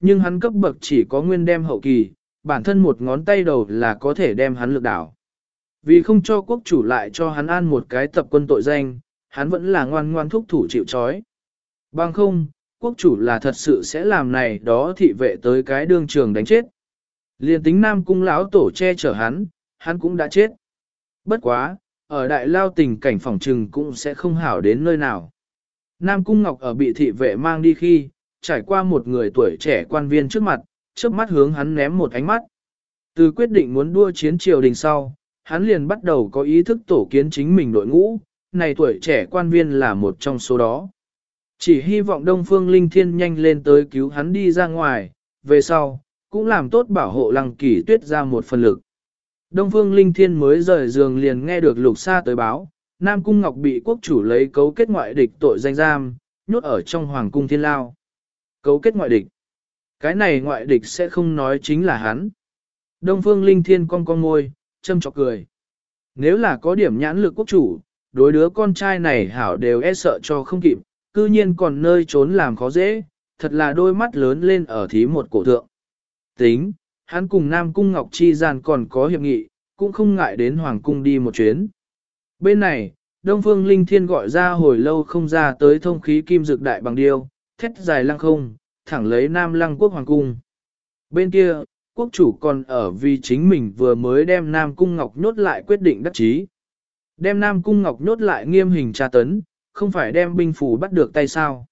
nhưng hắn cấp bậc chỉ có nguyên đem hậu kỳ, bản thân một ngón tay đầu là có thể đem hắn lực đảo. Vì không cho quốc chủ lại cho hắn an một cái tập quân tội danh, hắn vẫn là ngoan ngoan thúc thủ chịu trói. Bằng không, quốc chủ là thật sự sẽ làm này đó thị vệ tới cái đương trường đánh chết. Liên tính Nam Cung lão tổ che chở hắn, hắn cũng đã chết. Bất quá, ở đại lao tình cảnh phòng trừng cũng sẽ không hảo đến nơi nào. Nam Cung Ngọc ở bị thị vệ mang đi khi, trải qua một người tuổi trẻ quan viên trước mặt, trước mắt hướng hắn ném một ánh mắt. Từ quyết định muốn đua chiến triều đình sau, hắn liền bắt đầu có ý thức tổ kiến chính mình đội ngũ, này tuổi trẻ quan viên là một trong số đó. Chỉ hy vọng Đông Phương Linh Thiên nhanh lên tới cứu hắn đi ra ngoài, về sau, cũng làm tốt bảo hộ lăng kỳ tuyết ra một phần lực. Đông Phương Linh Thiên mới rời giường liền nghe được lục xa tới báo, Nam Cung Ngọc bị quốc chủ lấy cấu kết ngoại địch tội danh giam, nhốt ở trong Hoàng Cung Thiên Lao. Cấu kết ngoại địch. Cái này ngoại địch sẽ không nói chính là hắn. Đông Phương Linh Thiên cong cong môi, châm chọc cười. Nếu là có điểm nhãn lực quốc chủ, đối đứa con trai này hảo đều e sợ cho không kịp, cư nhiên còn nơi trốn làm khó dễ, thật là đôi mắt lớn lên ở thí một cổ thượng. Tính, hắn cùng Nam Cung Ngọc Chi gian còn có hiệp nghị, cũng không ngại đến Hoàng Cung đi một chuyến. Bên này, Đông Phương Linh Thiên gọi ra hồi lâu không ra tới thông khí kim dược đại bằng điêu, thét dài lăng không, thẳng lấy Nam Lăng Quốc Hoàng Cung. Bên kia, quốc chủ còn ở vì chính mình vừa mới đem Nam Cung Ngọc nhốt lại quyết định đắc chí. Đem Nam Cung Ngọc nhốt lại nghiêm hình tra tấn, không phải đem binh phủ bắt được tay sao.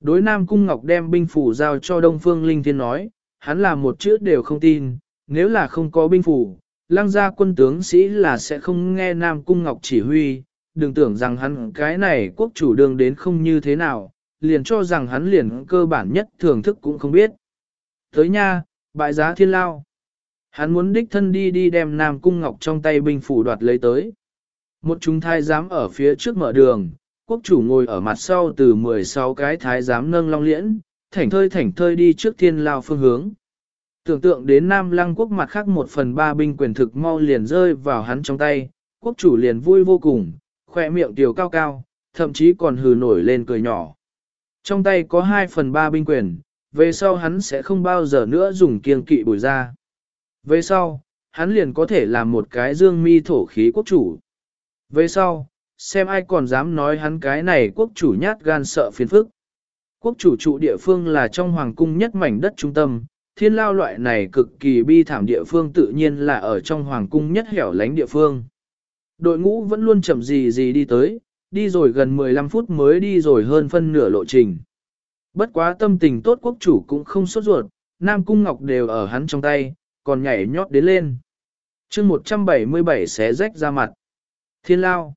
Đối Nam Cung Ngọc đem binh phủ giao cho Đông Phương Linh Thiên nói, hắn là một chữ đều không tin, nếu là không có binh phủ, lăng gia quân tướng sĩ là sẽ không nghe Nam Cung Ngọc chỉ huy, đừng tưởng rằng hắn cái này quốc chủ đường đến không như thế nào, liền cho rằng hắn liền cơ bản nhất thưởng thức cũng không biết. Tới nha, bại giá thiên lao. Hắn muốn đích thân đi đi đem Nam Cung Ngọc trong tay binh phủ đoạt lấy tới. Một chúng thái giám ở phía trước mở đường, quốc chủ ngồi ở mặt sau từ 16 cái thái giám nâng long liễn, thảnh thơi thảnh thơi đi trước thiên lao phương hướng. Tưởng tượng đến Nam Lăng quốc mặt khác một phần ba binh quyền thực mau liền rơi vào hắn trong tay, quốc chủ liền vui vô cùng, khỏe miệng tiểu cao cao, thậm chí còn hừ nổi lên cười nhỏ. Trong tay có hai phần ba binh quyền, về sau hắn sẽ không bao giờ nữa dùng kiên kỵ bùi ra. Về sau, hắn liền có thể làm một cái dương mi thổ khí quốc chủ. Về sau, xem ai còn dám nói hắn cái này quốc chủ nhát gan sợ phiền phức. Quốc chủ trụ địa phương là trong hoàng cung nhất mảnh đất trung tâm, thiên lao loại này cực kỳ bi thảm địa phương tự nhiên là ở trong hoàng cung nhất hẻo lánh địa phương. Đội ngũ vẫn luôn chậm gì gì đi tới, đi rồi gần 15 phút mới đi rồi hơn phân nửa lộ trình. Bất quá tâm tình tốt quốc chủ cũng không sốt ruột, Nam Cung Ngọc đều ở hắn trong tay, còn nhảy nhót đến lên. chương 177 xé rách ra mặt. Thiên lao.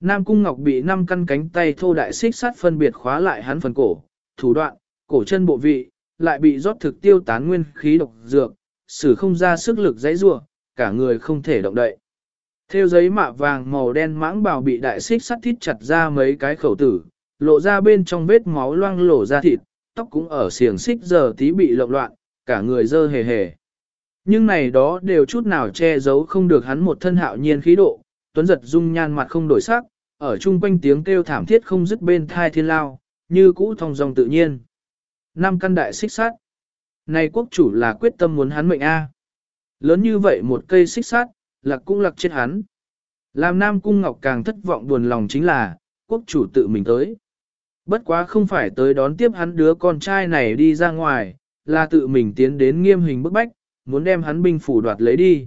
Nam Cung Ngọc bị năm căn cánh tay thô đại xích sắt phân biệt khóa lại hắn phần cổ, thủ đoạn, cổ chân bộ vị, lại bị rót thực tiêu tán nguyên khí độc dược, sử không ra sức lực dãy rua, cả người không thể động đậy. Theo giấy mạ vàng màu đen mãng bào bị đại xích sắt thít chặt ra mấy cái khẩu tử, lộ ra bên trong vết máu loang lổ ra thịt, tóc cũng ở xiềng xích giờ tí bị lộn loạn, cả người dơ hề hề. Nhưng này đó đều chút nào che giấu không được hắn một thân hạo nhiên khí độ, tuấn giật dung nhan mặt không đổi sắc, ở chung quanh tiếng kêu thảm thiết không dứt bên thai thiên lao, như cũ thong dòng tự nhiên. Năm căn đại xích sát. Này quốc chủ là quyết tâm muốn hắn mệnh A. Lớn như vậy một cây xích sát, lạc cũng lạc chết hắn. Làm Nam Cung Ngọc càng thất vọng buồn lòng chính là, quốc chủ tự mình tới. Bất quá không phải tới đón tiếp hắn đứa con trai này đi ra ngoài, là tự mình tiến đến nghiêm hình bức bách, muốn đem hắn binh phủ đoạt lấy đi.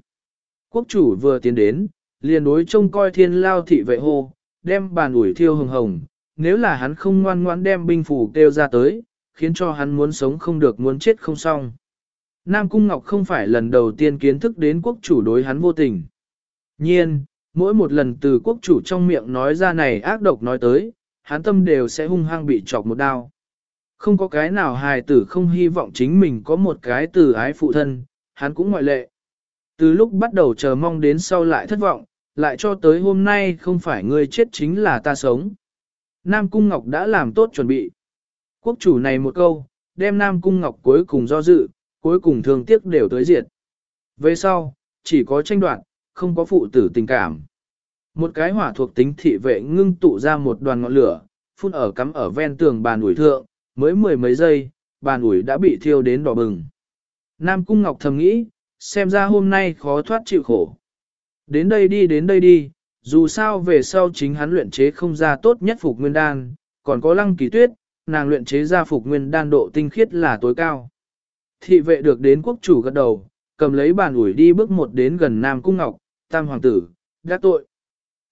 Quốc chủ vừa tiến đến, liền đối trông coi thiên lao thị vệ hô, đem bàn ủi thiêu hồng hồng, nếu là hắn không ngoan ngoãn đem binh phủ kêu ra tới, khiến cho hắn muốn sống không được muốn chết không xong. Nam Cung Ngọc không phải lần đầu tiên kiến thức đến quốc chủ đối hắn vô tình. Nhiên, mỗi một lần từ quốc chủ trong miệng nói ra này ác độc nói tới, hắn tâm đều sẽ hung hăng bị chọc một đao. Không có cái nào hài tử không hy vọng chính mình có một cái từ ái phụ thân, hắn cũng ngoại lệ. Từ lúc bắt đầu chờ mong đến sau lại thất vọng, lại cho tới hôm nay không phải ngươi chết chính là ta sống. Nam Cung Ngọc đã làm tốt chuẩn bị. Quốc chủ này một câu, đem Nam Cung Ngọc cuối cùng do dự, cuối cùng thương tiếc đều tới diệt. Về sau, chỉ có tranh đoạn, không có phụ tử tình cảm. Một cái hỏa thuộc tính thị vệ ngưng tụ ra một đoàn ngọn lửa, phun ở cắm ở ven tường bàn ủi thượng, mới mười mấy giây, bàn ủi đã bị thiêu đến đỏ bừng. Nam Cung Ngọc thầm nghĩ, xem ra hôm nay khó thoát chịu khổ. Đến đây đi đến đây đi, dù sao về sau chính hắn luyện chế không ra tốt nhất phục nguyên đan, còn có lăng kỳ tuyết, nàng luyện chế ra phục nguyên đan độ tinh khiết là tối cao. Thị vệ được đến quốc chủ gật đầu, cầm lấy bàn ủi đi bước một đến gần Nam Cung Ngọc, tam hoàng tử, gác tội.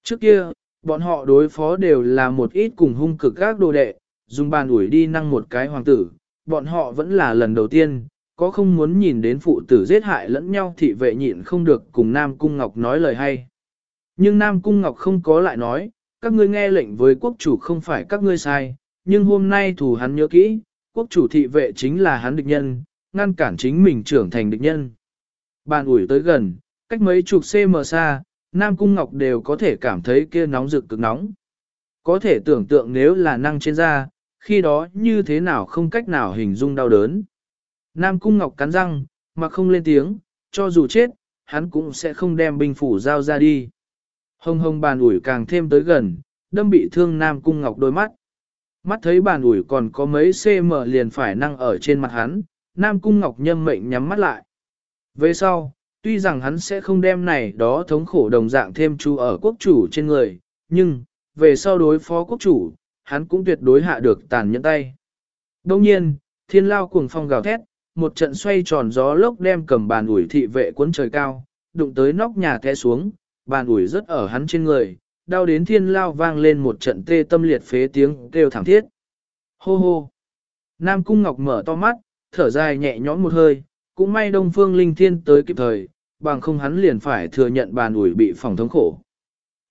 Trước kia, bọn họ đối phó đều là một ít cùng hung cực các đồ đệ, dùng bàn ủi đi năng một cái hoàng tử, bọn họ vẫn là lần đầu tiên, có không muốn nhìn đến phụ tử giết hại lẫn nhau thị vệ nhịn không được cùng Nam Cung Ngọc nói lời hay. Nhưng Nam Cung Ngọc không có lại nói, các ngươi nghe lệnh với quốc chủ không phải các ngươi sai, nhưng hôm nay thủ hắn nhớ kỹ, quốc chủ thị vệ chính là hắn địch nhân, ngăn cản chính mình trưởng thành địch nhân. Bàn ủi tới gần, cách mấy chục cm xa, Nam Cung Ngọc đều có thể cảm thấy kia nóng rực cực nóng. Có thể tưởng tượng nếu là năng trên da, khi đó như thế nào không cách nào hình dung đau đớn. Nam Cung Ngọc cắn răng, mà không lên tiếng, cho dù chết, hắn cũng sẽ không đem binh phủ giao ra đi. Hồng hồng bàn ủi càng thêm tới gần, đâm bị thương Nam Cung Ngọc đôi mắt. Mắt thấy bàn ủi còn có mấy cm liền phải năng ở trên mặt hắn, Nam Cung Ngọc nhâm mệnh nhắm mắt lại. Về sau, tuy rằng hắn sẽ không đem này đó thống khổ đồng dạng thêm chú ở quốc chủ trên người, nhưng, về sau đối phó quốc chủ, hắn cũng tuyệt đối hạ được tàn nhẫn tay. Đồng nhiên, thiên lao cuồng phong gào thét, một trận xoay tròn gió lốc đem cầm bàn ủi thị vệ cuốn trời cao, đụng tới nóc nhà té xuống, bàn ủi rất ở hắn trên người, đau đến thiên lao vang lên một trận tê tâm liệt phế tiếng kêu thảm thiết. Hô hô! Nam Cung Ngọc mở to mắt, thở dài nhẹ nhõm một hơi, cũng may Đông Phương Linh Thiên tới kịp thời, bằng không hắn liền phải thừa nhận bàn ủi bị phòng thống khổ.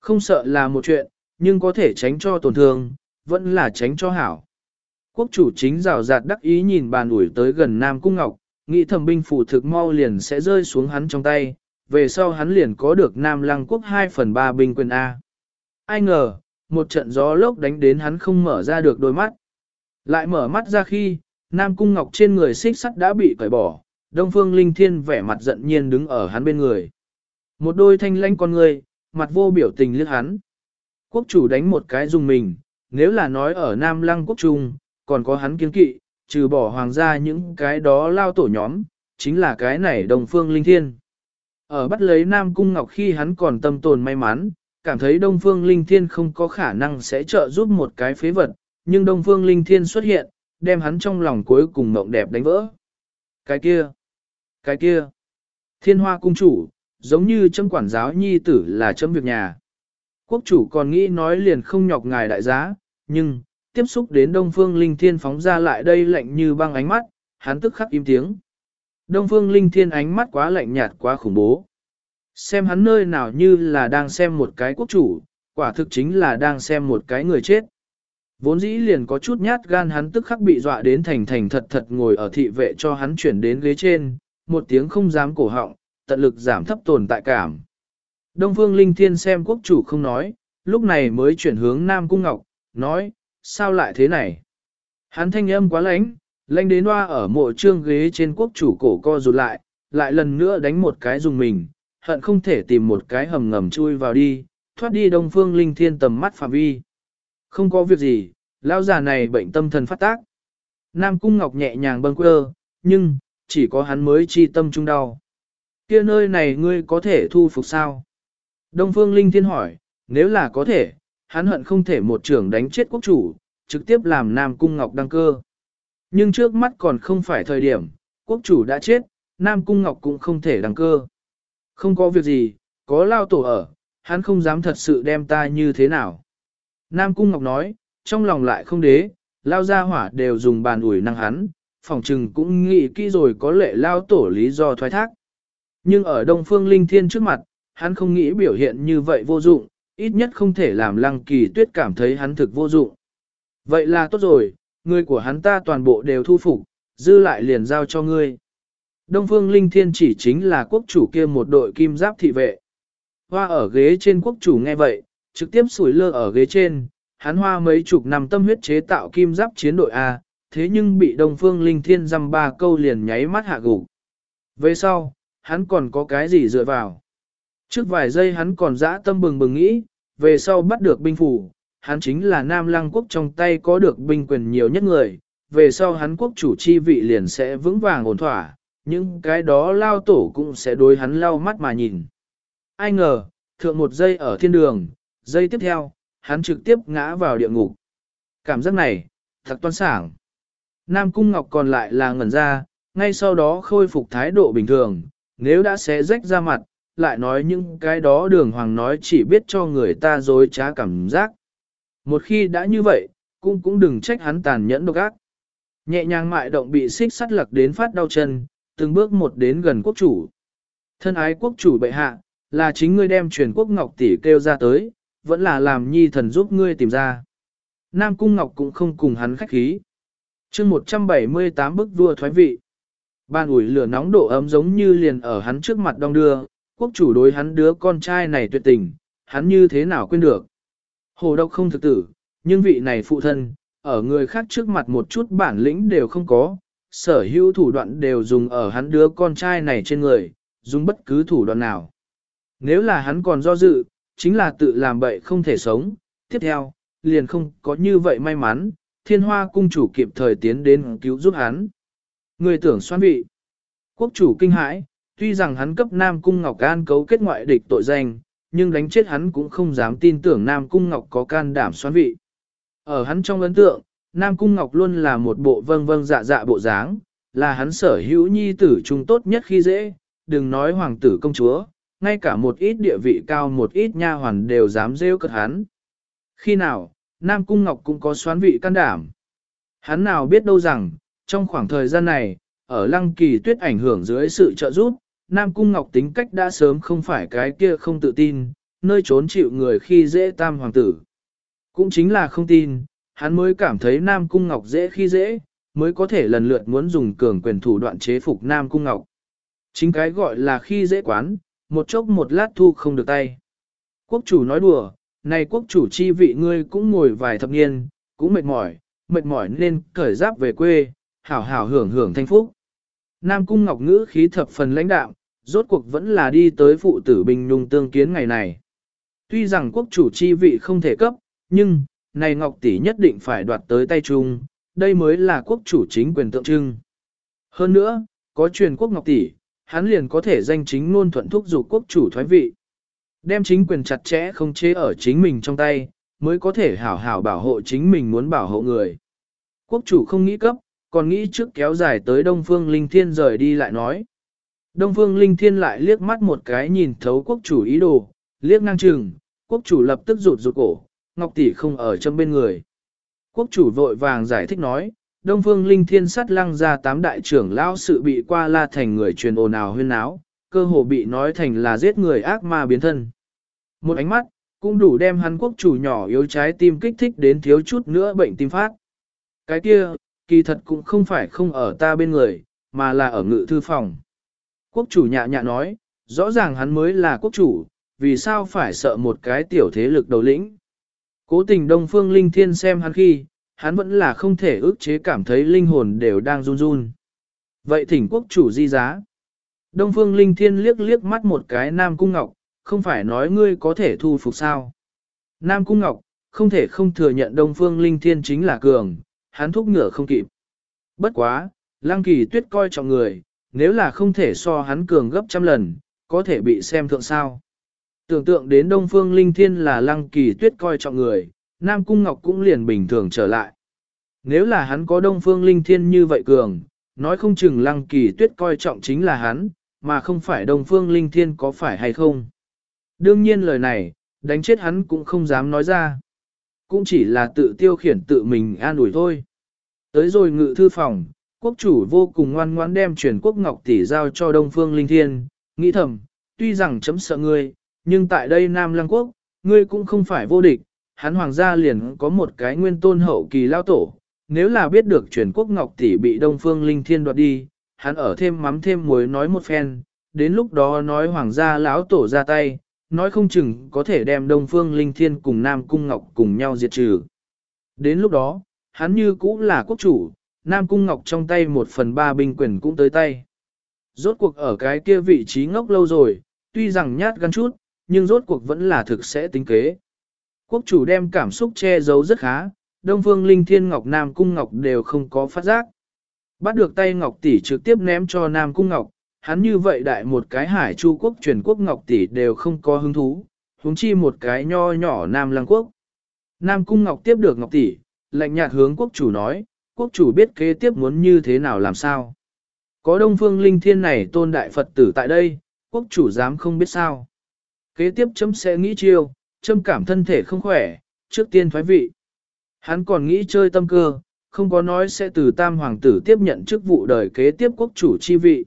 Không sợ là một chuyện, nhưng có thể tránh cho tổn thương, vẫn là tránh cho hảo. Quốc chủ chính rào rạt đắc ý nhìn bàn ủi tới gần Nam Cung Ngọc, nghĩ thẩm binh phụ thực mau liền sẽ rơi xuống hắn trong tay, về sau hắn liền có được Nam Lăng quốc 2 phần 3 binh quyền A. Ai ngờ, một trận gió lốc đánh đến hắn không mở ra được đôi mắt. Lại mở mắt ra khi, Nam Cung Ngọc trên người xích sắt đã bị cởi bỏ, Đông Phương Linh Thiên vẻ mặt giận nhiên đứng ở hắn bên người. Một đôi thanh lãnh con người, mặt vô biểu tình liếc hắn. Quốc chủ đánh một cái dùng mình, nếu là nói ở Nam Lăng quốc trung, còn có hắn kiên kỵ, trừ bỏ hoàng gia những cái đó lao tổ nhóm, chính là cái này Đông Phương Linh Thiên. Ở bắt lấy Nam Cung Ngọc khi hắn còn tâm tồn may mắn, cảm thấy Đông Phương Linh Thiên không có khả năng sẽ trợ giúp một cái phế vật, nhưng Đông Phương Linh Thiên xuất hiện, đem hắn trong lòng cuối cùng mộng đẹp đánh vỡ. Cái kia, cái kia, thiên hoa cung chủ, giống như châm quản giáo nhi tử là châm việc nhà. Quốc chủ còn nghĩ nói liền không nhọc ngài đại giá, nhưng, tiếp xúc đến Đông Phương Linh Thiên phóng ra lại đây lạnh như băng ánh mắt, hắn tức khắc im tiếng. Đông Phương Linh Thiên ánh mắt quá lạnh nhạt quá khủng bố. Xem hắn nơi nào như là đang xem một cái quốc chủ, quả thực chính là đang xem một cái người chết. Vốn dĩ liền có chút nhát gan hắn tức khắc bị dọa đến thành thành thật thật ngồi ở thị vệ cho hắn chuyển đến ghế trên, một tiếng không dám cổ họng, tận lực giảm thấp tồn tại cảm. Đông Phương Linh Thiên xem quốc chủ không nói, lúc này mới chuyển hướng Nam Cung Ngọc, nói, sao lại thế này? Hắn thanh âm quá lãnh, lãnh đến hoa ở mộ trương ghế trên quốc chủ cổ co rụt lại, lại lần nữa đánh một cái dùng mình, hận không thể tìm một cái hầm ngầm chui vào đi, thoát đi Đông Phương Linh Thiên tầm mắt phạm vi. Không có việc gì, lão già này bệnh tâm thần phát tác. Nam Cung Ngọc nhẹ nhàng bâng quơ, nhưng, chỉ có hắn mới chi tâm trung đau. Kia nơi này ngươi có thể thu phục sao? Đông Phương Linh Thiên hỏi, nếu là có thể, hắn hận không thể một trưởng đánh chết quốc chủ, trực tiếp làm Nam Cung Ngọc đăng cơ. Nhưng trước mắt còn không phải thời điểm, quốc chủ đã chết, Nam Cung Ngọc cũng không thể đăng cơ. Không có việc gì, có lao tổ ở, hắn không dám thật sự đem ta như thế nào. Nam Cung Ngọc nói, trong lòng lại không đế, lao ra hỏa đều dùng bàn ủi năng hắn, phòng trừng cũng nghĩ kỹ rồi có lệ lao tổ lý do thoái thác. Nhưng ở Đông Phương Linh Thiên trước mặt, hắn không nghĩ biểu hiện như vậy vô dụng, ít nhất không thể làm lăng kỳ tuyết cảm thấy hắn thực vô dụng. Vậy là tốt rồi, người của hắn ta toàn bộ đều thu phục, dư lại liền giao cho ngươi. Đông Phương Linh Thiên chỉ chính là quốc chủ kia một đội kim giáp thị vệ. Hoa ở ghế trên quốc chủ nghe vậy, trực tiếp sủi lơ ở ghế trên, hắn hoa mấy chục năm tâm huyết chế tạo kim giáp chiến đội A, thế nhưng bị Đông Phương Linh Thiên dăm ba câu liền nháy mắt hạ gục. Về sau, hắn còn có cái gì dựa vào? Trước vài giây hắn còn dã tâm bừng bừng nghĩ, về sau bắt được binh phủ, hắn chính là Nam Lăng Quốc trong tay có được binh quyền nhiều nhất người, về sau hắn quốc chủ chi vị liền sẽ vững vàng ổn thỏa, những cái đó lao tổ cũng sẽ đối hắn lau mắt mà nhìn. Ai ngờ, thượng một giây ở thiên đường, giây tiếp theo, hắn trực tiếp ngã vào địa ngục. Cảm giác này, thật toan sảng. Nam Cung Ngọc còn lại là ngẩn ra, ngay sau đó khôi phục thái độ bình thường, nếu đã xé rách ra mặt, lại nói những cái đó đường hoàng nói chỉ biết cho người ta dối trá cảm giác. Một khi đã như vậy, cũng cũng đừng trách hắn tàn nhẫn độc ác. Nhẹ nhàng mại động bị xích sắt lật đến phát đau chân, từng bước một đến gần quốc chủ. Thân ái quốc chủ bệ hạ, là chính ngươi đem truyền quốc ngọc tỷ kêu ra tới, vẫn là làm nhi thần giúp ngươi tìm ra. Nam Cung Ngọc cũng không cùng hắn khách khí chương 178 bức vua thoái vị. Ban ủi lửa nóng độ ấm giống như liền ở hắn trước mặt đong đưa, quốc chủ đối hắn đứa con trai này tuyệt tình, hắn như thế nào quên được. Hồ độc không thực tử, nhưng vị này phụ thân, ở người khác trước mặt một chút bản lĩnh đều không có, sở hữu thủ đoạn đều dùng ở hắn đứa con trai này trên người, dùng bất cứ thủ đoạn nào. Nếu là hắn còn do dự, chính là tự làm bậy không thể sống, tiếp theo, liền không có như vậy may mắn, thiên hoa cung chủ kịp thời tiến đến cứu giúp hắn. Người tưởng xoan vị. Quốc chủ kinh hãi, tuy rằng hắn cấp Nam Cung Ngọc An cấu kết ngoại địch tội danh, nhưng đánh chết hắn cũng không dám tin tưởng Nam Cung Ngọc có can đảm xoan vị. Ở hắn trong ấn tượng, Nam Cung Ngọc luôn là một bộ vâng vâng dạ dạ bộ dáng, là hắn sở hữu nhi tử trung tốt nhất khi dễ, đừng nói hoàng tử công chúa, ngay cả một ít địa vị cao một ít nha hoàn đều dám rêu cất hắn. Khi nào, Nam Cung Ngọc cũng có xoán vị can đảm. Hắn nào biết đâu rằng, trong khoảng thời gian này, ở lăng kỳ tuyết ảnh hưởng dưới sự trợ giúp, Nam Cung Ngọc tính cách đã sớm không phải cái kia không tự tin, nơi trốn chịu người khi dễ tam hoàng tử. Cũng chính là không tin, hắn mới cảm thấy Nam Cung Ngọc dễ khi dễ, mới có thể lần lượt muốn dùng cường quyền thủ đoạn chế phục Nam Cung Ngọc. Chính cái gọi là khi dễ quán, một chốc một lát thu không được tay. Quốc chủ nói đùa, này quốc chủ chi vị ngươi cũng ngồi vài thập niên, cũng mệt mỏi, mệt mỏi nên cởi giáp về quê, hảo hảo hưởng hưởng thanh phúc. Nam Cung Ngọc ngữ khí thập phần lãnh đạm, rốt cuộc vẫn là đi tới phụ tử bình nhung tương kiến ngày này. Tuy rằng quốc chủ chi vị không thể cấp, nhưng, này Ngọc Tỷ nhất định phải đoạt tới tay chung, đây mới là quốc chủ chính quyền tượng trưng. Hơn nữa, có truyền quốc Ngọc Tỷ, hắn liền có thể danh chính ngôn thuận thúc dục quốc chủ thoái vị. Đem chính quyền chặt chẽ không chế ở chính mình trong tay, mới có thể hảo hảo bảo hộ chính mình muốn bảo hộ người. Quốc chủ không nghĩ cấp, còn nghĩ trước kéo dài tới Đông Phương Linh Thiên rời đi lại nói. Đông Phương Linh Thiên lại liếc mắt một cái nhìn thấu quốc chủ ý đồ, liếc ngang chừng, quốc chủ lập tức rụt rụt cổ, Ngọc Tỷ không ở trong bên người. Quốc chủ vội vàng giải thích nói, Đông Phương Linh Thiên sát lăng ra tám đại trưởng lao sự bị qua la thành người truyền ồn ào huyên áo, cơ hồ bị nói thành là giết người ác ma biến thân. Một ánh mắt, cũng đủ đem hắn quốc chủ nhỏ yếu trái tim kích thích đến thiếu chút nữa bệnh tim phát. Cái kia, kỳ thật cũng không phải không ở ta bên người, mà là ở ngự thư phòng. Quốc chủ nhạ nhạ nói, rõ ràng hắn mới là quốc chủ, vì sao phải sợ một cái tiểu thế lực đầu lĩnh. Cố tình Đông Phương Linh Thiên xem hắn khi, hắn vẫn là không thể ức chế cảm thấy linh hồn đều đang run run. Vậy thỉnh quốc chủ di giá. Đông Phương Linh Thiên liếc liếc mắt một cái Nam Cung Ngọc, không phải nói ngươi có thể thu phục sao. Nam Cung Ngọc, không thể không thừa nhận Đông Phương Linh Thiên chính là cường, hắn thúc ngựa không kịp. Bất quá, Lăng Kỳ Tuyết coi trọng người, nếu là không thể so hắn cường gấp trăm lần, có thể bị xem thượng sao. Tưởng tượng đến Đông Phương Linh Thiên là Lăng Kỳ Tuyết coi trọng người, Nam Cung Ngọc cũng liền bình thường trở lại. Nếu là hắn có Đông Phương Linh Thiên như vậy cường, nói không chừng Lăng Kỳ Tuyết coi trọng chính là hắn, mà không phải Đông Phương Linh Thiên có phải hay không. Đương nhiên lời này, đánh chết hắn cũng không dám nói ra. Cũng chỉ là tự tiêu khiển tự mình an ủi thôi. Tới rồi ngự thư phòng, quốc chủ vô cùng ngoan ngoãn đem truyền quốc ngọc tỷ giao cho Đông Phương Linh Thiên, nghĩ thầm, tuy rằng chấm sợ ngươi, nhưng tại đây Nam Lăng Quốc, ngươi cũng không phải vô địch, hắn hoàng gia liền có một cái nguyên tôn hậu kỳ lao tổ, nếu là biết được truyền quốc ngọc tỷ bị Đông Phương Linh Thiên đoạt đi, hắn ở thêm mắm thêm muối nói một phen, đến lúc đó nói hoàng gia lão tổ ra tay, nói không chừng có thể đem Đông Phương Linh Thiên cùng Nam Cung Ngọc cùng nhau diệt trừ. Đến lúc đó, hắn như cũ là quốc chủ, Nam Cung Ngọc trong tay một phần ba binh quyền cũng tới tay. Rốt cuộc ở cái kia vị trí ngốc lâu rồi, tuy rằng nhát gan chút, nhưng rốt cuộc vẫn là thực sẽ tính kế. Quốc chủ đem cảm xúc che giấu rất khá, Đông Phương Linh Thiên Ngọc Nam Cung Ngọc đều không có phát giác. Bắt được tay Ngọc Tỷ trực tiếp ném cho Nam Cung Ngọc, hắn như vậy đại một cái hải chu quốc truyền quốc Ngọc Tỷ đều không có hứng thú, huống chi một cái nho nhỏ Nam Lăng Quốc. Nam Cung Ngọc tiếp được Ngọc Tỷ, lạnh nhạt hướng quốc chủ nói, quốc chủ biết kế tiếp muốn như thế nào làm sao. Có Đông Phương Linh Thiên này tôn đại Phật tử tại đây, quốc chủ dám không biết sao. Kế tiếp chấm sẽ nghĩ chiêu, châm cảm thân thể không khỏe, trước tiên thoái vị. Hắn còn nghĩ chơi tâm cơ, không có nói sẽ từ tam hoàng tử tiếp nhận chức vụ đời kế tiếp quốc chủ chi vị.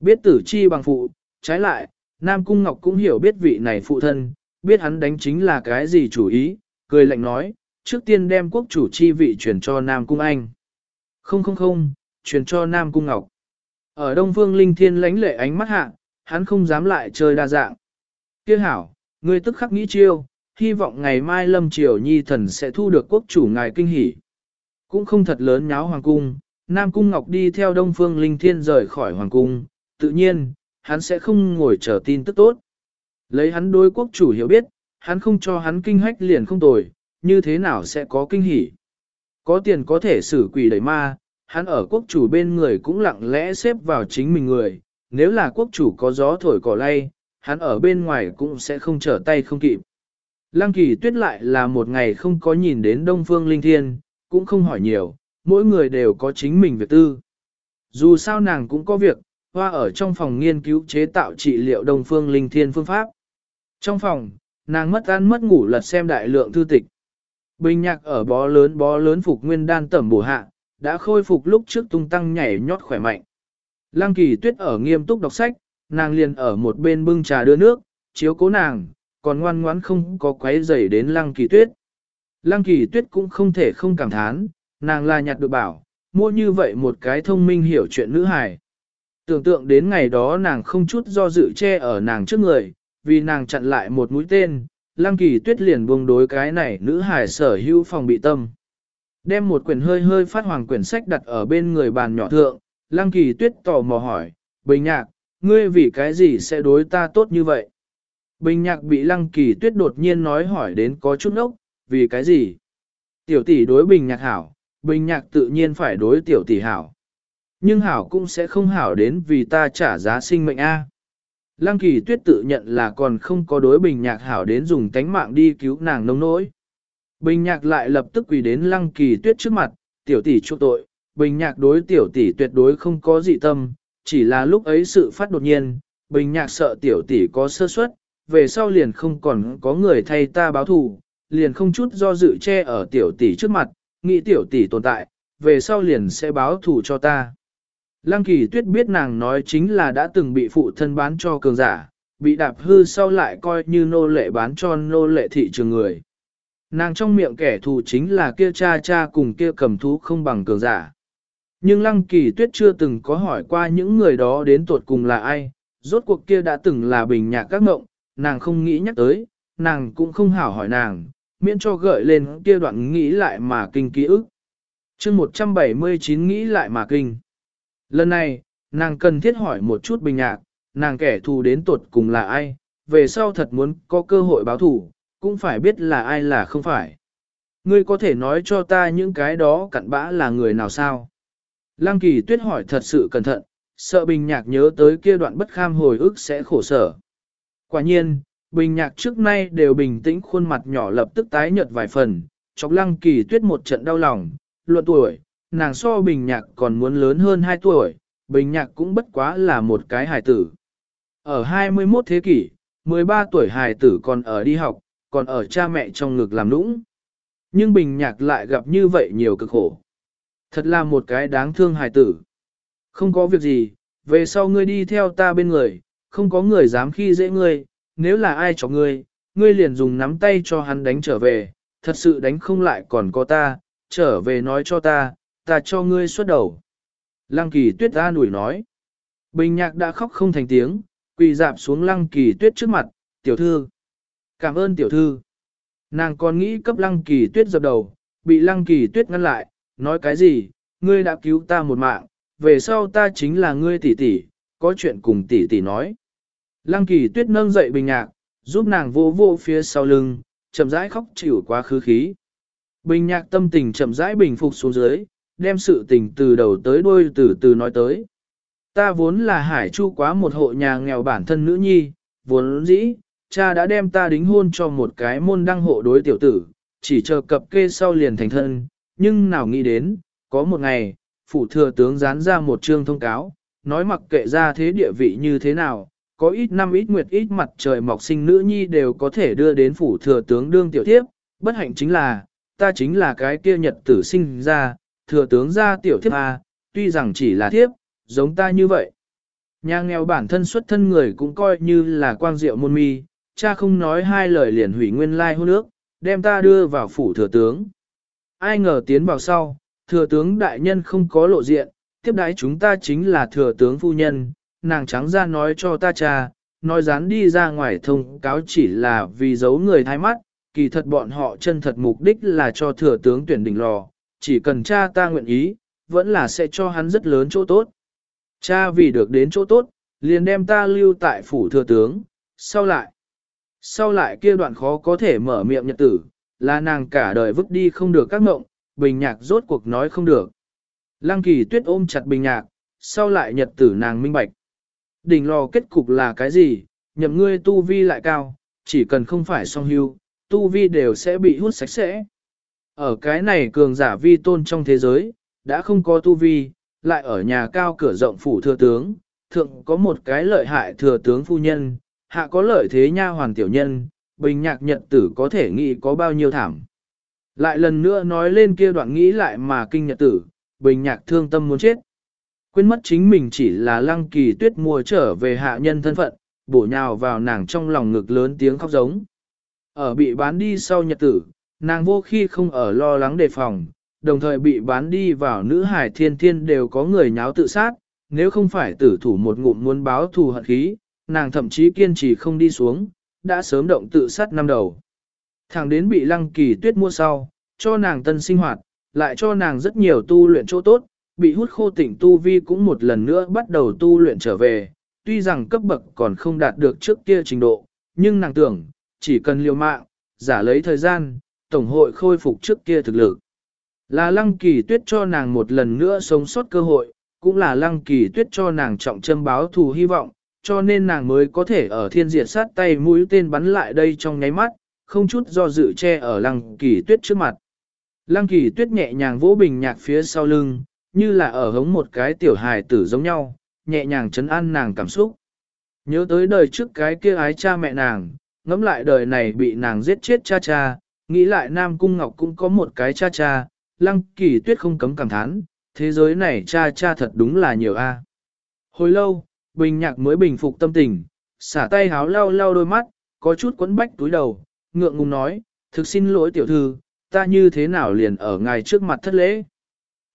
Biết tử chi bằng phụ, trái lại, Nam Cung Ngọc cũng hiểu biết vị này phụ thân, biết hắn đánh chính là cái gì chủ ý, cười lạnh nói, trước tiên đem quốc chủ chi vị chuyển cho Nam Cung Anh. Không không không, chuyển cho Nam Cung Ngọc. Ở Đông Phương Linh Thiên lãnh lệ ánh mắt hạ, hắn không dám lại chơi đa dạng. Kiếc hảo, ngươi tức khắc nghĩ chiêu, hy vọng ngày mai Lâm Triều Nhi thần sẽ thu được quốc chủ ngài kinh hỉ. Cũng không thật lớn nháo hoàng cung, Nam Cung Ngọc đi theo Đông Phương Linh Thiên rời khỏi hoàng cung, tự nhiên, hắn sẽ không ngồi chờ tin tức tốt. Lấy hắn đối quốc chủ hiểu biết, hắn không cho hắn kinh hách liền không tồi, như thế nào sẽ có kinh hỉ. Có tiền có thể xử quỷ đẩy ma, hắn ở quốc chủ bên người cũng lặng lẽ xếp vào chính mình người, nếu là quốc chủ có gió thổi cỏ lay, hắn ở bên ngoài cũng sẽ không trở tay không kịp. Lăng kỳ tuyết lại là một ngày không có nhìn đến Đông Phương Linh Thiên, cũng không hỏi nhiều, mỗi người đều có chính mình việc tư. Dù sao nàng cũng có việc, hoa ở trong phòng nghiên cứu chế tạo trị liệu đồng Phương Linh Thiên phương pháp. Trong phòng, nàng mất ăn mất ngủ lật xem đại lượng thư tịch. Bình nhạc ở bó lớn bó lớn phục nguyên đan tẩm bổ hạ, đã khôi phục lúc trước tung tăng nhảy nhót khỏe mạnh. Lăng kỳ tuyết ở nghiêm túc đọc sách, nàng liền ở một bên bưng trà đưa nước, chiếu cố nàng, còn ngoan ngoãn không có quấy rầy đến lăng kỳ tuyết. Lăng kỳ tuyết cũng không thể không cảm thán, nàng là nhặt được bảo, mua như vậy một cái thông minh hiểu chuyện nữ hài. Tưởng tượng đến ngày đó nàng không chút do dự che ở nàng trước người, vì nàng chặn lại một mũi tên, lăng kỳ tuyết liền buông đối cái này nữ hài sở hữu phòng bị tâm. Đem một quyển hơi hơi phát hoàng quyển sách đặt ở bên người bàn nhỏ thượng, lăng kỳ tuyết tò mò hỏi, bình nhạc, ngươi vì cái gì sẽ đối ta tốt như vậy? Bình nhạc bị lăng kỳ tuyết đột nhiên nói hỏi đến có chút ốc, vì cái gì? Tiểu tỷ đối bình nhạc hảo, bình nhạc tự nhiên phải đối tiểu tỷ hảo. Nhưng hảo cũng sẽ không hảo đến vì ta trả giá sinh mệnh A. Lăng kỳ tuyết tự nhận là còn không có đối bình nhạc hảo đến dùng tánh mạng đi cứu nàng nông nỗi. Bình nhạc lại lập tức quỳ đến lăng kỳ tuyết trước mặt, tiểu tỷ chuộc tội, bình nhạc đối tiểu tỷ tuyệt đối không có dị tâm, chỉ là lúc ấy sự phát đột nhiên, bình nhạc sợ tiểu tỷ có sơ suất, về sau liền không còn có người thay ta báo thù, liền không chút do dự che ở tiểu tỷ trước mặt, nghĩ tiểu tỷ tồn tại, về sau liền sẽ báo thù cho ta. Lăng kỳ tuyết biết nàng nói chính là đã từng bị phụ thân bán cho cường giả, bị đạp hư sau lại coi như nô lệ bán cho nô lệ thị trường người. Nàng trong miệng kẻ thù chính là kia cha cha cùng kia cầm thú không bằng cường giả. Nhưng lăng kỳ tuyết chưa từng có hỏi qua những người đó đến tuột cùng là ai, rốt cuộc kia đã từng là bình nhạc các ngộng, nàng không nghĩ nhắc tới, nàng cũng không hảo hỏi nàng, miễn cho gợi lên kia đoạn nghĩ lại mà kinh ký ức. chương 179 nghĩ lại mà kinh. Lần này, nàng cần thiết hỏi một chút bình nhạc, nàng kẻ thù đến tuột cùng là ai, về sau thật muốn có cơ hội báo thù, cũng phải biết là ai là không phải. Ngươi có thể nói cho ta những cái đó cặn bã là người nào sao? Lăng kỳ tuyết hỏi thật sự cẩn thận, sợ bình nhạc nhớ tới kia đoạn bất kham hồi ức sẽ khổ sở. Quả nhiên, bình nhạc trước nay đều bình tĩnh khuôn mặt nhỏ lập tức tái nhợt vài phần, chọc lăng kỳ tuyết một trận đau lòng, luận tuổi, nàng so bình nhạc còn muốn lớn hơn 2 tuổi, bình nhạc cũng bất quá là một cái hài tử. Ở 21 thế kỷ, 13 tuổi hài tử còn ở đi học, còn ở cha mẹ trong ngực làm nũng. Nhưng bình nhạc lại gặp như vậy nhiều cực khổ. Thật là một cái đáng thương hài tử. Không có việc gì, về sau ngươi đi theo ta bên người, không có người dám khi dễ ngươi, nếu là ai cho ngươi, ngươi liền dùng nắm tay cho hắn đánh trở về, thật sự đánh không lại còn có ta, trở về nói cho ta, ta cho ngươi xuất đầu. Lăng kỳ tuyết ra nủi nói. Bình nhạc đã khóc không thành tiếng, quỳ dạp xuống lăng kỳ tuyết trước mặt, tiểu thư. Cảm ơn tiểu thư. Nàng còn nghĩ cấp lăng kỳ tuyết dập đầu, bị lăng kỳ tuyết ngăn lại, nói cái gì, ngươi đã cứu ta một mạng, về sau ta chính là ngươi tỷ tỷ, có chuyện cùng tỷ tỷ nói. Lăng kỳ tuyết nâng dậy bình nhạc, giúp nàng vô vô phía sau lưng, chậm rãi khóc chịu quá khứ khí. Bình nhạc tâm tình chậm rãi bình phục xuống dưới, đem sự tình từ đầu tới đuôi từ từ nói tới. Ta vốn là hải chu quá một hộ nhà nghèo bản thân nữ nhi, vốn dĩ, cha đã đem ta đính hôn cho một cái môn đăng hộ đối tiểu tử, chỉ chờ cập kê sau liền thành thân, nhưng nào nghĩ đến, có một ngày, phủ thừa tướng dán ra một chương thông cáo, nói mặc kệ ra thế địa vị như thế nào, có ít năm ít nguyệt ít mặt trời mọc sinh nữ nhi đều có thể đưa đến phủ thừa tướng đương tiểu thiếp, bất hạnh chính là, ta chính là cái kia nhật tử sinh ra, thừa tướng ra tiểu thiếp A, tuy rằng chỉ là thiếp, giống ta như vậy. Nhà nghèo bản thân xuất thân người cũng coi như là quang diệu môn mi, cha không nói hai lời liền hủy nguyên lai hôn nước, đem ta đưa vào phủ thừa tướng. Ai ngờ tiến vào sau, thừa tướng đại nhân không có lộ diện, tiếp đái chúng ta chính là thừa tướng phu nhân, nàng trắng ra nói cho ta cha, nói dán đi ra ngoài thông cáo chỉ là vì giấu người thái mắt, kỳ thật bọn họ chân thật mục đích là cho thừa tướng tuyển đỉnh lò, chỉ cần cha ta nguyện ý, vẫn là sẽ cho hắn rất lớn chỗ tốt. Cha vì được đến chỗ tốt, liền đem ta lưu tại phủ thừa tướng, sau lại. Sau lại kia đoạn khó có thể mở miệng nhật tử, là nàng cả đời vứt đi không được các mộng, bình nhạc rốt cuộc nói không được. Lăng kỳ tuyết ôm chặt bình nhạc, sau lại nhật tử nàng minh bạch. Đỉnh lò kết cục là cái gì, nhậm ngươi tu vi lại cao, chỉ cần không phải song hưu, tu vi đều sẽ bị hút sạch sẽ. Ở cái này cường giả vi tôn trong thế giới, đã không có tu vi, lại ở nhà cao cửa rộng phủ thừa tướng, thượng có một cái lợi hại thừa tướng phu nhân, hạ có lợi thế nha hoàng tiểu nhân, bình nhạc nhật tử có thể nghĩ có bao nhiêu thảm. Lại lần nữa nói lên kia đoạn nghĩ lại mà kinh nhật tử, bình nhạc thương tâm muốn chết. Quên mất chính mình chỉ là lăng kỳ tuyết mua trở về hạ nhân thân phận, bổ nhào vào nàng trong lòng ngực lớn tiếng khóc giống. Ở bị bán đi sau nhật tử, nàng vô khi không ở lo lắng đề phòng, đồng thời bị bán đi vào nữ hải thiên thiên đều có người nháo tự sát, nếu không phải tử thủ một ngụm muốn báo thù hận khí, nàng thậm chí kiên trì không đi xuống, đã sớm động tự sát năm đầu. Thẳng đến bị lăng kỳ tuyết mua sau, cho nàng tân sinh hoạt, lại cho nàng rất nhiều tu luyện chỗ tốt, bị hút khô tỉnh tu vi cũng một lần nữa bắt đầu tu luyện trở về, tuy rằng cấp bậc còn không đạt được trước kia trình độ, nhưng nàng tưởng, chỉ cần liều mạng, giả lấy thời gian, Tổng hội khôi phục trước kia thực lực. Là lăng kỳ tuyết cho nàng một lần nữa sống sót cơ hội, cũng là lăng kỳ tuyết cho nàng trọng châm báo thù hy vọng, cho nên nàng mới có thể ở thiên diệt sát tay mũi tên bắn lại đây trong nháy mắt, không chút do dự che ở lăng kỳ tuyết trước mặt. Lăng kỳ tuyết nhẹ nhàng vỗ bình nhạc phía sau lưng, như là ở hống một cái tiểu hài tử giống nhau, nhẹ nhàng chấn an nàng cảm xúc. Nhớ tới đời trước cái kia ái cha mẹ nàng, ngẫm lại đời này bị nàng giết chết cha cha, nghĩ lại Nam Cung Ngọc cũng có một cái cha cha, lăng kỳ tuyết không cấm cảm thán, thế giới này cha cha thật đúng là nhiều a. Hồi lâu, bình nhạc mới bình phục tâm tình, xả tay háo lau lau đôi mắt, có chút quấn bách túi đầu, ngượng ngùng nói, thực xin lỗi tiểu thư, ta như thế nào liền ở ngài trước mặt thất lễ.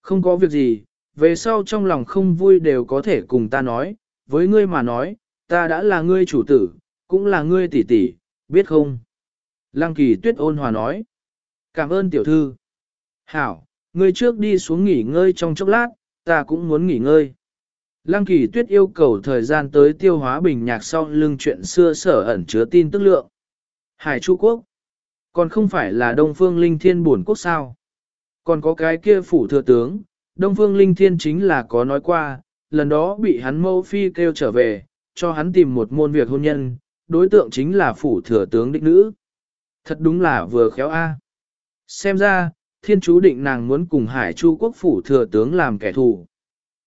Không có việc gì, về sau trong lòng không vui đều có thể cùng ta nói, với ngươi mà nói, ta đã là ngươi chủ tử, cũng là ngươi tỷ tỷ, biết không? Lăng kỳ tuyết ôn hòa nói. Cảm ơn tiểu thư. Hảo, ngươi trước đi xuống nghỉ ngơi trong chốc lát, ta cũng muốn nghỉ ngơi. Lăng kỳ tuyết yêu cầu thời gian tới tiêu hóa bình nhạc sau lưng chuyện xưa sở ẩn chứa tin tức lượng. Hải Chu Quốc. Còn không phải là Đông Phương Linh Thiên buồn quốc sao. Còn có cái kia phủ thừa tướng, Đông Phương Linh Thiên chính là có nói qua, lần đó bị hắn mâu phi kêu trở về, cho hắn tìm một môn việc hôn nhân, đối tượng chính là phủ thừa tướng đích nữ. Thật đúng là vừa khéo a. Xem ra, thiên chú định nàng muốn cùng hải chu quốc phủ thừa tướng làm kẻ thù.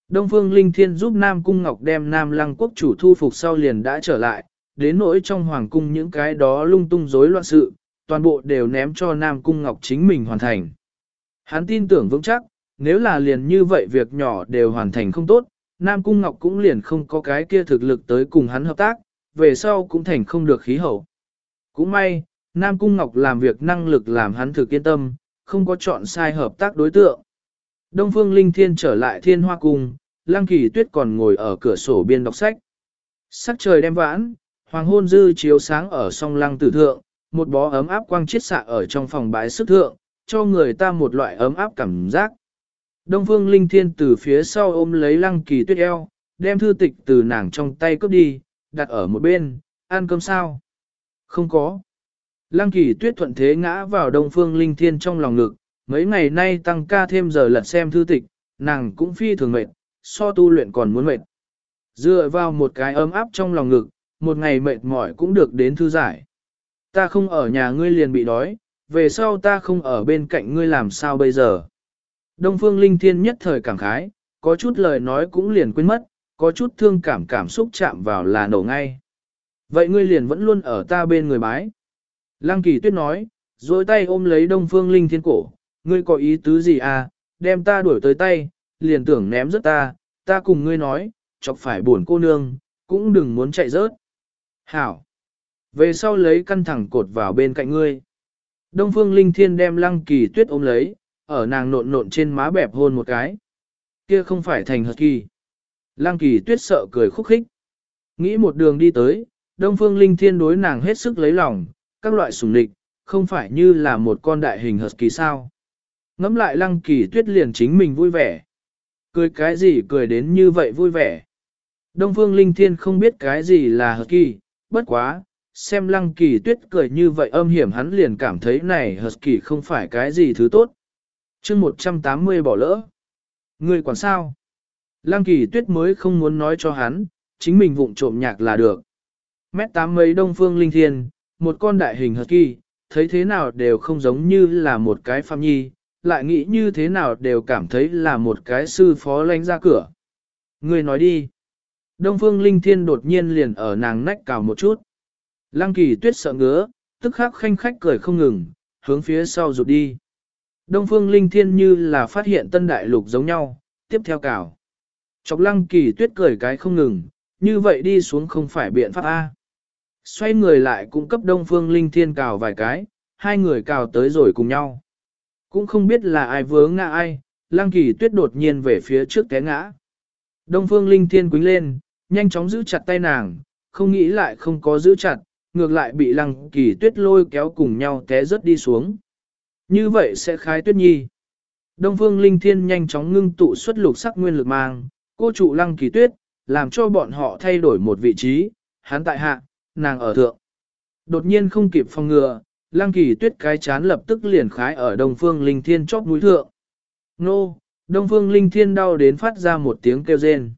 Đông Phương Linh Thiên giúp Nam Cung Ngọc đem Nam Lăng quốc chủ thu phục sau liền đã trở lại, đến nỗi trong hoàng cung những cái đó lung tung rối loạn sự, toàn bộ đều ném cho Nam Cung Ngọc chính mình hoàn thành. Hắn tin tưởng vững chắc, nếu là liền như vậy việc nhỏ đều hoàn thành không tốt, Nam Cung Ngọc cũng liền không có cái kia thực lực tới cùng hắn hợp tác, về sau cũng thành không được khí hậu. Cũng may, Nam Cung Ngọc làm việc năng lực làm hắn thực yên tâm, không có chọn sai hợp tác đối tượng. Đông Phương Linh Thiên trở lại Thiên Hoa Cung, Lăng Kỳ Tuyết còn ngồi ở cửa sổ biên đọc sách. Sắc trời đem vãn, hoàng hôn dư chiếu sáng ở song lăng tử thượng, một bó ấm áp quang chiết xạ ở trong phòng bãi sức thượng, cho người ta một loại ấm áp cảm giác. Đông Phương Linh Thiên từ phía sau ôm lấy Lăng Kỳ Tuyết eo, đem thư tịch từ nàng trong tay cướp đi, đặt ở một bên, ăn cơm sao? Không có. Lăng Kỳ Tuyết thuận thế ngã vào Đông Phương Linh Thiên trong lòng ngực, mấy ngày nay tăng ca thêm giờ lật xem thư tịch, nàng cũng phi thường mệt, so tu luyện còn muốn mệt. Dựa vào một cái ấm áp trong lòng ngực, một ngày mệt mỏi cũng được đến thư giải. Ta không ở nhà ngươi liền bị đói, về sau ta không ở bên cạnh ngươi làm sao bây giờ. Đông Phương Linh Thiên nhất thời cảm khái, có chút lời nói cũng liền quên mất, có chút thương cảm cảm xúc chạm vào là nổ ngay. Vậy ngươi liền vẫn luôn ở ta bên người bái. Lăng kỳ tuyết nói, dối tay ôm lấy Đông Phương Linh Thiên cổ, ngươi có ý tứ gì à, đem ta đuổi tới tay, liền tưởng ném rớt ta, ta cùng ngươi nói, chọc phải buồn cô nương, cũng đừng muốn chạy rớt. Hảo! Về sau lấy căn thẳng cột vào bên cạnh ngươi. Đông Phương Linh Thiên đem lăng kỳ tuyết ôm lấy, ở nàng nộn nộn trên má bẹp hôn một cái. Kia không phải thành hợp kỳ. Lăng kỳ tuyết sợ cười khúc khích. Nghĩ một đường đi tới, Đông Phương Linh Thiên đối nàng hết sức lấy lòng, các loại sủng địch, không phải như là một con đại hình hợp kỳ sao. Ngắm lại lăng kỳ tuyết liền chính mình vui vẻ. Cười cái gì cười đến như vậy vui vẻ. Đông Phương Linh Thiên không biết cái gì là hợp kỳ, bất quá, xem lăng kỳ tuyết cười như vậy âm hiểm hắn liền cảm thấy này hợp kỳ không phải cái gì thứ tốt. chương 180 bỏ lỡ. Người quản sao? Lăng kỳ tuyết mới không muốn nói cho hắn, chính mình vụng trộm nhạc là được. Mét tám mấy đông phương linh thiên, một con đại hình hợp kỳ, thấy thế nào đều không giống như là một cái phạm nhi, lại nghĩ như thế nào đều cảm thấy là một cái sư phó lánh ra cửa. Người nói đi. Đông phương linh thiên đột nhiên liền ở nàng nách cào một chút. Lăng kỳ tuyết sợ ngứa, tức khắc khanh khách cười không ngừng, hướng phía sau rụt đi. Đông phương linh thiên như là phát hiện tân đại lục giống nhau, tiếp theo cào. Chọc lăng kỳ tuyết cười cái không ngừng, như vậy đi xuống không phải biện pháp A. Xoay người lại cũng cấp đông phương linh thiên cào vài cái, hai người cào tới rồi cùng nhau. Cũng không biết là ai vướng ngã ai, lăng kỳ tuyết đột nhiên về phía trước té ngã. Đông phương linh thiên quính lên, nhanh chóng giữ chặt tay nàng, không nghĩ lại không có giữ chặt, ngược lại bị lăng kỳ tuyết lôi kéo cùng nhau té rớt đi xuống. Như vậy sẽ khai tuyết nhi. Đông phương linh thiên nhanh chóng ngưng tụ xuất lục sắc nguyên lực mang, cô trụ lăng kỳ tuyết, làm cho bọn họ thay đổi một vị trí, hắn tại hạ, nàng ở thượng. Đột nhiên không kịp phòng ngừa, lăng kỳ tuyết cái chán lập tức liền khái ở đông phương linh thiên chóp núi thượng. Nô, đông phương linh thiên đau đến phát ra một tiếng kêu rên.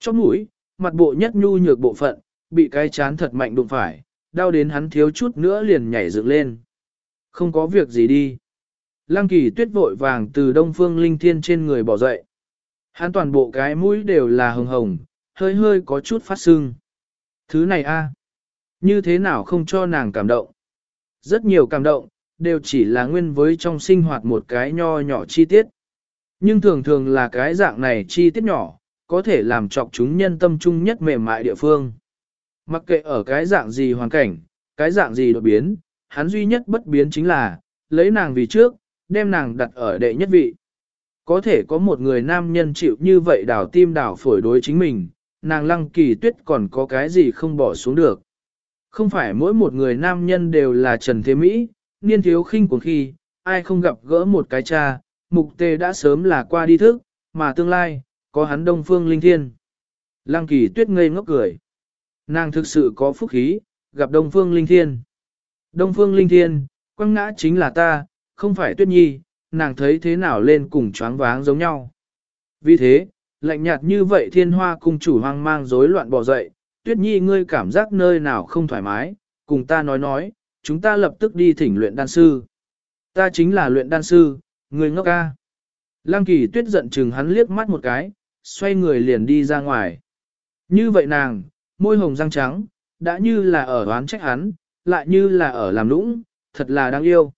Chóp mũi, mặt bộ nhất nhu nhược bộ phận, bị cái chán thật mạnh đụng phải, đau đến hắn thiếu chút nữa liền nhảy dựng lên. Không có việc gì đi. Lăng kỳ tuyết vội vàng từ đông phương linh thiên trên người bỏ dậy. Hắn toàn bộ cái mũi đều là hồng hồng, hơi hơi có chút phát sưng. Thứ này a, như thế nào không cho nàng cảm động? Rất nhiều cảm động, đều chỉ là nguyên với trong sinh hoạt một cái nho nhỏ chi tiết. Nhưng thường thường là cái dạng này chi tiết nhỏ, có thể làm chọc chúng nhân tâm trung nhất mềm mại địa phương. Mặc kệ ở cái dạng gì hoàn cảnh, cái dạng gì đột biến, hắn duy nhất bất biến chính là, lấy nàng vì trước, đem nàng đặt ở đệ nhất vị. Có thể có một người nam nhân chịu như vậy đảo tim đảo phổi đối chính mình, nàng lăng kỳ tuyết còn có cái gì không bỏ xuống được. Không phải mỗi một người nam nhân đều là Trần Thế Mỹ, niên thiếu khinh cuồng khi, ai không gặp gỡ một cái cha, mục tề đã sớm là qua đi thức, mà tương lai, có hắn đông phương linh thiên. Lăng kỳ tuyết ngây ngốc cười. Nàng thực sự có phúc khí, gặp đông phương linh thiên. Đông phương linh thiên, quăng ngã chính là ta, không phải tuyết nhi, nàng thấy thế nào lên cùng choáng váng giống nhau. Vì thế, lạnh nhạt như vậy thiên hoa cung chủ hoang mang rối loạn bỏ dậy, tuyết nhi ngươi cảm giác nơi nào không thoải mái, cùng ta nói nói, chúng ta lập tức đi thỉnh luyện đan sư. Ta chính là luyện đan sư, ngươi ngốc ca. Lăng kỳ tuyết giận chừng hắn liếc mắt một cái, xoay người liền đi ra ngoài. Như vậy nàng, môi hồng răng trắng, đã như là ở đoán trách hắn, lại như là ở làm lũng, thật là đáng yêu.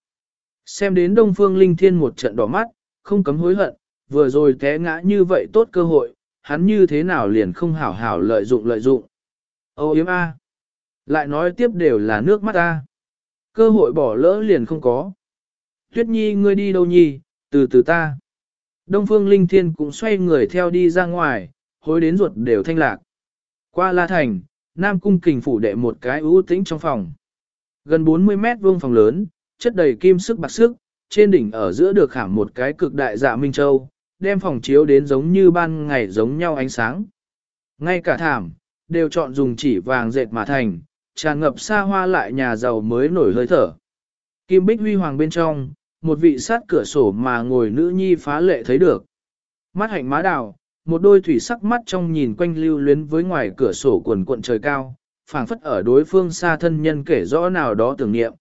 Xem đến Đông Phương Linh Thiên một trận đỏ mắt, không cấm hối hận, vừa rồi té ngã như vậy tốt cơ hội, hắn như thế nào liền không hảo hảo lợi dụng lợi dụng. Ô yếm A. Lại nói tiếp đều là nước mắt A. Cơ hội bỏ lỡ liền không có. Tuyết nhi ngươi đi đâu nhi, từ từ ta. Đông Phương Linh Thiên cũng xoay người theo đi ra ngoài, hối đến ruột đều thanh lạc. Qua La Thành, Nam Cung kình phủ đệ một cái ưu tĩnh trong phòng. Gần 40 mét vuông phòng lớn, chất đầy kim sức bạc sức, trên đỉnh ở giữa được khảm một cái cực đại dạ Minh Châu, đem phòng chiếu đến giống như ban ngày giống nhau ánh sáng. Ngay cả thảm, đều chọn dùng chỉ vàng dệt mà thành, tràn ngập xa hoa lại nhà giàu mới nổi hơi thở. Kim bích huy hoàng bên trong, một vị sát cửa sổ mà ngồi nữ nhi phá lệ thấy được. Mắt hạnh má đào, một đôi thủy sắc mắt trong nhìn quanh lưu luyến với ngoài cửa sổ quần cuộn trời cao, phảng phất ở đối phương xa thân nhân kể rõ nào đó tưởng niệm.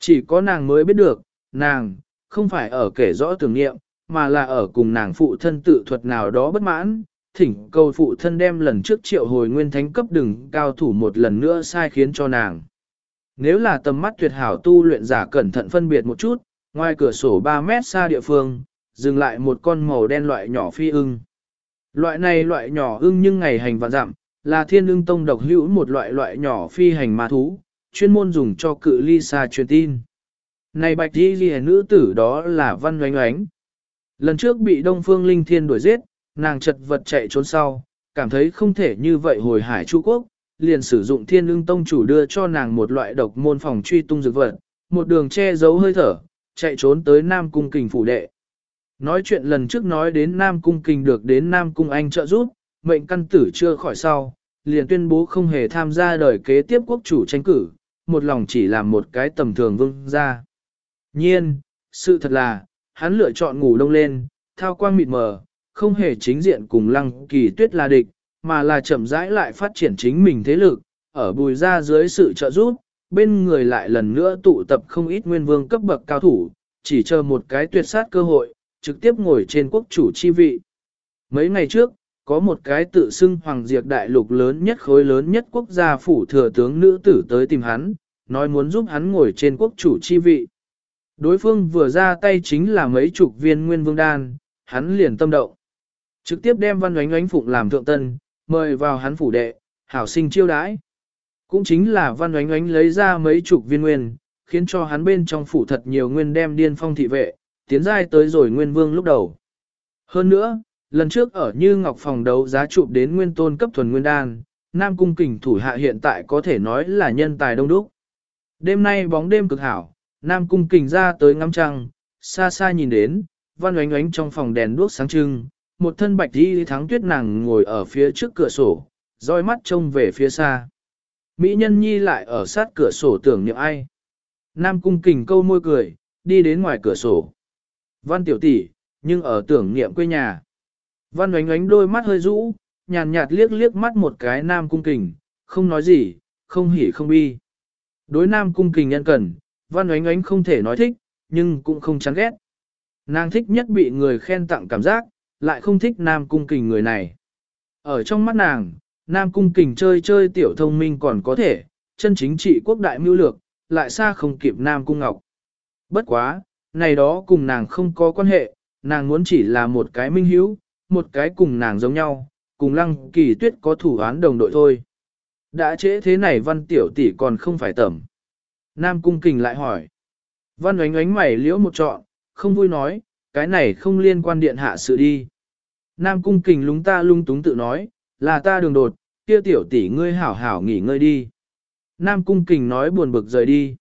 Chỉ có nàng mới biết được, nàng, không phải ở kể rõ tưởng niệm, mà là ở cùng nàng phụ thân tự thuật nào đó bất mãn, thỉnh cầu phụ thân đem lần trước triệu hồi nguyên thánh cấp đừng cao thủ một lần nữa sai khiến cho nàng. Nếu là tầm mắt tuyệt hảo tu luyện giả cẩn thận phân biệt một chút, ngoài cửa sổ 3 mét xa địa phương, dừng lại một con màu đen loại nhỏ phi ưng. Loại này loại nhỏ ưng nhưng ngày hành vạn dặm, là thiên ưng tông độc hữu một loại loại nhỏ phi hành ma thú, chuyên môn dùng cho cự ly xa truyền tin. Này bạch đi ghi nữ tử đó là văn oánh oánh. Lần trước bị Đông Phương Linh Thiên đuổi giết, nàng chật vật chạy trốn sau, cảm thấy không thể như vậy hồi hải Trung Quốc, liền sử dụng thiên ưng tông chủ đưa cho nàng một loại độc môn phòng truy tung dược vật, một đường che giấu hơi thở, chạy trốn tới Nam Cung Kình phủ đệ. Nói chuyện lần trước nói đến Nam Cung Kình được đến Nam Cung Anh trợ giúp, mệnh căn tử chưa khỏi sau, liền tuyên bố không hề tham gia đời kế tiếp quốc chủ tranh cử, một lòng chỉ làm một cái tầm thường vương gia. Nhiên, sự thật là, hắn lựa chọn ngủ đông lên, thao quang mịt mờ, không hề chính diện cùng lăng kỳ tuyết là địch, mà là chậm rãi lại phát triển chính mình thế lực, ở bùi ra dưới sự trợ giúp, bên người lại lần nữa tụ tập không ít nguyên vương cấp bậc cao thủ, chỉ chờ một cái tuyệt sát cơ hội, trực tiếp ngồi trên quốc chủ chi vị. Mấy ngày trước, có một cái tự xưng hoàng diệt đại lục lớn nhất khối lớn nhất quốc gia phủ thừa tướng nữ tử tới tìm hắn, nói muốn giúp hắn ngồi trên quốc chủ chi vị. Đối phương vừa ra tay chính là mấy chục viên nguyên vương đan, hắn liền tâm động. Trực tiếp đem văn oánh oánh phụng làm thượng tân, mời vào hắn phủ đệ, hảo sinh chiêu đãi. Cũng chính là văn oánh oánh lấy ra mấy chục viên nguyên, khiến cho hắn bên trong phủ thật nhiều nguyên đem điên phong thị vệ, tiến giai tới rồi nguyên vương lúc đầu. Hơn nữa, lần trước ở Như Ngọc phòng đấu giá chụp đến nguyên tôn cấp thuần nguyên đan, Nam Cung Kình thủ hạ hiện tại có thể nói là nhân tài đông đúc. Đêm nay bóng đêm cực hảo, Nam Cung Kình ra tới ngắm trăng, xa xa nhìn đến, văn oánh oánh trong phòng đèn đuốc sáng trưng, một thân bạch đi thắng tuyết nàng ngồi ở phía trước cửa sổ, roi mắt trông về phía xa. Mỹ nhân nhi lại ở sát cửa sổ tưởng niệm ai. Nam Cung Kình câu môi cười, đi đến ngoài cửa sổ. Văn tiểu tỷ, nhưng ở tưởng niệm quê nhà. Văn oánh oánh đôi mắt hơi rũ, nhàn nhạt liếc liếc mắt một cái Nam Cung Kình, không nói gì, không hỉ không bi. Đối Nam Cung Kình nhân cần, Văn oánh oánh không thể nói thích, nhưng cũng không chán ghét. Nàng thích nhất bị người khen tặng cảm giác, lại không thích Nam Cung Kình người này. Ở trong mắt nàng, Nam Cung Kình chơi chơi tiểu thông minh còn có thể, chân chính trị quốc đại mưu lược, lại xa không kịp Nam Cung Ngọc. Bất quá, này đó cùng nàng không có quan hệ, nàng muốn chỉ là một cái minh hiếu, một cái cùng nàng giống nhau, cùng lăng kỳ tuyết có thủ án đồng đội thôi. Đã trễ thế này văn tiểu tỷ còn không phải tẩm. Nam cung kình lại hỏi. Văn oánh oánh mày liễu một trọn, không vui nói, cái này không liên quan điện hạ sự đi. Nam cung kình lúng ta lung túng tự nói, là ta đường đột, kia tiểu tỷ ngươi hảo hảo nghỉ ngơi đi. Nam cung kình nói buồn bực rời đi.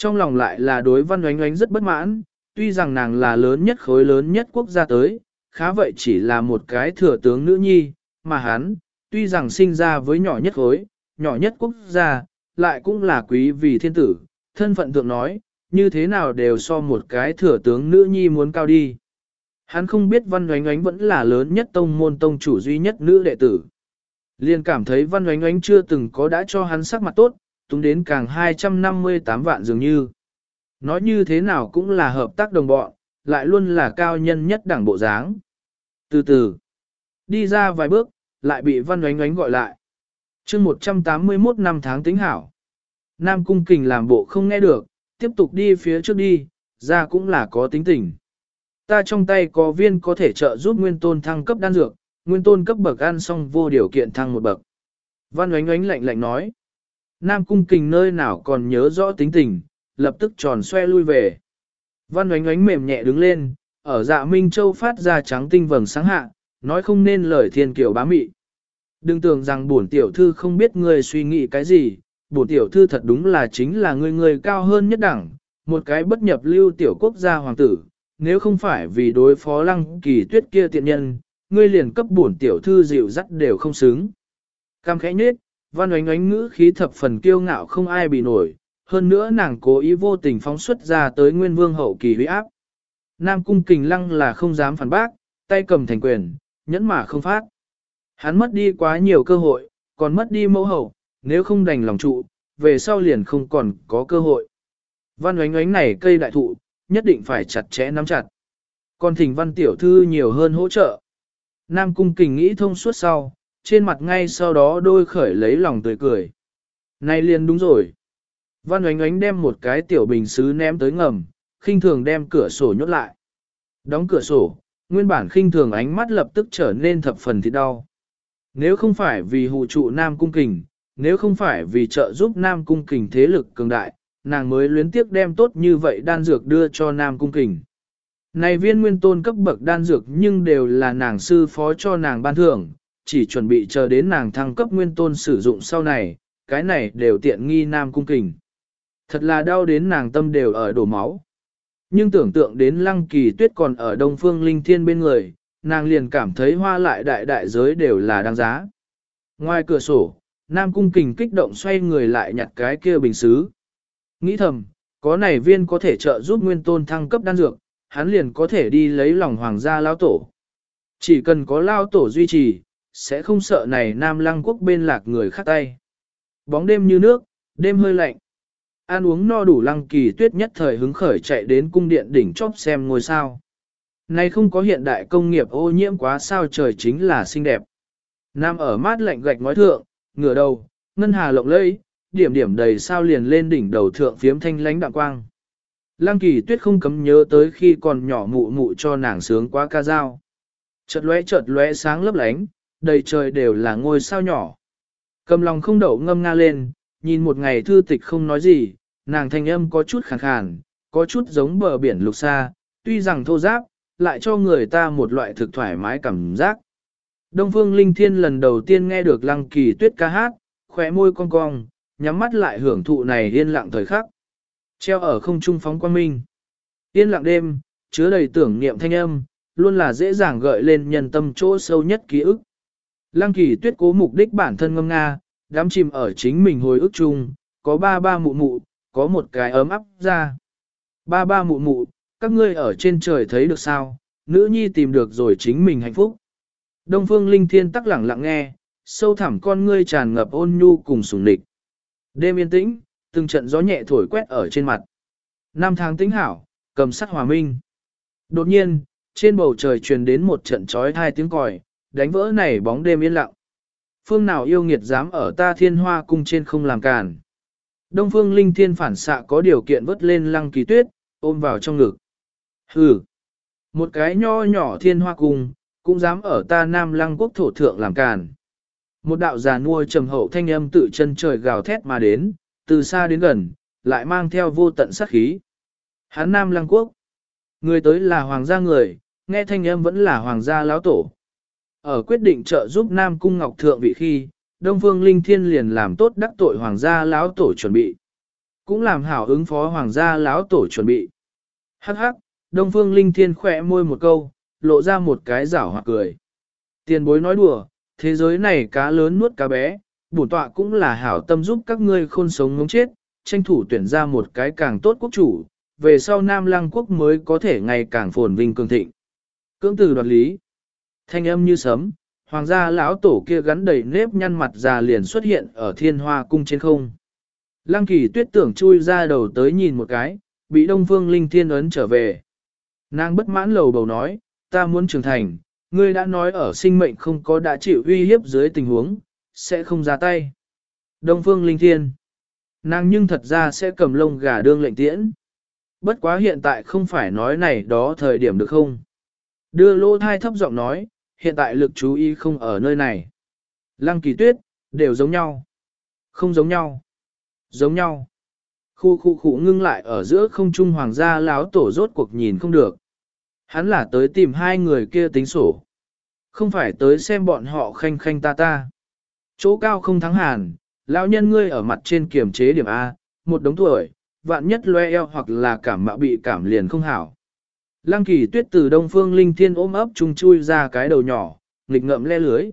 Trong lòng lại là đối văn oánh oánh rất bất mãn, tuy rằng nàng là lớn nhất khối lớn nhất quốc gia tới, khá vậy chỉ là một cái thừa tướng nữ nhi, mà hắn, tuy rằng sinh ra với nhỏ nhất khối, nhỏ nhất quốc gia, lại cũng là quý vì thiên tử, thân phận thượng nói, như thế nào đều so một cái thừa tướng nữ nhi muốn cao đi. Hắn không biết văn oánh oánh vẫn là lớn nhất tông môn tông chủ duy nhất nữ đệ tử. Liên cảm thấy văn oánh oánh chưa từng có đã cho hắn sắc mặt tốt, tung đến càng 258 vạn dường như. Nói như thế nào cũng là hợp tác đồng bọn, lại luôn là cao nhân nhất đảng bộ dáng. Từ từ, đi ra vài bước, lại bị văn oánh oánh gọi lại. chương 181 năm tháng tính hảo. Nam Cung Kình làm bộ không nghe được, tiếp tục đi phía trước đi, ra cũng là có tính tình. Ta trong tay có viên có thể trợ giúp nguyên tôn thăng cấp đan dược, nguyên tôn cấp bậc ăn xong vô điều kiện thăng một bậc. Văn oánh oánh lạnh lạnh nói. Nam Cung Kình nơi nào còn nhớ rõ tính tình, lập tức tròn xoe lui về. Văn oánh oánh mềm nhẹ đứng lên, ở dạ Minh Châu phát ra trắng tinh vầng sáng hạ, nói không nên lời thiên kiểu bá mị. Đừng tưởng rằng bổn tiểu thư không biết ngươi suy nghĩ cái gì, bổn tiểu thư thật đúng là chính là người người cao hơn nhất đẳng, một cái bất nhập lưu tiểu quốc gia hoàng tử, nếu không phải vì đối phó lăng kỳ tuyết kia tiện nhân, ngươi liền cấp bổn tiểu thư dịu dắt đều không xứng. Cam khẽ nhết, văn oánh oánh ngữ khí thập phần kiêu ngạo không ai bị nổi, hơn nữa nàng cố ý vô tình phóng xuất ra tới nguyên vương hậu kỳ huy áp. Nam cung kình lăng là không dám phản bác, tay cầm thành quyền, nhẫn mà không phát. Hắn mất đi quá nhiều cơ hội, còn mất đi mẫu hậu, nếu không đành lòng trụ, về sau liền không còn có cơ hội. Văn oánh oánh này cây đại thụ, nhất định phải chặt chẽ nắm chặt. Còn thỉnh văn tiểu thư nhiều hơn hỗ trợ. Nam cung kình nghĩ thông suốt sau, trên mặt ngay sau đó đôi khởi lấy lòng tươi cười. Này liền đúng rồi. Văn oánh oánh đem một cái tiểu bình xứ ném tới ngầm, khinh thường đem cửa sổ nhốt lại. Đóng cửa sổ, nguyên bản khinh thường ánh mắt lập tức trở nên thập phần thịt đau. Nếu không phải vì hụ trụ Nam Cung Kình, nếu không phải vì trợ giúp Nam Cung Kình thế lực cường đại, nàng mới luyến tiếc đem tốt như vậy đan dược đưa cho Nam Cung Kình. Này viên nguyên tôn cấp bậc đan dược nhưng đều là nàng sư phó cho nàng ban thưởng, chỉ chuẩn bị chờ đến nàng thăng cấp nguyên tôn sử dụng sau này, cái này đều tiện nghi Nam Cung Kình. Thật là đau đến nàng tâm đều ở đổ máu. Nhưng tưởng tượng đến lăng kỳ tuyết còn ở đông phương linh thiên bên người, nàng liền cảm thấy hoa lại đại đại giới đều là đáng giá. Ngoài cửa sổ, Nam Cung Kình kích động xoay người lại nhặt cái kia bình xứ. Nghĩ thầm, có này viên có thể trợ giúp nguyên tôn thăng cấp đan dược, hắn liền có thể đi lấy lòng hoàng gia lao tổ. Chỉ cần có lao tổ duy trì, sẽ không sợ này Nam Lăng quốc bên lạc người khác tay. Bóng đêm như nước, đêm hơi lạnh. Ăn uống no đủ lăng kỳ tuyết nhất thời hứng khởi chạy đến cung điện đỉnh chóp xem ngôi sao. Này không có hiện đại công nghiệp ô nhiễm quá sao trời chính là xinh đẹp. Nam ở mát lạnh gạch ngói thượng, ngửa đầu, ngân hà lộng lẫy, điểm điểm đầy sao liền lên đỉnh đầu thượng phiếm thanh lánh đạm quang. Lăng kỳ tuyết không cấm nhớ tới khi còn nhỏ mụ mụ cho nàng sướng quá ca dao. Chợt lóe chợt lóe sáng lấp lánh, đầy trời đều là ngôi sao nhỏ. Cầm lòng không đậu ngâm nga lên, nhìn một ngày thư tịch không nói gì, nàng thanh âm có chút khàn khàn, có chút giống bờ biển lục xa, tuy rằng thô giáp, lại cho người ta một loại thực thoải mái cảm giác. Đông Phương Linh Thiên lần đầu tiên nghe được Lăng Kỳ Tuyết ca hát, khỏe môi cong cong, nhắm mắt lại hưởng thụ này yên lặng thời khắc. Treo ở không trung phóng quang minh. Yên lặng đêm, chứa đầy tưởng niệm thanh âm, luôn là dễ dàng gợi lên nhân tâm chỗ sâu nhất ký ức. Lăng Kỳ Tuyết cố mục đích bản thân ngâm nga, đắm chìm ở chính mình hồi ức chung, có ba ba mụ mụ, có một cái ấm áp ra. Ba ba mụ mụ, các ngươi ở trên trời thấy được sao, nữ nhi tìm được rồi chính mình hạnh phúc. Đông phương linh thiên tắc lẳng lặng nghe, sâu thẳm con ngươi tràn ngập ôn nhu cùng sùng địch. Đêm yên tĩnh, từng trận gió nhẹ thổi quét ở trên mặt. Năm tháng tính hảo, cầm sắt hòa minh. Đột nhiên, trên bầu trời truyền đến một trận trói thai tiếng còi, đánh vỡ này bóng đêm yên lặng. Phương nào yêu nghiệt dám ở ta thiên hoa cung trên không làm càn. Đông phương linh thiên phản xạ có điều kiện vớt lên lăng kỳ tuyết, ôm vào trong ngực. Hừ, một cái nho nhỏ thiên hoa cung, cũng dám ở ta nam lăng quốc thổ thượng làm càn. Một đạo già nuôi trầm hậu thanh âm tự chân trời gào thét mà đến, từ xa đến gần, lại mang theo vô tận sát khí. Hán nam lăng quốc, người tới là hoàng gia người, nghe thanh âm vẫn là hoàng gia lão tổ. Ở quyết định trợ giúp nam cung ngọc thượng vị khi, Đông Phương Linh Thiên liền làm tốt đắc tội hoàng gia lão tổ chuẩn bị. Cũng làm hảo ứng phó hoàng gia lão tổ chuẩn bị. Hắc hắc, Đông Phương Linh Thiên khỏe môi một câu, lộ ra một cái rảo hoặc cười. Tiền bối nói đùa, thế giới này cá lớn nuốt cá bé, bổn tọa cũng là hảo tâm giúp các ngươi khôn sống ngống chết, tranh thủ tuyển ra một cái càng tốt quốc chủ, về sau Nam Lăng quốc mới có thể ngày càng phồn vinh cường thịnh. Cưỡng từ đoạt lý, thanh âm như sấm, hoàng gia lão tổ kia gắn đầy nếp nhăn mặt già liền xuất hiện ở thiên hoa cung trên không. Lăng kỳ tuyết tưởng chui ra đầu tới nhìn một cái, bị đông phương linh thiên ấn trở về. Nàng bất mãn lầu bầu nói, ta muốn trưởng thành, ngươi đã nói ở sinh mệnh không có đã chịu uy hiếp dưới tình huống, sẽ không ra tay. Đông phương linh thiên. Nàng nhưng thật ra sẽ cầm lông gà đương lệnh tiễn. Bất quá hiện tại không phải nói này đó thời điểm được không? Đưa lô thai thấp giọng nói, hiện tại lực chú ý không ở nơi này. Lăng kỳ tuyết, đều giống nhau. Không giống nhau. Giống nhau. Khu khu khu ngưng lại ở giữa không trung hoàng gia láo tổ rốt cuộc nhìn không được. Hắn là tới tìm hai người kia tính sổ. Không phải tới xem bọn họ khanh khanh ta ta. Chỗ cao không thắng hàn, lão nhân ngươi ở mặt trên kiềm chế điểm A, một đống tuổi, vạn nhất loe eo hoặc là cảm mạo bị cảm liền không hảo. Lăng kỳ tuyết từ đông phương linh thiên ôm ấp chung chui ra cái đầu nhỏ, nghịch ngợm le lưới.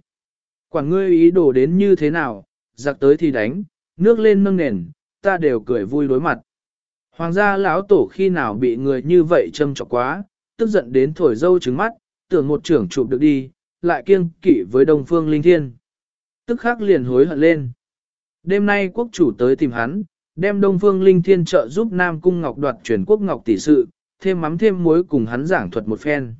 Quản ngươi ý đồ đến như thế nào, giặc tới thì đánh, nước lên nâng nền, ta đều cười vui đối mặt. Hoàng gia lão tổ khi nào bị người như vậy châm chọc quá, tức giận đến thổi dâu trứng mắt, tưởng một trưởng chụp được đi, lại kiêng kỵ với Đông Phương Linh Thiên. Tức khắc liền hối hận lên. Đêm nay quốc chủ tới tìm hắn, đem Đông Phương Linh Thiên trợ giúp Nam Cung Ngọc đoạt truyền quốc Ngọc tỷ sự, thêm mắm thêm muối cùng hắn giảng thuật một phen.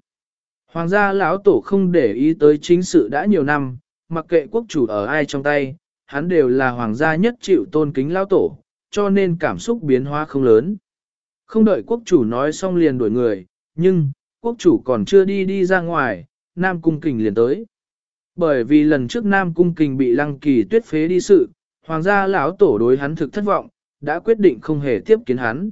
Hoàng gia lão tổ không để ý tới chính sự đã nhiều năm, mặc kệ quốc chủ ở ai trong tay, hắn đều là hoàng gia nhất chịu tôn kính lão tổ, cho nên cảm xúc biến hóa không lớn. Không đợi quốc chủ nói xong liền đuổi người, nhưng, quốc chủ còn chưa đi đi ra ngoài, Nam Cung Kình liền tới. Bởi vì lần trước Nam Cung Kình bị lăng kỳ tuyết phế đi sự, hoàng gia lão tổ đối hắn thực thất vọng, đã quyết định không hề tiếp kiến hắn.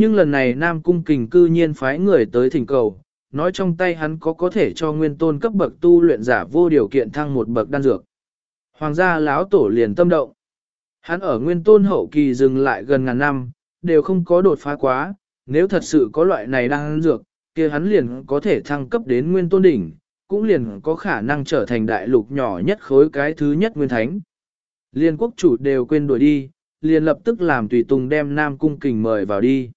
Nhưng lần này Nam Cung Kình cư nhiên phái người tới thỉnh cầu, nói trong tay hắn có có thể cho nguyên tôn cấp bậc tu luyện giả vô điều kiện thăng một bậc đan dược. Hoàng gia lão tổ liền tâm động. Hắn ở nguyên tôn hậu kỳ dừng lại gần ngàn năm, đều không có đột phá quá, nếu thật sự có loại này đan dược, kia hắn liền có thể thăng cấp đến nguyên tôn đỉnh, cũng liền có khả năng trở thành đại lục nhỏ nhất khối cái thứ nhất nguyên thánh. Liên quốc chủ đều quên đuổi đi, liền lập tức làm tùy tùng đem Nam Cung Kình mời vào đi.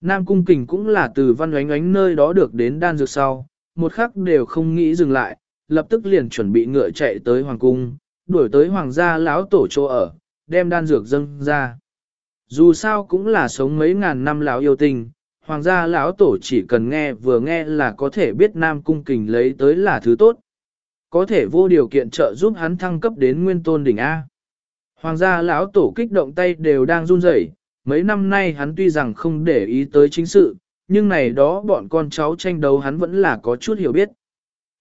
Nam Cung Kình cũng là từ văn oánh oánh nơi đó được đến đan dược sau, một khắc đều không nghĩ dừng lại, lập tức liền chuẩn bị ngựa chạy tới Hoàng Cung, đuổi tới Hoàng gia lão tổ chỗ ở, đem đan dược dâng ra. Dù sao cũng là sống mấy ngàn năm lão yêu tình, Hoàng gia lão tổ chỉ cần nghe vừa nghe là có thể biết Nam Cung Kình lấy tới là thứ tốt. Có thể vô điều kiện trợ giúp hắn thăng cấp đến nguyên tôn đỉnh A. Hoàng gia lão tổ kích động tay đều đang run rẩy mấy năm nay hắn tuy rằng không để ý tới chính sự, nhưng này đó bọn con cháu tranh đấu hắn vẫn là có chút hiểu biết.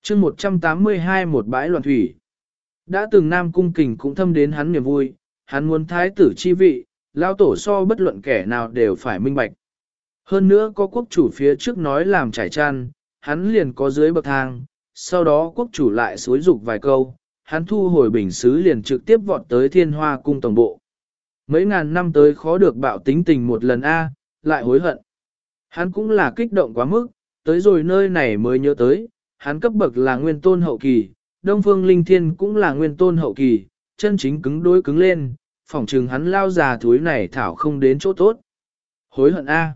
chương 182 một bãi loạn thủy. Đã từng Nam Cung Kình cũng thâm đến hắn niềm vui, hắn muốn thái tử chi vị, lao tổ so bất luận kẻ nào đều phải minh bạch. Hơn nữa có quốc chủ phía trước nói làm trải chăn, hắn liền có dưới bậc thang, sau đó quốc chủ lại xối dục vài câu, hắn thu hồi bình xứ liền trực tiếp vọt tới thiên hoa cung tổng bộ. Mấy ngàn năm tới khó được bạo tính tình một lần A, lại hối hận. Hắn cũng là kích động quá mức, tới rồi nơi này mới nhớ tới, hắn cấp bậc là nguyên tôn hậu kỳ, Đông Phương Linh Thiên cũng là nguyên tôn hậu kỳ, chân chính cứng đối cứng lên, phỏng chừng hắn lao già thúi này thảo không đến chỗ tốt. Hối hận A.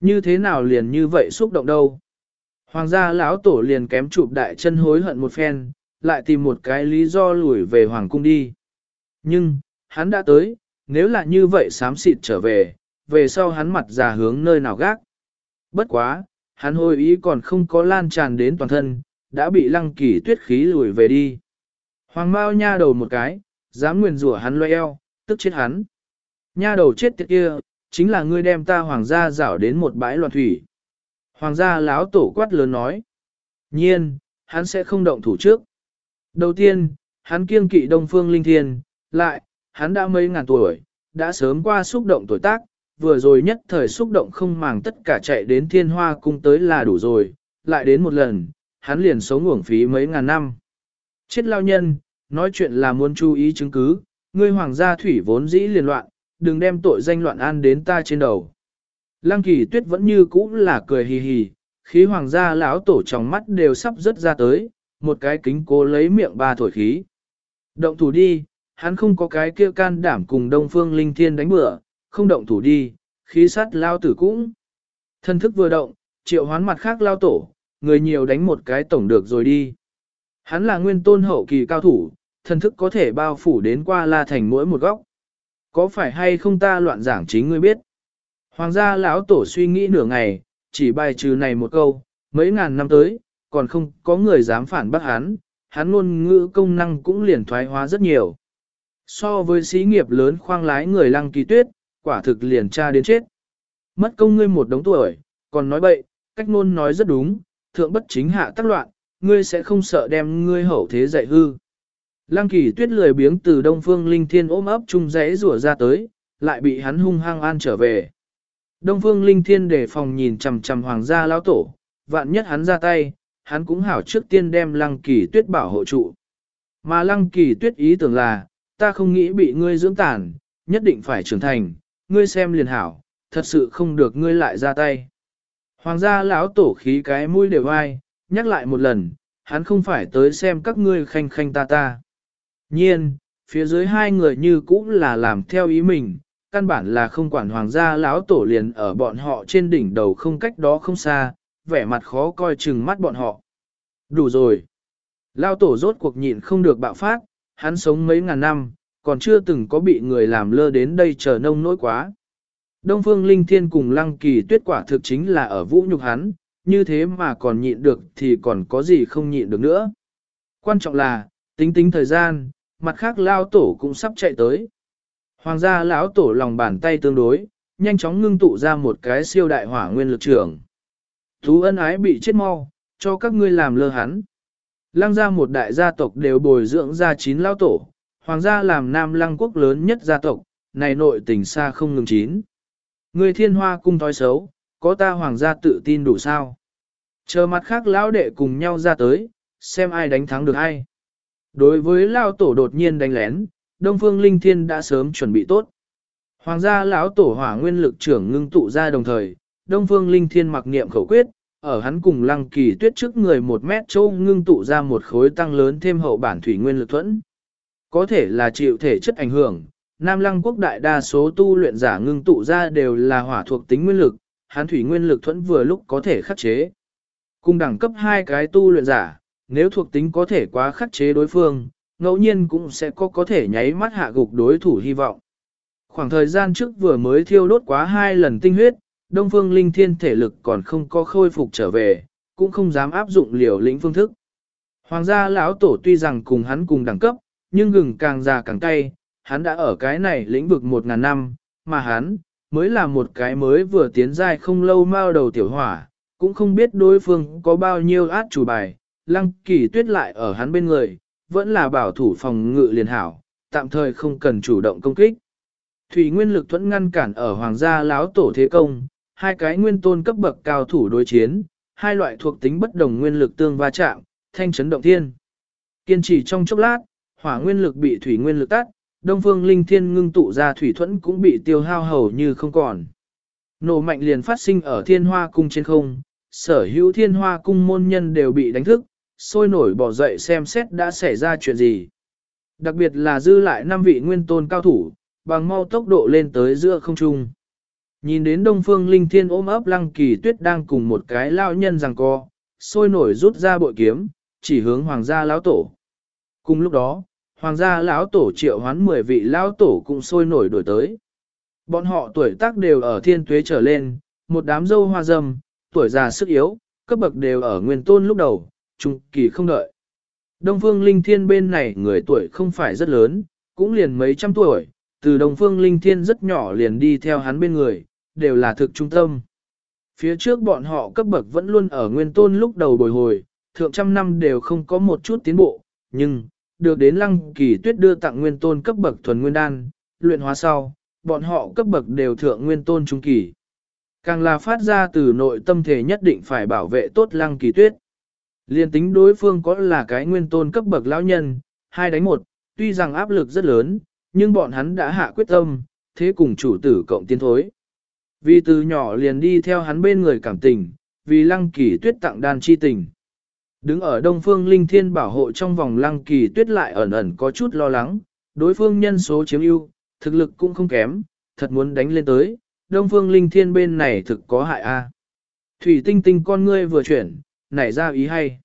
Như thế nào liền như vậy xúc động đâu? Hoàng gia lão tổ liền kém chụp đại chân hối hận một phen, lại tìm một cái lý do lùi về hoàng cung đi. Nhưng, hắn đã tới, nếu là như vậy sám xịt trở về, về sau hắn mặt già hướng nơi nào gác. Bất quá, hắn hồi ý còn không có lan tràn đến toàn thân, đã bị lăng kỳ tuyết khí lùi về đi. Hoàng Mao nha đầu một cái, dám nguyền rủa hắn loe eo, tức chết hắn. Nha đầu chết tiệt kia, chính là ngươi đem ta hoàng gia rảo đến một bãi loạn thủy. Hoàng gia láo tổ quát lớn nói. Nhiên, hắn sẽ không động thủ trước. Đầu tiên, hắn kiêng kỵ Đông Phương Linh Thiên, lại, hắn đã mấy ngàn tuổi, đã sớm qua xúc động tuổi tác, vừa rồi nhất thời xúc động không màng tất cả chạy đến thiên hoa cung tới là đủ rồi, lại đến một lần, hắn liền sống uổng phí mấy ngàn năm. Chết lao nhân, nói chuyện là muốn chú ý chứng cứ, ngươi hoàng gia thủy vốn dĩ liền loạn, đừng đem tội danh loạn an đến ta trên đầu. Lăng kỳ tuyết vẫn như cũ là cười hì hì, khí hoàng gia lão tổ trong mắt đều sắp rớt ra tới, một cái kính cố lấy miệng ba thổi khí. Động thủ đi, hắn không có cái kia can đảm cùng Đông Phương Linh Thiên đánh bữa, không động thủ đi, khí sát lao tử cũng. Thân thức vừa động, triệu hoán mặt khác lao tổ, người nhiều đánh một cái tổng được rồi đi. Hắn là nguyên tôn hậu kỳ cao thủ, thân thức có thể bao phủ đến qua la thành mỗi một góc. Có phải hay không ta loạn giảng chính ngươi biết? Hoàng gia lão tổ suy nghĩ nửa ngày, chỉ bài trừ này một câu, mấy ngàn năm tới, còn không có người dám phản bác hắn, hắn ngôn ngữ công năng cũng liền thoái hóa rất nhiều. So với xí nghiệp lớn khoang lái người lăng kỳ tuyết, quả thực liền tra đến chết. Mất công ngươi một đống tuổi, còn nói bậy, cách ngôn nói rất đúng, thượng bất chính hạ tác loạn, ngươi sẽ không sợ đem ngươi hậu thế dạy hư. Lăng kỳ tuyết lười biếng từ đông phương linh thiên ôm ấp chung rẽ rủa ra tới, lại bị hắn hung hăng an trở về. Đông phương linh thiên đề phòng nhìn chằm chằm hoàng gia lão tổ, vạn nhất hắn ra tay, hắn cũng hảo trước tiên đem lăng kỳ tuyết bảo hộ trụ. Mà lăng kỳ tuyết ý tưởng là, ta không nghĩ bị ngươi dưỡng tàn, nhất định phải trưởng thành, ngươi xem liền hảo, thật sự không được ngươi lại ra tay. Hoàng gia lão tổ khí cái mũi đều ai, nhắc lại một lần, hắn không phải tới xem các ngươi khanh khanh ta ta. Nhiên, phía dưới hai người như cũng là làm theo ý mình, căn bản là không quản hoàng gia lão tổ liền ở bọn họ trên đỉnh đầu không cách đó không xa, vẻ mặt khó coi chừng mắt bọn họ. Đủ rồi. Lão tổ rốt cuộc nhịn không được bạo phát, hắn sống mấy ngàn năm, còn chưa từng có bị người làm lơ đến đây chờ nông nỗi quá. Đông Phương Linh Thiên cùng Lăng Kỳ Tuyết quả thực chính là ở vũ nhục hắn, như thế mà còn nhịn được thì còn có gì không nhịn được nữa. Quan trọng là, tính tính thời gian, mặt khác lao tổ cũng sắp chạy tới. Hoàng gia lão tổ lòng bàn tay tương đối, nhanh chóng ngưng tụ ra một cái siêu đại hỏa nguyên lực trưởng. Thú ân ái bị chết mau, cho các ngươi làm lơ hắn. Lăng gia một đại gia tộc đều bồi dưỡng ra chín lao tổ, hoàng gia làm nam lăng quốc lớn nhất gia tộc, này nội tình xa không ngừng chín. Người thiên hoa cung thói xấu, có ta hoàng gia tự tin đủ sao. Chờ mặt khác lão đệ cùng nhau ra tới, xem ai đánh thắng được ai. Đối với lao tổ đột nhiên đánh lén, Đông Phương Linh Thiên đã sớm chuẩn bị tốt. Hoàng gia lão tổ hỏa nguyên lực trưởng ngưng tụ ra đồng thời, Đông Phương Linh Thiên mặc niệm khẩu quyết, ở hắn cùng lăng kỳ tuyết trước người một mét châu ngưng tụ ra một khối tăng lớn thêm hậu bản thủy nguyên lực thuẫn. Có thể là chịu thể chất ảnh hưởng, Nam Lăng quốc đại đa số tu luyện giả ngưng tụ ra đều là hỏa thuộc tính nguyên lực, hắn thủy nguyên lực thuẫn vừa lúc có thể khắc chế. Cùng đẳng cấp hai cái tu luyện giả, nếu thuộc tính có thể quá khắc chế đối phương, ngẫu nhiên cũng sẽ có có thể nháy mắt hạ gục đối thủ hy vọng. Khoảng thời gian trước vừa mới thiêu đốt quá hai lần tinh huyết, Đông Phương Linh Thiên thể lực còn không có khôi phục trở về, cũng không dám áp dụng liều lĩnh phương thức. Hoàng gia lão tổ tuy rằng cùng hắn cùng đẳng cấp, nhưng gừng càng già càng cay, hắn đã ở cái này lĩnh vực một ngàn năm, mà hắn, mới là một cái mới vừa tiến giai không lâu mao đầu tiểu hỏa, cũng không biết đối phương có bao nhiêu át chủ bài, lăng kỳ tuyết lại ở hắn bên người, vẫn là bảo thủ phòng ngự liền hảo, tạm thời không cần chủ động công kích. Thủy nguyên lực thuẫn ngăn cản ở hoàng gia lão tổ thế công, hai cái nguyên tôn cấp bậc cao thủ đối chiến, hai loại thuộc tính bất đồng nguyên lực tương va chạm, thanh chấn động thiên. Kiên trì trong chốc lát, hỏa nguyên lực bị thủy nguyên lực tắt, đông phương linh thiên ngưng tụ ra thủy thuẫn cũng bị tiêu hao hầu như không còn. Nổ mạnh liền phát sinh ở thiên hoa cung trên không, sở hữu thiên hoa cung môn nhân đều bị đánh thức, sôi nổi bỏ dậy xem xét đã xảy ra chuyện gì. Đặc biệt là dư lại năm vị nguyên tôn cao thủ, bằng mau tốc độ lên tới giữa không trung. Nhìn đến Đông Phương Linh Thiên ôm ấp Lăng Kỳ Tuyết đang cùng một cái lao nhân rằng co, sôi nổi rút ra bội kiếm, chỉ hướng Hoàng gia lão tổ. Cùng lúc đó, Hoàng gia lão tổ triệu hoán 10 vị lão tổ cũng sôi nổi đổi tới. Bọn họ tuổi tác đều ở thiên tuế trở lên, một đám dâu hoa dâm, tuổi già sức yếu, cấp bậc đều ở nguyên tôn lúc đầu, trung kỳ không đợi. Đông Phương Linh Thiên bên này người tuổi không phải rất lớn, cũng liền mấy trăm tuổi, từ Đông Phương Linh Thiên rất nhỏ liền đi theo hắn bên người, đều là thực trung tâm. Phía trước bọn họ cấp bậc vẫn luôn ở nguyên tôn lúc đầu bồi hồi, thượng trăm năm đều không có một chút tiến bộ, nhưng, được đến lăng kỳ tuyết đưa tặng nguyên tôn cấp bậc thuần nguyên đan, luyện hóa sau, bọn họ cấp bậc đều thượng nguyên tôn trung kỳ. Càng là phát ra từ nội tâm thể nhất định phải bảo vệ tốt lăng kỳ tuyết. Liên tính đối phương có là cái nguyên tôn cấp bậc lão nhân, hai đánh một, tuy rằng áp lực rất lớn, nhưng bọn hắn đã hạ quyết tâm, thế cùng chủ tử cộng tiến thối. Vì từ nhỏ liền đi theo hắn bên người cảm tình, vì lăng kỳ tuyết tặng đan chi tình. Đứng ở đông phương linh thiên bảo hộ trong vòng lăng kỳ tuyết lại ẩn ẩn có chút lo lắng, đối phương nhân số chiếm ưu, thực lực cũng không kém, thật muốn đánh lên tới, đông phương linh thiên bên này thực có hại a. Thủy tinh tinh con ngươi vừa chuyển, nảy ra ý hay.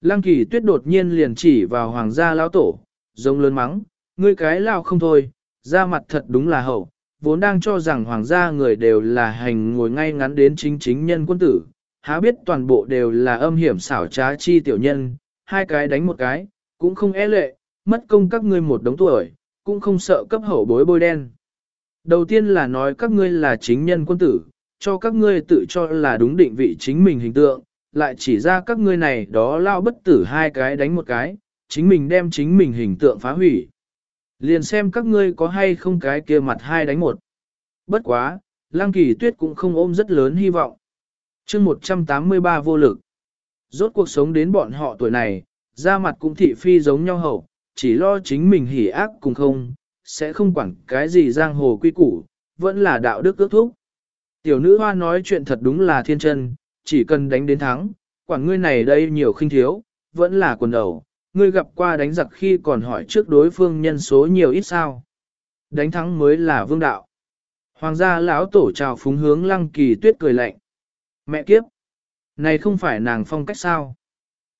Lăng kỳ tuyết đột nhiên liền chỉ vào hoàng gia lão tổ, giống lớn mắng, ngươi cái lao không thôi, ra mặt thật đúng là hậu, vốn đang cho rằng hoàng gia người đều là hành ngồi ngay ngắn đến chính chính nhân quân tử, há biết toàn bộ đều là âm hiểm xảo trá chi tiểu nhân, hai cái đánh một cái, cũng không e lệ, mất công các ngươi một đống tuổi, cũng không sợ cấp hậu bối bôi đen. Đầu tiên là nói các ngươi là chính nhân quân tử, cho các ngươi tự cho là đúng định vị chính mình hình tượng, lại chỉ ra các ngươi này đó lao bất tử hai cái đánh một cái, chính mình đem chính mình hình tượng phá hủy. Liền xem các ngươi có hay không cái kia mặt hai đánh một. Bất quá, Lăng Kỳ Tuyết cũng không ôm rất lớn hy vọng. chương 183 vô lực. Rốt cuộc sống đến bọn họ tuổi này, da mặt cũng thị phi giống nhau hậu, chỉ lo chính mình hỉ ác cùng không, sẽ không quản cái gì giang hồ quy củ, vẫn là đạo đức ước thúc. Tiểu nữ hoa nói chuyện thật đúng là thiên chân, chỉ cần đánh đến thắng, quản ngươi này đây nhiều khinh thiếu, vẫn là quần đầu, ngươi gặp qua đánh giặc khi còn hỏi trước đối phương nhân số nhiều ít sao. Đánh thắng mới là vương đạo. Hoàng gia lão tổ chào phúng hướng lăng kỳ tuyết cười lạnh. Mẹ kiếp! Này không phải nàng phong cách sao?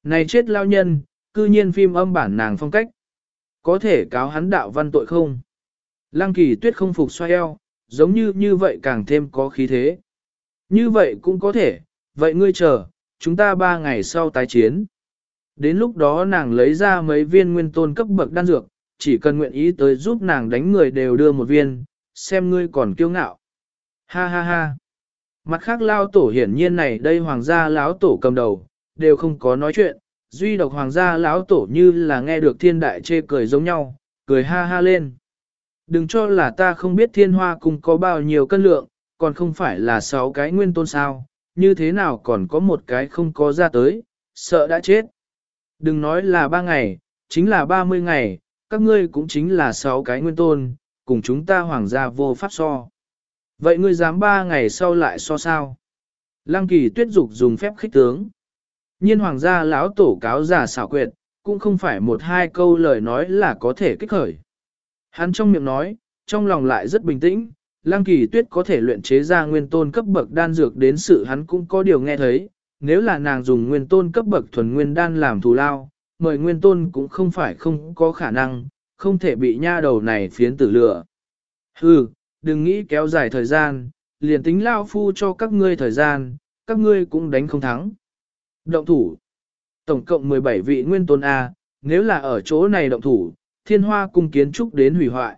Này chết lao nhân, cư nhiên phim âm bản nàng phong cách. Có thể cáo hắn đạo văn tội không? Lăng kỳ tuyết không phục xoay eo, giống như như vậy càng thêm có khí thế. Như vậy cũng có thể, vậy ngươi chờ, chúng ta ba ngày sau tái chiến. Đến lúc đó nàng lấy ra mấy viên nguyên tôn cấp bậc đan dược, chỉ cần nguyện ý tới giúp nàng đánh người đều đưa một viên, xem ngươi còn kiêu ngạo. Ha ha ha. Mặt khác lao tổ hiển nhiên này đây hoàng gia lão tổ cầm đầu, đều không có nói chuyện, duy độc hoàng gia lão tổ như là nghe được thiên đại chê cười giống nhau, cười ha ha lên. Đừng cho là ta không biết thiên hoa cùng có bao nhiêu cân lượng, còn không phải là sáu cái nguyên tôn sao, như thế nào còn có một cái không có ra tới, sợ đã chết. Đừng nói là ba ngày, chính là ba mươi ngày, các ngươi cũng chính là sáu cái nguyên tôn, cùng chúng ta hoàng gia vô pháp so. Vậy ngươi dám ba ngày sau lại so sao? Lăng kỳ tuyết dục dùng phép khích tướng. Nhiên hoàng gia lão tổ cáo giả xảo quyệt, cũng không phải một hai câu lời nói là có thể kích khởi. Hắn trong miệng nói, trong lòng lại rất bình tĩnh, Lăng kỳ tuyết có thể luyện chế ra nguyên tôn cấp bậc đan dược đến sự hắn cũng có điều nghe thấy, nếu là nàng dùng nguyên tôn cấp bậc thuần nguyên đan làm thù lao, mời nguyên tôn cũng không phải không có khả năng, không thể bị nha đầu này phiến tử lửa. Hừ, đừng nghĩ kéo dài thời gian, liền tính lao phu cho các ngươi thời gian, các ngươi cũng đánh không thắng. Động thủ. Tổng cộng 17 vị nguyên tôn A, nếu là ở chỗ này động thủ, thiên hoa cung kiến trúc đến hủy hoại.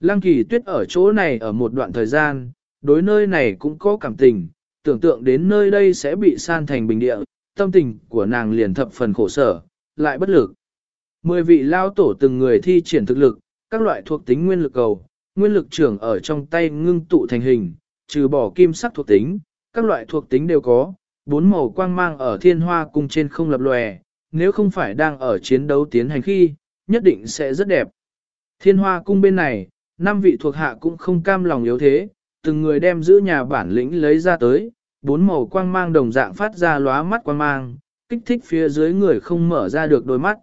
Lăng kỳ tuyết ở chỗ này ở một đoạn thời gian, đối nơi này cũng có cảm tình, tưởng tượng đến nơi đây sẽ bị san thành bình địa, tâm tình của nàng liền thập phần khổ sở, lại bất lực. Mười vị lao tổ từng người thi triển thực lực, các loại thuộc tính nguyên lực cầu, nguyên lực trưởng ở trong tay ngưng tụ thành hình, trừ bỏ kim sắc thuộc tính, các loại thuộc tính đều có, bốn màu quang mang ở thiên hoa cung trên không lập lòe, nếu không phải đang ở chiến đấu tiến hành khi, nhất định sẽ rất đẹp. Thiên hoa cung bên này, năm vị thuộc hạ cũng không cam lòng yếu thế, từng người đem giữ nhà bản lĩnh lấy ra tới, bốn màu quang mang đồng dạng phát ra lóa mắt quang mang, kích thích phía dưới người không mở ra được đôi mắt.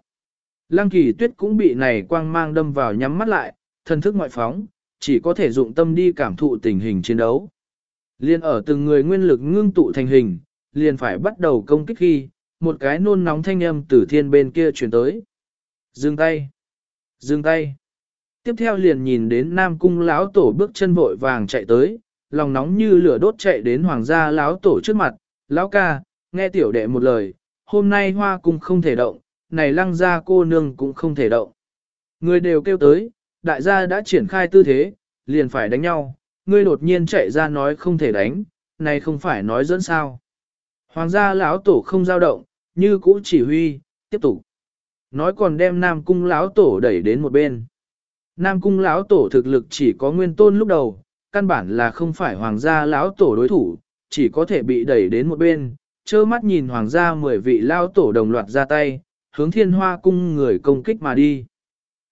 Lăng kỳ tuyết cũng bị này quang mang đâm vào nhắm mắt lại, thân thức ngoại phóng, chỉ có thể dụng tâm đi cảm thụ tình hình chiến đấu. Liên ở từng người nguyên lực ngưng tụ thành hình, liền phải bắt đầu công kích khi, một cái nôn nóng thanh âm từ thiên bên kia chuyển tới. Dừng tay! Dừng tay! Tiếp theo liền nhìn đến Nam Cung lão tổ bước chân vội vàng chạy tới, lòng nóng như lửa đốt chạy đến hoàng gia lão tổ trước mặt, lão ca, nghe tiểu đệ một lời, hôm nay hoa cung không thể động, này lăng gia cô nương cũng không thể động. Người đều kêu tới, đại gia đã triển khai tư thế, liền phải đánh nhau, ngươi đột nhiên chạy ra nói không thể đánh, này không phải nói dẫn sao. Hoàng gia lão tổ không giao động, như cũ chỉ huy, tiếp tục. Nói còn đem Nam cung lão tổ đẩy đến một bên. Nam cung lão tổ thực lực chỉ có nguyên tôn lúc đầu, căn bản là không phải hoàng gia lão tổ đối thủ, chỉ có thể bị đẩy đến một bên, trơ mắt nhìn hoàng gia mười vị lão tổ đồng loạt ra tay, hướng thiên hoa cung người công kích mà đi.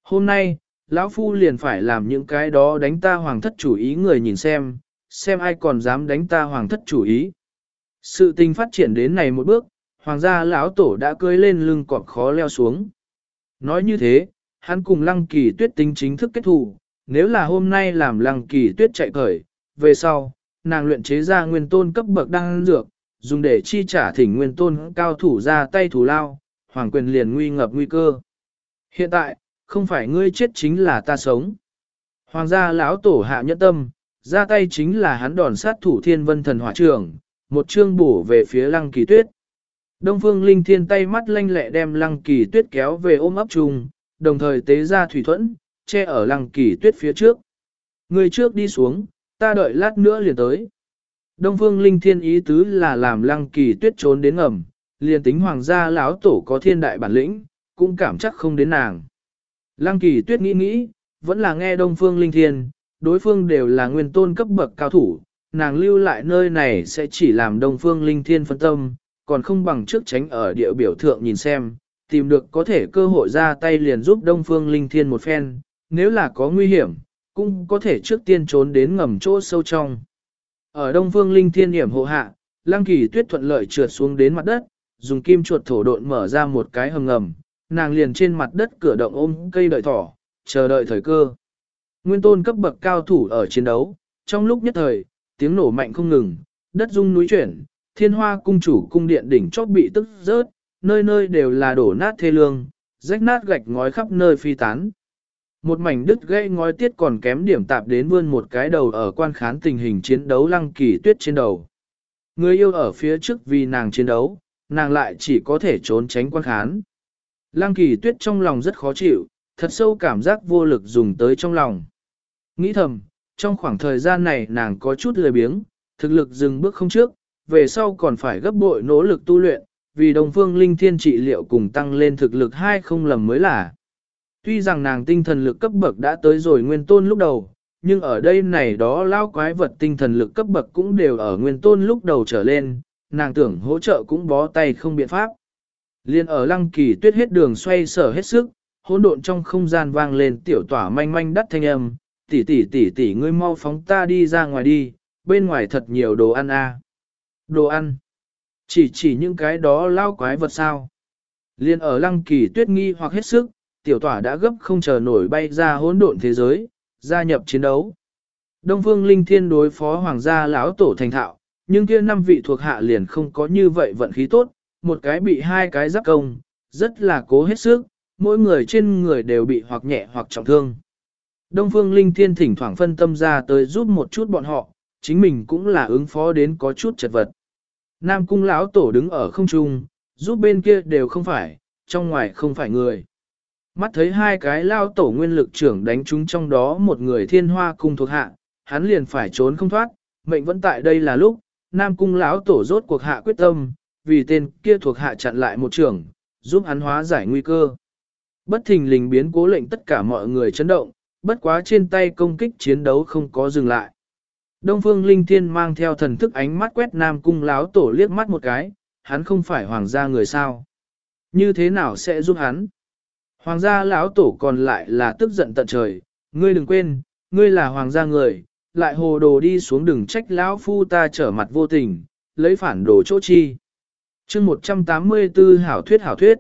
Hôm nay, lão phu liền phải làm những cái đó đánh ta hoàng thất chủ ý người nhìn xem, xem ai còn dám đánh ta hoàng thất chủ ý. Sự tình phát triển đến này một bước, hoàng gia lão tổ đã cưới lên lưng cọp khó leo xuống. Nói như thế, hắn cùng lăng kỳ tuyết tính chính thức kết thù, nếu là hôm nay làm lăng kỳ tuyết chạy khởi, về sau, nàng luyện chế ra nguyên tôn cấp bậc đăng dược, dùng để chi trả thỉnh nguyên tôn cao thủ ra tay thủ lao, hoàng quyền liền nguy ngập nguy cơ. Hiện tại, không phải ngươi chết chính là ta sống. Hoàng gia lão tổ hạ nhẫn tâm, ra tay chính là hắn đòn sát thủ thiên vân thần hỏa trường, một chương bổ về phía lăng kỳ tuyết. Đông phương linh thiên tay mắt lanh lẹ đem lăng kỳ tuyết kéo về ôm ấp chung, đồng thời tế ra thủy thuẫn, che ở lăng kỳ tuyết phía trước. Người trước đi xuống, ta đợi lát nữa liền tới. Đông phương linh thiên ý tứ là làm lăng kỳ tuyết trốn đến ngầm, liền tính hoàng gia lão tổ có thiên đại bản lĩnh, cũng cảm chắc không đến nàng. Lăng kỳ tuyết nghĩ nghĩ, vẫn là nghe đông phương linh thiên, đối phương đều là nguyên tôn cấp bậc cao thủ, nàng lưu lại nơi này sẽ chỉ làm đông phương linh thiên phân tâm, còn không bằng trước tránh ở địa biểu thượng nhìn xem, tìm được có thể cơ hội ra tay liền giúp Đông Phương Linh Thiên một phen, nếu là có nguy hiểm, cũng có thể trước tiên trốn đến ngầm chỗ sâu trong. Ở Đông Phương Linh Thiên hiểm hộ hạ, Lăng Kỳ Tuyết thuận lợi trượt xuống đến mặt đất, dùng kim chuột thổ độn mở ra một cái hầm ngầm, nàng liền trên mặt đất cửa động ôm cây đợi thỏ, chờ đợi thời cơ. Nguyên tôn cấp bậc cao thủ ở chiến đấu, Trong lúc nhất thời, tiếng nổ mạnh không ngừng, đất rung núi chuyển, thiên hoa cung chủ cung điện đỉnh chót bị tức rớt, nơi nơi đều là đổ nát thê lương, rách nát gạch ngói khắp nơi phi tán. Một mảnh đứt gãy ngói tiết còn kém điểm tạp đến vươn một cái đầu ở quan khán tình hình chiến đấu lăng kỳ tuyết trên đầu. Người yêu ở phía trước vì nàng chiến đấu, nàng lại chỉ có thể trốn tránh quan khán. Lăng kỳ tuyết trong lòng rất khó chịu, thật sâu cảm giác vô lực dùng tới trong lòng. Nghĩ thầm, trong khoảng thời gian này nàng có chút lười biếng, thực lực dừng bước không trước, về sau còn phải gấp bội nỗ lực tu luyện, vì đồng phương linh thiên trị liệu cùng tăng lên thực lực hai không lầm mới là. Tuy rằng nàng tinh thần lực cấp bậc đã tới rồi nguyên tôn lúc đầu, nhưng ở đây này đó lao quái vật tinh thần lực cấp bậc cũng đều ở nguyên tôn lúc đầu trở lên, nàng tưởng hỗ trợ cũng bó tay không biện pháp. Liên ở lăng kỳ tuyết hết đường xoay sở hết sức, hỗn độn trong không gian vang lên tiểu tỏa manh manh đắt thanh âm, tỷ tỷ tỷ tỷ ngươi mau phóng ta đi ra ngoài đi, bên ngoài thật nhiều đồ ăn a. Đồ ăn. Chỉ chỉ những cái đó lao quái vật sao. Liên ở lăng kỳ tuyết nghi hoặc hết sức, tiểu tỏa đã gấp không chờ nổi bay ra hỗn độn thế giới, gia nhập chiến đấu. Đông phương linh thiên đối phó hoàng gia lão tổ thành thạo, nhưng kia năm vị thuộc hạ liền không có như vậy vận khí tốt, một cái bị hai cái giáp công, rất là cố hết sức, mỗi người trên người đều bị hoặc nhẹ hoặc trọng thương. Đông phương linh thiên thỉnh thoảng phân tâm ra tới giúp một chút bọn họ, chính mình cũng là ứng phó đến có chút chật vật. Nam cung lão tổ đứng ở không trung, giúp bên kia đều không phải, trong ngoài không phải người. Mắt thấy hai cái lao tổ nguyên lực trưởng đánh chúng trong đó một người thiên hoa cung thuộc hạ, hắn liền phải trốn không thoát, mệnh vẫn tại đây là lúc, Nam cung lão tổ rốt cuộc hạ quyết tâm, vì tên kia thuộc hạ chặn lại một trưởng, giúp hắn hóa giải nguy cơ. Bất thình lình biến cố lệnh tất cả mọi người chấn động, bất quá trên tay công kích chiến đấu không có dừng lại. Đông Phương Linh Thiên mang theo thần thức ánh mắt quét Nam Cung láo tổ liếc mắt một cái, hắn không phải hoàng gia người sao. Như thế nào sẽ giúp hắn? Hoàng gia lão tổ còn lại là tức giận tận trời, ngươi đừng quên, ngươi là hoàng gia người, lại hồ đồ đi xuống đừng trách lão phu ta trở mặt vô tình, lấy phản đồ chỗ chi. chương 184 hảo thuyết hảo thuyết.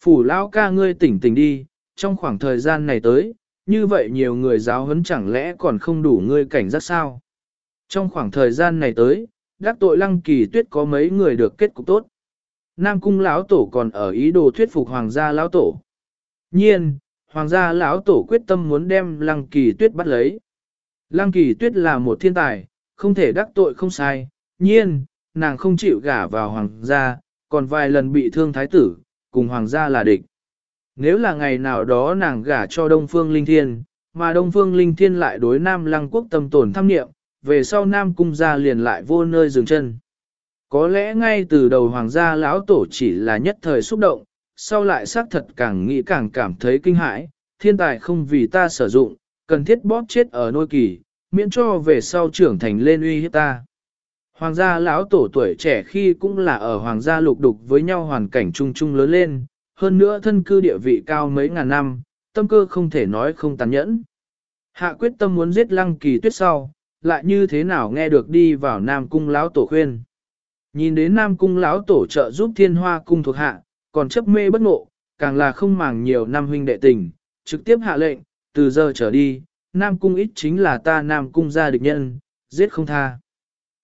Phủ lão ca ngươi tỉnh tỉnh đi, trong khoảng thời gian này tới, như vậy nhiều người giáo huấn chẳng lẽ còn không đủ ngươi cảnh giác sao? Trong khoảng thời gian này tới, đắc tội lăng kỳ tuyết có mấy người được kết cục tốt. Nam cung lão tổ còn ở ý đồ thuyết phục hoàng gia lão tổ. Nhiên, hoàng gia lão tổ quyết tâm muốn đem lăng kỳ tuyết bắt lấy. Lăng kỳ tuyết là một thiên tài, không thể đắc tội không sai. Nhiên, nàng không chịu gả vào hoàng gia, còn vài lần bị thương thái tử, cùng hoàng gia là địch. Nếu là ngày nào đó nàng gả cho Đông Phương Linh Thiên, mà Đông Phương Linh Thiên lại đối Nam Lăng Quốc tâm tổn tham niệm, về sau Nam Cung gia liền lại vô nơi dừng chân. Có lẽ ngay từ đầu hoàng gia lão tổ chỉ là nhất thời xúc động, sau lại xác thật càng nghĩ càng cảm thấy kinh hãi, thiên tài không vì ta sử dụng, cần thiết bóp chết ở nôi kỳ, miễn cho về sau trưởng thành lên uy hiếp ta. Hoàng gia lão tổ tuổi trẻ khi cũng là ở hoàng gia lục đục với nhau hoàn cảnh chung chung lớn lên, hơn nữa thân cư địa vị cao mấy ngàn năm, tâm cơ không thể nói không tàn nhẫn. Hạ quyết tâm muốn giết lăng kỳ tuyết sau, lại như thế nào nghe được đi vào Nam Cung lão tổ khuyên. Nhìn đến Nam Cung lão tổ trợ giúp Thiên Hoa cung thuộc hạ, còn chấp mê bất ngộ, càng là không màng nhiều năm huynh đệ tình, trực tiếp hạ lệnh, từ giờ trở đi, Nam Cung ít chính là ta Nam Cung gia địch nhân, giết không tha.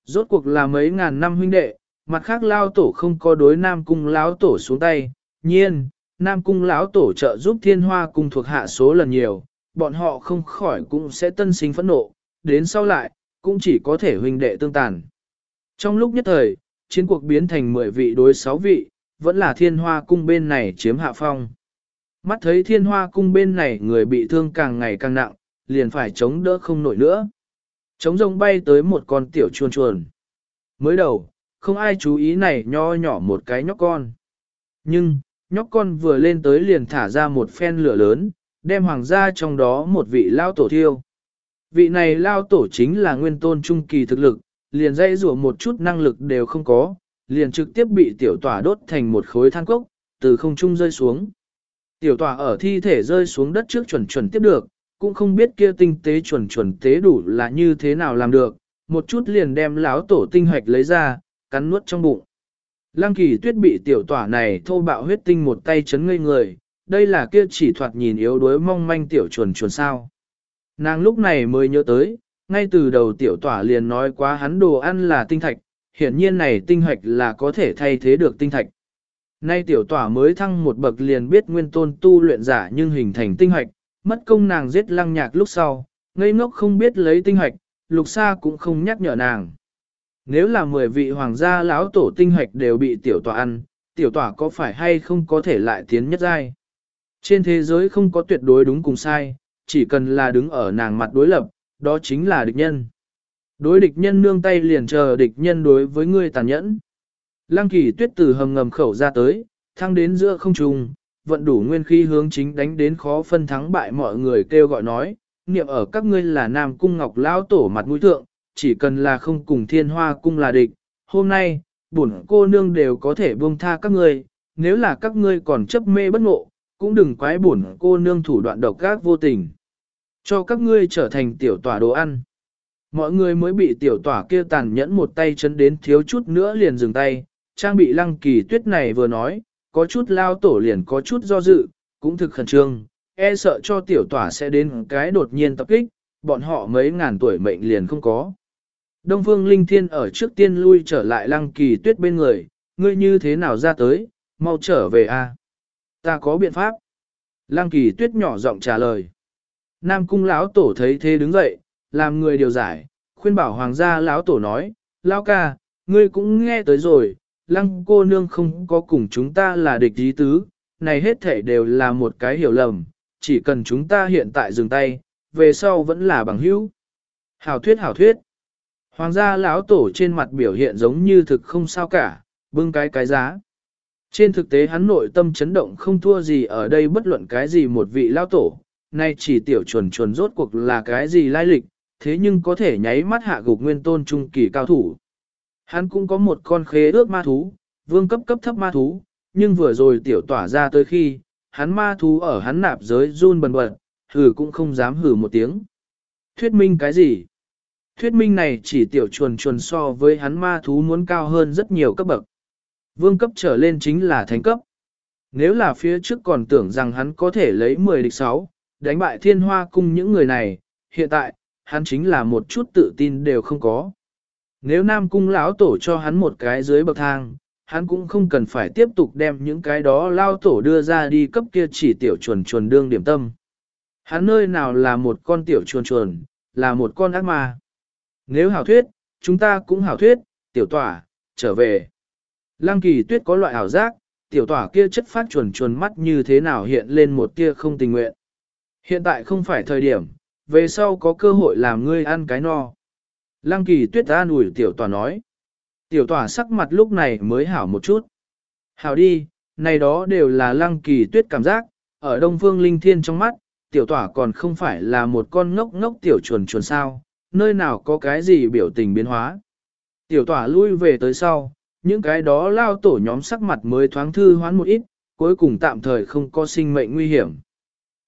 Rốt cuộc là mấy ngàn năm huynh đệ, mặt khác lao tổ không có đối Nam Cung lão tổ xuống tay, nhiên, Nam Cung lão tổ trợ giúp Thiên Hoa cung thuộc hạ số lần nhiều, bọn họ không khỏi cũng sẽ tân sinh phẫn nộ, đến sau lại, cũng chỉ có thể huynh đệ tương tàn. Trong lúc nhất thời, chiến cuộc biến thành 10 vị đối 6 vị, vẫn là thiên hoa cung bên này chiếm hạ phong. Mắt thấy thiên hoa cung bên này người bị thương càng ngày càng nặng, liền phải chống đỡ không nổi nữa. Chống rông bay tới một con tiểu chuồn chuồn. Mới đầu, không ai chú ý này nho nhỏ một cái nhóc con. Nhưng, nhóc con vừa lên tới liền thả ra một phen lửa lớn, đem hoàng gia trong đó một vị lao tổ thiêu. Vị này lao tổ chính là nguyên tôn trung kỳ thực lực, liền dây rủa một chút năng lực đều không có, liền trực tiếp bị tiểu tỏa đốt thành một khối than cốc, từ không trung rơi xuống. Tiểu tỏa ở thi thể rơi xuống đất trước chuẩn chuẩn tiếp được, cũng không biết kia tinh tế chuẩn chuẩn tế đủ là như thế nào làm được, một chút liền đem láo tổ tinh hoạch lấy ra, cắn nuốt trong bụng. Lăng kỳ tuyết bị tiểu tỏa này thô bạo huyết tinh một tay chấn ngây người, đây là kia chỉ thoạt nhìn yếu đuối mong manh tiểu chuẩn chuẩn sao. Nàng lúc này mới nhớ tới, ngay từ đầu tiểu tỏa liền nói quá hắn đồ ăn là tinh thạch, hiển nhiên này tinh hạch là có thể thay thế được tinh thạch. Nay tiểu tỏa mới thăng một bậc liền biết nguyên tôn tu luyện giả nhưng hình thành tinh hạch, mất công nàng giết lăng nhạc lúc sau, ngây ngốc không biết lấy tinh hạch, lục sa cũng không nhắc nhở nàng. Nếu là 10 vị hoàng gia lão tổ tinh hạch đều bị tiểu tỏa ăn, tiểu tỏa có phải hay không có thể lại tiến nhất giai? Trên thế giới không có tuyệt đối đúng cùng sai, chỉ cần là đứng ở nàng mặt đối lập, đó chính là địch nhân. Đối địch nhân nương tay liền chờ địch nhân đối với ngươi tàn nhẫn. Lăng kỳ tuyết từ hầm ngầm khẩu ra tới, thăng đến giữa không trung, vận đủ nguyên khí hướng chính đánh đến khó phân thắng bại mọi người kêu gọi nói, niệm ở các ngươi là nam cung ngọc lão tổ mặt mũi thượng, chỉ cần là không cùng thiên hoa cung là địch, hôm nay, bổn cô nương đều có thể buông tha các ngươi, nếu là các ngươi còn chấp mê bất ngộ, cũng đừng quái bổn cô nương thủ đoạn độc ác vô tình. Cho các ngươi trở thành tiểu tỏa đồ ăn. Mọi người mới bị tiểu tỏa kia tàn nhẫn một tay chấn đến thiếu chút nữa liền dừng tay, trang bị lăng kỳ tuyết này vừa nói, có chút lao tổ liền có chút do dự, cũng thực khẩn trương, e sợ cho tiểu tỏa sẽ đến cái đột nhiên tập kích, bọn họ mấy ngàn tuổi mệnh liền không có. Đông Phương Linh Thiên ở trước tiên lui trở lại lăng kỳ tuyết bên người, ngươi như thế nào ra tới, mau trở về a. Ta có biện pháp. Lăng kỳ tuyết nhỏ giọng trả lời. Nam cung lão tổ thấy thế đứng dậy, làm người điều giải, khuyên bảo hoàng gia lão tổ nói, lão ca, ngươi cũng nghe tới rồi, lăng cô nương không có cùng chúng ta là địch ý tứ, này hết thể đều là một cái hiểu lầm, chỉ cần chúng ta hiện tại dừng tay, về sau vẫn là bằng hữu. Hảo thuyết hảo thuyết. Hoàng gia lão tổ trên mặt biểu hiện giống như thực không sao cả, bưng cái cái giá. Trên thực tế hắn nội tâm chấn động không thua gì ở đây bất luận cái gì một vị lão tổ, nay chỉ tiểu chuẩn chuẩn rốt cuộc là cái gì lai lịch, thế nhưng có thể nháy mắt hạ gục nguyên tôn trung kỳ cao thủ. Hắn cũng có một con khế ước ma thú, vương cấp cấp thấp ma thú, nhưng vừa rồi tiểu tỏa ra tới khi, hắn ma thú ở hắn nạp giới run bần bật, hử cũng không dám hử một tiếng. Thuyết minh cái gì? Thuyết minh này chỉ tiểu chuồn chuồn so với hắn ma thú muốn cao hơn rất nhiều cấp bậc. Vương cấp trở lên chính là thánh cấp. Nếu là phía trước còn tưởng rằng hắn có thể lấy 10 địch 6, đánh bại thiên hoa cung những người này, hiện tại, hắn chính là một chút tự tin đều không có. Nếu Nam Cung lão tổ cho hắn một cái dưới bậc thang, hắn cũng không cần phải tiếp tục đem những cái đó lao tổ đưa ra đi cấp kia chỉ tiểu chuồn chuồn đương điểm tâm. Hắn nơi nào là một con tiểu chuồn chuồn, là một con ác ma. Nếu hảo thuyết, chúng ta cũng hảo thuyết, tiểu tỏa, trở về. Lăng kỳ tuyết có loại ảo giác, tiểu tỏa kia chất phát chuồn chuồn mắt như thế nào hiện lên một tia không tình nguyện. Hiện tại không phải thời điểm, về sau có cơ hội làm ngươi ăn cái no. Lăng kỳ tuyết an ủi tiểu tòa nói. Tiểu tòa sắc mặt lúc này mới hảo một chút. Hảo đi, này đó đều là lăng kỳ tuyết cảm giác, ở đông phương linh thiên trong mắt, tiểu tỏa còn không phải là một con ngốc ngốc tiểu chuồn chuồn sao, nơi nào có cái gì biểu tình biến hóa. Tiểu tỏa lui về tới sau, những cái đó lao tổ nhóm sắc mặt mới thoáng thư hoán một ít, cuối cùng tạm thời không có sinh mệnh nguy hiểm.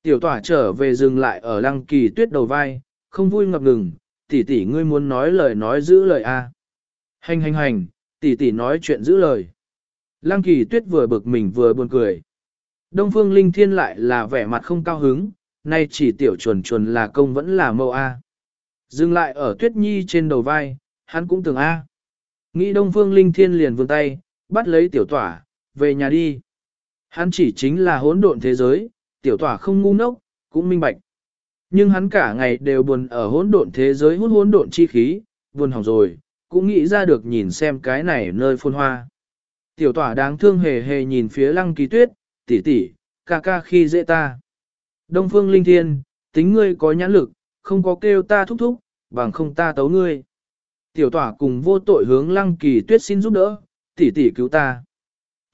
Tiểu tỏa trở về dừng lại ở lăng kỳ tuyết đầu vai, không vui ngập ngừng, tỷ tỷ ngươi muốn nói lời nói giữ lời a. À. Hành hành hành, tỷ tỷ nói chuyện giữ lời. Lăng kỳ tuyết vừa bực mình vừa buồn cười. Đông phương linh thiên lại là vẻ mặt không cao hứng, nay chỉ tiểu chuồn chuồn là công vẫn là mâu a. Dừng lại ở tuyết nhi trên đầu vai, hắn cũng tưởng a. Nghĩ đông phương linh thiên liền vươn tay, bắt lấy tiểu tỏa, về nhà đi. Hắn chỉ chính là hỗn độn thế giới, tiểu tỏa không ngu ngốc, cũng minh bạch. Nhưng hắn cả ngày đều buồn ở hỗn độn thế giới hút hỗn độn chi khí, buồn hỏng rồi, cũng nghĩ ra được nhìn xem cái này nơi phôn hoa. Tiểu tỏa đáng thương hề hề nhìn phía lăng kỳ tuyết, tỷ tỷ, ca ca khi dễ ta. Đông phương linh thiên, tính ngươi có nhãn lực, không có kêu ta thúc thúc, bằng không ta tấu ngươi. Tiểu tỏa cùng vô tội hướng lăng kỳ tuyết xin giúp đỡ, tỷ tỷ cứu ta.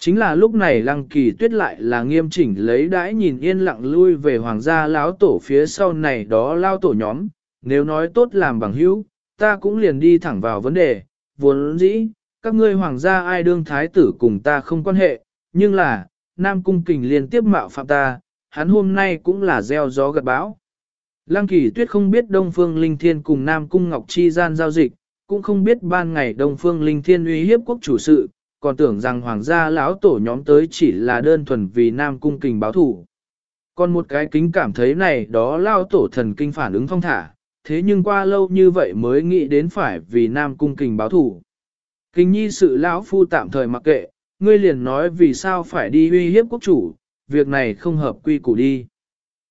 Chính là lúc này lăng kỳ tuyết lại là nghiêm chỉnh lấy đãi nhìn yên lặng lui về hoàng gia lão tổ phía sau này đó lao tổ nhóm, nếu nói tốt làm bằng hữu, ta cũng liền đi thẳng vào vấn đề, vốn dĩ, các ngươi hoàng gia ai đương thái tử cùng ta không quan hệ, nhưng là, Nam Cung Kình liên tiếp mạo phạm ta, hắn hôm nay cũng là gieo gió gật bão. Lăng kỳ tuyết không biết Đông Phương Linh Thiên cùng Nam Cung Ngọc Chi gian giao dịch, cũng không biết ban ngày Đông Phương Linh Thiên uy hiếp quốc chủ sự, còn tưởng rằng hoàng gia lão tổ nhóm tới chỉ là đơn thuần vì nam cung kình báo thủ. Còn một cái kính cảm thấy này đó lao tổ thần kinh phản ứng phong thả, thế nhưng qua lâu như vậy mới nghĩ đến phải vì Nam Cung Kình báo thủ. Kinh nhi sự lão phu tạm thời mặc kệ, ngươi liền nói vì sao phải đi uy hiếp quốc chủ, việc này không hợp quy củ đi.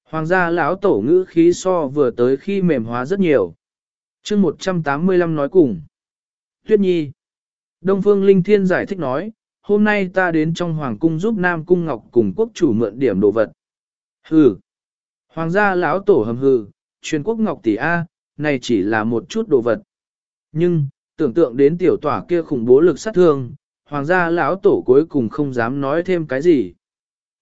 Hoàng gia lão tổ ngữ khí so vừa tới khi mềm hóa rất nhiều. chương 185 nói cùng. Tuyết Nhi. Đông Phương Linh Thiên giải thích nói, hôm nay ta đến trong Hoàng cung giúp Nam Cung Ngọc cùng quốc chủ mượn điểm đồ vật. Hừ. Hoàng gia lão tổ hầm hừ, truyền quốc Ngọc tỷ A, này chỉ là một chút đồ vật. Nhưng, tưởng tượng đến tiểu tỏa kia khủng bố lực sát thương, hoàng gia lão tổ cuối cùng không dám nói thêm cái gì.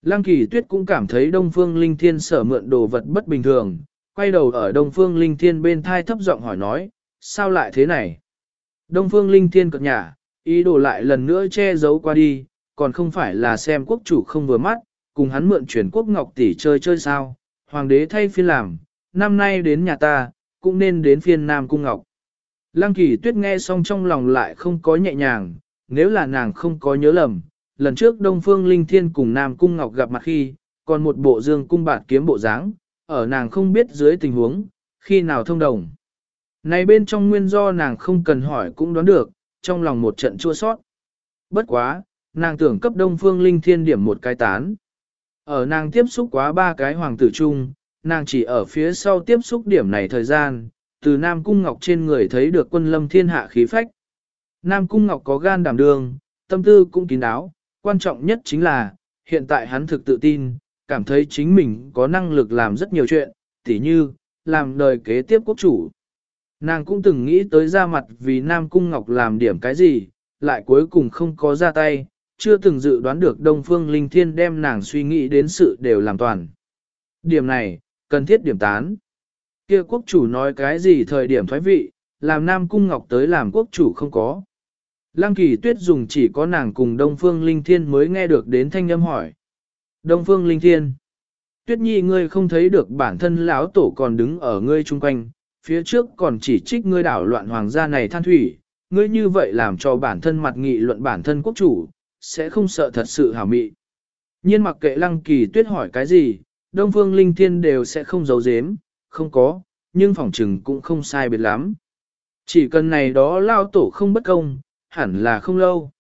Lăng kỳ tuyết cũng cảm thấy Đông Phương Linh Thiên sở mượn đồ vật bất bình thường, quay đầu ở Đông Phương Linh Thiên bên thai thấp giọng hỏi nói, sao lại thế này? Đông Phương Linh Thiên cật nhả, ý đồ lại lần nữa che giấu qua đi, còn không phải là xem quốc chủ không vừa mắt, cùng hắn mượn chuyển quốc ngọc tỷ chơi chơi sao, hoàng đế thay phiên làm, năm nay đến nhà ta, cũng nên đến phiên Nam Cung Ngọc. Lăng kỳ tuyết nghe xong trong lòng lại không có nhẹ nhàng, nếu là nàng không có nhớ lầm, lần trước Đông Phương Linh Thiên cùng Nam Cung Ngọc gặp mặt khi, còn một bộ dương cung bạt kiếm bộ dáng, ở nàng không biết dưới tình huống, khi nào thông đồng. Này bên trong nguyên do nàng không cần hỏi cũng đoán được, trong lòng một trận chua sót. Bất quá, nàng tưởng cấp Đông Phương Linh Thiên điểm một cái tán. Ở nàng tiếp xúc quá ba cái hoàng tử chung, nàng chỉ ở phía sau tiếp xúc điểm này thời gian, từ Nam Cung Ngọc trên người thấy được quân lâm thiên hạ khí phách. Nam Cung Ngọc có gan đảm đường, tâm tư cũng kín đáo, quan trọng nhất chính là, hiện tại hắn thực tự tin, cảm thấy chính mình có năng lực làm rất nhiều chuyện, tỉ như, làm đời kế tiếp quốc chủ. Nàng cũng từng nghĩ tới ra mặt vì Nam Cung Ngọc làm điểm cái gì, lại cuối cùng không có ra tay, chưa từng dự đoán được Đông Phương Linh Thiên đem nàng suy nghĩ đến sự đều làm toàn. Điểm này, cần thiết điểm tán. Kia quốc chủ nói cái gì thời điểm thoái vị, làm Nam Cung Ngọc tới làm quốc chủ không có. Lăng kỳ tuyết dùng chỉ có nàng cùng Đông Phương Linh Thiên mới nghe được đến thanh âm hỏi. Đông Phương Linh Thiên. Tuyết nhi ngươi không thấy được bản thân lão tổ còn đứng ở ngươi chung quanh, phía trước còn chỉ trích ngươi đảo loạn hoàng gia này than thủy, ngươi như vậy làm cho bản thân mặt nghị luận bản thân quốc chủ, sẽ không sợ thật sự hảo mị. Nhiên mặc kệ lăng kỳ tuyết hỏi cái gì, Đông Phương Linh Thiên đều sẽ không giấu giếm, không có, nhưng phỏng trừng cũng không sai biệt lắm. Chỉ cần này đó lao tổ không bất công, hẳn là không lâu.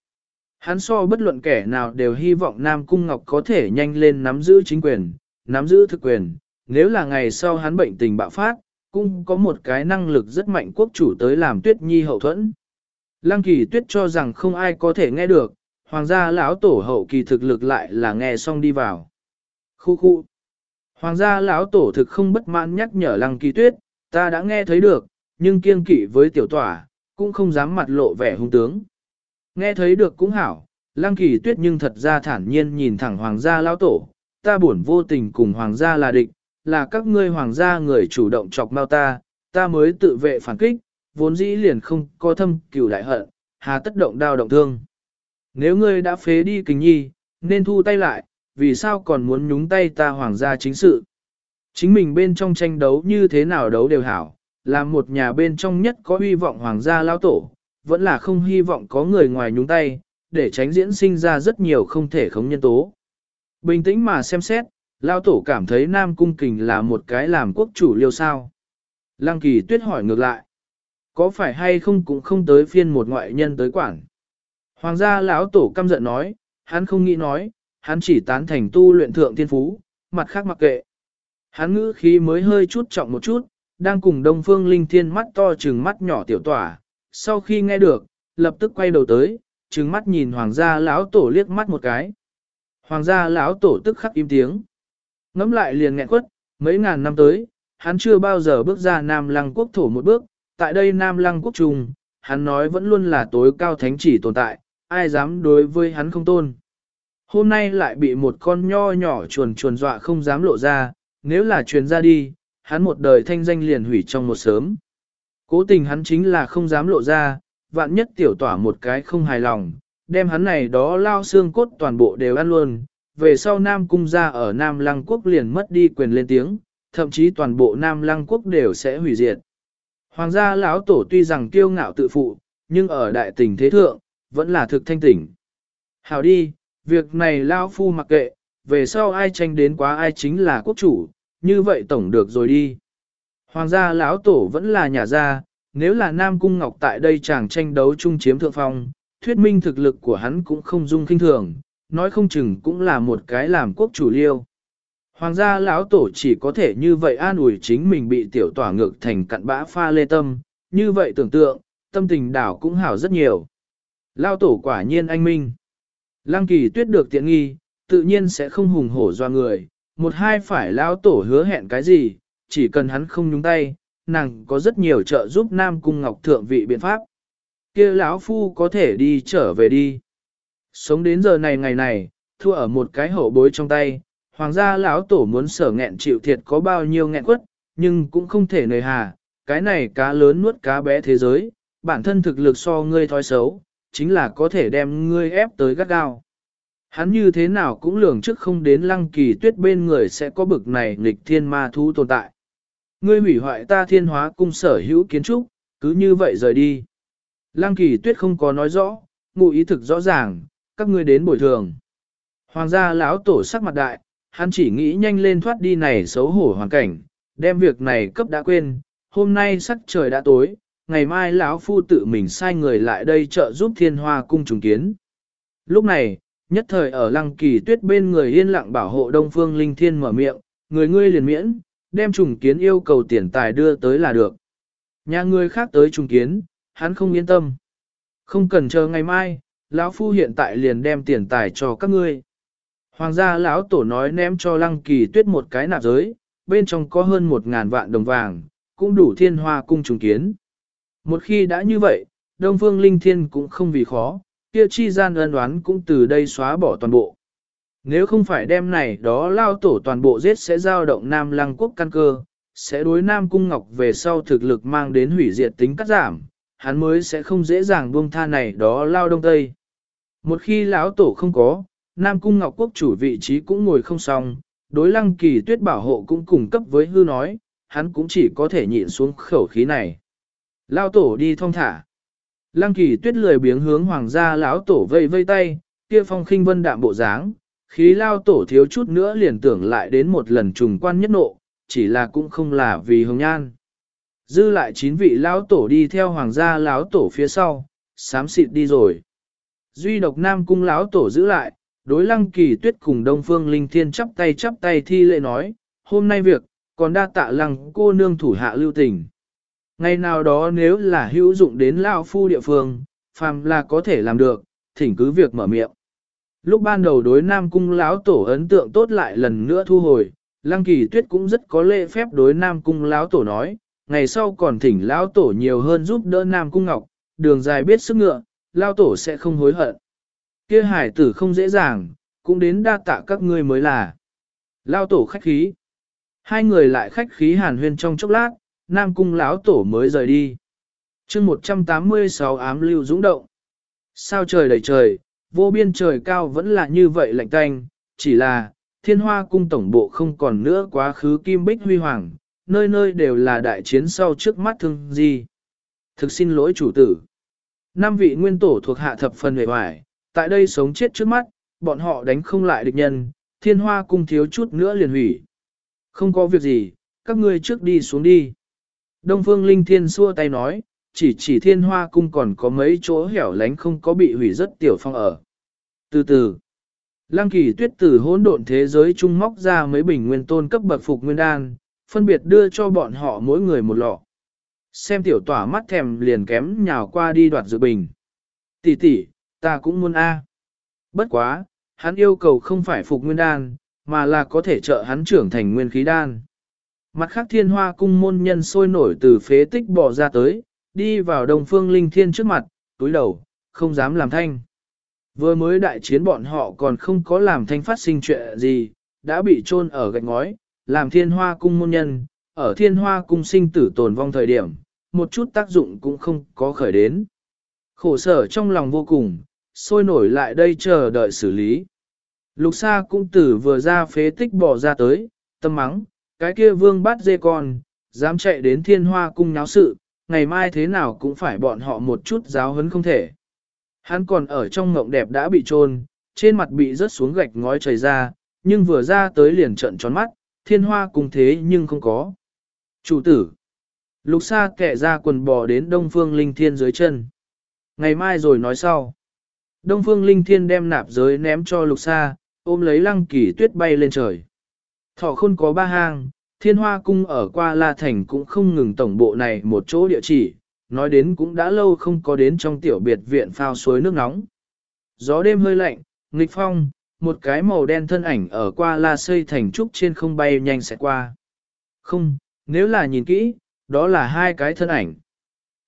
Hắn so bất luận kẻ nào đều hy vọng Nam Cung Ngọc có thể nhanh lên nắm giữ chính quyền, nắm giữ thực quyền, nếu là ngày sau hắn bệnh tình bạo phát, cũng có một cái năng lực rất mạnh quốc chủ tới làm tuyết nhi hậu thuẫn. Lăng kỳ tuyết cho rằng không ai có thể nghe được, hoàng gia lão tổ hậu kỳ thực lực lại là nghe xong đi vào. Khu khu. Hoàng gia lão tổ thực không bất mãn nhắc nhở lăng kỳ tuyết, ta đã nghe thấy được, nhưng kiên kỵ với tiểu tỏa, cũng không dám mặt lộ vẻ hung tướng. Nghe thấy được cũng hảo, lăng kỳ tuyết nhưng thật ra thản nhiên nhìn thẳng hoàng gia lão tổ, ta buồn vô tình cùng hoàng gia là địch, là các ngươi hoàng gia người chủ động chọc mau ta, ta mới tự vệ phản kích, vốn dĩ liền không có thâm cửu đại hận, hà tất động đao động thương. Nếu ngươi đã phế đi kình nhi, nên thu tay lại, vì sao còn muốn nhúng tay ta hoàng gia chính sự. Chính mình bên trong tranh đấu như thế nào đấu đều hảo, là một nhà bên trong nhất có hy vọng hoàng gia lao tổ, vẫn là không hy vọng có người ngoài nhúng tay, để tránh diễn sinh ra rất nhiều không thể khống nhân tố. Bình tĩnh mà xem xét, lao tổ cảm thấy Nam Cung Kình là một cái làm quốc chủ liêu sao. Lăng kỳ tuyết hỏi ngược lại, có phải hay không cũng không tới phiên một ngoại nhân tới quản. Hoàng gia lão tổ căm giận nói, hắn không nghĩ nói, hắn chỉ tán thành tu luyện thượng thiên phú, mặt khác mặc kệ. Hắn ngữ khí mới hơi chút trọng một chút, đang cùng Đông Phương Linh Thiên mắt to trừng mắt nhỏ tiểu tỏa, sau khi nghe được, lập tức quay đầu tới, trừng mắt nhìn hoàng gia lão tổ liếc mắt một cái. Hoàng gia lão tổ tức khắc im tiếng ngẫm lại liền nghẹn quất, mấy ngàn năm tới, hắn chưa bao giờ bước ra Nam Lăng quốc thổ một bước, tại đây Nam Lăng quốc trùng, hắn nói vẫn luôn là tối cao thánh chỉ tồn tại, ai dám đối với hắn không tôn. Hôm nay lại bị một con nho nhỏ chuồn chuồn dọa không dám lộ ra, nếu là truyền ra đi, hắn một đời thanh danh liền hủy trong một sớm. Cố tình hắn chính là không dám lộ ra, vạn nhất tiểu tỏa một cái không hài lòng, đem hắn này đó lao xương cốt toàn bộ đều ăn luôn, về sau Nam Cung gia ở Nam Lăng Quốc liền mất đi quyền lên tiếng, thậm chí toàn bộ Nam Lăng Quốc đều sẽ hủy diệt. Hoàng gia lão tổ tuy rằng kiêu ngạo tự phụ, nhưng ở đại tình thế thượng, vẫn là thực thanh tỉnh. Hảo đi, việc này lao phu mặc kệ, về sau ai tranh đến quá ai chính là quốc chủ, như vậy tổng được rồi đi. Hoàng gia lão tổ vẫn là nhà gia, nếu là Nam Cung Ngọc tại đây chàng tranh đấu chung chiếm thượng phong, thuyết minh thực lực của hắn cũng không dung kinh thường, nói không chừng cũng là một cái làm quốc chủ liêu. Hoàng gia lão tổ chỉ có thể như vậy an ủi chính mình bị tiểu tỏa ngược thành cặn bã pha lê tâm, như vậy tưởng tượng, tâm tình đảo cũng hảo rất nhiều. Lão tổ quả nhiên anh minh. Lăng kỳ tuyết được tiện nghi, tự nhiên sẽ không hùng hổ doa người, một hai phải lão tổ hứa hẹn cái gì, chỉ cần hắn không nhúng tay, nàng có rất nhiều trợ giúp Nam Cung Ngọc thượng vị biện pháp. kia lão phu có thể đi trở về đi. Sống đến giờ này ngày này, thua ở một cái hậu bối trong tay, hoàng gia lão tổ muốn sở nghẹn chịu thiệt có bao nhiêu nghẹn quất, nhưng cũng không thể nời hà, cái này cá lớn nuốt cá bé thế giới, bản thân thực lực so ngươi thói xấu, chính là có thể đem ngươi ép tới gắt gao. Hắn như thế nào cũng lường trước không đến lăng kỳ tuyết bên người sẽ có bực này nghịch thiên ma thú tồn tại. Ngươi hủy hoại ta thiên hóa cung sở hữu kiến trúc, cứ như vậy rời đi. Lăng kỳ tuyết không có nói rõ, ngụ ý thực rõ ràng, các ngươi đến bồi thường. Hoàng gia lão tổ sắc mặt đại, hắn chỉ nghĩ nhanh lên thoát đi này xấu hổ hoàn cảnh, đem việc này cấp đã quên, hôm nay sắc trời đã tối, ngày mai lão phu tự mình sai người lại đây trợ giúp thiên hoa cung trùng kiến. Lúc này, nhất thời ở lăng kỳ tuyết bên người yên lặng bảo hộ đông phương linh thiên mở miệng, người ngươi liền miễn, đem trùng kiến yêu cầu tiền tài đưa tới là được. Nhà người khác tới trùng kiến, hắn không yên tâm. Không cần chờ ngày mai, lão phu hiện tại liền đem tiền tài cho các ngươi. Hoàng gia lão tổ nói ném cho lăng kỳ tuyết một cái nạp giới, bên trong có hơn một ngàn vạn đồng vàng, cũng đủ thiên hoa cung trùng kiến. Một khi đã như vậy, Đông Phương Linh Thiên cũng không vì khó, kia chi gian ân đoán cũng từ đây xóa bỏ toàn bộ. Nếu không phải đem này đó lao tổ toàn bộ giết sẽ giao động Nam Lăng quốc căn cơ, sẽ đối Nam Cung Ngọc về sau thực lực mang đến hủy diệt tính cắt giảm, hắn mới sẽ không dễ dàng buông tha này đó lao đông tây. Một khi lão tổ không có, Nam Cung Ngọc Quốc chủ vị trí cũng ngồi không xong, đối lăng kỳ tuyết bảo hộ cũng cùng cấp với hư nói, hắn cũng chỉ có thể nhịn xuống khẩu khí này. Lão tổ đi thong thả. Lăng kỳ tuyết lười biếng hướng hoàng gia lão tổ vây vây tay, kia phong khinh vân đạm bộ dáng, khí lao tổ thiếu chút nữa liền tưởng lại đến một lần trùng quan nhất nộ, chỉ là cũng không là vì hồng nhan. Dư lại chín vị lão tổ đi theo hoàng gia lão tổ phía sau, sám xịt đi rồi. Duy độc nam cung lão tổ giữ lại, đối lăng kỳ tuyết cùng đông phương linh thiên chắp tay chắp tay thi lệ nói, hôm nay việc, còn đa tạ lăng cô nương thủ hạ lưu tình. Ngày nào đó nếu là hữu dụng đến lão phu địa phương, phàm là có thể làm được, thỉnh cứ việc mở miệng. Lúc ban đầu đối Nam Cung lão tổ ấn tượng tốt lại lần nữa thu hồi, Lăng Kỳ Tuyết cũng rất có lễ phép đối Nam Cung lão tổ nói, ngày sau còn thỉnh lão tổ nhiều hơn giúp đỡ Nam Cung Ngọc, đường dài biết sức ngựa, lão tổ sẽ không hối hận. Kia hải tử không dễ dàng, cũng đến đa tạ các ngươi mới là. Lão tổ khách khí. Hai người lại khách khí hàn huyên trong chốc lát, Nam Cung lão tổ mới rời đi. chương 186 ám lưu dũng động. Sao trời đầy trời, vô biên trời cao vẫn là như vậy lạnh tanh, chỉ là, thiên hoa cung tổng bộ không còn nữa quá khứ kim bích huy hoàng, nơi nơi đều là đại chiến sau trước mắt thương gì. Thực xin lỗi chủ tử. Năm vị nguyên tổ thuộc hạ thập phần hề hoài, tại đây sống chết trước mắt, bọn họ đánh không lại địch nhân, thiên hoa cung thiếu chút nữa liền hủy. Không có việc gì, các ngươi trước đi xuống đi. Đông phương linh thiên xua tay nói, chỉ chỉ thiên hoa cung còn có mấy chỗ hẻo lánh không có bị hủy rất tiểu phong ở. Từ từ, Lăng kỳ tuyết Tử hỗn độn thế giới trung móc ra mấy bình nguyên tôn cấp bậc phục nguyên đan, phân biệt đưa cho bọn họ mỗi người một lọ. Xem tiểu tỏa mắt thèm liền kém nhào qua đi đoạt dự bình. Tỷ tỷ, ta cũng muốn A. Bất quá, hắn yêu cầu không phải phục nguyên đan, mà là có thể trợ hắn trưởng thành nguyên khí đan. Mặt khác thiên hoa cung môn nhân sôi nổi từ phế tích bỏ ra tới, đi vào đồng phương linh thiên trước mặt, túi đầu, không dám làm thanh. Vừa mới đại chiến bọn họ còn không có làm thanh phát sinh chuyện gì, đã bị chôn ở gạch ngói, làm thiên hoa cung môn nhân, ở thiên hoa cung sinh tử tồn vong thời điểm, một chút tác dụng cũng không có khởi đến. Khổ sở trong lòng vô cùng, sôi nổi lại đây chờ đợi xử lý. Lục Sa cung tử vừa ra phế tích bỏ ra tới, tâm mắng, cái kia vương bắt dê con, dám chạy đến thiên hoa cung náo sự, ngày mai thế nào cũng phải bọn họ một chút giáo hấn không thể. Hắn còn ở trong ngộng đẹp đã bị trôn, trên mặt bị rớt xuống gạch ngói chảy ra, nhưng vừa ra tới liền trận tròn mắt, thiên hoa cung thế nhưng không có. Chủ tử, Lục Sa kẻ ra quần bò đến Đông Phương Linh Thiên dưới chân. Ngày mai rồi nói sau. Đông Phương Linh Thiên đem nạp giới ném cho Lục Sa, ôm lấy lăng kỳ tuyết bay lên trời. Thọ khôn có ba hang, thiên hoa cung ở qua La Thành cũng không ngừng tổng bộ này một chỗ địa chỉ, nói đến cũng đã lâu không có đến trong tiểu biệt viện phao suối nước nóng. Gió đêm hơi lạnh, nghịch phong, một cái màu đen thân ảnh ở qua La xây thành trúc trên không bay nhanh sẽ qua. Không, nếu là nhìn kỹ, đó là hai cái thân ảnh.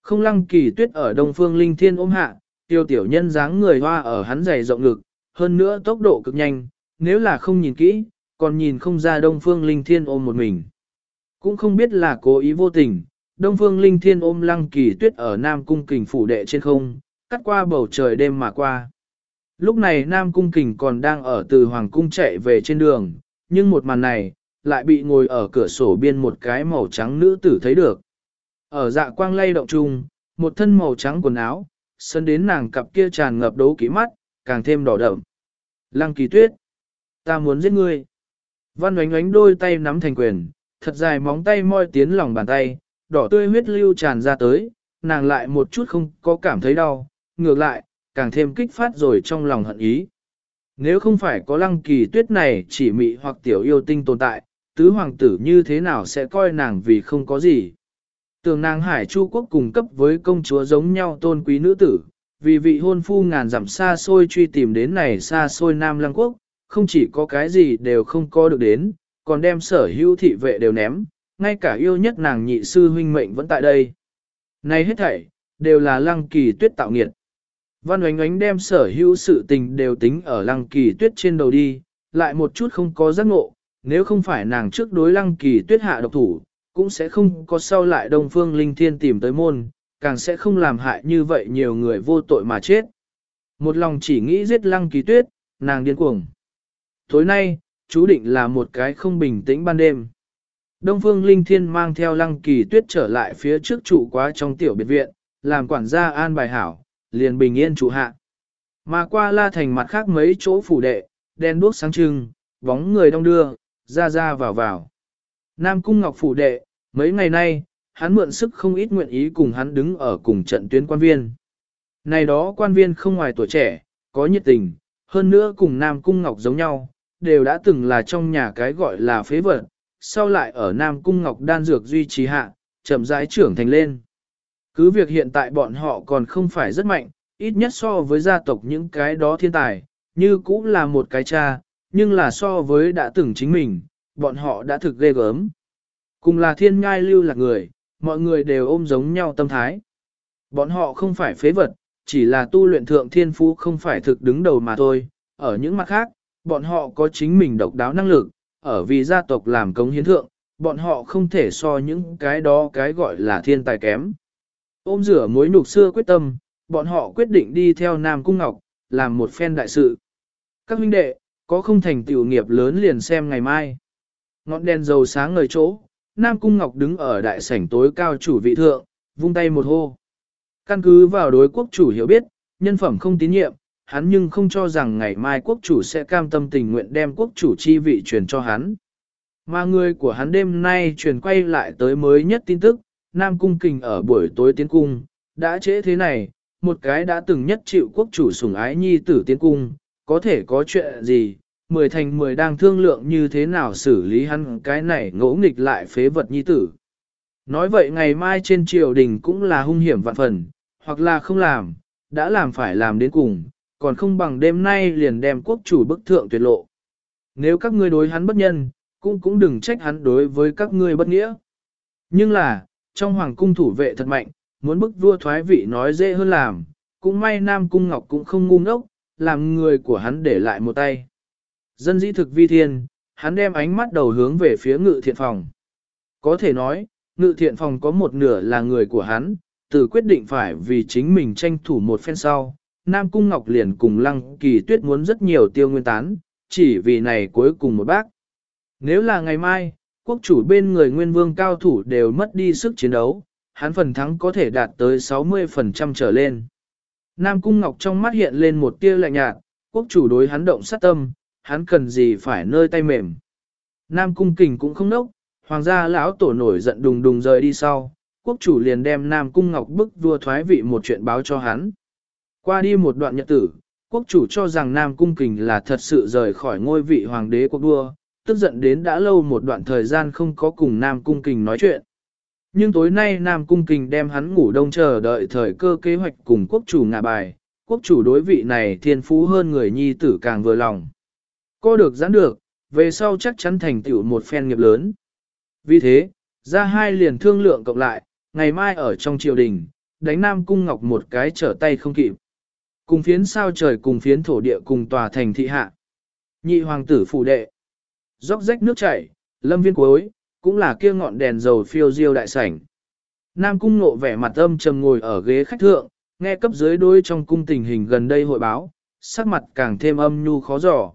Không lăng kỳ tuyết ở đông phương linh thiên ôm hạ, tiêu tiểu nhân dáng người hoa ở hắn dày rộng ngực, hơn nữa tốc độ cực nhanh, nếu là không nhìn kỹ, còn nhìn không ra đông phương linh thiên ôm một mình. Cũng không biết là cố ý vô tình, đông phương linh thiên ôm lăng kỳ tuyết ở Nam Cung Kình phủ đệ trên không, cắt qua bầu trời đêm mà qua. Lúc này Nam Cung Kình còn đang ở từ Hoàng Cung chạy về trên đường, nhưng một màn này, lại bị ngồi ở cửa sổ biên một cái màu trắng nữ tử thấy được. Ở dạ quang lay động chung, một thân màu trắng quần áo, sân đến nàng cặp kia tràn ngập đấu kỹ mắt, càng thêm đỏ đậm. Lăng kỳ tuyết, ta muốn giết ngươi. Văn oánh oánh đôi tay nắm thành quyền, thật dài móng tay moi tiến lòng bàn tay, đỏ tươi huyết lưu tràn ra tới, nàng lại một chút không có cảm thấy đau, ngược lại, càng thêm kích phát rồi trong lòng hận ý. Nếu không phải có lăng kỳ tuyết này chỉ mị hoặc tiểu yêu tinh tồn tại, tứ hoàng tử như thế nào sẽ coi nàng vì không có gì. Tường nàng hải chu quốc cùng cấp với công chúa giống nhau tôn quý nữ tử, vì vị hôn phu ngàn dặm xa xôi truy tìm đến này xa xôi nam lăng quốc, không chỉ có cái gì đều không có được đến, còn đem sở hữu thị vệ đều ném, ngay cả yêu nhất nàng nhị sư huynh mệnh vẫn tại đây. Này hết thảy, đều là lăng kỳ tuyết tạo nghiệt. Văn oánh oánh đem sở hữu sự tình đều tính ở lăng kỳ tuyết trên đầu đi, lại một chút không có giác ngộ, nếu không phải nàng trước đối lăng kỳ tuyết hạ độc thủ, cũng sẽ không có sau lại đông phương linh thiên tìm tới môn, càng sẽ không làm hại như vậy nhiều người vô tội mà chết. Một lòng chỉ nghĩ giết lăng kỳ tuyết, nàng điên cuồng. Tối nay, chú định là một cái không bình tĩnh ban đêm. Đông Phương Linh Thiên mang theo lăng kỳ tuyết trở lại phía trước trụ quá trong tiểu biệt viện, làm quản gia an bài hảo, liền bình yên trụ hạ. Mà qua la thành mặt khác mấy chỗ phủ đệ, đen đuốc sáng trưng, bóng người đông đưa, ra ra vào vào. Nam Cung Ngọc phủ đệ, mấy ngày nay, hắn mượn sức không ít nguyện ý cùng hắn đứng ở cùng trận tuyến quan viên. Này đó quan viên không ngoài tuổi trẻ, có nhiệt tình, hơn nữa cùng Nam Cung Ngọc giống nhau, đều đã từng là trong nhà cái gọi là phế vật, sau lại ở Nam Cung Ngọc đan dược duy trì hạ, chậm rãi trưởng thành lên. Cứ việc hiện tại bọn họ còn không phải rất mạnh, ít nhất so với gia tộc những cái đó thiên tài, như cũng là một cái cha, nhưng là so với đã từng chính mình, bọn họ đã thực ghê gớm. Cùng là thiên ngai lưu lạc người, mọi người đều ôm giống nhau tâm thái. Bọn họ không phải phế vật, chỉ là tu luyện thượng thiên phú không phải thực đứng đầu mà thôi. Ở những mặt khác, bọn họ có chính mình độc đáo năng lực, ở vì gia tộc làm cống hiến thượng, bọn họ không thể so những cái đó cái gọi là thiên tài kém. Ôm rửa mối nhục xưa quyết tâm, bọn họ quyết định đi theo Nam Cung Ngọc, làm một phen đại sự. Các huynh đệ, có không thành tiểu nghiệp lớn liền xem ngày mai. Ngọn đèn dầu sáng ngời chỗ, Nam Cung Ngọc đứng ở đại sảnh tối cao chủ vị thượng, vung tay một hô. Căn cứ vào đối quốc chủ hiểu biết, nhân phẩm không tín nhiệm, hắn nhưng không cho rằng ngày mai quốc chủ sẽ cam tâm tình nguyện đem quốc chủ chi vị truyền cho hắn. Mà người của hắn đêm nay truyền quay lại tới mới nhất tin tức, Nam Cung Kình ở buổi tối tiến cung, đã trễ thế này, một cái đã từng nhất chịu quốc chủ sủng ái nhi tử tiến cung, có thể có chuyện gì, mười thành mười đang thương lượng như thế nào xử lý hắn cái này ngỗ nghịch lại phế vật nhi tử. Nói vậy ngày mai trên triều đình cũng là hung hiểm vạn phần, hoặc là không làm, đã làm phải làm đến cùng, còn không bằng đêm nay liền đem quốc chủ bức thượng tuyệt lộ. Nếu các ngươi đối hắn bất nhân, cũng cũng đừng trách hắn đối với các ngươi bất nghĩa. Nhưng là, trong hoàng cung thủ vệ thật mạnh, muốn bức vua thoái vị nói dễ hơn làm, cũng may Nam Cung Ngọc cũng không ngu ngốc, làm người của hắn để lại một tay. Dân dĩ thực vi thiên, hắn đem ánh mắt đầu hướng về phía ngự thiện phòng. Có thể nói, ngự thiện phòng có một nửa là người của hắn, từ quyết định phải vì chính mình tranh thủ một phen sau. Nam Cung Ngọc liền cùng Lăng Kỳ Tuyết muốn rất nhiều tiêu nguyên tán, chỉ vì này cuối cùng một bác. Nếu là ngày mai, quốc chủ bên người nguyên vương cao thủ đều mất đi sức chiến đấu, hắn phần thắng có thể đạt tới 60% trở lên. Nam Cung Ngọc trong mắt hiện lên một tia lạnh nhạt, quốc chủ đối hắn động sát tâm, hắn cần gì phải nơi tay mềm. Nam Cung Kình cũng không nốc, hoàng gia lão tổ nổi giận đùng đùng rời đi sau, quốc chủ liền đem Nam Cung Ngọc bức vua thoái vị một chuyện báo cho hắn. Qua đi một đoạn nhật tử, quốc chủ cho rằng Nam Cung Kình là thật sự rời khỏi ngôi vị hoàng đế quốc vua. tức giận đến đã lâu một đoạn thời gian không có cùng Nam Cung Kình nói chuyện. Nhưng tối nay Nam Cung Kình đem hắn ngủ đông chờ đợi thời cơ kế hoạch cùng quốc chủ ngạ bài, quốc chủ đối vị này thiên phú hơn người nhi tử càng vừa lòng. Có được giãn được, về sau chắc chắn thành tựu một phen nghiệp lớn. Vì thế, ra hai liền thương lượng cộng lại, ngày mai ở trong triều đình, đánh Nam Cung Ngọc một cái trở tay không kịp. Cùng phiến sao trời cùng phiến thổ địa cùng tòa thành thị hạ. Nhị hoàng tử phụ đệ. Róc rách nước chảy, lâm viên cuối, cũng là kia ngọn đèn dầu phiêu diêu đại sảnh. Nam cung nộ vẻ mặt âm trầm ngồi ở ghế khách thượng, nghe cấp dưới đôi trong cung tình hình gần đây hội báo, sắc mặt càng thêm âm nhu khó dò.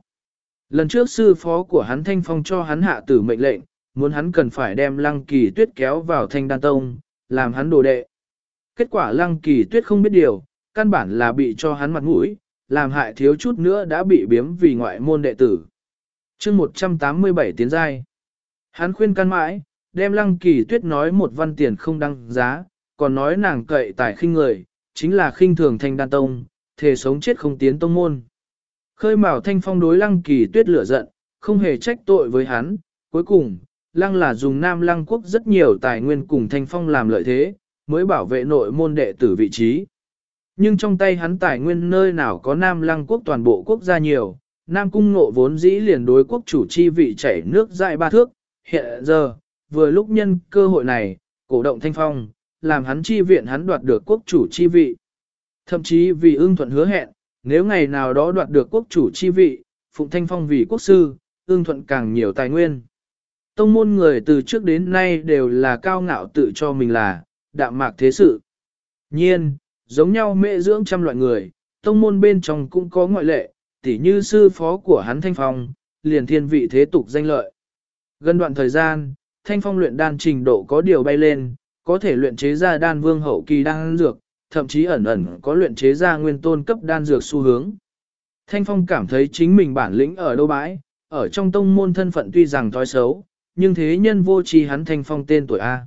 Lần trước sư phó của hắn thanh phong cho hắn hạ tử mệnh lệnh, muốn hắn cần phải đem lăng kỳ tuyết kéo vào thanh đan tông, làm hắn đồ đệ. Kết quả lăng kỳ tuyết không biết điều, căn bản là bị cho hắn mặt mũi, làm hại thiếu chút nữa đã bị biếm vì ngoại môn đệ tử. chương 187 tiến giai. Hắn khuyên can mãi, đem lăng kỳ tuyết nói một văn tiền không đăng giá, còn nói nàng cậy tài khinh người, chính là khinh thường thanh đan tông, thể sống chết không tiến tông môn. Khơi mào thanh phong đối lăng kỳ tuyết lửa giận, không hề trách tội với hắn, cuối cùng, lăng là dùng nam lăng quốc rất nhiều tài nguyên cùng thanh phong làm lợi thế, mới bảo vệ nội môn đệ tử vị trí. Nhưng trong tay hắn tài nguyên nơi nào có nam lăng quốc toàn bộ quốc gia nhiều, nam cung ngộ vốn dĩ liền đối quốc chủ chi vị chảy nước dại ba thước, hiện giờ, vừa lúc nhân cơ hội này, cổ động thanh phong, làm hắn chi viện hắn đoạt được quốc chủ chi vị. Thậm chí vì ưng thuận hứa hẹn, nếu ngày nào đó đoạt được quốc chủ chi vị, Phụng Thanh Phong vì quốc sư, ương thuận càng nhiều tài nguyên. Tông môn người từ trước đến nay đều là cao ngạo tự cho mình là, đạm mạc thế sự. Nhiên, giống nhau mẹ dưỡng trăm loại người, tông môn bên trong cũng có ngoại lệ, tỉ như sư phó của hắn Thanh Phong, liền thiên vị thế tục danh lợi. Gần đoạn thời gian, Thanh Phong luyện đan trình độ có điều bay lên, có thể luyện chế ra đan vương hậu kỳ đan dược, thậm chí ẩn ẩn có luyện chế ra nguyên tôn cấp đan dược xu hướng. Thanh Phong cảm thấy chính mình bản lĩnh ở đâu bãi, ở trong tông môn thân phận tuy rằng thói xấu, nhưng thế nhân vô tri hắn Thanh Phong tên tuổi A.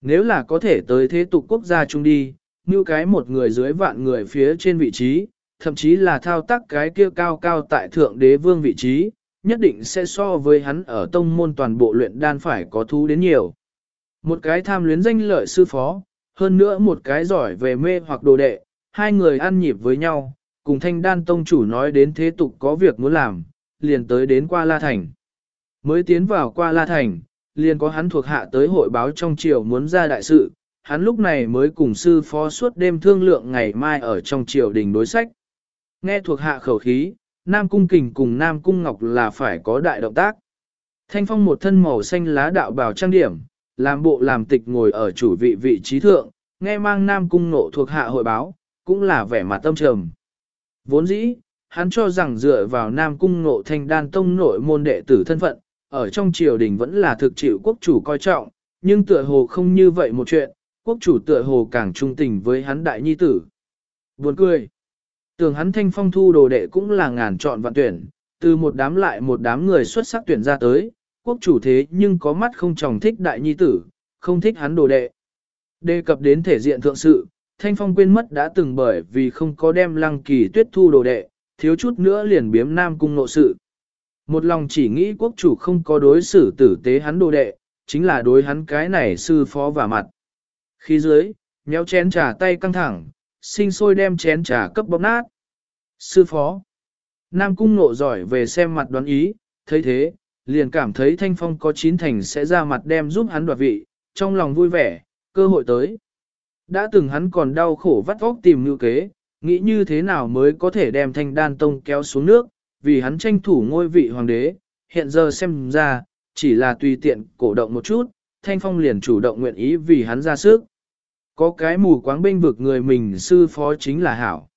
Nếu là có thể tới thế tục quốc gia chung đi, như cái một người dưới vạn người phía trên vị trí, thậm chí là thao tác cái kia cao cao tại thượng đế vương vị trí, nhất định sẽ so với hắn ở tông môn toàn bộ luyện đan phải có thú đến nhiều. Một cái tham luyến danh lợi sư phó, hơn nữa một cái giỏi về mê hoặc đồ đệ, hai người ăn nhịp với nhau, cùng thanh đan tông chủ nói đến thế tục có việc muốn làm, liền tới đến qua La Thành. Mới tiến vào qua La Thành, liền có hắn thuộc hạ tới hội báo trong triều muốn ra đại sự, hắn lúc này mới cùng sư phó suốt đêm thương lượng ngày mai ở trong triều đình đối sách. Nghe thuộc hạ khẩu khí, Nam Cung Kình cùng Nam Cung Ngọc là phải có đại động tác. Thanh Phong một thân màu xanh lá đạo bào trang điểm, làm bộ làm tịch ngồi ở chủ vị vị trí thượng, nghe mang Nam Cung nộ thuộc hạ hội báo, cũng là vẻ mặt tâm trầm. Vốn dĩ, hắn cho rằng dựa vào Nam Cung nộ thanh đan tông nội môn đệ tử thân phận, ở trong triều đình vẫn là thực chịu quốc chủ coi trọng, nhưng tựa hồ không như vậy một chuyện, quốc chủ tựa hồ càng trung tình với hắn đại nhi tử. Buồn cười. Tưởng hắn thanh phong thu đồ đệ cũng là ngàn chọn vạn tuyển, từ một đám lại một đám người xuất sắc tuyển ra tới, quốc chủ thế nhưng có mắt không tròng thích đại nhi tử, không thích hắn đồ đệ. Đề cập đến thể diện thượng sự, Thanh Phong quên mất đã từng bởi vì không có đem lăng kỳ tuyết thu đồ đệ, thiếu chút nữa liền biếm nam cung nộ sự. Một lòng chỉ nghĩ quốc chủ không có đối xử tử tế hắn đồ đệ, chính là đối hắn cái này sư phó và mặt. Khi dưới, nhéo chén trà tay căng thẳng, sinh sôi đem chén trà cấp bóp nát. Sư phó. Nam cung nộ giỏi về xem mặt đoán ý, thấy thế, liền cảm thấy thanh phong có chín thành sẽ ra mặt đem giúp hắn đoạt vị, trong lòng vui vẻ, cơ hội tới. Đã từng hắn còn đau khổ vắt óc tìm ngữ kế, nghĩ như thế nào mới có thể đem thanh đan tông kéo xuống nước, vì hắn tranh thủ ngôi vị hoàng đế, hiện giờ xem ra, chỉ là tùy tiện cổ động một chút, thanh phong liền chủ động nguyện ý vì hắn ra sức. Có cái mù quáng bênh vực người mình sư phó chính là hảo.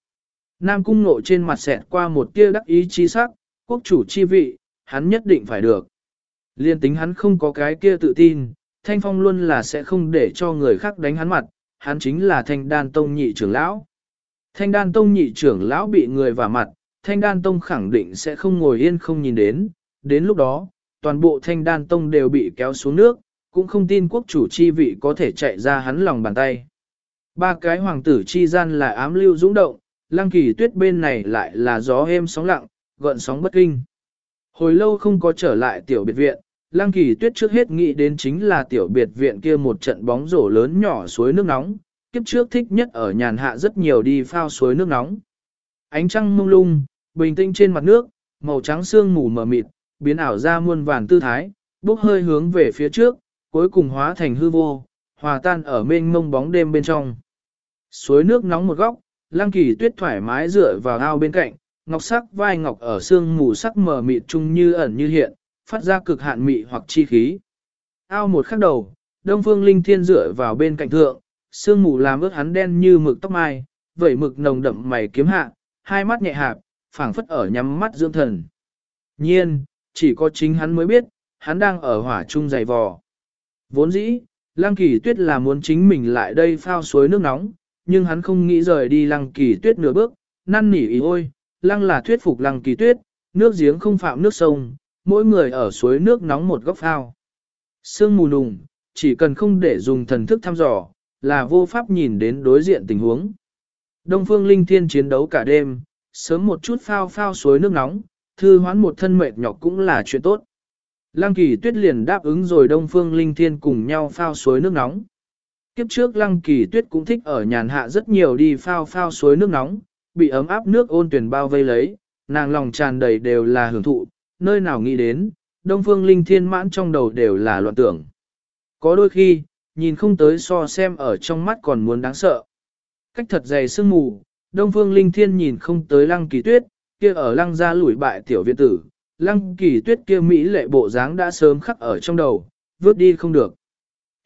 Nam cung nộ trên mặt xẹt qua một tia đắc ý chi sắc, quốc chủ chi vị, hắn nhất định phải được. Liên tính hắn không có cái kia tự tin, Thanh Phong luôn là sẽ không để cho người khác đánh hắn mặt, hắn chính là Thanh Đan Tông nhị trưởng lão. Thanh Đan Tông nhị trưởng lão bị người vả mặt, Thanh Đan Tông khẳng định sẽ không ngồi yên không nhìn đến, đến lúc đó, toàn bộ Thanh Đan Tông đều bị kéo xuống nước, cũng không tin quốc chủ chi vị có thể chạy ra hắn lòng bàn tay. Ba cái hoàng tử chi gian là ám lưu dũng động, lăng kỳ tuyết bên này lại là gió êm sóng lặng, gợn sóng bất kinh. Hồi lâu không có trở lại tiểu biệt viện, lăng kỳ tuyết trước hết nghĩ đến chính là tiểu biệt viện kia một trận bóng rổ lớn nhỏ suối nước nóng, kiếp trước thích nhất ở nhàn hạ rất nhiều đi phao suối nước nóng. Ánh trăng mông lung, bình tĩnh trên mặt nước, màu trắng sương mù mờ mịt, biến ảo ra muôn vàn tư thái, bốc hơi hướng về phía trước, cuối cùng hóa thành hư vô, hòa tan ở mênh mông bóng đêm bên trong. Suối nước nóng một góc, Lăng Kỳ Tuyết thoải mái dựa vào ao bên cạnh, ngọc sắc vai ngọc ở xương mù sắc mờ mịt chung như ẩn như hiện, phát ra cực hạn mị hoặc chi khí. Ao một khắc đầu, Đông Phương Linh Thiên dựa vào bên cạnh thượng, xương mù làm ướt hắn đen như mực tóc mai, vẩy mực nồng đậm mày kiếm hạ, hai mắt nhẹ hạp, phảng phất ở nhắm mắt dưỡng thần. Nhiên, chỉ có chính hắn mới biết, hắn đang ở hỏa trung dày vò. Vốn dĩ, Lăng Kỳ Tuyết là muốn chính mình lại đây phao suối nước nóng, nhưng hắn không nghĩ rời đi Lăng Kỳ Tuyết nửa bước, năn nỉ ý ôi, Lăng là thuyết phục Lăng Kỳ Tuyết, nước giếng không phạm nước sông, mỗi người ở suối nước nóng một góc phao. Sương mù nùng, chỉ cần không để dùng thần thức thăm dò, là vô pháp nhìn đến đối diện tình huống. Đông Phương Linh Thiên chiến đấu cả đêm, sớm một chút phao phao suối nước nóng, thư hoán một thân mệt nhọc cũng là chuyện tốt. Lăng kỳ tuyết liền đáp ứng rồi Đông Phương Linh Thiên cùng nhau phao suối nước nóng. Kiếp trước Lăng kỳ tuyết cũng thích ở nhàn hạ rất nhiều đi phao phao suối nước nóng, bị ấm áp nước ôn tuyển bao vây lấy, nàng lòng tràn đầy đều là hưởng thụ, nơi nào nghĩ đến, Đông Phương Linh Thiên mãn trong đầu đều là loạn tưởng. Có đôi khi, nhìn không tới so xem ở trong mắt còn muốn đáng sợ. Cách thật dày sương mù, Đông Phương Linh Thiên nhìn không tới Lăng Kỳ Tuyết, kia ở Lăng gia lủi bại tiểu viện tử, Lăng Kỳ Tuyết kia mỹ lệ bộ dáng đã sớm khắc ở trong đầu, vớt đi không được.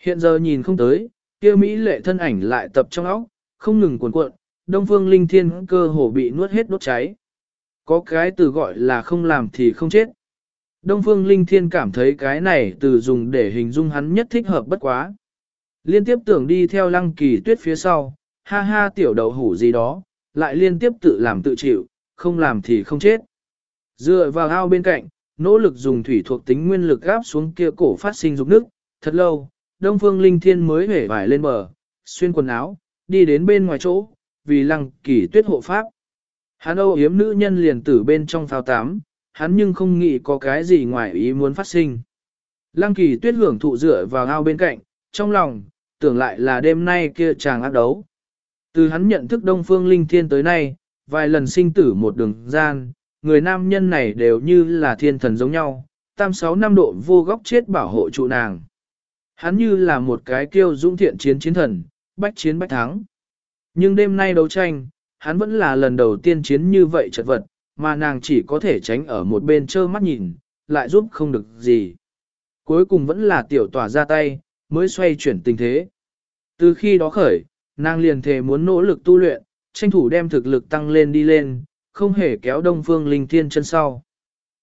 Hiện giờ nhìn không tới, kia mỹ lệ thân ảnh lại tập trong óc, không ngừng cuộn cuộn, Đông Phương Linh Thiên cơ hồ bị nuốt hết đốt cháy. Có cái từ gọi là không làm thì không chết. Đông Phương Linh Thiên cảm thấy cái này từ dùng để hình dung hắn nhất thích hợp bất quá. Liên tiếp tưởng đi theo lăng kỳ tuyết phía sau, ha ha tiểu đầu hủ gì đó, lại liên tiếp tự làm tự chịu, không làm thì không chết. Dựa vào ao bên cạnh, nỗ lực dùng thủy thuộc tính nguyên lực gáp xuống kia cổ phát sinh dục nước, thật lâu, Đông Phương Linh Thiên mới hể vải lên bờ, xuyên quần áo, đi đến bên ngoài chỗ, vì lăng kỳ tuyết hộ pháp. Hắn âu yếm nữ nhân liền tử bên trong phao tám, hắn nhưng không nghĩ có cái gì ngoài ý muốn phát sinh. Lăng kỳ tuyết hưởng thụ dựa vào ao bên cạnh, trong lòng, tưởng lại là đêm nay kia chàng ác đấu. Từ hắn nhận thức Đông Phương Linh Thiên tới nay, vài lần sinh tử một đường gian, người nam nhân này đều như là thiên thần giống nhau, tam sáu năm độ vô góc chết bảo hộ trụ nàng. Hắn như là một cái kiêu dũng thiện chiến chiến thần, bách chiến bách thắng. Nhưng đêm nay đấu tranh, hắn vẫn là lần đầu tiên chiến như vậy chật vật, mà nàng chỉ có thể tránh ở một bên trơ mắt nhìn, lại giúp không được gì. Cuối cùng vẫn là tiểu tỏa ra tay, mới xoay chuyển tình thế. Từ khi đó khởi, nàng liền thề muốn nỗ lực tu luyện, tranh thủ đem thực lực tăng lên đi lên, không hề kéo đông phương linh thiên chân sau.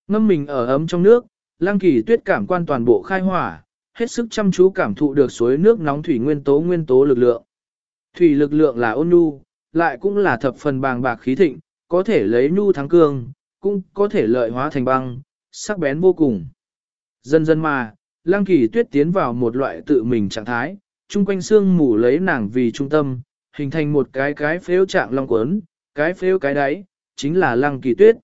Ngâm mình ở ấm trong nước, lang kỳ tuyết cảm quan toàn bộ khai hỏa, hết sức chăm chú cảm thụ được suối nước nóng thủy nguyên tố nguyên tố lực lượng. Thủy lực lượng là ôn nhu, lại cũng là thập phần bàng bạc khí thịnh, có thể lấy nhu thắng cương, cũng có thể lợi hóa thành băng, sắc bén vô cùng. Dần dần mà, Lăng kỳ tuyết tiến vào một loại tự mình trạng thái, chung quanh xương mù lấy nàng vì trung tâm, hình thành một cái cái phếu trạng long quấn, cái phếu cái đáy, chính là lăng kỳ tuyết.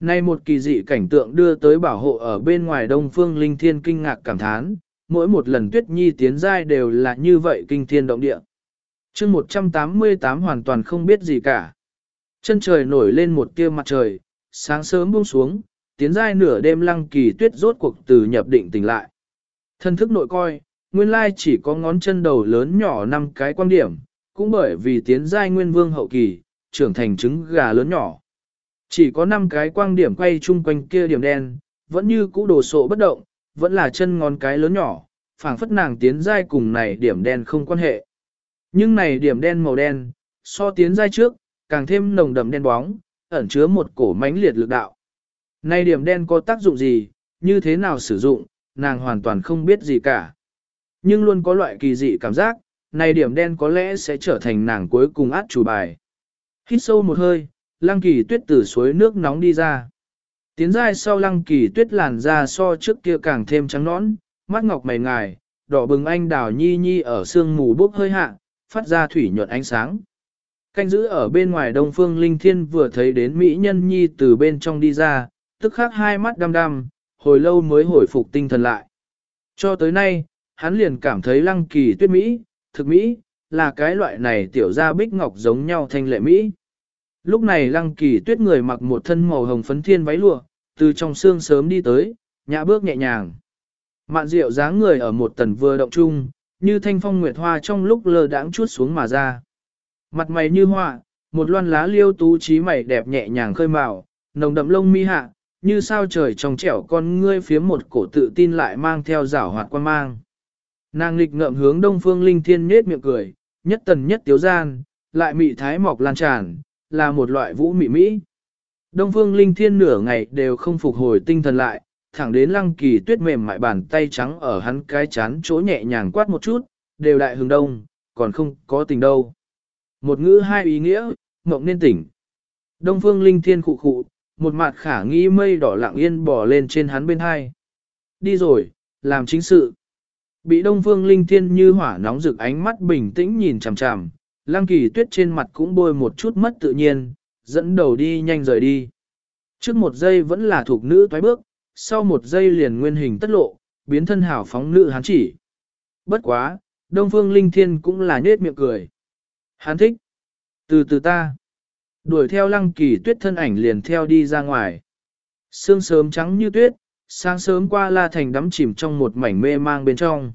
Nay một kỳ dị cảnh tượng đưa tới bảo hộ ở bên ngoài đông phương linh thiên kinh ngạc cảm thán, mỗi một lần tuyết nhi tiến giai đều là như vậy kinh thiên động địa chương 188 hoàn toàn không biết gì cả. Chân trời nổi lên một tia mặt trời, sáng sớm buông xuống, tiến giai nửa đêm lăng kỳ tuyết rốt cuộc từ nhập định tỉnh lại. Thân thức nội coi, nguyên lai chỉ có ngón chân đầu lớn nhỏ năm cái quan điểm, cũng bởi vì tiến giai nguyên vương hậu kỳ, trưởng thành trứng gà lớn nhỏ. Chỉ có 5 cái quang điểm quay chung quanh kia điểm đen, vẫn như cũ đồ sộ bất động, vẫn là chân ngón cái lớn nhỏ, phảng phất nàng tiến giai cùng này điểm đen không quan hệ. Nhưng này điểm đen màu đen, so tiến giai trước, càng thêm nồng đậm đen bóng, ẩn chứa một cổ mãnh liệt lực đạo. Này điểm đen có tác dụng gì, như thế nào sử dụng, nàng hoàn toàn không biết gì cả. Nhưng luôn có loại kỳ dị cảm giác, này điểm đen có lẽ sẽ trở thành nàng cuối cùng át chủ bài. Hít sâu một hơi, lăng kỳ tuyết từ suối nước nóng đi ra. Tiến giai sau lăng kỳ tuyết làn da so trước kia càng thêm trắng nõn, mắt ngọc mày ngài, đỏ bừng anh đào nhi nhi ở sương mù bốc hơi hạ, phát ra thủy nhuận ánh sáng. Canh giữ ở bên ngoài đông phương linh thiên vừa thấy đến mỹ nhân nhi từ bên trong đi ra, tức khắc hai mắt đăm đăm, hồi lâu mới hồi phục tinh thần lại. Cho tới nay, hắn liền cảm thấy lăng kỳ tuyết Mỹ, thực Mỹ, là cái loại này tiểu ra bích ngọc giống nhau thanh lệ Mỹ. Lúc này lăng kỳ tuyết người mặc một thân màu hồng phấn thiên váy lụa, từ trong xương sớm đi tới, nhã bước nhẹ nhàng. Mạn rượu dáng người ở một tần vừa động chung, như thanh phong nguyệt hoa trong lúc lơ đãng chuốt xuống mà ra. Mặt mày như hoa, một loan lá liêu tú trí mày đẹp nhẹ nhàng khơi màu, nồng đậm lông mi hạ, như sao trời trong trẻo con ngươi phía một cổ tự tin lại mang theo rảo hoạt quan mang. Nàng lịch ngậm hướng đông phương linh thiên nết miệng cười, nhất tần nhất tiếu gian, lại mị thái mọc lan tràn, là một loại vũ mị mỹ. Đông phương linh thiên nửa ngày đều không phục hồi tinh thần lại, thẳng đến lăng kỳ tuyết mềm mại bàn tay trắng ở hắn cái chán chỗ nhẹ nhàng quát một chút, đều đại hướng đông, còn không có tình đâu. Một ngữ hai ý nghĩa, mộng nên tỉnh. Đông phương linh thiên khụ khụ, một mặt khả nghi mây đỏ lặng yên bò lên trên hắn bên hai. Đi rồi, làm chính sự. Bị đông phương linh thiên như hỏa nóng rực ánh mắt bình tĩnh nhìn chằm chằm, lăng kỳ tuyết trên mặt cũng bôi một chút mất tự nhiên, dẫn đầu đi nhanh rời đi. Trước một giây vẫn là thuộc nữ thoái bước, sau một giây liền nguyên hình tất lộ, biến thân hảo phóng nữ hắn chỉ. Bất quá, Đông Phương Linh Thiên cũng là nết miệng cười. Hắn thích. Từ từ ta. Đuổi theo lăng kỳ tuyết thân ảnh liền theo đi ra ngoài. Sương sớm trắng như tuyết, sáng sớm qua la thành đắm chìm trong một mảnh mê mang bên trong.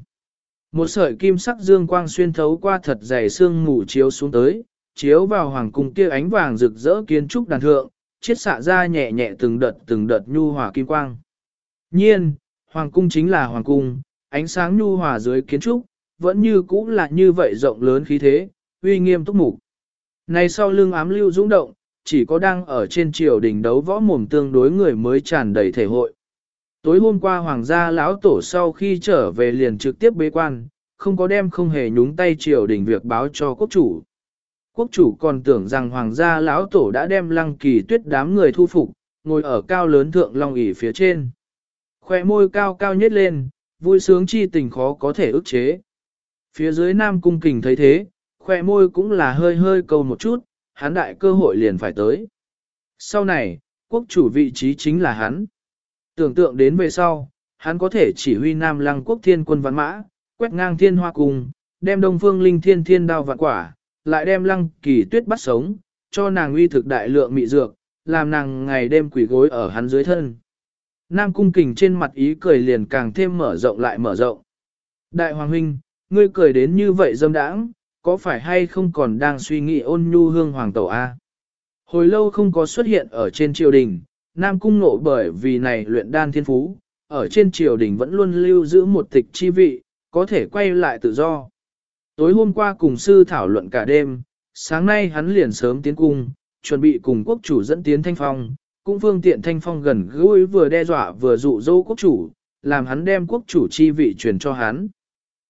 Một sợi kim sắc dương quang xuyên thấu qua thật dày sương mù chiếu xuống tới, chiếu vào hoàng cung kia ánh vàng rực rỡ kiến trúc đàn thượng, chiết xạ ra nhẹ nhẹ từng đợt từng đợt nhu hòa kim quang. Nhiên, hoàng cung chính là hoàng cung, ánh sáng nhu hòa dưới kiến trúc, vẫn như cũ là như vậy rộng lớn khí thế, uy nghiêm túc mục. Này sau lưng ám lưu dũng động, chỉ có đang ở trên triều đình đấu võ mồm tương đối người mới tràn đầy thể hội. Tối hôm qua hoàng gia lão tổ sau khi trở về liền trực tiếp bế quan, không có đem không hề nhúng tay triều đình việc báo cho quốc chủ. Quốc chủ còn tưởng rằng hoàng gia lão tổ đã đem lăng kỳ tuyết đám người thu phục, ngồi ở cao lớn thượng long ỷ phía trên. Khoe môi cao cao nhất lên, vui sướng chi tình khó có thể ức chế. Phía dưới nam cung kình thấy thế, khoe môi cũng là hơi hơi câu một chút, hắn đại cơ hội liền phải tới. Sau này, quốc chủ vị trí chính là hắn. Tưởng tượng đến về sau, hắn có thể chỉ huy nam lăng quốc thiên quân văn mã, quét ngang thiên hoa cùng, đem đông phương linh thiên thiên đao vạn quả, lại đem lăng kỳ tuyết bắt sống, cho nàng uy thực đại lượng mị dược, làm nàng ngày đêm quỷ gối ở hắn dưới thân. Nam cung kình trên mặt ý cười liền càng thêm mở rộng lại mở rộng. Đại hoàng huynh, ngươi cười đến như vậy dâm đãng, có phải hay không còn đang suy nghĩ ôn nhu hương hoàng tẩu A? Hồi lâu không có xuất hiện ở trên triều đình, Nam cung nộ bởi vì này luyện đan thiên phú, ở trên triều đình vẫn luôn lưu giữ một tịch chi vị, có thể quay lại tự do. Tối hôm qua cùng sư thảo luận cả đêm, sáng nay hắn liền sớm tiến cung, chuẩn bị cùng quốc chủ dẫn tiến thanh phong, cũng phương tiện thanh phong gần gũi vừa đe dọa vừa dụ dỗ quốc chủ, làm hắn đem quốc chủ chi vị truyền cho hắn.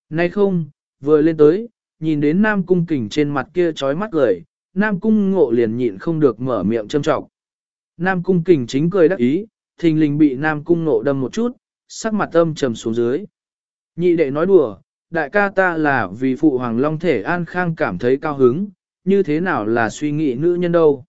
Nay không, vừa lên tới, nhìn đến Nam Cung kình trên mặt kia trói mắt cười, Nam Cung ngộ liền nhịn không được mở miệng châm trọng. Nam Cung kình chính cười đắc ý, thình lình bị Nam Cung ngộ đâm một chút, sắc mặt âm trầm xuống dưới. Nhị đệ nói đùa, đại ca ta là vì phụ hoàng long thể an khang cảm thấy cao hứng, như thế nào là suy nghĩ nữ nhân đâu.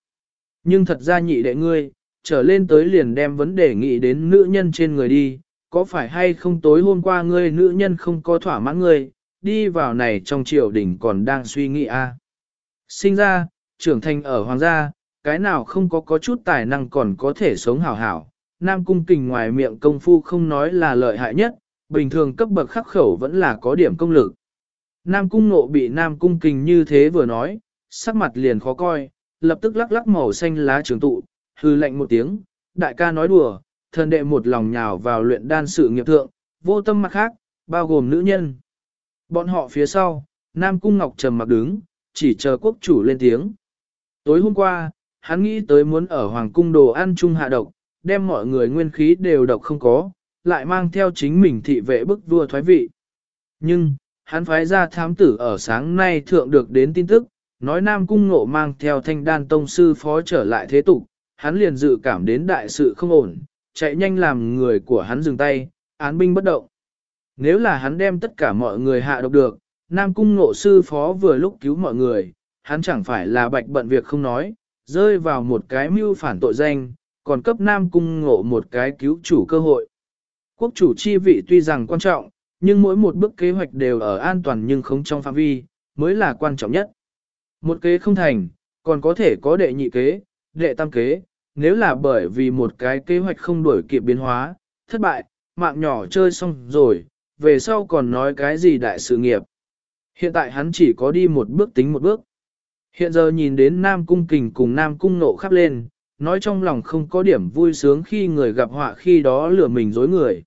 Nhưng thật ra nhị đệ ngươi, trở lên tới liền đem vấn đề nghĩ đến nữ nhân trên người đi, có phải hay không tối hôm qua ngươi nữ nhân không có thỏa mãn ngươi, đi vào này trong triều đình còn đang suy nghĩ a à. Sinh ra, trưởng thành ở hoàng gia, cái nào không có có chút tài năng còn có thể sống hảo hảo, nam cung kình ngoài miệng công phu không nói là lợi hại nhất, bình thường cấp bậc khắc khẩu vẫn là có điểm công lực. Nam cung nộ bị nam cung kình như thế vừa nói, sắc mặt liền khó coi, lập tức lắc lắc màu xanh lá trường tụ, hư lệnh một tiếng, đại ca nói đùa, thần đệ một lòng nhào vào luyện đan sự nghiệp thượng, vô tâm mặt khác, bao gồm nữ nhân. Bọn họ phía sau, Nam Cung Ngọc trầm mặc đứng, chỉ chờ quốc chủ lên tiếng. Tối hôm qua, hắn nghĩ tới muốn ở Hoàng Cung đồ ăn chung hạ độc, đem mọi người nguyên khí đều độc không có, lại mang theo chính mình thị vệ bức vua thoái vị. Nhưng, hắn phái ra thám tử ở sáng nay thượng được đến tin tức, nói Nam Cung Ngộ mang theo thanh đan tông sư phó trở lại thế tục, hắn liền dự cảm đến đại sự không ổn, chạy nhanh làm người của hắn dừng tay, án binh bất động. Nếu là hắn đem tất cả mọi người hạ độc được, Nam Cung Ngộ sư phó vừa lúc cứu mọi người, hắn chẳng phải là bạch bận việc không nói, rơi vào một cái mưu phản tội danh, còn cấp Nam Cung Ngộ một cái cứu chủ cơ hội. Quốc chủ chi vị tuy rằng quan trọng, nhưng mỗi một bước kế hoạch đều ở an toàn nhưng không trong phạm vi, mới là quan trọng nhất. Một kế không thành, còn có thể có đệ nhị kế, đệ tam kế, nếu là bởi vì một cái kế hoạch không đuổi kịp biến hóa, thất bại, mạng nhỏ chơi xong rồi, về sau còn nói cái gì đại sự nghiệp. Hiện tại hắn chỉ có đi một bước tính một bước. Hiện giờ nhìn đến Nam Cung Kình cùng Nam Cung nộ khắp lên, nói trong lòng không có điểm vui sướng khi người gặp họa khi đó lừa mình dối người.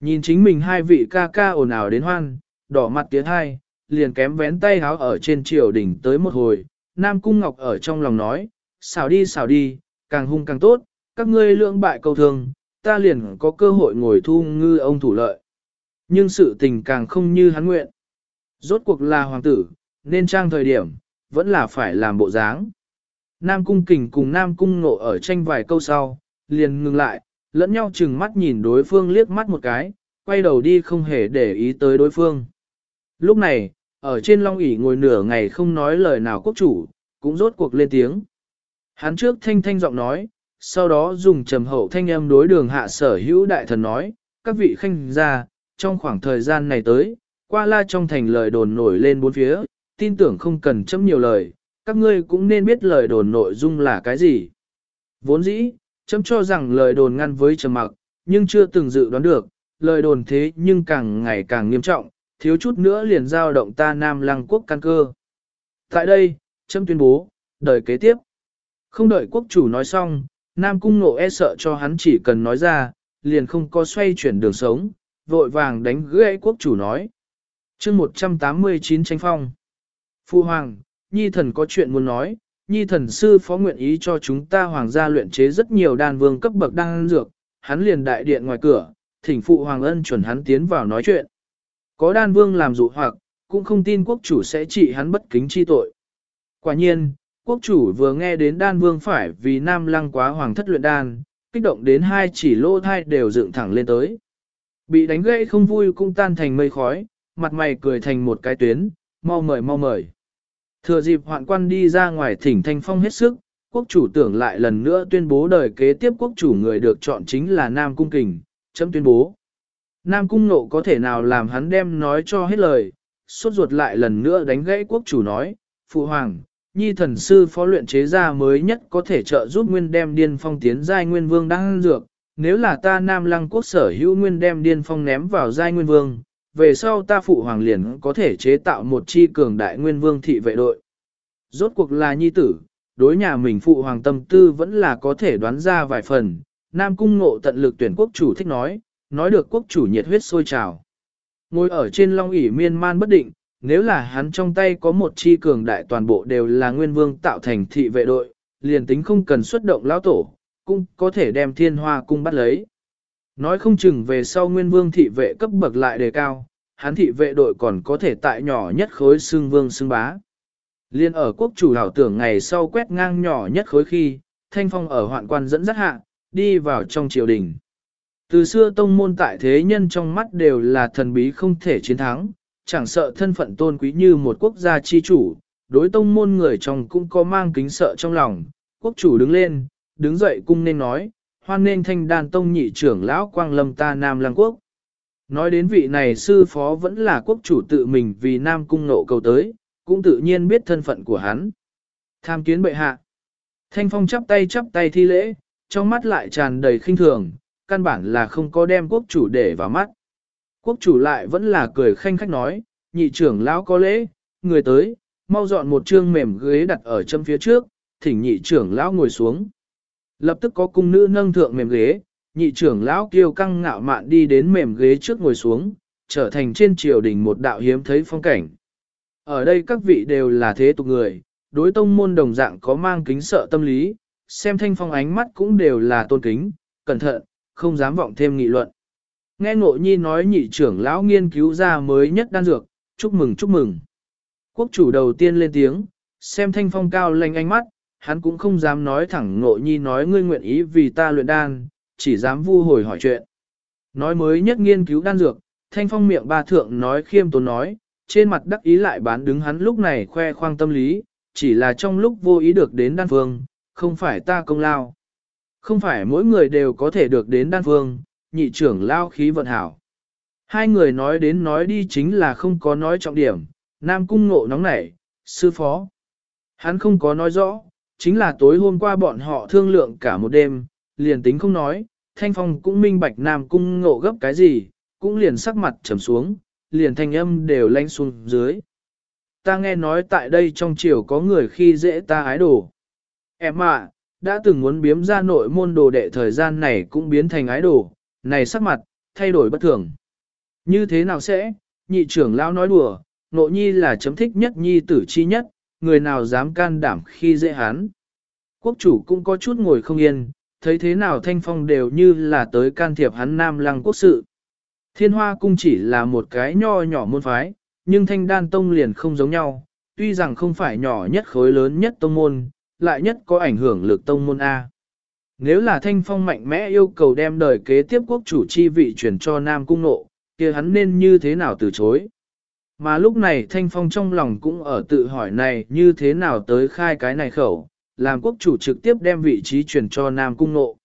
Nhìn chính mình hai vị ca ca ồn ào đến hoan, đỏ mặt tiếng hai, liền kém vén tay háo ở trên triều đỉnh tới một hồi, Nam Cung Ngọc ở trong lòng nói, xào đi xào đi, càng hung càng tốt, các ngươi lưỡng bại cầu thường, ta liền có cơ hội ngồi thu ngư ông thủ lợi. Nhưng sự tình càng không như hắn nguyện. Rốt cuộc là hoàng tử, nên trang thời điểm, vẫn là phải làm bộ dáng. Nam Cung Kình cùng Nam Cung nộ ở tranh vài câu sau, liền ngừng lại, lẫn nhau chừng mắt nhìn đối phương liếc mắt một cái, quay đầu đi không hề để ý tới đối phương. Lúc này, ở trên long ỷ ngồi nửa ngày không nói lời nào quốc chủ, cũng rốt cuộc lên tiếng. Hắn trước thanh thanh giọng nói, sau đó dùng trầm hậu thanh âm đối đường hạ sở hữu đại thần nói, các vị khanh gia, trong khoảng thời gian này tới, qua la trong thành lời đồn nổi lên bốn phía, tin tưởng không cần chấm nhiều lời, các ngươi cũng nên biết lời đồn nội dung là cái gì. Vốn dĩ, chấm cho rằng lời đồn ngăn với trầm mặc, nhưng chưa từng dự đoán được, lời đồn thế nhưng càng ngày càng nghiêm trọng, thiếu chút nữa liền giao động ta Nam Lăng quốc căn cơ. Tại đây, chấm tuyên bố, đời kế tiếp. Không đợi quốc chủ nói xong, Nam Cung Ngộ e sợ cho hắn chỉ cần nói ra, liền không có xoay chuyển đường sống, vội vàng đánh gãy quốc chủ nói. chương 189 tranh phong. Phu Hoàng, Nhi Thần có chuyện muốn nói, Nhi Thần sư phó nguyện ý cho chúng ta Hoàng gia luyện chế rất nhiều đan vương cấp bậc đan dược, hắn liền đại điện ngoài cửa, thỉnh Phụ Hoàng ân chuẩn hắn tiến vào nói chuyện. Có đan vương làm dụ hoặc, cũng không tin quốc chủ sẽ trị hắn bất kính chi tội. Quả nhiên, quốc chủ vừa nghe đến đan vương phải vì nam lăng quá hoàng thất luyện đan, kích động đến hai chỉ lô thai đều dựng thẳng lên tới. Bị đánh gãy không vui cũng tan thành mây khói, mặt mày cười thành một cái tuyến, mau mời mau mời. Thừa dịp hoạn quan đi ra ngoài thỉnh thanh phong hết sức, quốc chủ tưởng lại lần nữa tuyên bố đời kế tiếp quốc chủ người được chọn chính là Nam Cung Kình, chấm tuyên bố. Nam Cung Nộ có thể nào làm hắn đem nói cho hết lời, suốt ruột lại lần nữa đánh gãy quốc chủ nói, Phụ Hoàng, Nhi thần sư phó luyện chế ra mới nhất có thể trợ giúp nguyên đem điên phong tiến giai nguyên vương đang dược, nếu là ta Nam Lăng quốc sở hữu nguyên đem điên phong ném vào giai nguyên vương, về sau ta phụ hoàng liền có thể chế tạo một chi cường đại nguyên vương thị vệ đội. Rốt cuộc là nhi tử, đối nhà mình phụ hoàng tâm tư vẫn là có thể đoán ra vài phần, Nam Cung ngộ tận lực tuyển quốc chủ thích nói, nói được quốc chủ nhiệt huyết sôi trào. Ngồi ở trên long ỷ miên man bất định, nếu là hắn trong tay có một chi cường đại toàn bộ đều là nguyên vương tạo thành thị vệ đội, liền tính không cần xuất động lão tổ, cũng có thể đem thiên hoa cung bắt lấy. Nói không chừng về sau nguyên vương thị vệ cấp bậc lại đề cao, hắn thị vệ đội còn có thể tại nhỏ nhất khối xương vương xương bá. Liên ở quốc chủ hảo tưởng ngày sau quét ngang nhỏ nhất khối khi, thanh phong ở hoạn quan dẫn dắt hạ, đi vào trong triều đình. Từ xưa tông môn tại thế nhân trong mắt đều là thần bí không thể chiến thắng, chẳng sợ thân phận tôn quý như một quốc gia chi chủ, đối tông môn người trong cũng có mang kính sợ trong lòng. Quốc chủ đứng lên, đứng dậy cung nên nói, hoan nên thanh đàn tông nhị trưởng lão quang lâm ta Nam Lăng Quốc. Nói đến vị này sư phó vẫn là quốc chủ tự mình vì Nam cung nộ cầu tới, cũng tự nhiên biết thân phận của hắn. Tham kiến bệ hạ. Thanh phong chắp tay chắp tay thi lễ, trong mắt lại tràn đầy khinh thường, căn bản là không có đem quốc chủ để vào mắt. Quốc chủ lại vẫn là cười khanh khách nói, nhị trưởng lão có lễ, người tới, mau dọn một trương mềm ghế đặt ở châm phía trước, thỉnh nhị trưởng lão ngồi xuống. Lập tức có cung nữ nâng thượng mềm ghế, nhị trưởng lão kiêu căng ngạo mạn đi đến mềm ghế trước ngồi xuống, trở thành trên triều đình một đạo hiếm thấy phong cảnh. Ở đây các vị đều là thế tục người, đối tông môn đồng dạng có mang kính sợ tâm lý, xem thanh phong ánh mắt cũng đều là tôn kính, cẩn thận, không dám vọng thêm nghị luận. Nghe ngộ nhi nói nhị trưởng lão nghiên cứu ra mới nhất đan dược, chúc mừng chúc mừng. Quốc chủ đầu tiên lên tiếng, xem thanh phong cao lanh ánh mắt, hắn cũng không dám nói thẳng ngộ nhi nói ngươi nguyện ý vì ta luyện đan, chỉ dám vu hồi hỏi chuyện. Nói mới nhất nghiên cứu đan dược, thanh phong miệng ba thượng nói khiêm tốn nói, trên mặt đắc ý lại bán đứng hắn lúc này khoe khoang tâm lý, chỉ là trong lúc vô ý được đến đan phương, không phải ta công lao. Không phải mỗi người đều có thể được đến đan phương, nhị trưởng lao khí vận hảo. Hai người nói đến nói đi chính là không có nói trọng điểm, nam cung ngộ nóng nảy, sư phó. Hắn không có nói rõ, chính là tối hôm qua bọn họ thương lượng cả một đêm, liền tính không nói, thanh phong cũng minh bạch nam cung ngộ gấp cái gì, cũng liền sắc mặt trầm xuống, liền thanh âm đều lanh xuống dưới. Ta nghe nói tại đây trong triều có người khi dễ ta ái đồ. Em ạ, đã từng muốn biếm ra nội môn đồ đệ thời gian này cũng biến thành ái đồ, này sắc mặt, thay đổi bất thường. Như thế nào sẽ, nhị trưởng lão nói đùa, nộ nhi là chấm thích nhất nhi tử chi nhất, người nào dám can đảm khi dễ hắn. Quốc chủ cũng có chút ngồi không yên, thấy thế nào thanh phong đều như là tới can thiệp hắn nam lăng quốc sự. Thiên hoa cung chỉ là một cái nho nhỏ môn phái, nhưng thanh đan tông liền không giống nhau, tuy rằng không phải nhỏ nhất khối lớn nhất tông môn, lại nhất có ảnh hưởng lực tông môn A. Nếu là thanh phong mạnh mẽ yêu cầu đem đời kế tiếp quốc chủ chi vị chuyển cho Nam Cung Nộ, kia hắn nên như thế nào từ chối? Mà lúc này thanh phong trong lòng cũng ở tự hỏi này như thế nào tới khai cái này khẩu, làm quốc chủ trực tiếp đem vị trí chuyển cho Nam Cung Nộ.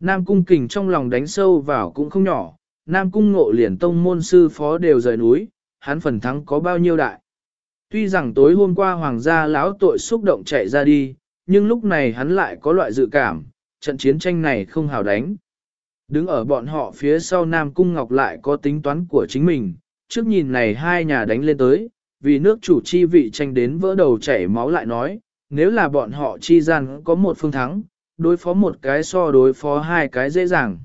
Nam Cung Kình trong lòng đánh sâu vào cũng không nhỏ, Nam Cung Ngộ liền tông môn sư phó đều rời núi, hắn phần thắng có bao nhiêu đại. Tuy rằng tối hôm qua hoàng gia lão tội xúc động chạy ra đi, nhưng lúc này hắn lại có loại dự cảm, trận chiến tranh này không hào đánh. Đứng ở bọn họ phía sau Nam Cung Ngọc lại có tính toán của chính mình, trước nhìn này hai nhà đánh lên tới, vì nước chủ chi vị tranh đến vỡ đầu chảy máu lại nói, nếu là bọn họ chi gian có một phương thắng, đối phó một cái so đối phó hai cái dễ dàng.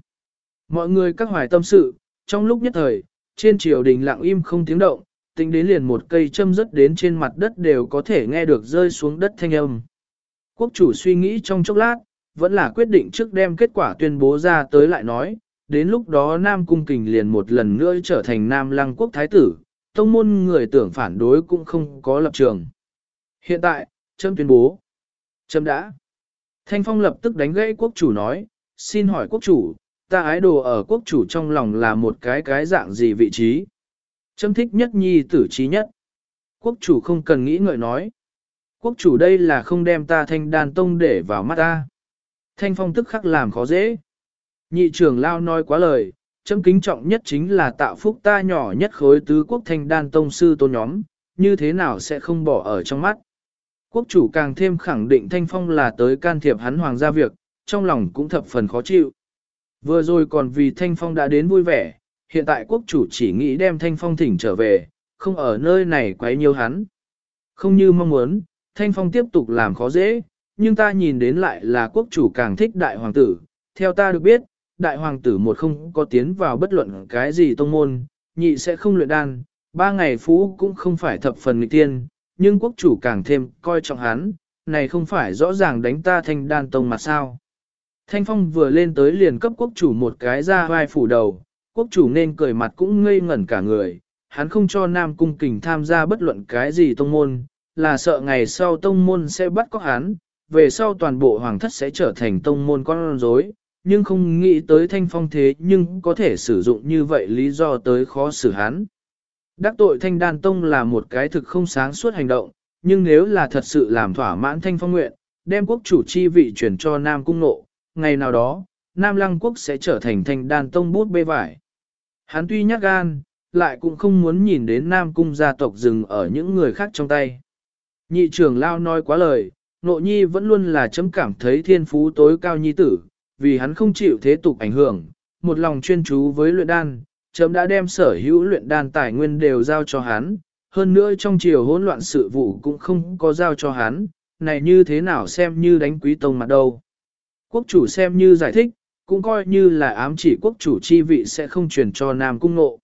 Mọi người các hoài tâm sự, trong lúc nhất thời, trên triều đình lặng im không tiếng động, tính đến liền một cây châm rớt đến trên mặt đất đều có thể nghe được rơi xuống đất thanh âm. Quốc chủ suy nghĩ trong chốc lát, vẫn là quyết định trước đem kết quả tuyên bố ra tới lại nói, đến lúc đó Nam Cung Kình liền một lần nữa trở thành Nam Lăng Quốc Thái tử, tông môn người tưởng phản đối cũng không có lập trường. Hiện tại, châm tuyên bố. Châm đã. Thanh Phong lập tức đánh gãy quốc chủ nói, xin hỏi quốc chủ, ta ái đồ ở quốc chủ trong lòng là một cái cái dạng gì vị trí. Châm thích nhất nhi tử trí nhất. Quốc chủ không cần nghĩ ngợi nói. Quốc chủ đây là không đem ta thanh đàn tông để vào mắt ta. Thanh phong tức khắc làm khó dễ. Nhị trưởng lao nói quá lời, chấm kính trọng nhất chính là tạo phúc ta nhỏ nhất khối tứ quốc thanh đan tông sư tôn nhóm, như thế nào sẽ không bỏ ở trong mắt. Quốc chủ càng thêm khẳng định thanh phong là tới can thiệp hắn hoàng gia việc, trong lòng cũng thập phần khó chịu. Vừa rồi còn vì Thanh Phong đã đến vui vẻ, hiện tại quốc chủ chỉ nghĩ đem Thanh Phong thỉnh trở về, không ở nơi này quấy nhiều hắn. Không như mong muốn, Thanh Phong tiếp tục làm khó dễ, nhưng ta nhìn đến lại là quốc chủ càng thích đại hoàng tử. Theo ta được biết, đại hoàng tử một không có tiến vào bất luận cái gì tông môn, nhị sẽ không luyện đan, ba ngày phú cũng không phải thập phần nghịch tiên, nhưng quốc chủ càng thêm coi trọng hắn, này không phải rõ ràng đánh ta thanh đan tông mà sao. Thanh Phong vừa lên tới liền cấp quốc chủ một cái ra vai phủ đầu, quốc chủ nên cười mặt cũng ngây ngẩn cả người, hắn không cho Nam Cung Kình tham gia bất luận cái gì tông môn, là sợ ngày sau tông môn sẽ bắt có hắn, về sau toàn bộ hoàng thất sẽ trở thành tông môn con rối, nhưng không nghĩ tới Thanh Phong thế nhưng có thể sử dụng như vậy lý do tới khó xử hắn. Đắc tội Thanh Đan Tông là một cái thực không sáng suốt hành động, nhưng nếu là thật sự làm thỏa mãn Thanh Phong nguyện, đem quốc chủ chi vị chuyển cho Nam Cung Nộ, ngày nào đó, Nam Lăng Quốc sẽ trở thành thanh đan tông bút bê vải. Hắn tuy nhát gan, lại cũng không muốn nhìn đến Nam Cung gia tộc dừng ở những người khác trong tay. Nhị trưởng Lao nói quá lời, nộ nhi vẫn luôn là chấm cảm thấy thiên phú tối cao nhi tử, vì hắn không chịu thế tục ảnh hưởng, một lòng chuyên chú với luyện đan, chấm đã đem sở hữu luyện đan tài nguyên đều giao cho hắn, hơn nữa trong chiều hỗn loạn sự vụ cũng không có giao cho hắn, này như thế nào xem như đánh quý tông mặt đâu. Quốc chủ xem như giải thích, cũng coi như là ám chỉ quốc chủ chi vị sẽ không truyền cho Nam Cung Ngộ.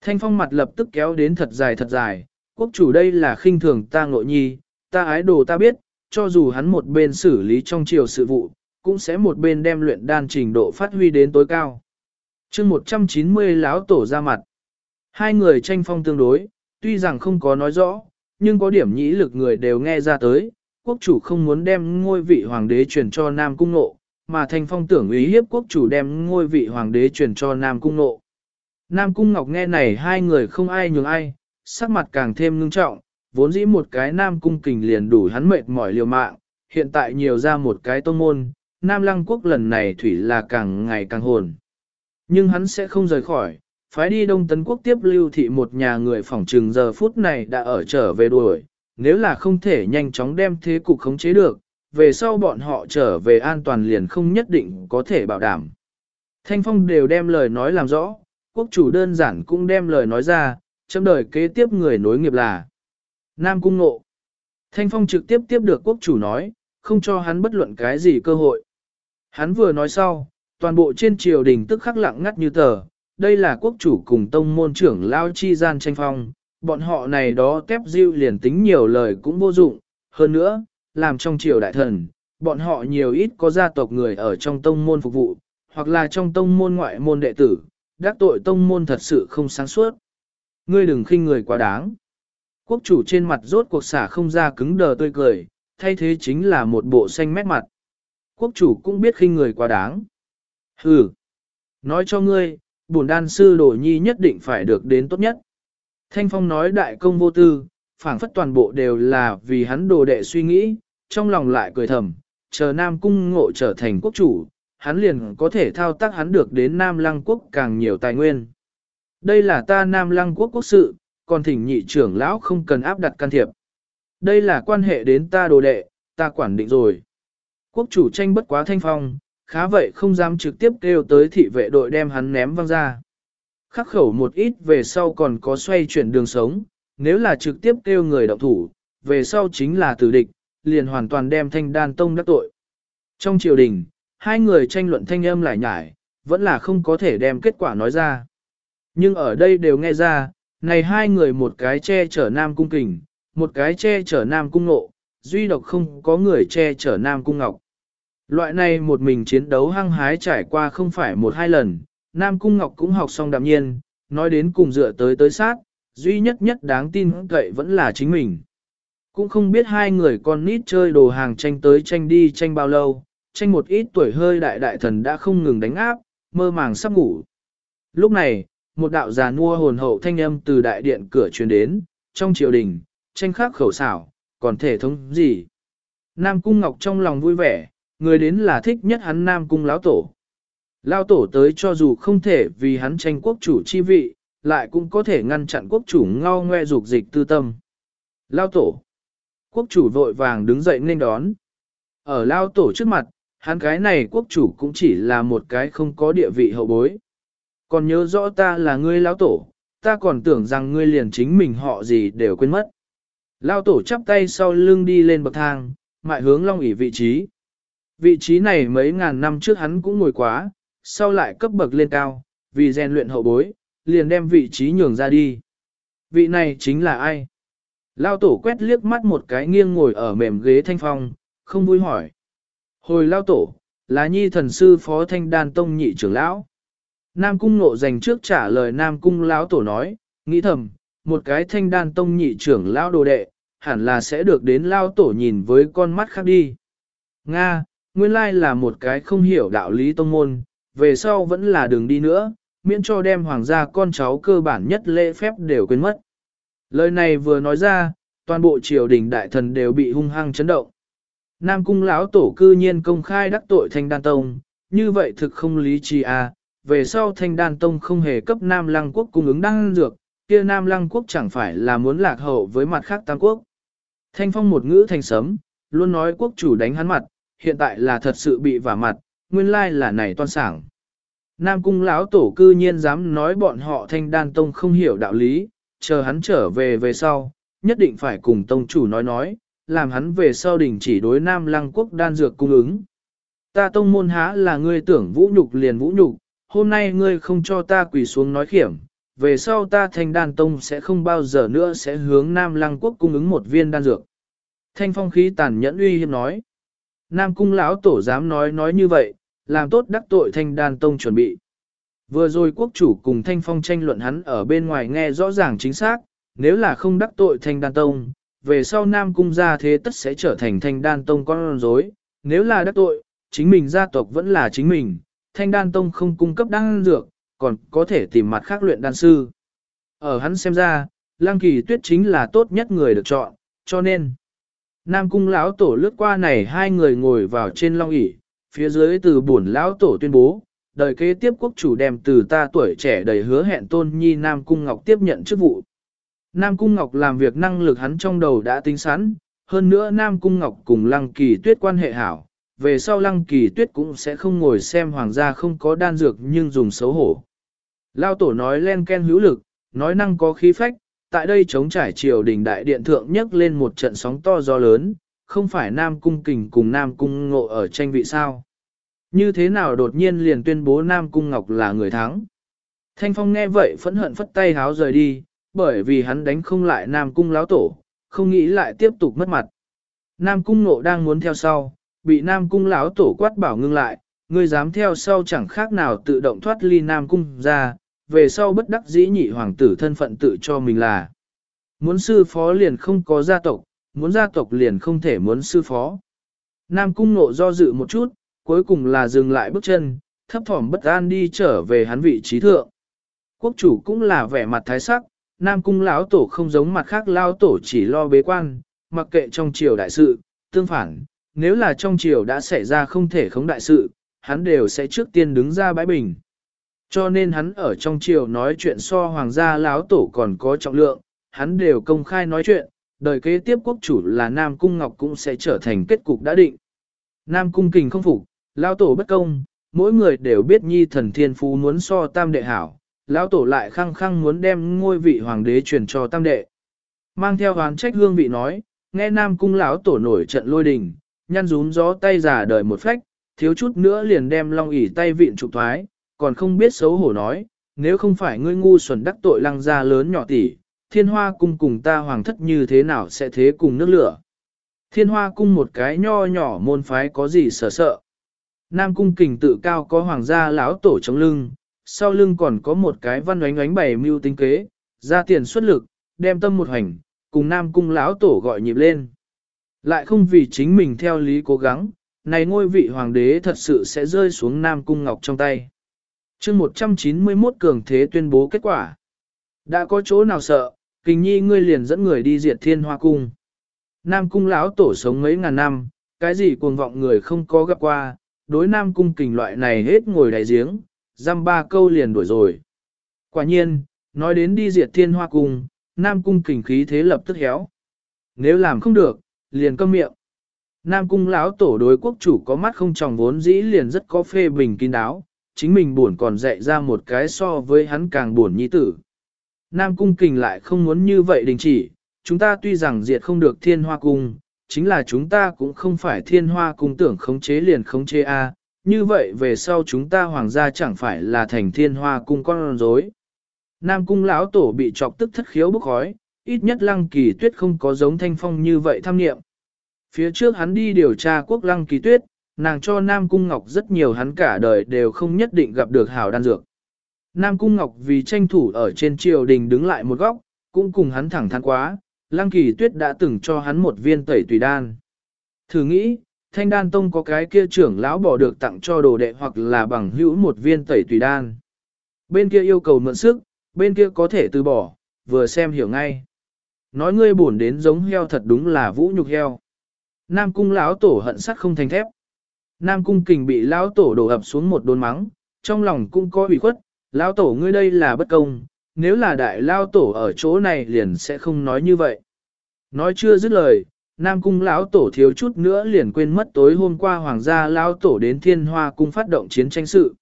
Thanh phong mặt lập tức kéo đến thật dài thật dài, quốc chủ đây là khinh thường ta ngộ nhi, ta ái đồ ta biết, cho dù hắn một bên xử lý trong chiều sự vụ, cũng sẽ một bên đem luyện đan trình độ phát huy đến tối cao. chương 190 lão tổ ra mặt. Hai người tranh phong tương đối, tuy rằng không có nói rõ, nhưng có điểm nhĩ lực người đều nghe ra tới, quốc chủ không muốn đem ngôi vị hoàng đế truyền cho Nam Cung Nộ, mà Thanh Phong tưởng ý hiếp quốc chủ đem ngôi vị hoàng đế truyền cho Nam Cung Nộ. Nam Cung Ngọc nghe này hai người không ai nhường ai, sắc mặt càng thêm ngưng trọng, vốn dĩ một cái Nam Cung kình liền đủ hắn mệt mỏi liều mạng, hiện tại nhiều ra một cái tông môn, Nam Lăng Quốc lần này thủy là càng ngày càng hồn. Nhưng hắn sẽ không rời khỏi, phái đi Đông Tấn Quốc tiếp lưu thị một nhà người phỏng trừng giờ phút này đã ở trở về đuổi, nếu là không thể nhanh chóng đem thế cục khống chế được, về sau bọn họ trở về an toàn liền không nhất định có thể bảo đảm. Thanh Phong đều đem lời nói làm rõ, quốc chủ đơn giản cũng đem lời nói ra, trong đời kế tiếp người nối nghiệp là Nam Cung nộ, Thanh Phong trực tiếp tiếp được quốc chủ nói, không cho hắn bất luận cái gì cơ hội. Hắn vừa nói sau, toàn bộ trên triều đình tức khắc lặng ngắt như tờ, đây là quốc chủ cùng tông môn trưởng lao chi gian tranh phong, bọn họ này đó tép diêu liền tính nhiều lời cũng vô dụng, hơn nữa, làm trong triều đại thần, bọn họ nhiều ít có gia tộc người ở trong tông môn phục vụ, hoặc là trong tông môn ngoại môn đệ tử, đắc tội tông môn thật sự không sáng suốt. Ngươi đừng khinh người quá đáng. Quốc chủ trên mặt rốt cuộc xả không ra cứng đờ tươi cười, thay thế chính là một bộ xanh mét mặt. Quốc chủ cũng biết khinh người quá đáng. Hừ, nói cho ngươi, bổn đan sư đồ nhi nhất định phải được đến tốt nhất. Thanh Phong nói đại công vô tư, phảng phất toàn bộ đều là vì hắn đồ đệ suy nghĩ, trong lòng lại cười thầm, chờ Nam Cung ngộ trở thành quốc chủ, hắn liền có thể thao tác hắn được đến Nam Lăng Quốc càng nhiều tài nguyên. Đây là ta Nam Lăng Quốc quốc sự, còn thỉnh nhị trưởng lão không cần áp đặt can thiệp. Đây là quan hệ đến ta đồ đệ, ta quản định rồi. Quốc chủ tranh bất quá thanh phong, khá vậy không dám trực tiếp kêu tới thị vệ đội đem hắn ném văng ra. Khắc khẩu một ít về sau còn có xoay chuyển đường sống, nếu là trực tiếp kêu người động thủ, về sau chính là tử địch, liền hoàn toàn đem thanh đan tông đắc tội. Trong triều đình, hai người tranh luận thanh âm lại nhải, vẫn là không có thể đem kết quả nói ra. Nhưng ở đây đều nghe ra, này hai người một cái che chở nam cung kình, một cái che chở nam cung nộ, duy độc không có người che chở nam cung ngọc. Loại này một mình chiến đấu hăng hái trải qua không phải một hai lần, nam cung ngọc cũng học xong đạm nhiên, nói đến cùng dựa tới tới sát, duy nhất nhất đáng tin cậy vẫn là chính mình. Cũng không biết hai người con nít chơi đồ hàng tranh tới tranh đi tranh bao lâu, tranh một ít tuổi hơi đại đại thần đã không ngừng đánh áp, mơ màng sắp ngủ. Lúc này, một đạo già nua hồn hậu thanh âm từ đại điện cửa truyền đến, trong triều đình, tranh khắc khẩu xảo, còn thể thống gì. Nam Cung Ngọc trong lòng vui vẻ, người đến là thích nhất hắn Nam Cung lão tổ. Lão tổ tới cho dù không thể vì hắn tranh quốc chủ chi vị, lại cũng có thể ngăn chặn quốc chủ ngao ngoe dục dịch tư tâm. Lão tổ. Quốc chủ vội vàng đứng dậy nên đón. Ở Lão tổ trước mặt, hắn cái này quốc chủ cũng chỉ là một cái không có địa vị hậu bối. Còn nhớ rõ ta là ngươi lão tổ, ta còn tưởng rằng ngươi liền chính mình họ gì đều quên mất. Lão tổ chắp tay sau lưng đi lên bậc thang, mại hướng long ỉ vị trí. Vị trí này mấy ngàn năm trước hắn cũng ngồi quá, sau lại cấp bậc lên cao, vì rèn luyện hậu bối, liền đem vị trí nhường ra đi. Vị này chính là ai? Lao tổ quét liếc mắt một cái nghiêng ngồi ở mềm ghế thanh phong, không vui hỏi. Hồi lao tổ, là nhi thần sư phó thanh đan tông nhị trưởng lão. Nam cung nộ dành trước trả lời Nam cung lão tổ nói, nghĩ thầm, một cái thanh đan tông nhị trưởng lão đồ đệ, hẳn là sẽ được đến lao tổ nhìn với con mắt khác đi. Nga, nguyên lai là một cái không hiểu đạo lý tông môn, về sau vẫn là đường đi nữa, miễn cho đem hoàng gia con cháu cơ bản nhất lễ phép đều quên mất. Lời này vừa nói ra, toàn bộ triều đình đại thần đều bị hung hăng chấn động. Nam cung lão tổ cư nhiên công khai đắc tội thanh đan tông, như vậy thực không lý trí à, về sau thanh đan tông không hề cấp Nam lăng quốc cung ứng đan dược, kia Nam lăng quốc chẳng phải là muốn lạc hậu với mặt khác tam quốc. Thanh phong một ngữ thành sấm, luôn nói quốc chủ đánh hắn mặt, hiện tại là thật sự bị vả mặt, nguyên lai là này toan sảng. Nam cung lão tổ cư nhiên dám nói bọn họ thanh đan tông không hiểu đạo lý, chờ hắn trở về về sau, nhất định phải cùng tông chủ nói nói, làm hắn về sau đình chỉ đối Nam Lăng quốc đan dược cung ứng. Ta tông môn há là ngươi tưởng vũ nhục liền vũ nhục, hôm nay ngươi không cho ta quỳ xuống nói khiểm, về sau ta thanh đan tông sẽ không bao giờ nữa sẽ hướng Nam Lăng quốc cung ứng một viên đan dược. Thanh phong khí tàn nhẫn uy hiếp nói. Nam cung lão tổ dám nói nói như vậy, làm tốt đắc tội thanh đan tông chuẩn bị. Vừa rồi quốc chủ cùng thanh phong tranh luận hắn ở bên ngoài nghe rõ ràng chính xác, nếu là không đắc tội thanh đan tông, về sau Nam cung gia thế tất sẽ trở thành thanh đan tông con rối. nếu là đắc tội, chính mình gia tộc vẫn là chính mình, thanh đan tông không cung cấp đan dược, còn có thể tìm mặt khác luyện đan sư. Ở hắn xem ra, Lăng Kỳ Tuyết chính là tốt nhất người được chọn, cho nên Nam Cung lão tổ lướt qua này hai người ngồi vào trên long ỷ, phía dưới từ bổn lão tổ tuyên bố, đời kế tiếp quốc chủ đem từ ta tuổi trẻ đầy hứa hẹn tôn nhi Nam Cung Ngọc tiếp nhận chức vụ. Nam Cung Ngọc làm việc năng lực hắn trong đầu đã tính sẵn, hơn nữa Nam Cung Ngọc cùng Lăng Kỳ Tuyết quan hệ hảo, về sau Lăng Kỳ Tuyết cũng sẽ không ngồi xem hoàng gia không có đan dược nhưng dùng xấu hổ. Lao tổ nói len ken hữu lực, nói năng có khí phách, tại đây chống trải triều đình đại điện thượng nhấc lên một trận sóng to gió lớn, không phải Nam Cung Kình cùng Nam Cung Ngộ ở tranh vị sao. Như thế nào đột nhiên liền tuyên bố Nam Cung Ngọc là người thắng. Thanh Phong nghe vậy phẫn hận phất tay háo rời đi, bởi vì hắn đánh không lại Nam Cung láo tổ, không nghĩ lại tiếp tục mất mặt. Nam Cung Ngộ đang muốn theo sau, bị Nam Cung lão tổ quát bảo ngưng lại, ngươi dám theo sau chẳng khác nào tự động thoát ly Nam Cung ra, về sau bất đắc dĩ nhị hoàng tử thân phận tự cho mình là. Muốn sư phó liền không có gia tộc, muốn gia tộc liền không thể muốn sư phó. Nam cung nộ do dự một chút, cuối cùng là dừng lại bước chân, thấp thỏm bất an đi trở về hắn vị trí thượng. Quốc chủ cũng là vẻ mặt thái sắc, Nam cung lão tổ không giống mặt khác lao tổ chỉ lo bế quan, mặc kệ trong triều đại sự, tương phản, nếu là trong triều đã xảy ra không thể khống đại sự, hắn đều sẽ trước tiên đứng ra bãi bình. Cho nên hắn ở trong triều nói chuyện so hoàng gia lão tổ còn có trọng lượng, hắn đều công khai nói chuyện, đời kế tiếp quốc chủ là Nam Cung Ngọc cũng sẽ trở thành kết cục đã định. Nam Cung Kình không phục, lão tổ bất công, mỗi người đều biết nhi thần thiên phú muốn so tam đệ hảo, lão tổ lại khăng khăng muốn đem ngôi vị hoàng đế truyền cho tam đệ. Mang theo hoán trách hương vị nói, nghe Nam Cung lão tổ nổi trận lôi đình, nhăn rún gió tay giả đời một phách, thiếu chút nữa liền đem long ỉ tay vịn trục thoái, còn không biết xấu hổ nói, nếu không phải ngươi ngu xuẩn đắc tội lăng gia lớn nhỏ tỷ, thiên hoa cung cùng ta hoàng thất như thế nào sẽ thế cùng nước lửa. Thiên hoa cung một cái nho nhỏ môn phái có gì sợ sợ. Nam cung kình tự cao có hoàng gia lão tổ chống lưng, sau lưng còn có một cái văn oánh oánh bày mưu tính kế, ra tiền xuất lực, đem tâm một hành, cùng Nam cung lão tổ gọi nhịp lên. Lại không vì chính mình theo lý cố gắng, này ngôi vị hoàng đế thật sự sẽ rơi xuống Nam cung ngọc trong tay chương 191 cường thế tuyên bố kết quả. Đã có chỗ nào sợ, kình nhi ngươi liền dẫn người đi diệt thiên hoa cung. Nam cung lão tổ sống mấy ngàn năm, cái gì cuồng vọng người không có gặp qua, đối nam cung kình loại này hết ngồi đại giếng, dăm ba câu liền đuổi rồi. Quả nhiên, nói đến đi diệt thiên hoa cung, nam cung kình khí thế lập tức héo. Nếu làm không được, liền câm miệng. Nam cung lão tổ đối quốc chủ có mắt không tròng vốn dĩ liền rất có phê bình kín đáo, chính mình buồn còn dạy ra một cái so với hắn càng buồn nhi tử. Nam cung kình lại không muốn như vậy đình chỉ, chúng ta tuy rằng diệt không được thiên hoa cung, chính là chúng ta cũng không phải thiên hoa cung tưởng khống chế liền khống chế A, như vậy về sau chúng ta hoàng gia chẳng phải là thành thiên hoa cung con rối. Nam cung lão tổ bị chọc tức thất khiếu bức khói, ít nhất lăng kỳ tuyết không có giống thanh phong như vậy tham nghiệm. Phía trước hắn đi điều tra quốc lăng kỳ tuyết, nàng cho Nam Cung Ngọc rất nhiều hắn cả đời đều không nhất định gặp được hảo đan dược. Nam Cung Ngọc vì tranh thủ ở trên triều đình đứng lại một góc, cũng cùng hắn thẳng thắn quá, Lăng Kỳ Tuyết đã từng cho hắn một viên tẩy tùy đan. Thử nghĩ, Thanh Đan Tông có cái kia trưởng lão bỏ được tặng cho đồ đệ hoặc là bằng hữu một viên tẩy tùy đan. Bên kia yêu cầu mượn sức, bên kia có thể từ bỏ, vừa xem hiểu ngay. Nói ngươi buồn đến giống heo thật đúng là vũ nhục heo. Nam cung lão tổ hận sắt không thành thép. Nam cung kình bị lão tổ đổ ập xuống một đồn mắng, trong lòng cũng có ủy khuất, lão tổ ngươi đây là bất công, nếu là đại lão tổ ở chỗ này liền sẽ không nói như vậy. Nói chưa dứt lời, Nam cung lão tổ thiếu chút nữa liền quên mất tối hôm qua hoàng gia lão tổ đến thiên hoa cung phát động chiến tranh sự.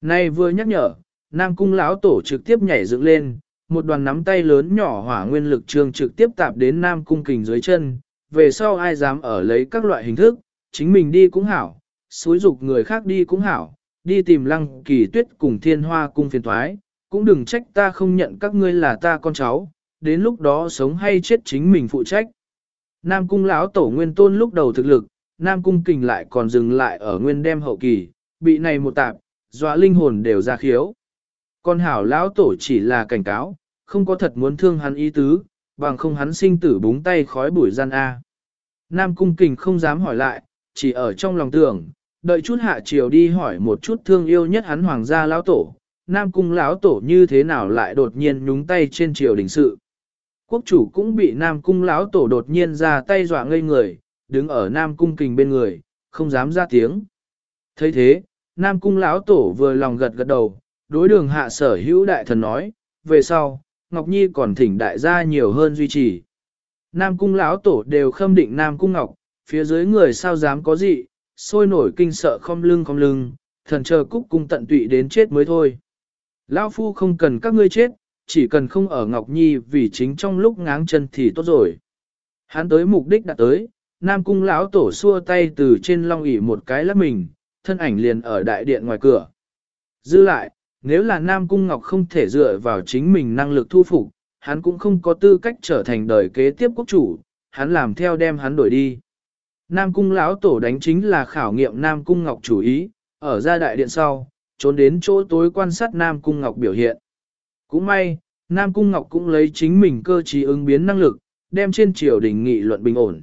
Nay vừa nhắc nhở, Nam cung lão tổ trực tiếp nhảy dựng lên, một đoàn nắm tay lớn nhỏ hỏa nguyên lực trường trực tiếp tạp đến Nam cung kình dưới chân, về sau ai dám ở lấy các loại hình thức, chính mình đi cũng hảo, xúi dục người khác đi cũng hảo, đi tìm lăng kỳ tuyết cùng thiên hoa cung phiền thoái, cũng đừng trách ta không nhận các ngươi là ta con cháu, đến lúc đó sống hay chết chính mình phụ trách. Nam cung lão tổ nguyên tôn lúc đầu thực lực, Nam cung kình lại còn dừng lại ở nguyên đem hậu kỳ, bị này một tạp, dọa linh hồn đều ra khiếu. Con hảo lão tổ chỉ là cảnh cáo, không có thật muốn thương hắn ý tứ, bằng không hắn sinh tử búng tay khói bụi gian A. Nam cung kình không dám hỏi lại, chỉ ở trong lòng tưởng, đợi chút hạ chiều đi hỏi một chút thương yêu nhất hắn hoàng gia lão tổ, Nam Cung lão tổ như thế nào lại đột nhiên nhúng tay trên triều đình sự. Quốc chủ cũng bị Nam Cung lão tổ đột nhiên ra tay dọa ngây người, đứng ở Nam Cung kình bên người, không dám ra tiếng. thấy thế, Nam Cung lão tổ vừa lòng gật gật đầu, đối đường hạ sở hữu đại thần nói, về sau, Ngọc Nhi còn thỉnh đại gia nhiều hơn duy trì. Nam Cung lão tổ đều khâm định Nam Cung Ngọc, phía dưới người sao dám có gì, sôi nổi kinh sợ không lưng không lưng, thần chờ cúc cung tận tụy đến chết mới thôi. Lão phu không cần các ngươi chết, chỉ cần không ở Ngọc Nhi vì chính trong lúc ngáng chân thì tốt rồi. Hắn tới mục đích đã tới, Nam Cung lão tổ xua tay từ trên long ỷ một cái lắc mình, thân ảnh liền ở đại điện ngoài cửa. Dư lại, nếu là Nam Cung Ngọc không thể dựa vào chính mình năng lực thu phục, hắn cũng không có tư cách trở thành đời kế tiếp quốc chủ, hắn làm theo đem hắn đổi đi. Nam Cung lão tổ đánh chính là khảo nghiệm Nam Cung Ngọc chủ ý, ở gia đại điện sau, trốn đến chỗ tối quan sát Nam Cung Ngọc biểu hiện. Cũng may, Nam Cung Ngọc cũng lấy chính mình cơ trí ứng biến năng lực, đem trên triều đình nghị luận bình ổn.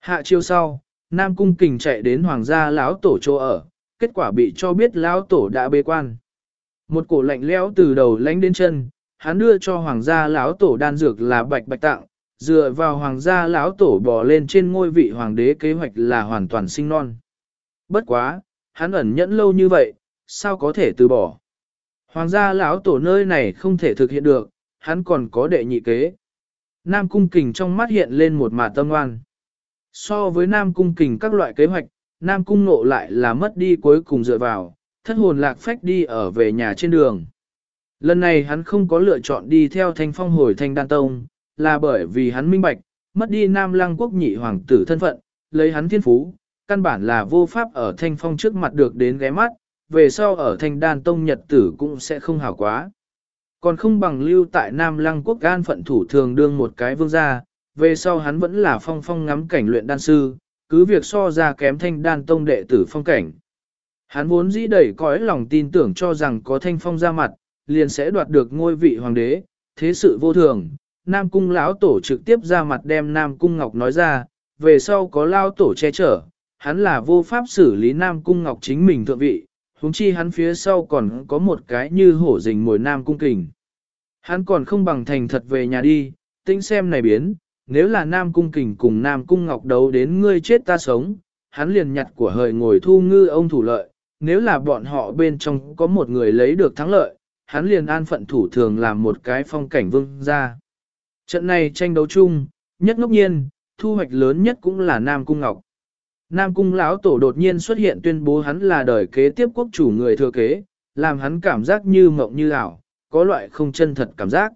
Hạ chiêu sau, Nam Cung Kình chạy đến hoàng gia lão tổ chỗ ở, kết quả bị cho biết lão tổ đã bế quan. Một cổ lạnh lẽo từ đầu lánh đến chân, hắn đưa cho hoàng gia lão tổ đan dược là bạch bạch tặng, dựa vào hoàng gia lão tổ bò lên trên ngôi vị hoàng đế kế hoạch là hoàn toàn sinh non. Bất quá, hắn ẩn nhẫn lâu như vậy, sao có thể từ bỏ. Hoàng gia lão tổ nơi này không thể thực hiện được, hắn còn có đệ nhị kế. Nam cung kình trong mắt hiện lên một mà tâm ngoan. So với Nam cung kình các loại kế hoạch, Nam cung nộ lại là mất đi cuối cùng dựa vào, thất hồn lạc phách đi ở về nhà trên đường. Lần này hắn không có lựa chọn đi theo thanh phong hồi thanh đan tông, là bởi vì hắn minh bạch, mất đi Nam Lăng quốc nhị hoàng tử thân phận, lấy hắn thiên phú, căn bản là vô pháp ở thanh phong trước mặt được đến ghé mắt, về sau ở thanh đan tông nhật tử cũng sẽ không hảo quá. Còn không bằng lưu tại Nam Lăng quốc gan phận thủ thường đương một cái vương gia, về sau hắn vẫn là phong phong ngắm cảnh luyện đan sư, cứ việc so ra kém thanh đan tông đệ tử phong cảnh. Hắn vốn dĩ đẩy cõi lòng tin tưởng cho rằng có thanh phong ra mặt, liền sẽ đoạt được ngôi vị hoàng đế, thế sự vô thường. Nam cung lão tổ trực tiếp ra mặt đem Nam cung Ngọc nói ra, về sau có lao tổ che chở, hắn là vô pháp xử lý Nam cung Ngọc chính mình thượng vị, huống chi hắn phía sau còn có một cái như hổ rình mồi Nam cung kình. Hắn còn không bằng thành thật về nhà đi, tính xem này biến, nếu là Nam cung kình cùng Nam cung Ngọc đấu đến ngươi chết ta sống, hắn liền nhặt của hời ngồi thu ngư ông thủ lợi, nếu là bọn họ bên trong có một người lấy được thắng lợi, hắn liền an phận thủ thường làm một cái phong cảnh vương ra. Trận này tranh đấu chung, nhất ngốc nhiên, thu hoạch lớn nhất cũng là Nam Cung Ngọc. Nam Cung lão tổ đột nhiên xuất hiện tuyên bố hắn là đời kế tiếp quốc chủ người thừa kế, làm hắn cảm giác như mộng như ảo, có loại không chân thật cảm giác.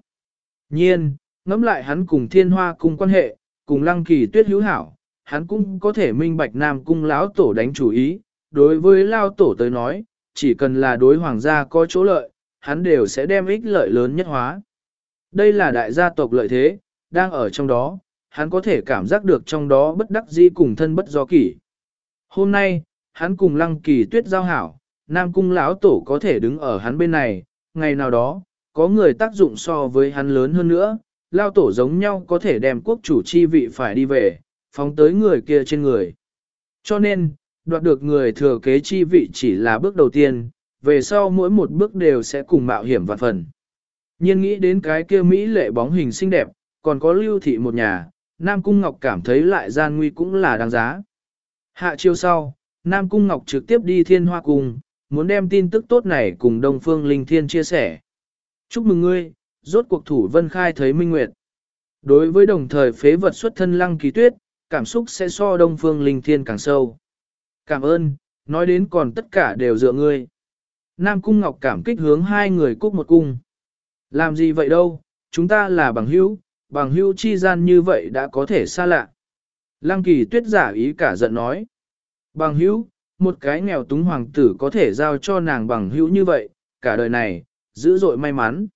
Nhiên, ngẫm lại hắn cùng thiên hoa cùng quan hệ, cùng lăng kỳ tuyết hữu hảo, hắn cũng có thể minh bạch Nam Cung lão tổ đánh chủ ý, đối với lao tổ tới nói, chỉ cần là đối hoàng gia có chỗ lợi, hắn đều sẽ đem ích lợi lớn nhất hóa. Đây là đại gia tộc lợi thế, đang ở trong đó, hắn có thể cảm giác được trong đó bất đắc dĩ cùng thân bất do kỷ. Hôm nay, hắn cùng lăng kỳ tuyết giao hảo, Nam Cung lão tổ có thể đứng ở hắn bên này, ngày nào đó, có người tác dụng so với hắn lớn hơn nữa, lao tổ giống nhau có thể đem quốc chủ chi vị phải đi về, phóng tới người kia trên người. Cho nên, đoạt được người thừa kế chi vị chỉ là bước đầu tiên, về sau mỗi một bước đều sẽ cùng mạo hiểm vạn phần. Nhiên nghĩ đến cái kia Mỹ lệ bóng hình xinh đẹp, còn có lưu thị một nhà, Nam Cung Ngọc cảm thấy lại gian nguy cũng là đáng giá. Hạ chiêu sau, Nam Cung Ngọc trực tiếp đi thiên hoa cung, muốn đem tin tức tốt này cùng Đông Phương Linh Thiên chia sẻ. Chúc mừng ngươi, rốt cuộc thủ vân khai thấy minh nguyệt. Đối với đồng thời phế vật xuất thân lăng kỳ tuyết, cảm xúc sẽ so Đông Phương Linh Thiên càng sâu. Cảm ơn, nói đến còn tất cả đều dựa ngươi. Nam Cung Ngọc cảm kích hướng hai người cúc một cung. Làm gì vậy đâu, chúng ta là bằng hữu, bằng hữu chi gian như vậy đã có thể xa lạ. Lăng kỳ tuyết giả ý cả giận nói. Bằng hữu, một cái nghèo túng hoàng tử có thể giao cho nàng bằng hữu như vậy, cả đời này, dữ dội may mắn.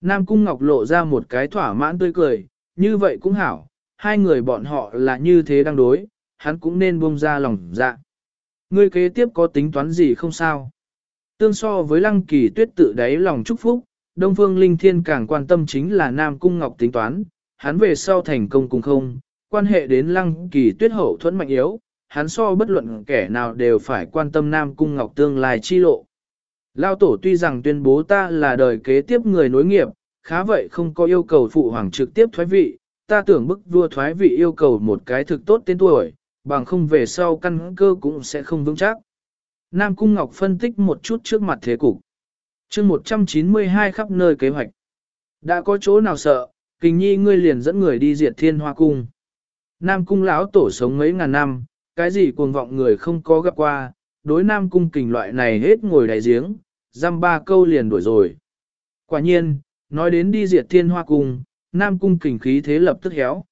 Nam Cung Ngọc lộ ra một cái thỏa mãn tươi cười, như vậy cũng hảo, hai người bọn họ là như thế đang đối, hắn cũng nên buông ra lòng dạ. Ngươi kế tiếp có tính toán gì không sao? Tương so với lăng kỳ tuyết tự đáy lòng chúc phúc, Đông Phương Linh Thiên càng quan tâm chính là Nam Cung Ngọc tính toán, hắn về sau thành công cùng không, quan hệ đến lăng kỳ tuyết hậu thuẫn mạnh yếu, hắn so bất luận kẻ nào đều phải quan tâm Nam Cung Ngọc tương lai chi lộ. Lao tổ tuy rằng tuyên bố ta là đời kế tiếp người nối nghiệp, khá vậy không có yêu cầu phụ hoàng trực tiếp thoái vị, ta tưởng bức vua thoái vị yêu cầu một cái thực tốt tên tuổi, bằng không về sau căn cơ cũng sẽ không vững chắc. Nam Cung Ngọc phân tích một chút trước mặt thế cục. chương 192 khắp nơi kế hoạch. Đã có chỗ nào sợ, kình nhi ngươi liền dẫn người đi diệt thiên hoa cung. Nam Cung lão tổ sống mấy ngàn năm, cái gì cuồng vọng người không có gặp qua, đối Nam Cung kình loại này hết ngồi đại giếng, dăm ba câu liền đuổi rồi. Quả nhiên, nói đến đi diệt thiên hoa cung, Nam Cung kình khí thế lập tức héo.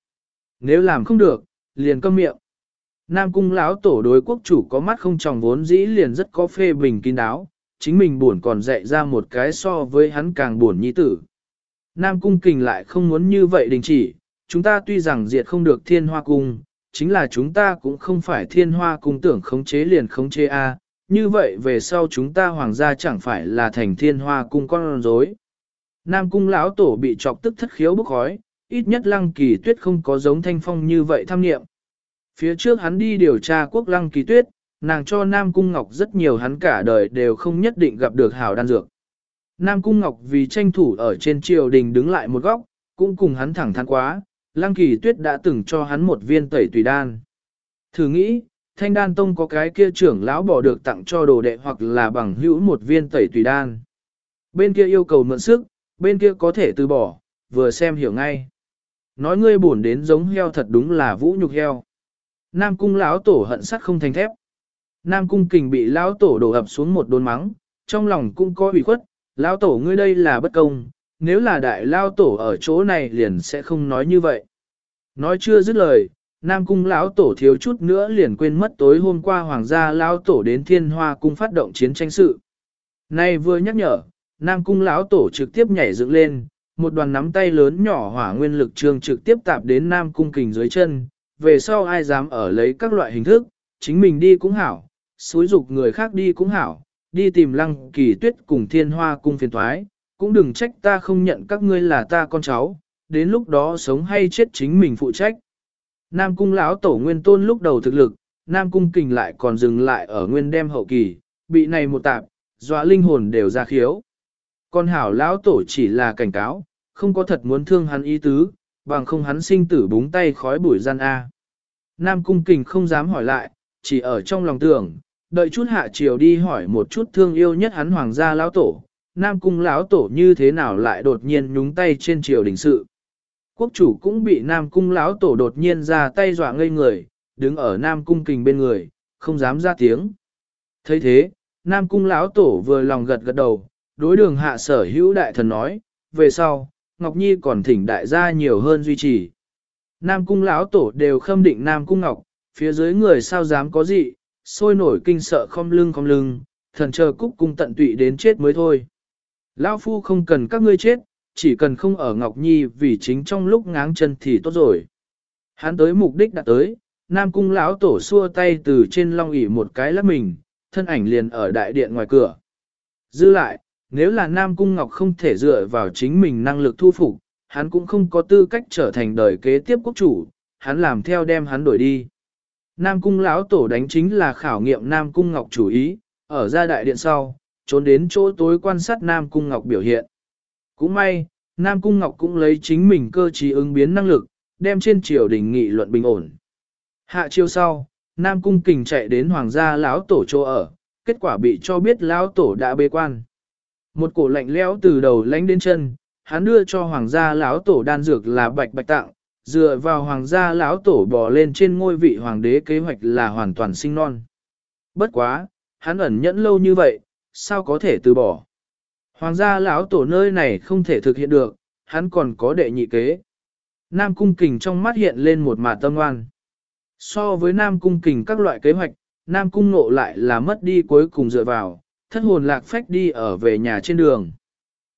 Nếu làm không được, liền câm miệng. Nam Cung lão tổ đối quốc chủ có mắt không tròng vốn dĩ liền rất có phê bình kín đáo, chính mình buồn còn dạy ra một cái so với hắn càng buồn nhi tử. Nam Cung kình lại không muốn như vậy đình chỉ, chúng ta tuy rằng diệt không được thiên hoa cung, chính là chúng ta cũng không phải thiên hoa cung tưởng khống chế liền khống chế A, như vậy về sau chúng ta hoàng gia chẳng phải là thành thiên hoa cung con rối. Nam cung lão tổ bị chọc tức thất khiếu bức khói, ít nhất lăng kỳ tuyết không có giống thanh phong như vậy tham nghiệm. Phía trước hắn đi điều tra quốc lăng kỳ tuyết, nàng cho Nam cung ngọc rất nhiều hắn cả đời đều không nhất định gặp được hảo đan dược. Nam cung ngọc vì tranh thủ ở trên triều đình đứng lại một góc, cũng cùng hắn thẳng thắn quá, lăng kỳ tuyết đã từng cho hắn một viên tẩy tùy đan. Thử nghĩ, thanh đan tông có cái kia trưởng lão bỏ được tặng cho đồ đệ hoặc là bằng hữu một viên tẩy tùy đan. Bên kia yêu cầu mượn sức, bên kia có thể từ bỏ, vừa xem hiểu ngay. Nói ngươi buồn đến giống heo thật đúng là vũ nhục heo. Nam cung lão tổ hận sắt không thành thép. Nam cung kình bị lão tổ đổ ập xuống một đốn mắng, trong lòng cũng có ủy khuất, lão tổ ngươi đây là bất công, nếu là đại lão tổ ở chỗ này liền sẽ không nói như vậy. Nói chưa dứt lời, Nam cung lão tổ thiếu chút nữa liền quên mất tối hôm qua hoàng gia lão tổ đến thiên hoa cung phát động chiến tranh sự. Nay vừa nhắc nhở, Nam cung lão tổ trực tiếp nhảy dựng lên, một đoàn nắm tay lớn nhỏ hỏa nguyên lực trường trực tiếp tạp đến Nam cung kình dưới chân, về sau ai dám ở lấy các loại hình thức, chính mình đi cũng hảo, xúi dục người khác đi cũng hảo, đi tìm lăng kỳ tuyết cùng thiên hoa cung phiền thoái, cũng đừng trách ta không nhận các ngươi là ta con cháu, đến lúc đó sống hay chết chính mình phụ trách. Nam cung lão tổ nguyên tôn lúc đầu thực lực, Nam cung kình lại còn dừng lại ở nguyên đem hậu kỳ, bị này một tạp, dọa linh hồn đều ra khiếu. Con hảo lão tổ chỉ là cảnh cáo, không có thật muốn thương hắn ý tứ, bằng không hắn sinh tử búng tay khói bụi gian A. Nam cung kình không dám hỏi lại, chỉ ở trong lòng tưởng, đợi chút hạ chiều đi hỏi một chút thương yêu nhất hắn hoàng gia lão tổ, Nam cung lão tổ như thế nào lại đột nhiên nhúng tay trên triều đình sự. Quốc chủ cũng bị Nam cung lão tổ đột nhiên ra tay dọa ngây người, đứng ở Nam cung kình bên người, không dám ra tiếng. thấy thế, Nam cung lão tổ vừa lòng gật gật đầu, đối đường hạ sở hữu đại thần nói, về sau, Ngọc Nhi còn thỉnh đại gia nhiều hơn duy trì. Nam cung lão tổ đều khâm định Nam cung Ngọc, phía dưới người sao dám có gì, sôi nổi kinh sợ không lưng không lưng, thần chờ cúc cung tận tụy đến chết mới thôi. Lão phu không cần các ngươi chết, chỉ cần không ở Ngọc Nhi vì chính trong lúc ngáng chân thì tốt rồi. Hắn tới mục đích đã tới, Nam cung lão tổ xua tay từ trên long ỷ một cái lắp mình, thân ảnh liền ở đại điện ngoài cửa. Dư lại, nếu là Nam cung Ngọc không thể dựa vào chính mình năng lực thu phục, hắn cũng không có tư cách trở thành đời kế tiếp quốc chủ, hắn làm theo đem hắn đổi đi. Nam cung lão tổ đánh chính là khảo nghiệm Nam cung Ngọc chủ ý, ở gia đại điện sau, trốn đến chỗ tối quan sát Nam cung Ngọc biểu hiện. Cũng may, Nam Cung Ngọc cũng lấy chính mình cơ trí ứng biến năng lực, đem trên triều đình nghị luận bình ổn. Hạ chiêu sau, Nam Cung Kình chạy đến hoàng gia lão tổ chỗ ở, kết quả bị cho biết lão tổ đã bế quan. Một cổ lạnh lẽo từ đầu lánh đến chân, hắn đưa cho hoàng gia lão tổ đan dược là bạch bạch tặng, dựa vào hoàng gia lão tổ bò lên trên ngôi vị hoàng đế kế hoạch là hoàn toàn sinh non. Bất quá, hắn ẩn nhẫn lâu như vậy, sao có thể từ bỏ? Hoàng gia lão tổ nơi này không thể thực hiện được, hắn còn có đệ nhị kế. Nam cung kình trong mắt hiện lên một mạt tâm oan. So với Nam cung kình các loại kế hoạch, Nam cung nộ lại là mất đi cuối cùng dựa vào, thất hồn lạc phách đi ở về nhà trên đường.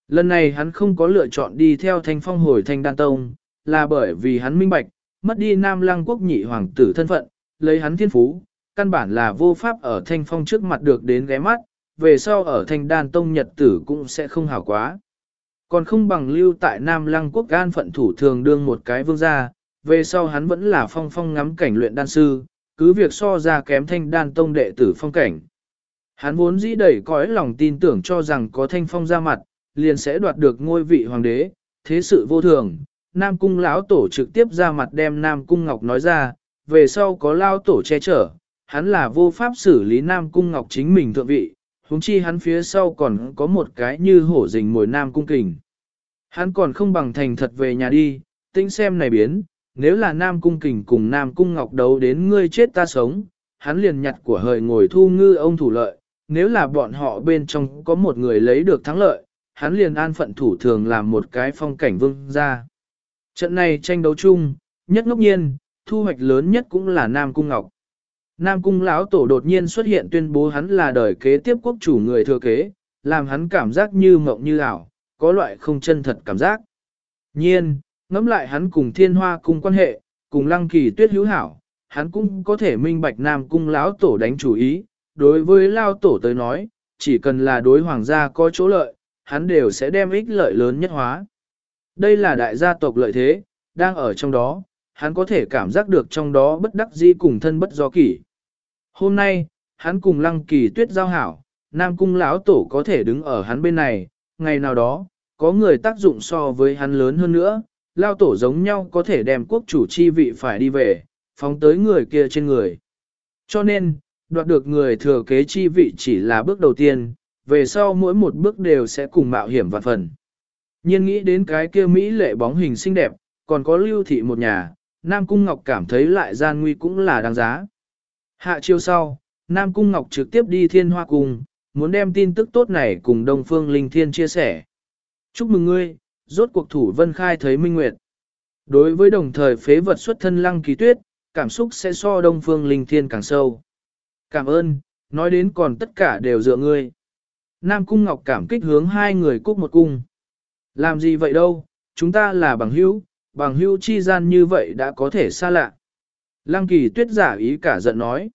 Lần này hắn không có lựa chọn đi theo thanh phong hồi thanh đan tông, là bởi vì hắn minh bạch, mất đi Nam lăng quốc nhị hoàng tử thân phận, lấy hắn thiên phú, căn bản là vô pháp ở thanh phong trước mặt được đến ghé mắt, về sau ở thanh đan tông nhật tử cũng sẽ không hảo quá. Còn không bằng lưu tại Nam Lăng quốc gan phận thủ thường đương một cái vương gia, về sau hắn vẫn là phong phong ngắm cảnh luyện đan sư, cứ việc so ra kém thanh đan tông đệ tử phong cảnh. Hắn vốn dĩ đẩy cõi lòng tin tưởng cho rằng có thanh phong ra mặt, liền sẽ đoạt được ngôi vị hoàng đế, thế sự vô thường. Nam cung lão tổ trực tiếp ra mặt đem Nam cung Ngọc nói ra, về sau có lao tổ che chở, hắn là vô pháp xử lý Nam cung Ngọc chính mình thượng vị, huống chi hắn phía sau còn có một cái như hổ rình mồi Nam cung kình. Hắn còn không bằng thành thật về nhà đi, Tính xem này biến, nếu là Nam cung kình cùng Nam cung Ngọc đấu đến ngươi chết ta sống, hắn liền nhặt của hời ngồi thu ngư ông thủ lợi, nếu là bọn họ bên trong có một người lấy được thắng lợi, hắn liền an phận thủ thường làm một cái phong cảnh vương ra. Trận này tranh đấu chung, nhất ngốc nhiên, thu hoạch lớn nhất cũng là Nam Cung Ngọc. Nam Cung lão tổ đột nhiên xuất hiện tuyên bố hắn là đời kế tiếp quốc chủ người thừa kế, làm hắn cảm giác như mộng như ảo, có loại không chân thật cảm giác. Nhiên, ngẫm lại hắn cùng thiên hoa cung quan hệ, cùng lăng kỳ tuyết hữu hảo, hắn cũng có thể minh bạch Nam Cung lão tổ đánh chủ ý, đối với lao tổ tới nói, chỉ cần là đối hoàng gia có chỗ lợi, hắn đều sẽ đem ích lợi lớn nhất hóa. Đây là đại gia tộc lợi thế, đang ở trong đó, hắn có thể cảm giác được trong đó bất đắc di cùng thân bất do kỷ. Hôm nay, hắn cùng lăng kỳ tuyết giao hảo, Nam Cung lão tổ có thể đứng ở hắn bên này, ngày nào đó, có người tác dụng so với hắn lớn hơn nữa, lao tổ giống nhau có thể đem quốc chủ chi vị phải đi về, phóng tới người kia trên người. Cho nên, đoạt được người thừa kế chi vị chỉ là bước đầu tiên, về sau mỗi một bước đều sẽ cùng mạo hiểm vạn phần. Nhiên nghĩ đến cái kia Mỹ lệ bóng hình xinh đẹp, còn có lưu thị một nhà, Nam Cung Ngọc cảm thấy lại gian nguy cũng là đáng giá. Hạ chiêu sau, Nam Cung Ngọc trực tiếp đi thiên hoa cung, muốn đem tin tức tốt này cùng Đông Phương Linh Thiên chia sẻ. Chúc mừng ngươi, rốt cuộc thủ vân khai thấy minh nguyệt. Đối với đồng thời phế vật xuất thân lăng kỳ tuyết, cảm xúc sẽ so Đông Phương Linh Thiên càng sâu. Cảm ơn, nói đến còn tất cả đều dựa ngươi. Nam Cung Ngọc cảm kích hướng hai người cúc một cung. Làm gì vậy đâu, chúng ta là bằng hữu, bằng hữu chi gian như vậy đã có thể xa lạ. Lăng kỳ tuyết giả ý cả giận nói.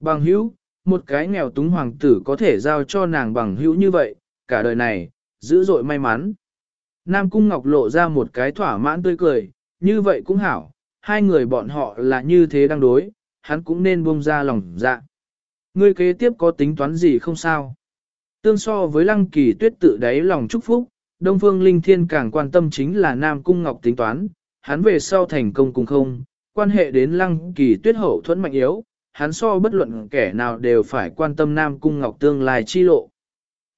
Bằng hữu, một cái nghèo túng hoàng tử có thể giao cho nàng bằng hữu như vậy, cả đời này, dữ dội may mắn. Nam Cung Ngọc lộ ra một cái thỏa mãn tươi cười, như vậy cũng hảo, hai người bọn họ là như thế đang đối, hắn cũng nên buông ra lòng dạ. Ngươi kế tiếp có tính toán gì không sao? Tương so với lăng kỳ tuyết tự đáy lòng chúc phúc, Đông Phương Linh Thiên càng quan tâm chính là Nam Cung Ngọc tính toán, hắn về sau thành công cùng không, quan hệ đến lăng kỳ tuyết hậu thuẫn mạnh yếu, hắn so bất luận kẻ nào đều phải quan tâm Nam Cung Ngọc tương lai chi lộ.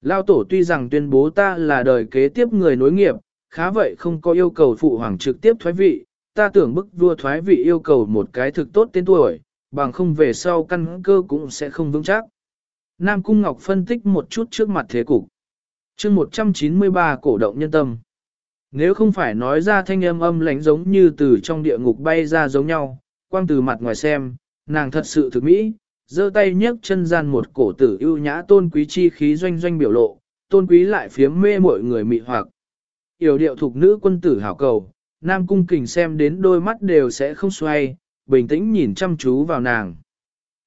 Lao tổ tuy rằng tuyên bố ta là đời kế tiếp người nối nghiệp, khá vậy không có yêu cầu phụ hoàng trực tiếp thoái vị, ta tưởng bức vua thoái vị yêu cầu một cái thực tốt tên tuổi, bằng không về sau căn cơ cũng sẽ không vững chắc. Nam Cung Ngọc phân tích một chút trước mặt thế cục. chương 193 cổ động nhân tâm. Nếu không phải nói ra thanh âm âm lánh giống như từ trong địa ngục bay ra giống nhau, quang từ mặt ngoài xem, nàng thật sự thực mỹ, giơ tay nhấc chân gian một cổ tử ưu nhã tôn quý chi khí doanh doanh biểu lộ, tôn quý lại phiếm mê mọi người mị hoặc. Yểu điệu thuộc nữ quân tử hảo cầu, Nam Cung Kình xem đến đôi mắt đều sẽ không xoay, bình tĩnh nhìn chăm chú vào nàng.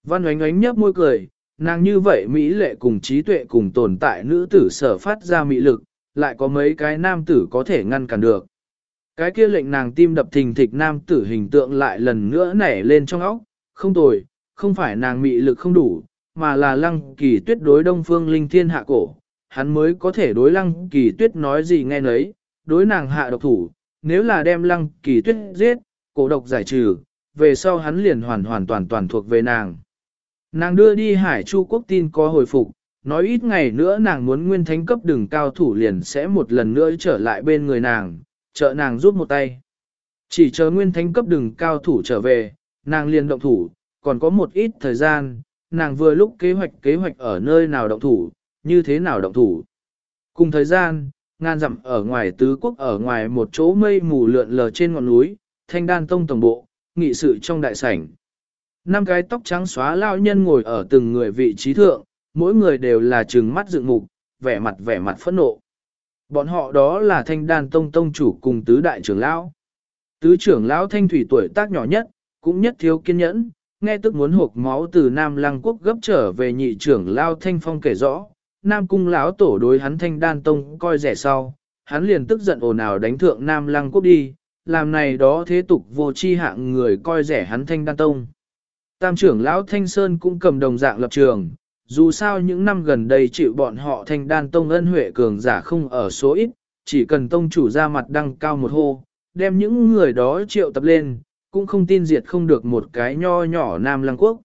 Văn oánh oánh nhấp môi cười, nàng như vậy Mỹ lệ cùng trí tuệ cùng tồn tại nữ tử sở phát ra mỹ lực, lại có mấy cái nam tử có thể ngăn cản được. Cái kia lệnh nàng tim đập thình thịch nam tử hình tượng lại lần nữa nảy lên trong óc, không tồi, không phải nàng mị lực không đủ, mà là lăng kỳ tuyết đối đông phương linh thiên hạ cổ, hắn mới có thể đối lăng kỳ tuyết nói gì nghe nấy, đối nàng hạ độc thủ, nếu là đem lăng kỳ tuyết giết, cổ độc giải trừ, về sau hắn liền hoàn hoàn toàn toàn thuộc về nàng. Nàng đưa đi hải chu quốc tin có hồi phục, nói ít ngày nữa nàng muốn nguyên thánh cấp đường cao thủ liền sẽ một lần nữa trở lại bên người nàng, trợ nàng giúp một tay. Chỉ chờ nguyên thánh cấp đường cao thủ trở về, nàng liền động thủ, còn có một ít thời gian, nàng vừa lúc kế hoạch kế hoạch ở nơi nào động thủ, như thế nào động thủ. Cùng thời gian, ngàn dặm ở ngoài tứ quốc ở ngoài một chỗ mây mù lượn lờ trên ngọn núi, thanh đan tông tổng bộ, nghị sự trong đại sảnh. Năm cái tóc trắng xóa lao nhân ngồi ở từng người vị trí thượng, mỗi người đều là trừng mắt dựng mục, vẻ mặt vẻ mặt phẫn nộ. Bọn họ đó là thanh đàn tông tông chủ cùng tứ đại trưởng lão. Tứ trưởng lão thanh thủy tuổi tác nhỏ nhất, cũng nhất thiếu kiên nhẫn, nghe tức muốn hộp máu từ Nam Lăng Quốc gấp trở về nhị trưởng lão thanh phong kể rõ. Nam cung lão tổ đối hắn thanh đan tông coi rẻ sau, hắn liền tức giận ồn ào đánh thượng Nam Lăng Quốc đi, làm này đó thế tục vô chi hạng người coi rẻ hắn thanh đan tông. Tam trưởng lão Thanh Sơn cũng cầm đồng dạng lập trường, dù sao những năm gần đây chịu bọn họ thanh đan tông ân huệ cường giả không ở số ít, chỉ cần tông chủ ra mặt đăng cao một hô, đem những người đó triệu tập lên, cũng không tin diệt không được một cái nho nhỏ Nam Lăng Quốc.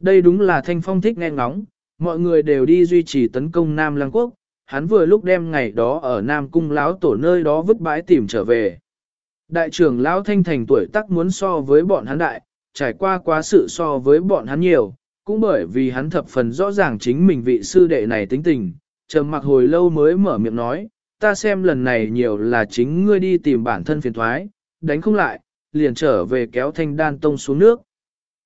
Đây đúng là thanh phong thích nghe ngóng, mọi người đều đi duy trì tấn công Nam Lăng Quốc, hắn vừa lúc đem ngày đó ở Nam Cung lão tổ nơi đó vứt bãi tìm trở về. Đại trưởng lão thanh thành tuổi tác muốn so với bọn hắn đại, trải qua quá sự so với bọn hắn nhiều, cũng bởi vì hắn thập phần rõ ràng chính mình vị sư đệ này tính tình, trầm mặc hồi lâu mới mở miệng nói, ta xem lần này nhiều là chính ngươi đi tìm bản thân phiền thoái, đánh không lại, liền trở về kéo thanh đan tông xuống nước.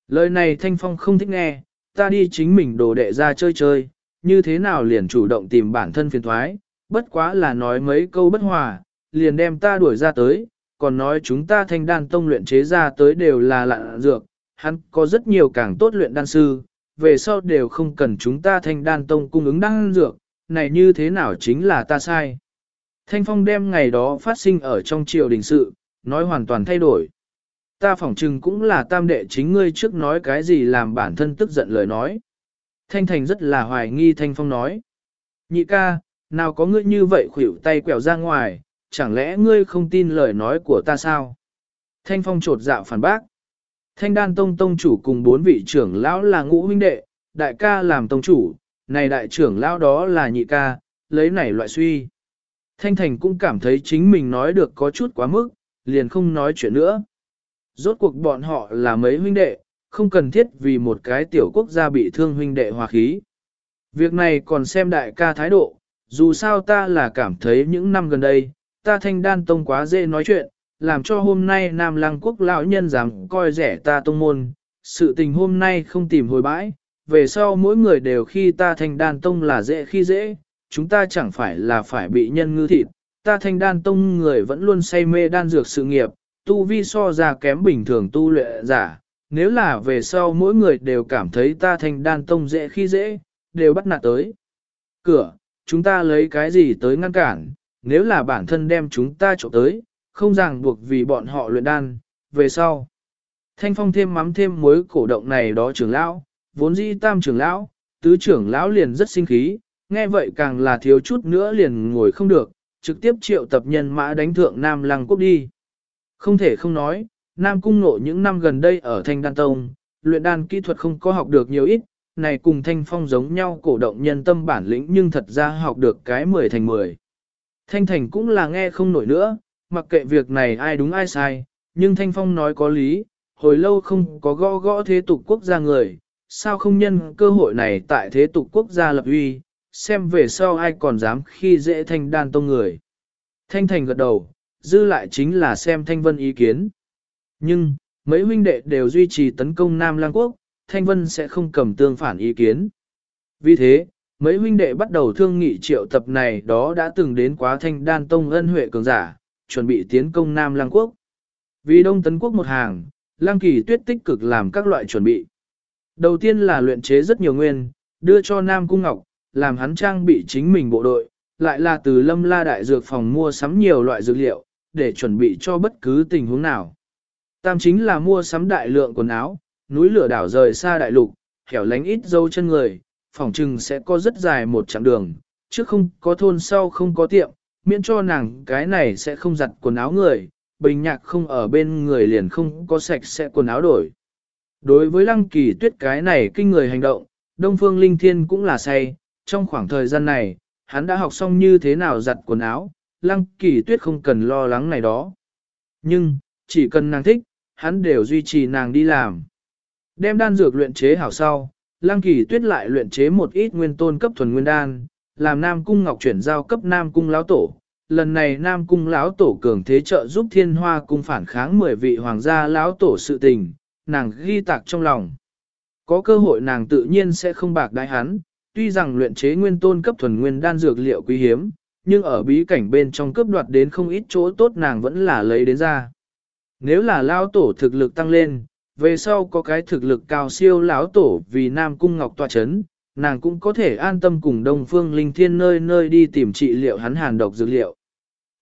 Lời này thanh phong không thích nghe, ta đi chính mình đồ đệ ra chơi chơi, như thế nào liền chủ động tìm bản thân phiền thoái, bất quá là nói mấy câu bất hòa, liền đem ta đuổi ra tới, còn nói chúng ta thanh đan tông luyện chế ra tới đều là lạ dược, hắn có rất nhiều càng tốt luyện đan sư, về sau đều không cần chúng ta thanh đan tông cung ứng đan dược, này như thế nào chính là ta sai. Thanh phong đem ngày đó phát sinh ở trong triều đình sự, nói hoàn toàn thay đổi. Ta phỏng chừng cũng là tam đệ chính ngươi trước nói cái gì làm bản thân tức giận lời nói. Thanh Thành rất là hoài nghi Thanh Phong nói. Nhị ca, nào có ngươi như vậy khuỷu tay quẹo ra ngoài, chẳng lẽ ngươi không tin lời nói của ta sao? Thanh Phong trột dạo phản bác. Thanh đan tông tông chủ cùng bốn vị trưởng lão là ngũ huynh đệ, đại ca làm tông chủ, này đại trưởng lão đó là nhị ca, lấy này loại suy. Thanh Thành cũng cảm thấy chính mình nói được có chút quá mức, liền không nói chuyện nữa. Rốt cuộc bọn họ là mấy huynh đệ, không cần thiết vì một cái tiểu quốc gia bị thương huynh đệ hòa khí. Việc này còn xem đại ca thái độ, dù sao ta là cảm thấy những năm gần đây, ta thanh đan tông quá dễ nói chuyện, làm cho hôm nay Nam Lăng quốc lão nhân dám coi rẻ ta tông môn, sự tình hôm nay không tìm hồi bãi, về sau mỗi người đều khi ta thanh đan tông là dễ khi dễ, chúng ta chẳng phải là phải bị nhân ngư thịt, ta thanh đan tông người vẫn luôn say mê đan dược sự nghiệp, tu vi so ra kém bình thường tu luyện giả, nếu là về sau mỗi người đều cảm thấy ta thanh đan tông dễ khi dễ, đều bắt nạt tới. Cửa, chúng ta lấy cái gì tới ngăn cản, nếu là bản thân đem chúng ta trộm tới, không ràng buộc vì bọn họ luyện đan, về sau. Thanh phong thêm mắm thêm muối cổ động này đó trưởng lão, vốn dĩ tam trưởng lão, tứ trưởng lão liền rất sinh khí, nghe vậy càng là thiếu chút nữa liền ngồi không được, trực tiếp triệu tập nhân mã đánh thượng Nam Lăng Quốc đi. Không thể không nói, Nam Cung Nộ những năm gần đây ở Thanh Đan Tông, luyện đan kỹ thuật không có học được nhiều ít, này cùng Thanh Phong giống nhau cổ động nhân tâm bản lĩnh nhưng thật ra học được cái 10 thành 10. Thanh Thành cũng là nghe không nổi nữa, mặc kệ việc này ai đúng ai sai, nhưng Thanh Phong nói có lý, hồi lâu không có gõ gõ thế tục quốc gia người, sao không nhân cơ hội này tại thế tục quốc gia lập uy, xem về sau ai còn dám khi dễ Thanh Đan Tông người. Thanh Thành gật đầu, dư lại chính là xem Thanh Vân ý kiến. Nhưng, mấy huynh đệ đều duy trì tấn công Nam Lang Quốc, Thanh Vân sẽ không cầm tương phản ý kiến. Vì thế, mấy huynh đệ bắt đầu thương nghị triệu tập này đó đã từng đến quá thanh đan tông ân huệ cường giả, chuẩn bị tiến công Nam Lang Quốc. Vì Đông Tấn Quốc một hàng, Lang Kỳ tuyết tích cực làm các loại chuẩn bị. Đầu tiên là luyện chế rất nhiều nguyên, đưa cho Nam Cung Ngọc, làm hắn trang bị chính mình bộ đội, lại là từ lâm la đại dược phòng mua sắm nhiều loại dược liệu, để chuẩn bị cho bất cứ tình huống nào. Tam chính là mua sắm đại lượng quần áo, núi lửa đảo rời xa đại lục, hẻo lánh ít dâu chân người, phòng trừng sẽ có rất dài một chặng đường, trước không có thôn sau không có tiệm, miễn cho nàng cái này sẽ không giặt quần áo người, bình nhạc không ở bên người liền không có sạch sẽ quần áo đổi. Đối với lăng kỳ tuyết cái này kinh người hành động, Đông Phương Linh Thiên cũng là say, trong khoảng thời gian này, hắn đã học xong như thế nào giặt quần áo, lăng kỳ tuyết không cần lo lắng này đó. Nhưng, chỉ cần nàng thích, hắn đều duy trì nàng đi làm. Đem đan dược luyện chế hảo sau, lăng kỳ tuyết lại luyện chế một ít nguyên tôn cấp thuần nguyên đan, làm Nam Cung Ngọc chuyển giao cấp Nam Cung lão tổ. Lần này Nam Cung lão tổ cường thế trợ giúp Thiên Hoa cung phản kháng 10 vị hoàng gia lão tổ sự tình, nàng ghi tạc trong lòng. Có cơ hội nàng tự nhiên sẽ không bạc đái hắn, tuy rằng luyện chế nguyên tôn cấp thuần nguyên đan dược liệu quý hiếm, nhưng ở bí cảnh bên trong cướp đoạt đến không ít chỗ tốt nàng vẫn là lấy đến ra. Nếu là lão tổ thực lực tăng lên, về sau có cái thực lực cao siêu lão tổ vì Nam Cung Ngọc tòa chấn, nàng cũng có thể an tâm cùng Đông Phương Linh Thiên nơi nơi đi tìm trị liệu hắn hàn độc dược liệu.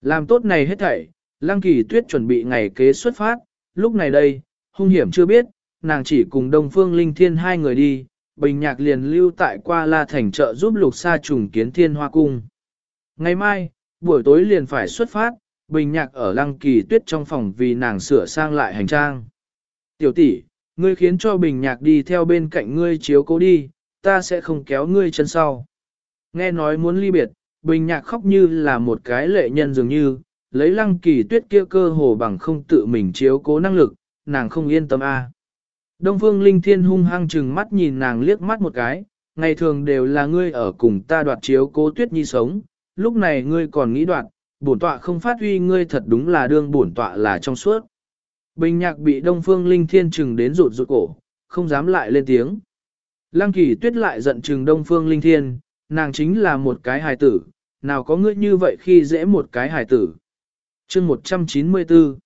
Làm tốt này hết thảy, Lăng Kỳ Tuyết chuẩn bị ngày kế xuất phát, lúc này đây, hung hiểm chưa biết, nàng chỉ cùng Đông Phương Linh Thiên hai người đi, Bình Nhạc liền lưu tại qua La Thành trợ giúp Lục Sa trùng kiến Thiên Hoa Cung. Ngày mai, buổi tối liền phải xuất phát, Bình Nhạc ở Lăng Kỳ Tuyết trong phòng vì nàng sửa sang lại hành trang. Tiểu tỷ, ngươi khiến cho Bình Nhạc đi theo bên cạnh ngươi chiếu cố đi, ta sẽ không kéo ngươi chân sau. Nghe nói muốn ly biệt, Bình Nhạc khóc như là một cái lệ nhân dường như, lấy Lăng Kỳ Tuyết kia cơ hồ bằng không tự mình chiếu cố năng lực, nàng không yên tâm a. Đông Phương Linh Thiên hung hăng chừng mắt nhìn nàng liếc mắt một cái, ngày thường đều là ngươi ở cùng ta đoạt chiếu cố tuyết nhi sống, lúc này ngươi còn nghĩ đoạt, bổn tọa không phát huy ngươi thật đúng là đương bổn tọa là trong suốt. Bình nhạc bị Đông Phương Linh Thiên chừng đến rụt rụt cổ, không dám lại lên tiếng. Lăng kỳ tuyết lại giận chừng Đông Phương Linh Thiên, nàng chính là một cái hài tử, nào có ngươi như vậy khi dễ một cái hài tử. chương 194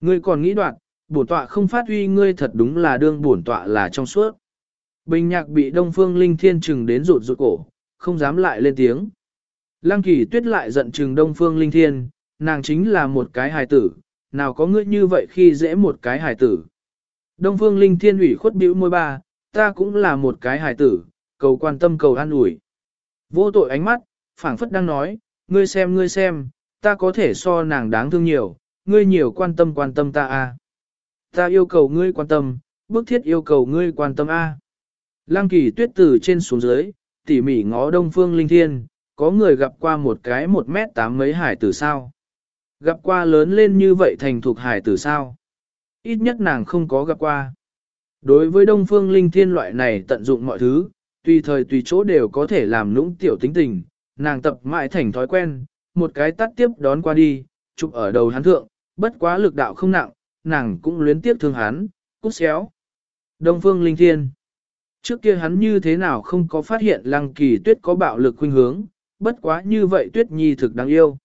Ngươi còn nghĩ đoạn bổn tọa không phát huy ngươi thật đúng là đương bổn tọa là trong suốt. Bình nhạc bị Đông Phương Linh Thiên chừng đến rụt rụt cổ, không dám lại lên tiếng. Lăng kỳ tuyết lại giận chừng Đông Phương Linh Thiên, nàng chính là một cái hài tử, nào có ngươi như vậy khi dễ một cái hài tử. Đông Phương Linh Thiên ủy khuất bĩu môi ba, ta cũng là một cái hài tử, cầu quan tâm cầu an ủi. Vô tội ánh mắt, phảng phất đang nói, ngươi xem ngươi xem, ta có thể so nàng đáng thương nhiều, ngươi nhiều quan tâm quan tâm ta a. À. Ta yêu cầu ngươi quan tâm, bức thiết yêu cầu ngươi quan tâm A. Lăng kỳ tuyết từ trên xuống dưới, tỉ mỉ ngó đông phương linh thiên, có người gặp qua một cái một mét tám mấy hải tử sao. Gặp qua lớn lên như vậy thành thuộc hải tử sao. Ít nhất nàng không có gặp qua. Đối với đông phương linh thiên loại này tận dụng mọi thứ, tùy thời tùy chỗ đều có thể làm nũng tiểu tính tình, nàng tập mãi thành thói quen, một cái tắt tiếp đón qua đi, chụp ở đầu hắn thượng, bất quá lực đạo không nặng, nàng cũng luyến tiếc thương hắn, cút xéo. Đông Phương Linh Thiên Trước kia hắn như thế nào không có phát hiện lăng kỳ tuyết có bạo lực khuynh hướng, bất quá như vậy tuyết nhi thực đáng yêu.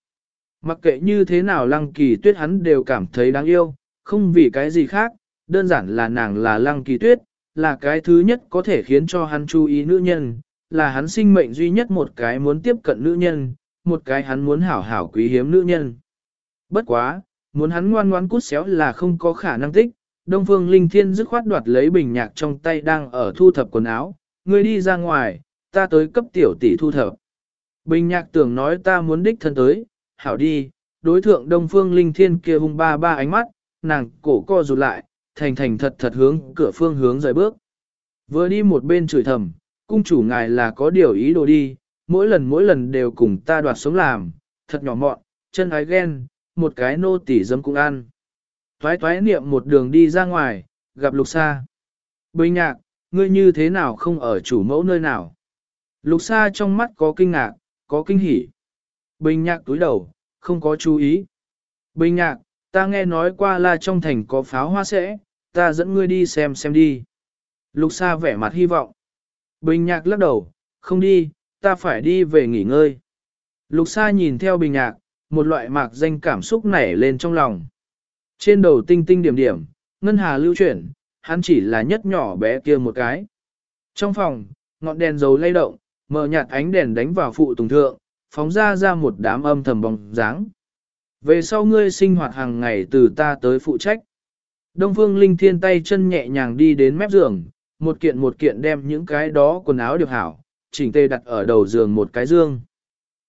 Mặc kệ như thế nào lăng kỳ tuyết hắn đều cảm thấy đáng yêu, không vì cái gì khác, đơn giản là nàng là lăng kỳ tuyết, là cái thứ nhất có thể khiến cho hắn chú ý nữ nhân, là hắn sinh mệnh duy nhất một cái muốn tiếp cận nữ nhân, một cái hắn muốn hảo hảo quý hiếm nữ nhân. Bất quá, muốn hắn ngoan ngoan cút xéo là không có khả năng tích. Đông Phương Linh Thiên dứt khoát đoạt lấy bình nhạc trong tay đang ở thu thập quần áo, người đi ra ngoài, ta tới cấp tiểu tỷ thu thập. Bình nhạc tưởng nói ta muốn đích thân tới, hảo đi, đối thượng Đông Phương Linh Thiên kia hung ba ba ánh mắt, nàng cổ co rụt lại, thành thành thật thật hướng cửa phương hướng rời bước. Vừa đi một bên chửi thầm, cung chủ ngài là có điều ý đồ đi, mỗi lần mỗi lần đều cùng ta đoạt sống làm, thật nhỏ mọn, chân ái ghen, một cái nô tỉ dâm cũng ăn. Toái toái niệm một đường đi ra ngoài, gặp lục sa. Bình nhạc, ngươi như thế nào không ở chủ mẫu nơi nào? Lục sa trong mắt có kinh ngạc, có kinh hỉ. Bình nhạc túi đầu, không có chú ý. Bình nhạc, ta nghe nói qua là trong thành có pháo hoa sẽ, ta dẫn ngươi đi xem xem đi. Lục sa vẻ mặt hy vọng. Bình nhạc lắc đầu, không đi, ta phải đi về nghỉ ngơi. Lục sa nhìn theo bình nhạc, một loại mạc danh cảm xúc nảy lên trong lòng. Trên đầu tinh tinh điểm điểm, ngân hà lưu chuyển, hắn chỉ là nhất nhỏ bé kia một cái. Trong phòng, ngọn đèn dầu lay động, mở nhạt ánh đèn đánh vào phụ tùng thượng, phóng ra ra một đám âm thầm bóng dáng. Về sau ngươi sinh hoạt hàng ngày từ ta tới phụ trách. Đông Phương Linh Thiên tay chân nhẹ nhàng đi đến mép giường, một kiện một kiện đem những cái đó quần áo được hảo, chỉnh tề đặt ở đầu giường một cái dương.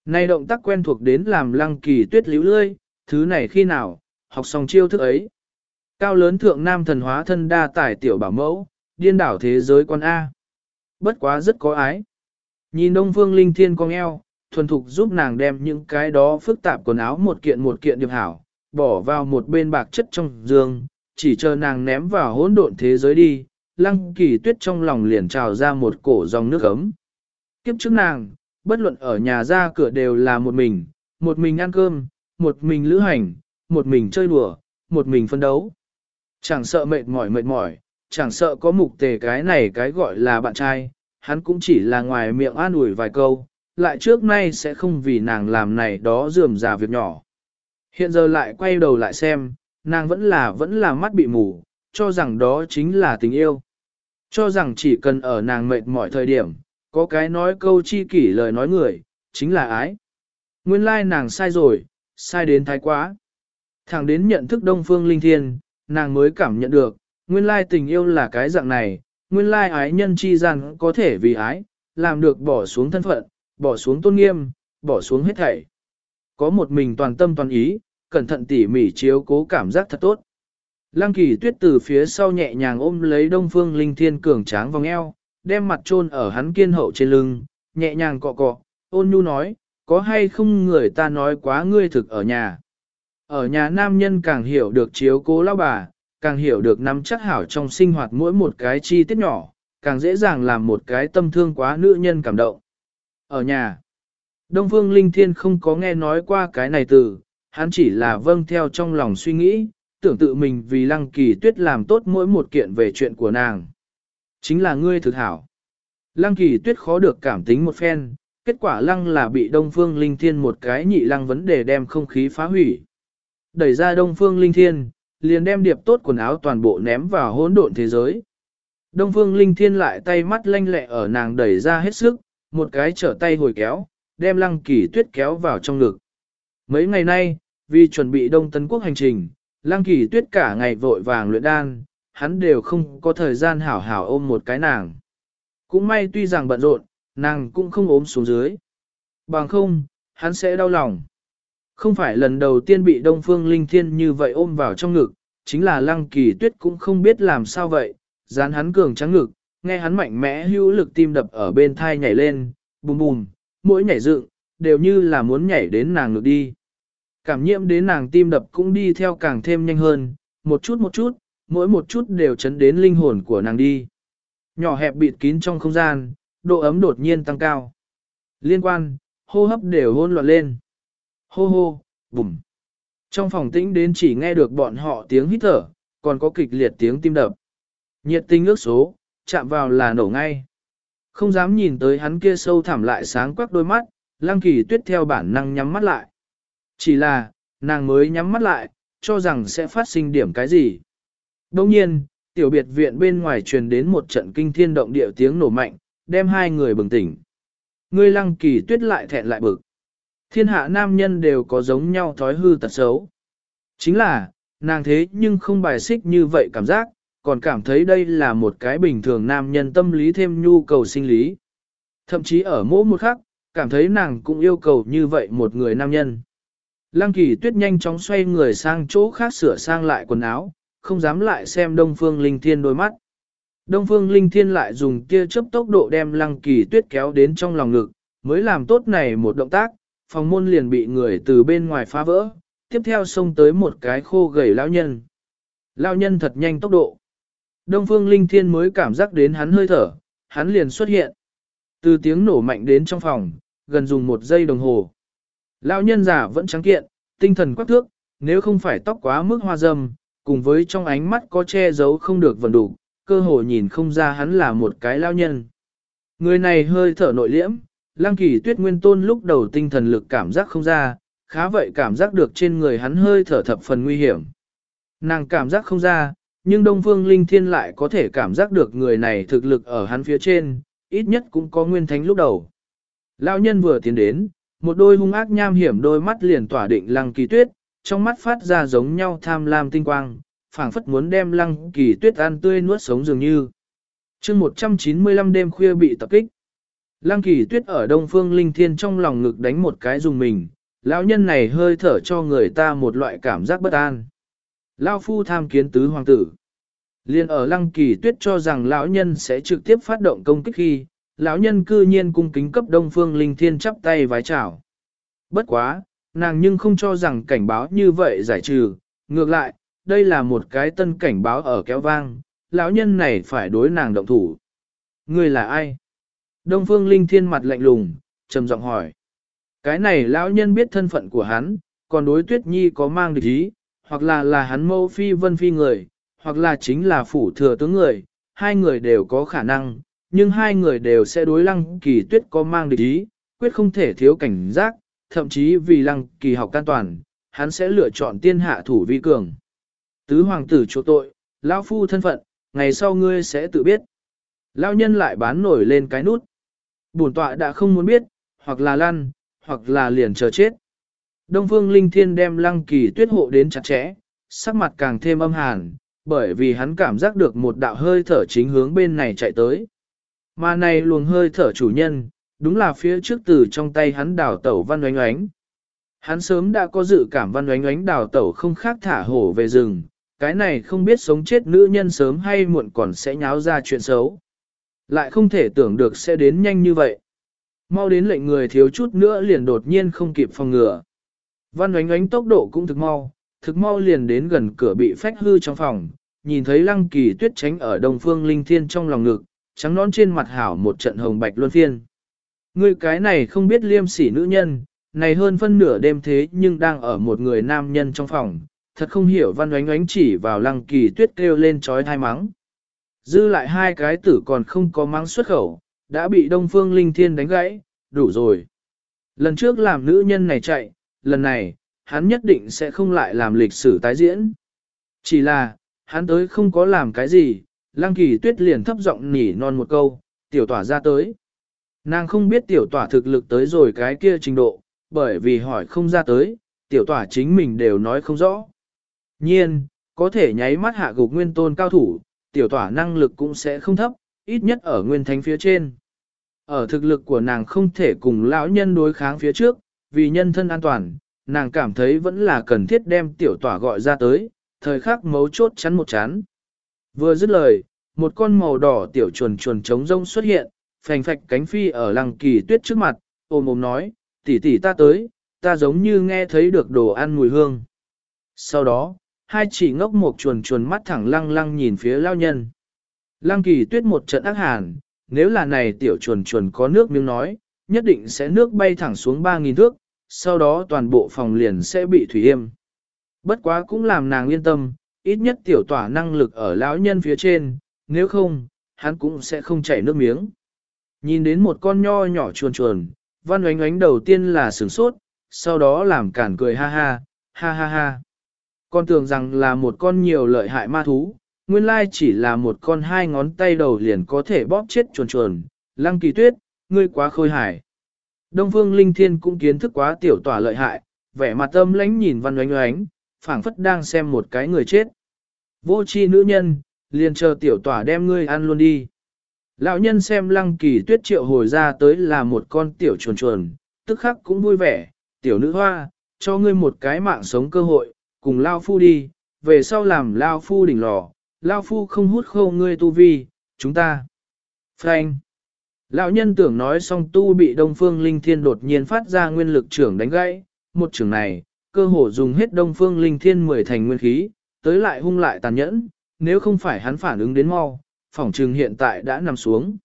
Nay động tác quen thuộc đến làm lăng kỳ tuyết liễu lươi, thứ này khi nào, học xong chiêu thức ấy. Cao lớn thượng nam thần hóa thân đa tài tiểu bảo mẫu, điên đảo thế giới con A. Bất quá rất có ái. Nhìn đông phương linh thiên con eo, thuần thục giúp nàng đem những cái đó phức tạp quần áo một kiện một kiện điệp hảo, bỏ vào một bên bạc chất trong giường, chỉ chờ nàng ném vào hỗn độn thế giới đi, lăng kỳ tuyết trong lòng liền trào ra một cổ dòng nước ấm. Kiếp trước nàng, bất luận ở nhà ra cửa đều là một mình, một mình ăn cơm, một mình lữ hành, một mình chơi đùa, một mình phân đấu. Chẳng sợ mệt mỏi mệt mỏi, chẳng sợ có mục tề cái này cái gọi là bạn trai, hắn cũng chỉ là ngoài miệng an ủi vài câu, lại trước nay sẽ không vì nàng làm này đó dườm già việc nhỏ. Hiện giờ lại quay đầu lại xem, nàng vẫn là vẫn là mắt bị mù, cho rằng đó chính là tình yêu. Cho rằng chỉ cần ở nàng mệt mỏi thời điểm, có cái nói câu chi kỷ lời nói người, chính là ái. Nguyên lai nàng sai rồi, sai đến thái quá. Thẳng đến nhận thức đông phương linh thiên, nàng mới cảm nhận được, nguyên lai tình yêu là cái dạng này, nguyên lai ái nhân chi rằng có thể vì ái, làm được bỏ xuống thân phận, bỏ xuống tôn nghiêm, bỏ xuống hết thảy. Có một mình toàn tâm toàn ý, cẩn thận tỉ mỉ chiếu cố cảm giác thật tốt. Lăng kỳ tuyết từ phía sau nhẹ nhàng ôm lấy đông phương linh thiên cường tráng vòng eo, đem mặt chôn ở hắn kiên hậu trên lưng, nhẹ nhàng cọ cọ, ôn nhu nói, có hay không người ta nói quá ngươi thực ở nhà. Ở nhà nam nhân càng hiểu được chiếu cố lão bà, càng hiểu được nắm chắc hảo trong sinh hoạt mỗi một cái chi tiết nhỏ, càng dễ dàng làm một cái tâm thương quá nữ nhân cảm động. Ở nhà, Đông Phương Linh Thiên không có nghe nói qua cái này từ, hắn chỉ là vâng theo trong lòng suy nghĩ, tưởng tự mình vì lăng kỳ tuyết làm tốt mỗi một kiện về chuyện của nàng. Chính là ngươi thực hảo. Lăng kỳ tuyết khó được cảm tính một phen, kết quả lăng là bị Đông Phương Linh Thiên một cái nhị lăng vấn đề đem không khí phá hủy. Đẩy ra Đông Phương Linh Thiên, liền đem điệp tốt quần áo toàn bộ ném vào hỗn độn thế giới. Đông Phương Linh Thiên lại tay mắt lanh lẹ ở nàng đẩy ra hết sức, một cái trở tay hồi kéo, đem lăng kỳ tuyết kéo vào trong ngực. Mấy ngày nay, vì chuẩn bị Đông Tấn Quốc hành trình, lăng kỳ tuyết cả ngày vội vàng luyện đan, hắn đều không có thời gian hảo hảo ôm một cái nàng. Cũng may tuy rằng bận rộn, nàng cũng không ốm xuống dưới. Bằng không, hắn sẽ đau lòng. Không phải lần đầu tiên bị Đông Phương Linh Thiên như vậy ôm vào trong ngực, chính là Lăng Kỳ Tuyết cũng không biết làm sao vậy, dán hắn cường trắng ngực, nghe hắn mạnh mẽ hữu lực tim đập ở bên thai nhảy lên, bùm bùm, mỗi nhảy dựng, đều như là muốn nhảy đến nàng ngược đi. Cảm nhiễm đến nàng tim đập cũng đi theo càng thêm nhanh hơn, một chút một chút, mỗi một chút đều chấn đến linh hồn của nàng đi. Nhỏ hẹp bịt kín trong không gian, độ ấm đột nhiên tăng cao. Liên quan, hô hấp đều hôn loạn lên. Hô hô, bùm. Trong phòng tĩnh đến chỉ nghe được bọn họ tiếng hít thở, còn có kịch liệt tiếng tim đập. Nhiệt tinh ước số, chạm vào là nổ ngay. Không dám nhìn tới hắn kia sâu thẳm lại sáng quắc đôi mắt, lăng kỳ tuyết theo bản năng nhắm mắt lại. Chỉ là, nàng mới nhắm mắt lại, cho rằng sẽ phát sinh điểm cái gì. Đồng nhiên, tiểu biệt viện bên ngoài truyền đến một trận kinh thiên động địa tiếng nổ mạnh, đem hai người bừng tỉnh. Ngươi lăng kỳ tuyết lại thẹn lại bực. Thiên hạ nam nhân đều có giống nhau thói hư tật xấu. Chính là, nàng thế nhưng không bài xích như vậy cảm giác, còn cảm thấy đây là một cái bình thường nam nhân tâm lý thêm nhu cầu sinh lý. Thậm chí ở mỗi một khắc, cảm thấy nàng cũng yêu cầu như vậy một người nam nhân. Lăng kỳ tuyết nhanh chóng xoay người sang chỗ khác sửa sang lại quần áo, không dám lại xem Đông Phương Linh Thiên đôi mắt. Đông Phương Linh Thiên lại dùng tia chớp tốc độ đem Lăng kỳ tuyết kéo đến trong lòng ngực, mới làm tốt này một động tác, phòng môn liền bị người từ bên ngoài phá vỡ, tiếp theo xông tới một cái khô gầy lão nhân. Lão nhân thật nhanh tốc độ. Đông Phương Linh Thiên mới cảm giác đến hắn hơi thở, hắn liền xuất hiện. Từ tiếng nổ mạnh đến trong phòng, gần dùng một giây đồng hồ. Lão nhân giả vẫn trắng kiện, tinh thần quắc thước, nếu không phải tóc quá mức hoa dâm, cùng với trong ánh mắt có che giấu không được vần đủ, cơ hồ nhìn không ra hắn là một cái lão nhân. Người này hơi thở nội liễm, Lang kỳ tuyết nguyên tôn lúc đầu tinh thần lực cảm giác không ra, khá vậy cảm giác được trên người hắn hơi thở thập phần nguy hiểm. Nàng cảm giác không ra, nhưng Đông Phương Linh Thiên lại có thể cảm giác được người này thực lực ở hắn phía trên, ít nhất cũng có nguyên thánh lúc đầu. Lão nhân vừa tiến đến, một đôi hung ác nham hiểm đôi mắt liền tỏa định lăng kỳ tuyết, trong mắt phát ra giống nhau tham lam tinh quang, phảng phất muốn đem lăng kỳ tuyết ăn tươi nuốt sống dường như. chương 195 đêm khuya bị tập kích. Lăng kỳ tuyết ở đông phương linh thiên trong lòng ngực đánh một cái dùng mình, lão nhân này hơi thở cho người ta một loại cảm giác bất an. Lão phu tham kiến tứ hoàng tử. Liên ở lăng kỳ tuyết cho rằng lão nhân sẽ trực tiếp phát động công kích khi, lão nhân cư nhiên cung kính cấp đông phương linh thiên chắp tay vái chào. Bất quá, nàng nhưng không cho rằng cảnh báo như vậy giải trừ, ngược lại, đây là một cái tân cảnh báo ở kéo vang, lão nhân này phải đối nàng động thủ. Người là ai? Đông Phương Linh Thiên mặt lạnh lùng, trầm giọng hỏi. Cái này lão nhân biết thân phận của hắn, còn đối Tuyết Nhi có mang địch ý, hoặc là là hắn mâu phi vân phi người, hoặc là chính là phủ thừa tướng người, hai người đều có khả năng, nhưng hai người đều sẽ đối lăng kỳ tuyết có mang địch ý, quyết không thể thiếu cảnh giác, thậm chí vì lăng kỳ học can toàn, hắn sẽ lựa chọn tiên hạ thủ vi cường. Tứ hoàng tử chỗ tội, lão phu thân phận, ngày sau ngươi sẽ tự biết. Lão nhân lại bán nổi lên cái nút bổn tọa đã không muốn biết, hoặc là lăn, hoặc là liền chờ chết. Đông Phương Linh Thiên đem Lăng Kỳ Tuyết hộ đến chặt chẽ, sắc mặt càng thêm âm hàn, bởi vì hắn cảm giác được một đạo hơi thở chính hướng bên này chạy tới. Mà này luồng hơi thở chủ nhân, đúng là phía trước từ trong tay hắn đào tẩu văn oánh oánh. Hắn sớm đã có dự cảm văn oánh oánh đào tẩu không khác thả hổ về rừng, cái này không biết sống chết nữ nhân sớm hay muộn còn sẽ nháo ra chuyện xấu. Lại không thể tưởng được sẽ đến nhanh như vậy. Mau đến lệnh người thiếu chút nữa liền đột nhiên không kịp phòng ngừa. Văn oánh oánh tốc độ cũng thực mau, thực mau liền đến gần cửa bị phách hư trong phòng, nhìn thấy lăng kỳ tuyết tránh ở đông phương linh thiên trong lòng ngực, trắng nón trên mặt hảo một trận hồng bạch luân phiên. Ngươi cái này không biết liêm sỉ nữ nhân, này hơn phân nửa đêm thế nhưng đang ở một người nam nhân trong phòng, thật không hiểu văn oánh oánh chỉ vào lăng kỳ tuyết kêu lên trói thai mắng. Dư lại hai cái tử còn không có mắng xuất khẩu, đã bị đông phương linh thiên đánh gãy, đủ rồi. Lần trước làm nữ nhân này chạy, lần này, hắn nhất định sẽ không lại làm lịch sử tái diễn. Chỉ là, hắn tới không có làm cái gì, lăng kỳ tuyết liền thấp giọng nỉ non một câu, tiểu tỏa ra tới. Nàng không biết tiểu tỏa thực lực tới rồi cái kia trình độ, bởi vì hỏi không ra tới, tiểu tỏa chính mình đều nói không rõ. Nhiên, có thể nháy mắt hạ gục nguyên tôn cao thủ, tiểu tỏa năng lực cũng sẽ không thấp, ít nhất ở nguyên thánh phía trên. Ở thực lực của nàng không thể cùng lão nhân đối kháng phía trước, vì nhân thân an toàn, nàng cảm thấy vẫn là cần thiết đem tiểu tỏa gọi ra tới, thời khắc mấu chốt chắn một chán. Vừa dứt lời, một con màu đỏ tiểu chuồn chuồn trống rông xuất hiện, phành phạch cánh phi ở lăng kỳ tuyết trước mặt, ôm ôm nói, tỷ tỷ ta tới, ta giống như nghe thấy được đồ ăn mùi hương. Sau đó, hai chỉ ngốc một chuồn chuồn mắt thẳng lăng lăng nhìn phía lao nhân. Lăng kỳ tuyết một trận ác hàn, nếu là này tiểu chuồn chuồn có nước miếng nói, nhất định sẽ nước bay thẳng xuống 3.000 thước, sau đó toàn bộ phòng liền sẽ bị thủy yêm. Bất quá cũng làm nàng yên tâm, ít nhất tiểu tỏa năng lực ở lão nhân phía trên, nếu không, hắn cũng sẽ không chảy nước miếng. Nhìn đến một con nho nhỏ chuồn chuồn, văn oánh oánh đầu tiên là sửng sốt, sau đó làm cản cười ha ha, ha ha ha. Con tưởng rằng là một con nhiều lợi hại ma thú, nguyên lai chỉ là một con hai ngón tay đầu liền có thể bóp chết chuồn chuồn, lăng kỳ tuyết, ngươi quá khôi hài. Đông Phương Linh Thiên cũng kiến thức quá tiểu tỏa lợi hại, vẻ mặt âm lãnh nhìn văn oánh oánh, phảng phất đang xem một cái người chết. Vô chi nữ nhân, liền chờ tiểu tỏa đem ngươi ăn luôn đi. Lão nhân xem lăng kỳ tuyết triệu hồi ra tới là một con tiểu chuồn chuồn, tức khắc cũng vui vẻ, tiểu nữ hoa, cho ngươi một cái mạng sống cơ hội, cùng Lao Phu đi, về sau làm Lao Phu đỉnh lò, Lao Phu không hút khâu ngươi tu vi, chúng ta. Frank. Lão nhân tưởng nói xong tu bị Đông Phương Linh Thiên đột nhiên phát ra nguyên lực trưởng đánh gãy, một trưởng này, cơ hồ dùng hết Đông Phương Linh Thiên mười thành nguyên khí, tới lại hung lại tàn nhẫn, nếu không phải hắn phản ứng đến mau, phỏng trừng hiện tại đã nằm xuống.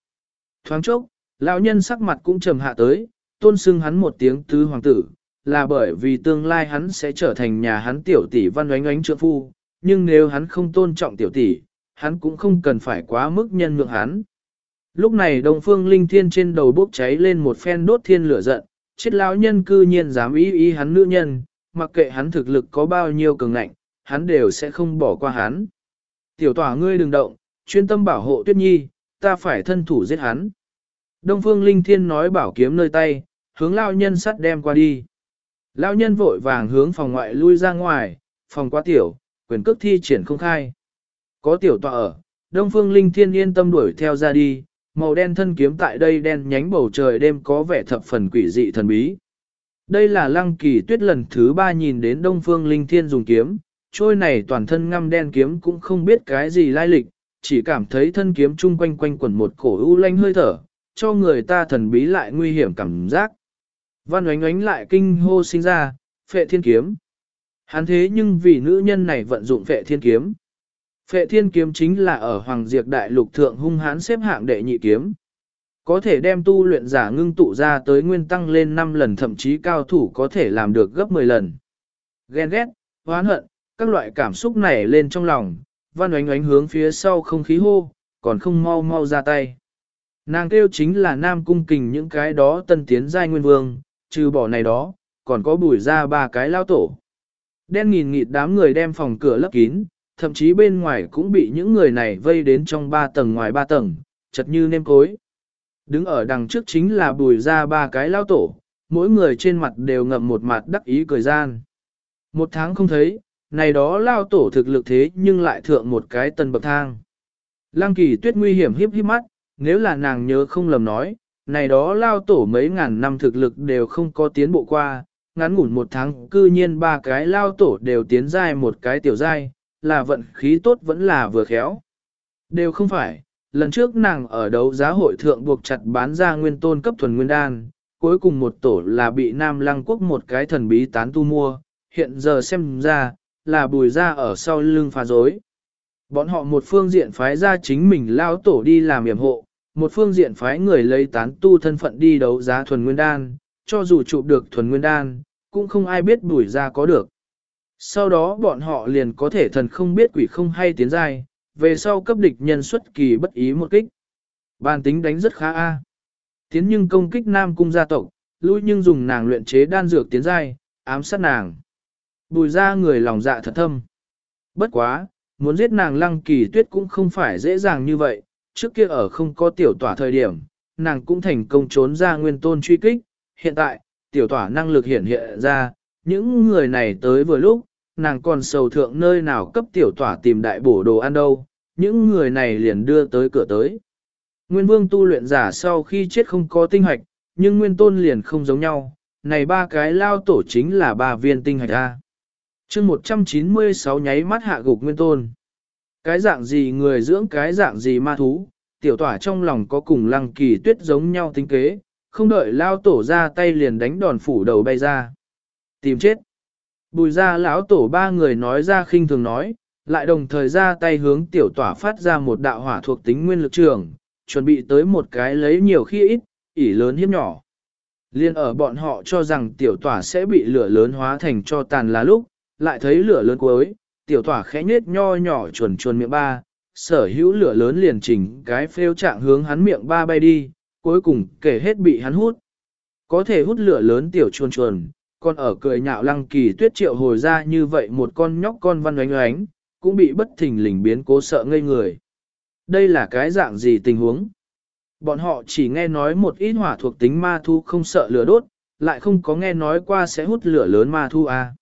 Thoáng chốc, lão nhân sắc mặt cũng trầm hạ tới, tôn xưng hắn một tiếng tứ hoàng tử, là bởi vì tương lai hắn sẽ trở thành nhà hắn tiểu tỷ văn oánh oánh trượng phu, nhưng nếu hắn không tôn trọng tiểu tỷ, hắn cũng không cần phải quá mức nhân nhượng hắn. Lúc này Đông Phương Linh Thiên trên đầu bốc cháy lên một phen đốt thiên lửa giận, chết lão nhân cư nhiên dám ý ý hắn nữ nhân, mặc kệ hắn thực lực có bao nhiêu cường ngạnh, hắn đều sẽ không bỏ qua hắn. Tiểu tỏa ngươi đừng động, chuyên tâm bảo hộ Tuyết Nhi, ta phải thân thủ giết hắn. Đông Phương Linh Thiên nói bảo kiếm nơi tay, hướng lão nhân sắt đem qua đi. Lão nhân vội vàng hướng phòng ngoại lui ra ngoài, phòng quá tiểu, quyền cước thi triển không khai. Có tiểu tọa ở, Đông Phương Linh Thiên yên tâm đuổi theo ra đi, màu đen thân kiếm tại đây đen nhánh bầu trời đêm có vẻ thập phần quỷ dị thần bí. Đây là lăng kỳ tuyết lần thứ ba nhìn đến Đông Phương Linh Thiên dùng kiếm, trôi này toàn thân ngăm đen kiếm cũng không biết cái gì lai lịch, chỉ cảm thấy thân kiếm chung quanh quanh quẩn một cổ u lanh hơi thở, cho người ta thần bí lại nguy hiểm cảm giác. Văn oánh oánh lại kinh hô sinh ra, phệ thiên kiếm. Hắn thế nhưng vì nữ nhân này vận dụng phệ thiên kiếm. Phệ thiên kiếm chính là ở Hoàng Diệp Đại Lục Thượng hung hãn xếp hạng đệ nhị kiếm. Có thể đem tu luyện giả ngưng tụ ra tới nguyên tăng lên 5 lần thậm chí cao thủ có thể làm được gấp 10 lần. Ghen ghét, hoán hận, các loại cảm xúc này lên trong lòng, văn oánh oánh hướng phía sau không khí hô, còn không mau mau ra tay. Nàng kêu chính là nam cung kình những cái đó tân tiến giai nguyên vương, trừ bỏ này đó, còn có bùi ra ba cái lao tổ. Đen nghìn nghịt đám người đem phòng cửa lấp kín, thậm chí bên ngoài cũng bị những người này vây đến trong ba tầng ngoài ba tầng, chật như nêm cối. Đứng ở đằng trước chính là bùi ra ba cái lao tổ, mỗi người trên mặt đều ngậm một mặt đắc ý cười gian. Một tháng không thấy, này đó lao tổ thực lực thế nhưng lại thượng một cái tần bậc thang. Lăng kỳ tuyết nguy hiểm hiếp hiếp mắt, nếu là nàng nhớ không lầm nói, này đó lao tổ mấy ngàn năm thực lực đều không có tiến bộ qua, ngắn ngủn một tháng cư nhiên ba cái lao tổ đều tiến giai một cái tiểu giai, là vận khí tốt vẫn là vừa khéo. Đều không phải, lần trước nàng ở đấu giá hội thượng buộc chặt bán ra nguyên tôn cấp thuần nguyên đan, cuối cùng một tổ là bị Nam Lăng Quốc một cái thần bí tán tu mua, hiện giờ xem ra, là bùi ra ở sau lưng phá dối. Bọn họ một phương diện phái ra chính mình lao tổ đi làm yểm hộ, một phương diện phái người lấy tán tu thân phận đi đấu giá thuần nguyên đan, cho dù chụp được thuần nguyên đan, cũng không ai biết bùi ra có được. Sau đó bọn họ liền có thể thần không biết quỷ không hay tiến giai, về sau cấp địch nhân xuất kỳ bất ý một kích. Bàn tính đánh rất khá a. Tiến nhưng công kích Nam cung gia tộc, lui nhưng dùng nàng luyện chế đan dược tiến giai, ám sát nàng. Bùi ra người lòng dạ thật thâm. Bất quá, muốn giết nàng lăng kỳ tuyết cũng không phải dễ dàng như vậy, trước kia ở không có tiểu tỏa thời điểm, nàng cũng thành công trốn ra nguyên tôn truy kích, hiện tại, tiểu tỏa năng lực hiện hiện ra, những người này tới vừa lúc, nàng còn sầu thượng nơi nào cấp tiểu tỏa tìm đại bổ đồ ăn đâu, những người này liền đưa tới cửa tới. Nguyên vương tu luyện giả sau khi chết không có tinh hoạch, nhưng nguyên tôn liền không giống nhau, này ba cái lao tổ chính là ba viên tinh hoạch A. chương 196 nháy mắt hạ gục nguyên tôn. Cái dạng gì người dưỡng cái dạng gì ma thú, tiểu tỏa trong lòng có cùng lăng kỳ tuyết giống nhau tính kế, không đợi lao tổ ra tay liền đánh đòn phủ đầu bay ra. Tìm chết. Bùi ra lão tổ ba người nói ra khinh thường nói, lại đồng thời ra tay hướng tiểu tỏa phát ra một đạo hỏa thuộc tính nguyên lực trường, chuẩn bị tới một cái lấy nhiều khi ít, ỉ lớn hiếp nhỏ. Liên ở bọn họ cho rằng tiểu tỏa sẽ bị lửa lớn hóa thành cho tàn là lúc, lại thấy lửa lớn cuối, tiểu tỏa khẽ nhết nho nhỏ chuồn chuồn miệng ba, sở hữu lửa lớn liền chỉnh cái phêu trạng hướng hắn miệng ba bay đi, cuối cùng kể hết bị hắn hút. Có thể hút lửa lớn tiểu chuồn chuồn, còn ở cười nhạo lăng kỳ tuyết triệu hồi ra như vậy một con nhóc con văn oánh oánh, cũng bị bất thình lình biến cố sợ ngây người. Đây là cái dạng gì tình huống? Bọn họ chỉ nghe nói một ít hỏa thuộc tính ma thu không sợ lửa đốt, lại không có nghe nói qua sẽ hút lửa lớn ma thu à.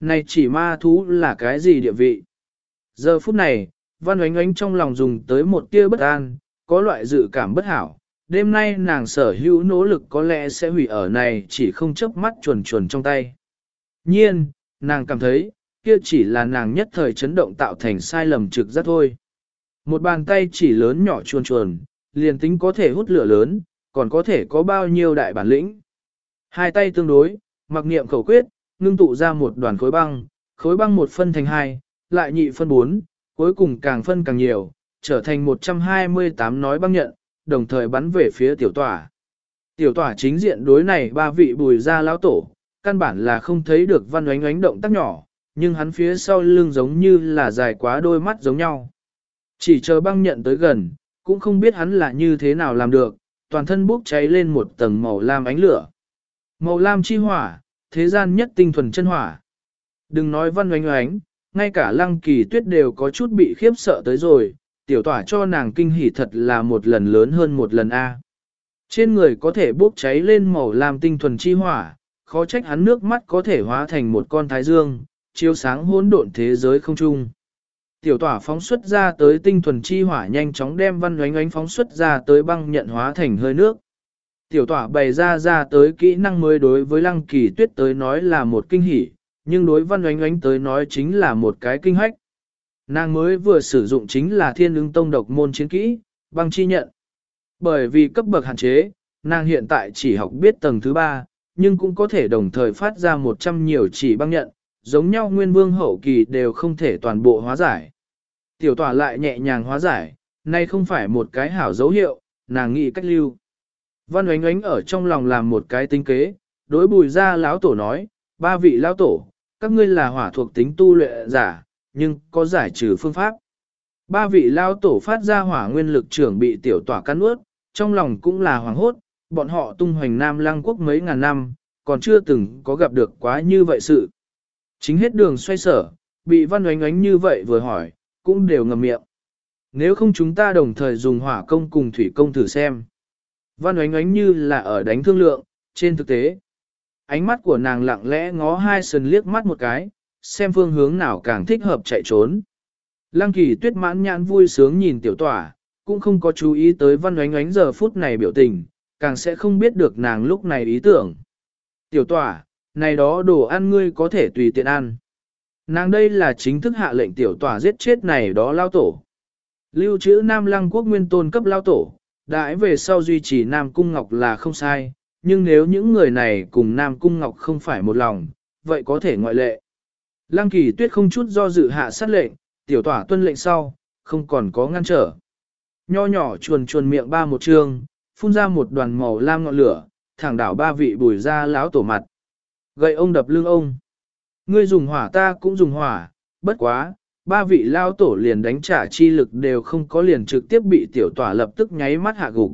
Này chỉ ma thú là cái gì địa vị? Giờ phút này, văn oánh oánh trong lòng dùng tới một tia bất an, có loại dự cảm bất hảo. Đêm nay nàng sở hữu nỗ lực có lẽ sẽ hủy ở này chỉ không chớp mắt chuồn chuồn trong tay. Nhiên, nàng cảm thấy, kia chỉ là nàng nhất thời chấn động tạo thành sai lầm trực giác thôi. Một bàn tay chỉ lớn nhỏ chuồn chuồn, liền tính có thể hút lửa lớn, còn có thể có bao nhiêu đại bản lĩnh. Hai tay tương đối, mặc niệm khẩu quyết, ngưng tụ ra một đoàn khối băng, khối băng một phân thành hai, lại nhị phân bốn, cuối cùng càng phân càng nhiều, trở thành 128 nói băng nhận, đồng thời bắn về phía tiểu tỏa. Tiểu tỏa chính diện đối này ba vị bùi ra lão tổ, căn bản là không thấy được văn oánh oánh động tác nhỏ, nhưng hắn phía sau lưng giống như là dài quá đôi mắt giống nhau. Chỉ chờ băng nhận tới gần, cũng không biết hắn là như thế nào làm được, toàn thân bốc cháy lên một tầng màu lam ánh lửa. Màu lam chi hỏa, thế gian nhất tinh thuần chân hỏa. Đừng nói văn oánh oánh, ngay cả lăng kỳ tuyết đều có chút bị khiếp sợ tới rồi, tiểu tỏa cho nàng kinh hỉ thật là một lần lớn hơn một lần A. Trên người có thể bốc cháy lên màu làm tinh thuần chi hỏa, khó trách hắn nước mắt có thể hóa thành một con thái dương, chiếu sáng hỗn độn thế giới không trung. Tiểu tỏa phóng xuất ra tới tinh thuần chi hỏa nhanh chóng đem văn oánh oánh phóng xuất ra tới băng nhận hóa thành hơi nước. Tiểu tỏa bày ra ra tới kỹ năng mới đối với lăng kỳ tuyết tới nói là một kinh hỉ, nhưng đối văn oánh oánh tới nói chính là một cái kinh hách. Nàng mới vừa sử dụng chính là thiên ứng tông độc môn chiến kỹ, băng chi nhận. Bởi vì cấp bậc hạn chế, nàng hiện tại chỉ học biết tầng thứ ba, nhưng cũng có thể đồng thời phát ra 100 nhiều chỉ băng nhận, giống nhau nguyên vương hậu kỳ đều không thể toàn bộ hóa giải. Tiểu tỏa lại nhẹ nhàng hóa giải, nay không phải một cái hảo dấu hiệu, nàng nghĩ cách lưu. Văn oánh oánh ở trong lòng làm một cái tinh kế, đối bùi ra lão tổ nói, ba vị lão tổ, các ngươi là hỏa thuộc tính tu luyện giả, nhưng có giải trừ phương pháp. Ba vị lao tổ phát ra hỏa nguyên lực trưởng bị tiểu tỏa cắn ướt, trong lòng cũng là hoàng hốt, bọn họ tung hoành Nam Lăng quốc mấy ngàn năm, còn chưa từng có gặp được quá như vậy sự. Chính hết đường xoay sở, bị văn oánh oánh như vậy vừa hỏi, cũng đều ngầm miệng. Nếu không chúng ta đồng thời dùng hỏa công cùng thủy công thử xem. Văn oánh oánh như là ở đánh thương lượng, trên thực tế. Ánh mắt của nàng lặng lẽ ngó hai sần liếc mắt một cái, xem phương hướng nào càng thích hợp chạy trốn. Lăng kỳ tuyết mãn nhãn vui sướng nhìn tiểu tỏa, cũng không có chú ý tới văn oánh oánh giờ phút này biểu tình, càng sẽ không biết được nàng lúc này ý tưởng. Tiểu tỏa, này đó đồ ăn ngươi có thể tùy tiện ăn. Nàng đây là chính thức hạ lệnh tiểu tỏa giết chết này đó lao tổ. Lưu trữ Nam Lăng quốc nguyên tôn cấp lao tổ, đãi về sau duy trì Nam Cung Ngọc là không sai, nhưng nếu những người này cùng Nam Cung Ngọc không phải một lòng, vậy có thể ngoại lệ. Lăng kỳ tuyết không chút do dự hạ sát lệnh, tiểu tỏa tuân lệnh sau, không còn có ngăn trở. Nho nhỏ chuồn chuồn miệng ba một trường, phun ra một đoàn màu lam ngọn lửa, thẳng đảo ba vị bùi ra láo tổ mặt. Gậy ông đập lưng ông. Ngươi dùng hỏa ta cũng dùng hỏa, bất quá, ba vị lao tổ liền đánh trả chi lực đều không có liền trực tiếp bị tiểu tỏa lập tức nháy mắt hạ gục.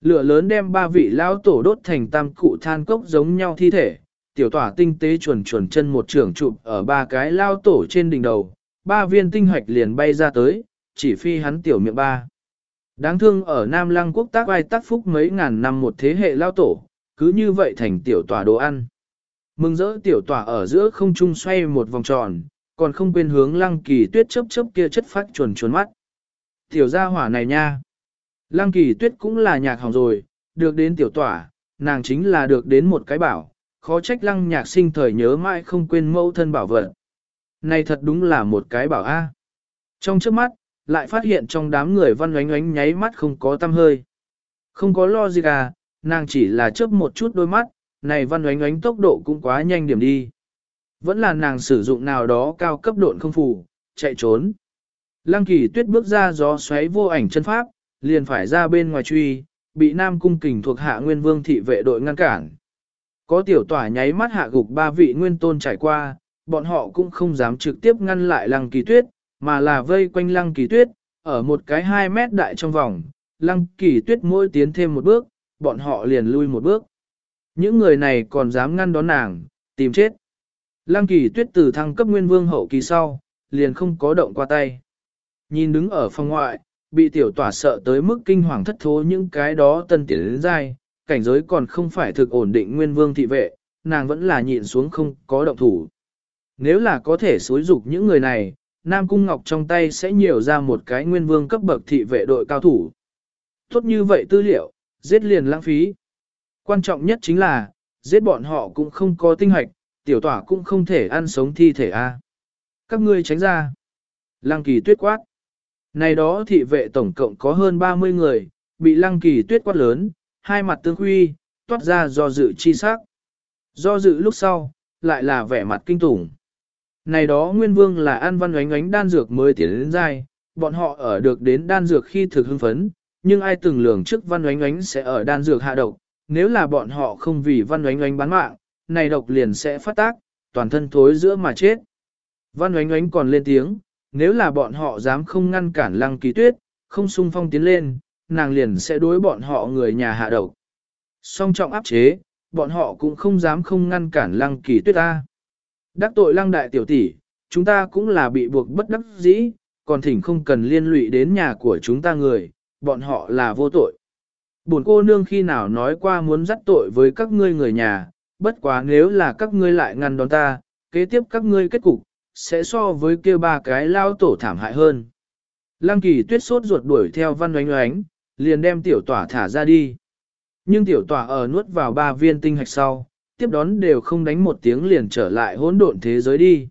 Lửa lớn đem ba vị lao tổ đốt thành tam cụ than cốc giống nhau thi thể, tiểu tỏa tinh tế chuẩn chuẩn chân một trưởng chụp ở ba cái lao tổ trên đỉnh đầu, ba viên tinh hoạch liền bay ra tới, chỉ phi hắn tiểu miệng ba. Đáng thương ở Nam Lăng quốc tác ai tác phúc mấy ngàn năm một thế hệ lao tổ, cứ như vậy thành tiểu tỏa đồ ăn. Mừng rỡ tiểu tỏa ở giữa không trung xoay một vòng tròn, còn không quên hướng lăng kỳ tuyết chớp chớp kia chất phát chuồn chuồn mắt. Tiểu gia hỏa này nha. Lăng kỳ tuyết cũng là nhạc hỏng rồi, được đến tiểu tỏa, nàng chính là được đến một cái bảo, khó trách lăng nhạc sinh thời nhớ mãi không quên mẫu thân bảo vật. Này thật đúng là một cái bảo A. Trong trước mắt, lại phát hiện trong đám người văn oánh oánh nháy mắt không có tâm hơi. Không có lo gì cả, nàng chỉ là chớp một chút đôi mắt, này văn oánh oánh tốc độ cũng quá nhanh điểm đi. Vẫn là nàng sử dụng nào đó cao cấp độn không phù, chạy trốn. Lăng kỳ tuyết bước ra gió xoáy vô ảnh chân pháp, liền phải ra bên ngoài truy, bị nam cung kình thuộc hạ nguyên vương thị vệ đội ngăn cản. Có tiểu tỏa nháy mắt hạ gục ba vị nguyên tôn trải qua, bọn họ cũng không dám trực tiếp ngăn lại lăng kỳ tuyết, mà là vây quanh lăng kỳ tuyết, ở một cái 2 mét đại trong vòng, lăng kỳ tuyết mỗi tiến thêm một bước, bọn họ liền lui một bước. Những người này còn dám ngăn đón nàng, tìm chết. Lăng kỳ tuyết từ thăng cấp nguyên vương hậu kỳ sau, liền không có động qua tay. Nhìn đứng ở phòng ngoại, bị tiểu tỏa sợ tới mức kinh hoàng thất thố những cái đó tân tiến đến dai, cảnh giới còn không phải thực ổn định nguyên vương thị vệ, nàng vẫn là nhịn xuống không có động thủ. Nếu là có thể xối dục những người này, Nam Cung Ngọc trong tay sẽ nhiều ra một cái nguyên vương cấp bậc thị vệ đội cao thủ. Tốt như vậy tư liệu, giết liền lãng phí. Quan trọng nhất chính là, giết bọn họ cũng không có tinh hoạch, tiểu tỏa cũng không thể ăn sống thi thể a. Các ngươi tránh ra. Lăng kỳ tuyết quát. Này đó thị vệ tổng cộng có hơn 30 người, bị lăng kỳ tuyết quát lớn, hai mặt tương huy, toát ra do dự chi sắc. Do dự lúc sau, lại là vẻ mặt kinh tủng. Này đó nguyên vương là an văn oánh oánh đan dược mới tiến đến dai, bọn họ ở được đến đan dược khi thực hưng phấn, nhưng ai từng lường trước văn oánh oánh sẽ ở đan dược hạ độc, nếu là bọn họ không vì văn oánh oánh bán mạng, này độc liền sẽ phát tác, toàn thân thối giữa mà chết. Văn oánh oánh còn lên tiếng, nếu là bọn họ dám không ngăn cản lăng kỳ tuyết, không sung phong tiến lên, nàng liền sẽ đối bọn họ người nhà hạ độc. Song trọng áp chế, bọn họ cũng không dám không ngăn cản lăng kỳ tuyết ta. Đắc tội lăng đại tiểu tỷ, chúng ta cũng là bị buộc bất đắc dĩ, còn thỉnh không cần liên lụy đến nhà của chúng ta người, bọn họ là vô tội. Bổn cô nương khi nào nói qua muốn dắt tội với các ngươi người nhà, bất quá nếu là các ngươi lại ngăn đón ta, kế tiếp các ngươi kết cục, sẽ so với kia ba cái lao tổ thảm hại hơn. Lăng kỳ tuyết sốt ruột đuổi theo văn oánh oánh, liền đem tiểu tỏa thả ra đi. Nhưng tiểu tỏa ở nuốt vào ba viên tinh hạch sau, tiếp đón đều không đánh một tiếng liền trở lại hỗn độn thế giới đi.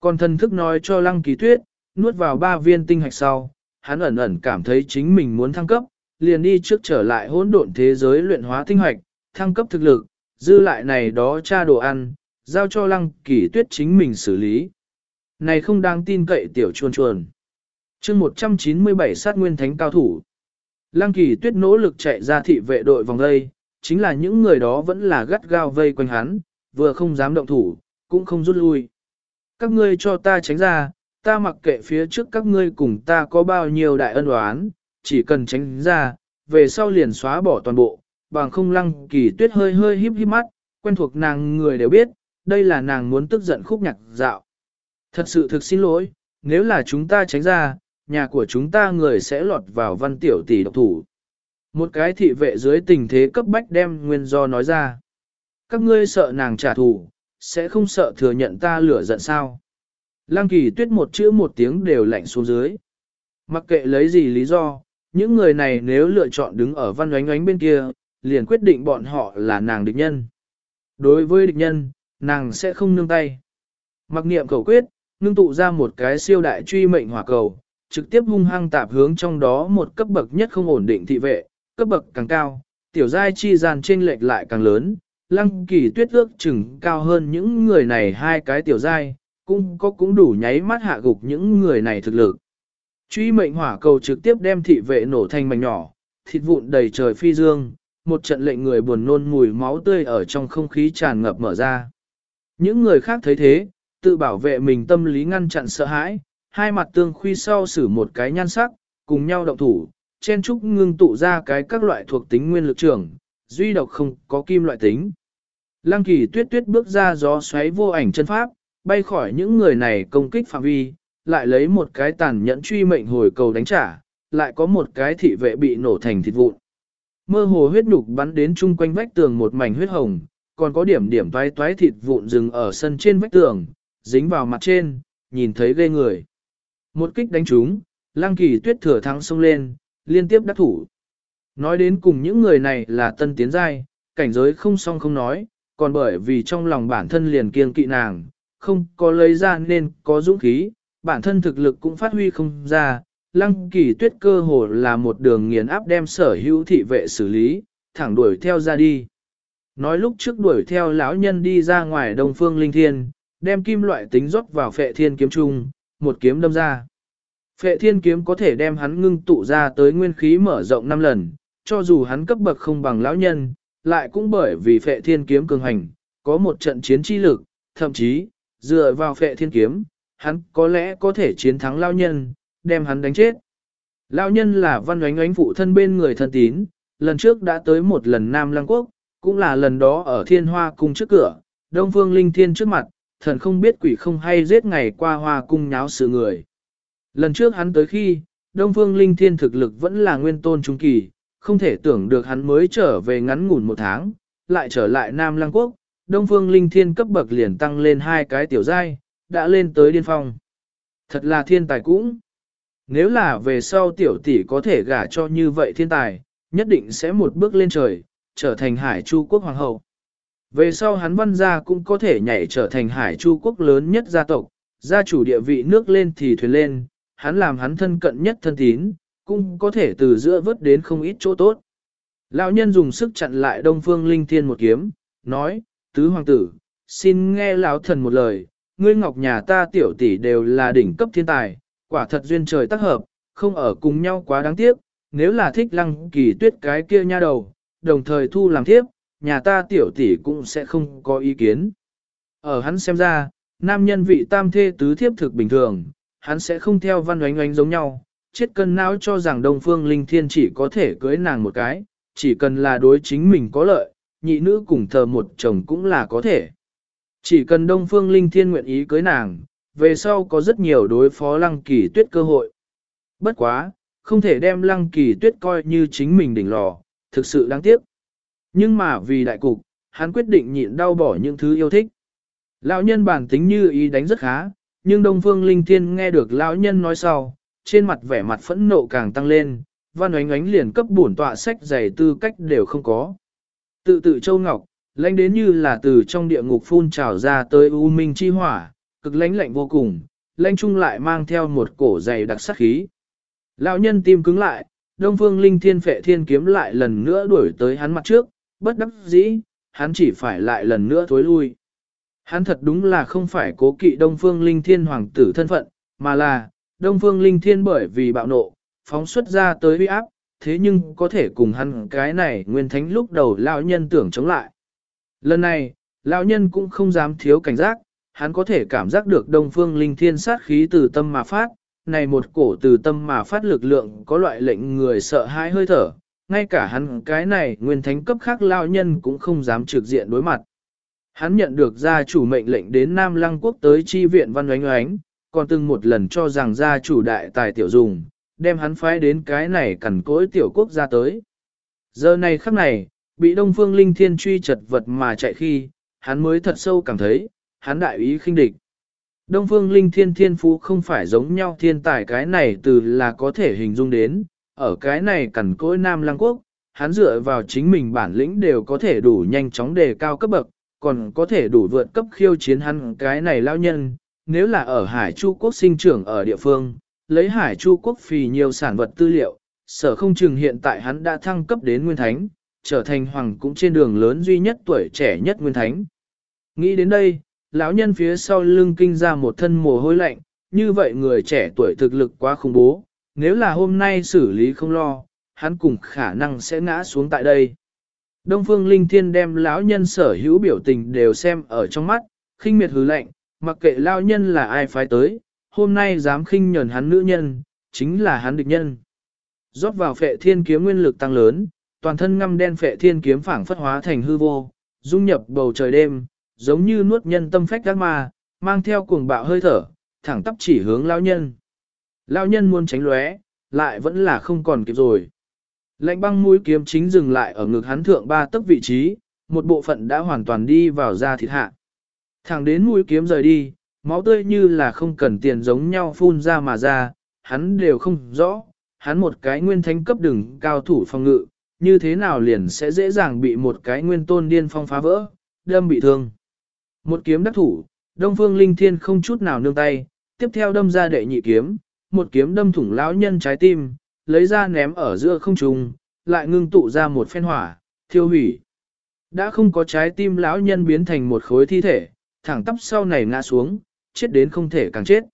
Còn thần thức nói cho lăng kỳ tuyết, nuốt vào ba viên tinh hạch sau, hắn ẩn ẩn cảm thấy chính mình muốn thăng cấp, liền đi trước trở lại hỗn độn thế giới luyện hóa tinh hạch, thăng cấp thực lực, dư lại này đó cha đồ ăn, giao cho lăng kỳ tuyết chính mình xử lý. Này không đáng tin cậy tiểu chuồn chuồn. chương 197 sát nguyên thánh cao thủ. Lăng kỳ tuyết nỗ lực chạy ra thị vệ đội vòng đây, chính là những người đó vẫn là gắt gao vây quanh hắn, vừa không dám động thủ, cũng không rút lui. Các ngươi cho ta tránh ra, ta mặc kệ phía trước các ngươi cùng ta có bao nhiêu đại ân oán, chỉ cần tránh ra, về sau liền xóa bỏ toàn bộ, bằng không lăng kỳ tuyết hơi hơi híp híp mắt, quen thuộc nàng người đều biết, đây là nàng muốn tức giận khúc nhạc dạo. Thật sự thực xin lỗi, nếu là chúng ta tránh ra, nhà của chúng ta người sẽ lọt vào văn tiểu tỷ độc thủ. Một cái thị vệ dưới tình thế cấp bách đem nguyên do nói ra. Các ngươi sợ nàng trả thù, sẽ không sợ thừa nhận ta lửa giận sao. Lăng kỳ tuyết một chữ một tiếng đều lạnh xuống dưới. Mặc kệ lấy gì lý do, những người này nếu lựa chọn đứng ở văn oánh oánh bên kia, liền quyết định bọn họ là nàng địch nhân. Đối với địch nhân, nàng sẽ không nương tay. Mặc niệm cầu quyết, ngưng tụ ra một cái siêu đại truy mệnh hỏa cầu, trực tiếp hung hăng tạp hướng trong đó một cấp bậc nhất không ổn định thị vệ, cấp bậc càng cao, tiểu giai chi gian trên lệch lại càng lớn, lăng kỳ tuyết ước chừng cao hơn những người này hai cái tiểu giai, cũng có cũng đủ nháy mắt hạ gục những người này thực lực. Truy mệnh hỏa cầu trực tiếp đem thị vệ nổ thành mảnh nhỏ, thịt vụn đầy trời phi dương, một trận lệnh người buồn nôn mùi máu tươi ở trong không khí tràn ngập mở ra. Những người khác thấy thế, tự bảo vệ mình tâm lý ngăn chặn sợ hãi, hai mặt tương khuy sau xử một cái nhan sắc, cùng nhau động thủ, chen trúc ngưng tụ ra cái các loại thuộc tính nguyên lực trường, duy độc không có kim loại tính. Lăng kỳ tuyết tuyết bước ra gió xoáy vô ảnh chân pháp, bay khỏi những người này công kích phạm vi, lại lấy một cái tàn nhẫn truy mệnh hồi cầu đánh trả, lại có một cái thị vệ bị nổ thành thịt vụn. Mơ hồ huyết nhục bắn đến chung quanh vách tường một mảnh huyết hồng, còn có điểm điểm toái toái thịt vụn rừng ở sân trên vách tường, dính vào mặt trên, nhìn thấy ghê người. Một kích đánh trúng, lăng kỳ tuyết thừa thắng xông lên, liên tiếp đắc thủ. Nói đến cùng những người này là tân tiến giai, cảnh giới không song không nói, còn bởi vì trong lòng bản thân liền kiêng kỵ nàng, không có lấy ra nên có dũng khí, bản thân thực lực cũng phát huy không ra. Lăng kỳ tuyết cơ hồ là một đường nghiền áp đem sở hữu thị vệ xử lý, thẳng đuổi theo ra đi. Nói lúc trước đuổi theo lão nhân đi ra ngoài đông phương linh thiên, đem kim loại tính rót vào phệ thiên kiếm trung, một kiếm đâm ra. Phệ thiên kiếm có thể đem hắn ngưng tụ ra tới nguyên khí mở rộng 5 lần, cho dù hắn cấp bậc không bằng lão nhân, lại cũng bởi vì phệ thiên kiếm cường hành, có một trận chiến chi lực, thậm chí, dựa vào phệ thiên kiếm, hắn có lẽ có thể chiến thắng lão nhân, đem hắn đánh chết. Lão nhân là văn oánh oánh phụ thân bên người thân tín, lần trước đã tới một lần Nam Lăng Quốc, cũng là lần đó ở thiên hoa cung trước cửa, Đông Phương Linh Thiên trước mặt, thần không biết quỷ không hay giết ngày qua hoa cung nháo sự người. Lần trước hắn tới khi, Đông Phương Linh Thiên thực lực vẫn là nguyên tôn trung kỳ, không thể tưởng được hắn mới trở về ngắn ngủn một tháng, lại trở lại Nam Lăng Quốc, Đông Phương Linh Thiên cấp bậc liền tăng lên hai cái tiểu giai, đã lên tới điên phong. Thật là thiên tài cũng. Nếu là về sau tiểu tỷ có thể gả cho như vậy thiên tài, nhất định sẽ một bước lên trời, trở thành hải chu quốc hoàng hậu. Về sau hắn văn gia cũng có thể nhảy trở thành hải chu quốc lớn nhất gia tộc, gia chủ địa vị nước lên thì thuyền lên, hắn làm hắn thân cận nhất thân tín, cũng có thể từ giữa vớt đến không ít chỗ tốt. Lão nhân dùng sức chặn lại Đông Phương Linh Thiên một kiếm, nói, tứ hoàng tử, xin nghe lão thần một lời, ngươi ngọc nhà ta tiểu tỷ đều là đỉnh cấp thiên tài, quả thật duyên trời tác hợp, không ở cùng nhau quá đáng tiếc, nếu là thích lăng kỳ tuyết cái kia nha đầu, đồng thời thu làm thiếp, nhà ta tiểu tỷ cũng sẽ không có ý kiến. Ở hắn xem ra, nam nhân vị tam thê tứ thiếp thực bình thường, hắn sẽ không theo văn oánh oánh giống nhau, chết cân não cho rằng Đông Phương Linh Thiên chỉ có thể cưới nàng một cái, chỉ cần là đối chính mình có lợi, nhị nữ cùng thờ một chồng cũng là có thể. Chỉ cần Đông Phương Linh Thiên nguyện ý cưới nàng, về sau có rất nhiều đối phó lăng kỳ tuyết cơ hội. Bất quá, không thể đem lăng kỳ tuyết coi như chính mình đỉnh lò, thực sự đáng tiếc. Nhưng mà vì đại cục, hắn quyết định nhịn đau bỏ những thứ yêu thích. Lão nhân bản tính như ý đánh rất khá, nhưng Đông Phương Linh Thiên nghe được lão nhân nói sau, trên mặt vẻ mặt phẫn nộ càng tăng lên, văn oánh oánh liền cấp bổn tọa sách giày tư cách đều không có. Tự tự Châu Ngọc, lãnh đến như là từ trong địa ngục phun trào ra tới U Minh chi hỏa, cực lãnh lạnh vô cùng, lãnh trung lại mang theo một cổ dày đặc sắc khí. Lão nhân tim cứng lại, Đông Phương Linh Thiên Phệ Thiên kiếm lại lần nữa đuổi tới hắn mặt trước, bất đắc dĩ, hắn chỉ phải lại lần nữa thối lui. Hắn thật đúng là không phải cố kỵ Đông Phương Linh Thiên hoàng tử thân phận, mà là, Đông Phương Linh Thiên bởi vì bạo nộ, phóng xuất ra tới uy áp, thế nhưng có thể cùng hắn cái này nguyên thánh lúc đầu lão nhân tưởng chống lại. Lần này, lão nhân cũng không dám thiếu cảnh giác, hắn có thể cảm giác được Đông Phương Linh Thiên sát khí từ tâm mà phát, này một cổ từ tâm mà phát lực lượng có loại lệnh người sợ hãi hơi thở, ngay cả hắn cái này nguyên thánh cấp khác lao nhân cũng không dám trực diện đối mặt. Hắn nhận được gia chủ mệnh lệnh đến Nam Lăng Quốc tới chi viện văn oánh oánh, còn từng một lần cho rằng gia chủ đại tài tiểu dùng, đem hắn phái đến cái này cẩn cối tiểu quốc gia tới. Giờ này khắc này, bị Đông Phương Linh Thiên truy chật vật mà chạy khi, hắn mới thật sâu cảm thấy, hắn đại ý khinh địch. Đông phương linh thiên thiên phú không phải giống nhau thiên tài cái này từ là có thể hình dung đến, ở cái này cẩn cỗi Nam Lăng Quốc, hắn dựa vào chính mình bản lĩnh đều có thể đủ nhanh chóng đề cao cấp bậc, còn có thể đủ vượt cấp khiêu chiến hắn cái này lao nhân, nếu là ở Hải Chu Quốc sinh trưởng ở địa phương, lấy Hải Chu Quốc phì nhiều sản vật tư liệu, sở không chừng hiện tại hắn đã thăng cấp đến Nguyên Thánh, trở thành hoàng cũng trên đường lớn duy nhất tuổi trẻ nhất Nguyên Thánh. Nghĩ đến đây, lão nhân phía sau lưng kinh ra một thân mồ hôi lạnh, như vậy người trẻ tuổi thực lực quá khủng bố, nếu là hôm nay xử lý không lo, hắn cùng khả năng sẽ ngã xuống tại đây. Đông Phương Linh Thiên đem lão nhân sở hữu biểu tình đều xem ở trong mắt, khinh miệt hứ lạnh, mặc kệ lão nhân là ai phái tới, hôm nay dám khinh nhẫn hắn nữ nhân, chính là hắn địch nhân. Rót vào phệ thiên kiếm nguyên lực tăng lớn, toàn thân ngăm đen phệ thiên kiếm phảng phất hóa thành hư vô, dung nhập bầu trời đêm, giống như nuốt nhân tâm phách các ma, mang theo cuồng bạo hơi thở, thẳng tắp chỉ hướng lão nhân. Lão nhân muốn tránh lóe, lại vẫn là không còn kịp rồi. Lạnh băng mũi kiếm chính dừng lại ở ngực hắn thượng ba tấc vị trí, một bộ phận đã hoàn toàn đi vào da thịt hạ. Thẳng đến mũi kiếm rời đi, máu tươi như là không cần tiền giống nhau phun ra mà ra, hắn đều không rõ, hắn một cái nguyên thánh cấp đừng cao thủ phòng ngự, như thế nào liền sẽ dễ dàng bị một cái nguyên tôn điên phong phá vỡ, đâm bị thương. Một kiếm đắc thủ, Đông Phương Linh Thiên không chút nào nương tay, tiếp theo đâm ra đệ nhị kiếm, một kiếm đâm thủng lão nhân trái tim, lấy ra ném ở giữa không trung, lại ngưng tụ ra một phen hỏa, thiêu hủy. Đã không có trái tim lão nhân biến thành một khối thi thể, thẳng tắp sau này ngã xuống, chết đến không thể càng chết.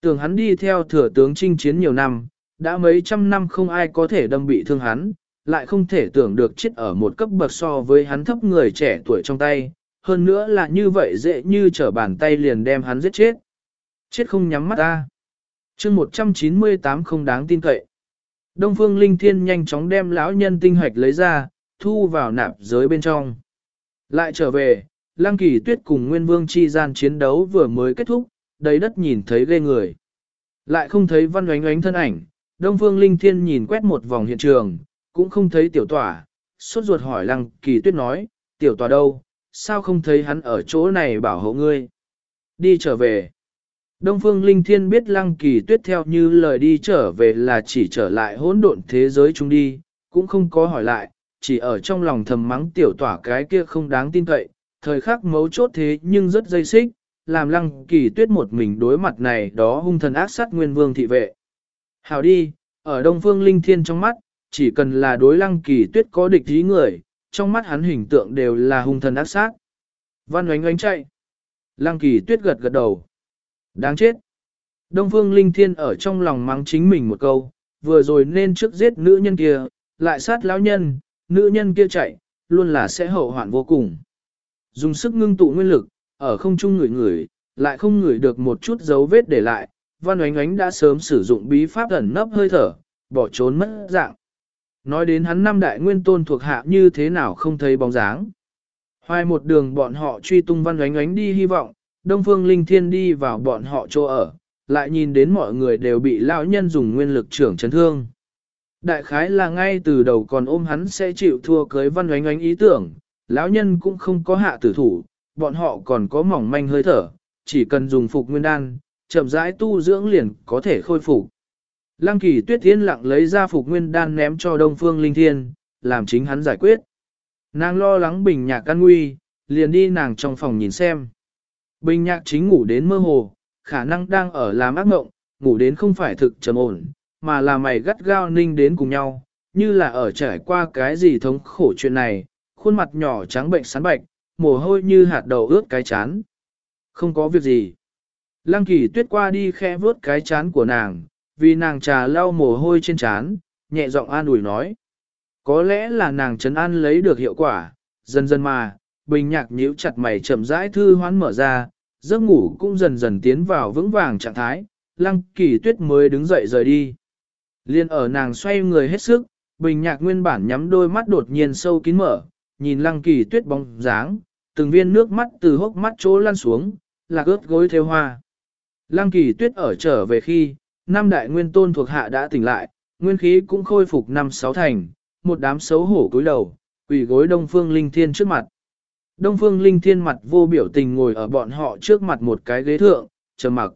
Tưởng hắn đi theo thừa tướng chinh chiến nhiều năm, đã mấy trăm năm không ai có thể đâm bị thương hắn, lại không thể tưởng được chết ở một cấp bậc so với hắn thấp người trẻ tuổi trong tay, hơn nữa là như vậy dễ như trở bàn tay liền đem hắn giết chết. Chết không nhắm mắt ta chương 198 không đáng tin cậy. Đông Phương Linh Thiên nhanh chóng đem lão nhân tinh hoạch lấy ra, thu vào nạp giới bên trong. Lại trở về, Lăng Kỳ Tuyết cùng Nguyên Vương chi gian chiến đấu vừa mới kết thúc, đầy đất nhìn thấy ghê người. Lại không thấy văn oánh oánh thân ảnh, Đông Phương Linh Thiên nhìn quét một vòng hiện trường, cũng không thấy tiểu tỏa, sốt ruột hỏi Lăng Kỳ Tuyết nói, tiểu tỏa đâu, sao không thấy hắn ở chỗ này bảo hộ ngươi? Đi trở về. Đông Phương Linh Thiên biết Lăng Kỳ Tuyết theo như lời đi trở về là chỉ trở lại hỗn độn thế giới chúng đi, cũng không có hỏi lại, chỉ ở trong lòng thầm mắng tiểu tỏa cái kia không đáng tin cậy, thời khắc mấu chốt thế nhưng rất dây xích, làm Lăng Kỳ Tuyết một mình đối mặt này đó hung thần ác sát nguyên vương thị vệ. Hảo đi, ở Đông Phương Linh Thiên trong mắt, chỉ cần là đối Lăng Kỳ Tuyết có địch ý người, trong mắt hắn hình tượng đều là hung thần ác sát. Văn oánh oánh chạy. Lăng Kỳ Tuyết gật gật đầu. Đáng chết. Đông Phương Linh Thiên ở trong lòng mắng chính mình một câu, vừa rồi nên trước giết nữ nhân kia, lại sát lão nhân, nữ nhân kia chạy, luôn là sẽ hậu hoạn vô cùng. Dùng sức ngưng tụ nguyên lực, ở không trung ngửi ngửi, lại không ngửi được một chút dấu vết để lại, Văn Oánh Oánh đã sớm sử dụng bí pháp ẩn nấp hơi thở, bỏ trốn mất dạng. Nói đến hắn năm đại nguyên tôn thuộc hạ như thế nào không thấy bóng dáng. Hoài một đường bọn họ truy tung Văn Oánh Oánh đi hy vọng, Đông Phương Linh Thiên đi vào bọn họ chỗ ở, lại nhìn đến mọi người đều bị lão nhân dùng nguyên lực trưởng chấn thương. Đại khái là ngay từ đầu còn ôm hắn sẽ chịu thua cưới văn oánh oánh ý tưởng, lão nhân cũng không có hạ tử thủ, bọn họ còn có mỏng manh hơi thở, chỉ cần dùng phục nguyên đan, chậm rãi tu dưỡng liền có thể khôi phục. Lăng kỳ tuyết thiên lặng lấy ra phục nguyên đan ném cho Đông Phương Linh Thiên, làm chính hắn giải quyết. Nàng lo lắng bình nhạc căn nguy, liền đi nàng trong phòng nhìn xem. Bình nhạc chính ngủ đến mơ hồ, khả năng đang ở làm ác mộng, ngủ đến không phải thực trầm ổn, mà là mày gắt gao ninh đến cùng nhau, như là ở trải qua cái gì thống khổ chuyện này, khuôn mặt nhỏ trắng bệnh sán bạch, mồ hôi như hạt đầu ướt cái chán. Không có việc gì. Lăng kỳ tuyết qua đi khe vớt cái chán của nàng, vì nàng trà lau mồ hôi trên chán, nhẹ giọng an ủi nói. Có lẽ là nàng trấn an lấy được hiệu quả, dần dần mà, bình nhạc nhíu chặt mày chậm rãi thư hoán mở ra, giấc ngủ cũng dần dần tiến vào vững vàng trạng thái, lăng kỳ tuyết mới đứng dậy rời đi. Liên ở nàng xoay người hết sức, bình nhạc nguyên bản nhắm đôi mắt đột nhiên sâu kín mở, nhìn lăng kỳ tuyết bóng dáng, từng viên nước mắt từ hốc mắt chỗ lăn xuống, là ướt gối theo hoa. Lăng kỳ tuyết ở trở về khi, năm đại nguyên tôn thuộc hạ đã tỉnh lại, nguyên khí cũng khôi phục năm sáu thành, một đám xấu hổ cúi đầu, quỷ gối đông phương linh thiên trước mặt. Đông Phương Linh Thiên mặt vô biểu tình ngồi ở bọn họ trước mặt một cái ghế thượng, trầm mặc.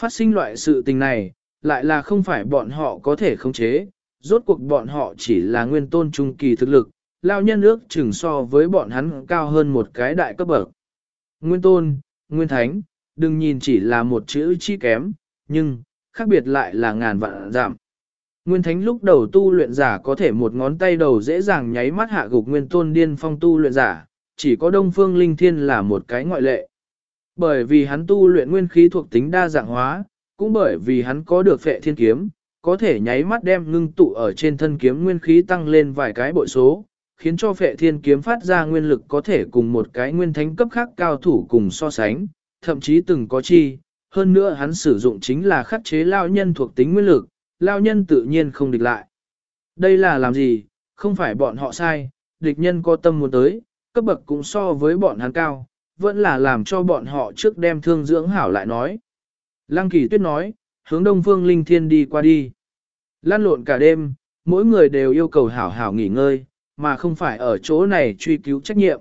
Phát sinh loại sự tình này, lại là không phải bọn họ có thể khống chế, rốt cuộc bọn họ chỉ là nguyên tôn trung kỳ thực lực, lao nhân ước chừng so với bọn hắn cao hơn một cái đại cấp bậc. Nguyên tôn, nguyên thánh, đừng nhìn chỉ là một chữ chi kém, nhưng, khác biệt lại là ngàn vạn giảm. Nguyên thánh lúc đầu tu luyện giả có thể một ngón tay đầu dễ dàng nháy mắt hạ gục nguyên tôn điên phong tu luyện giả, chỉ có đông phương linh thiên là một cái ngoại lệ. Bởi vì hắn tu luyện nguyên khí thuộc tính đa dạng hóa, cũng bởi vì hắn có được phệ thiên kiếm, có thể nháy mắt đem ngưng tụ ở trên thân kiếm nguyên khí tăng lên vài cái bội số, khiến cho phệ thiên kiếm phát ra nguyên lực có thể cùng một cái nguyên thánh cấp khác cao thủ cùng so sánh, thậm chí từng có chi, hơn nữa hắn sử dụng chính là khắc chế lao nhân thuộc tính nguyên lực, lao nhân tự nhiên không địch lại. Đây là làm gì, không phải bọn họ sai, địch nhân có tâm muốn tới, cấp bậc cũng so với bọn hắn cao, vẫn là làm cho bọn họ trước đem thương dưỡng hảo lại nói. Lăng kỳ tuyết nói, hướng đông phương linh thiên đi qua đi. Lan lộn cả đêm, mỗi người đều yêu cầu hảo hảo nghỉ ngơi, mà không phải ở chỗ này truy cứu trách nhiệm.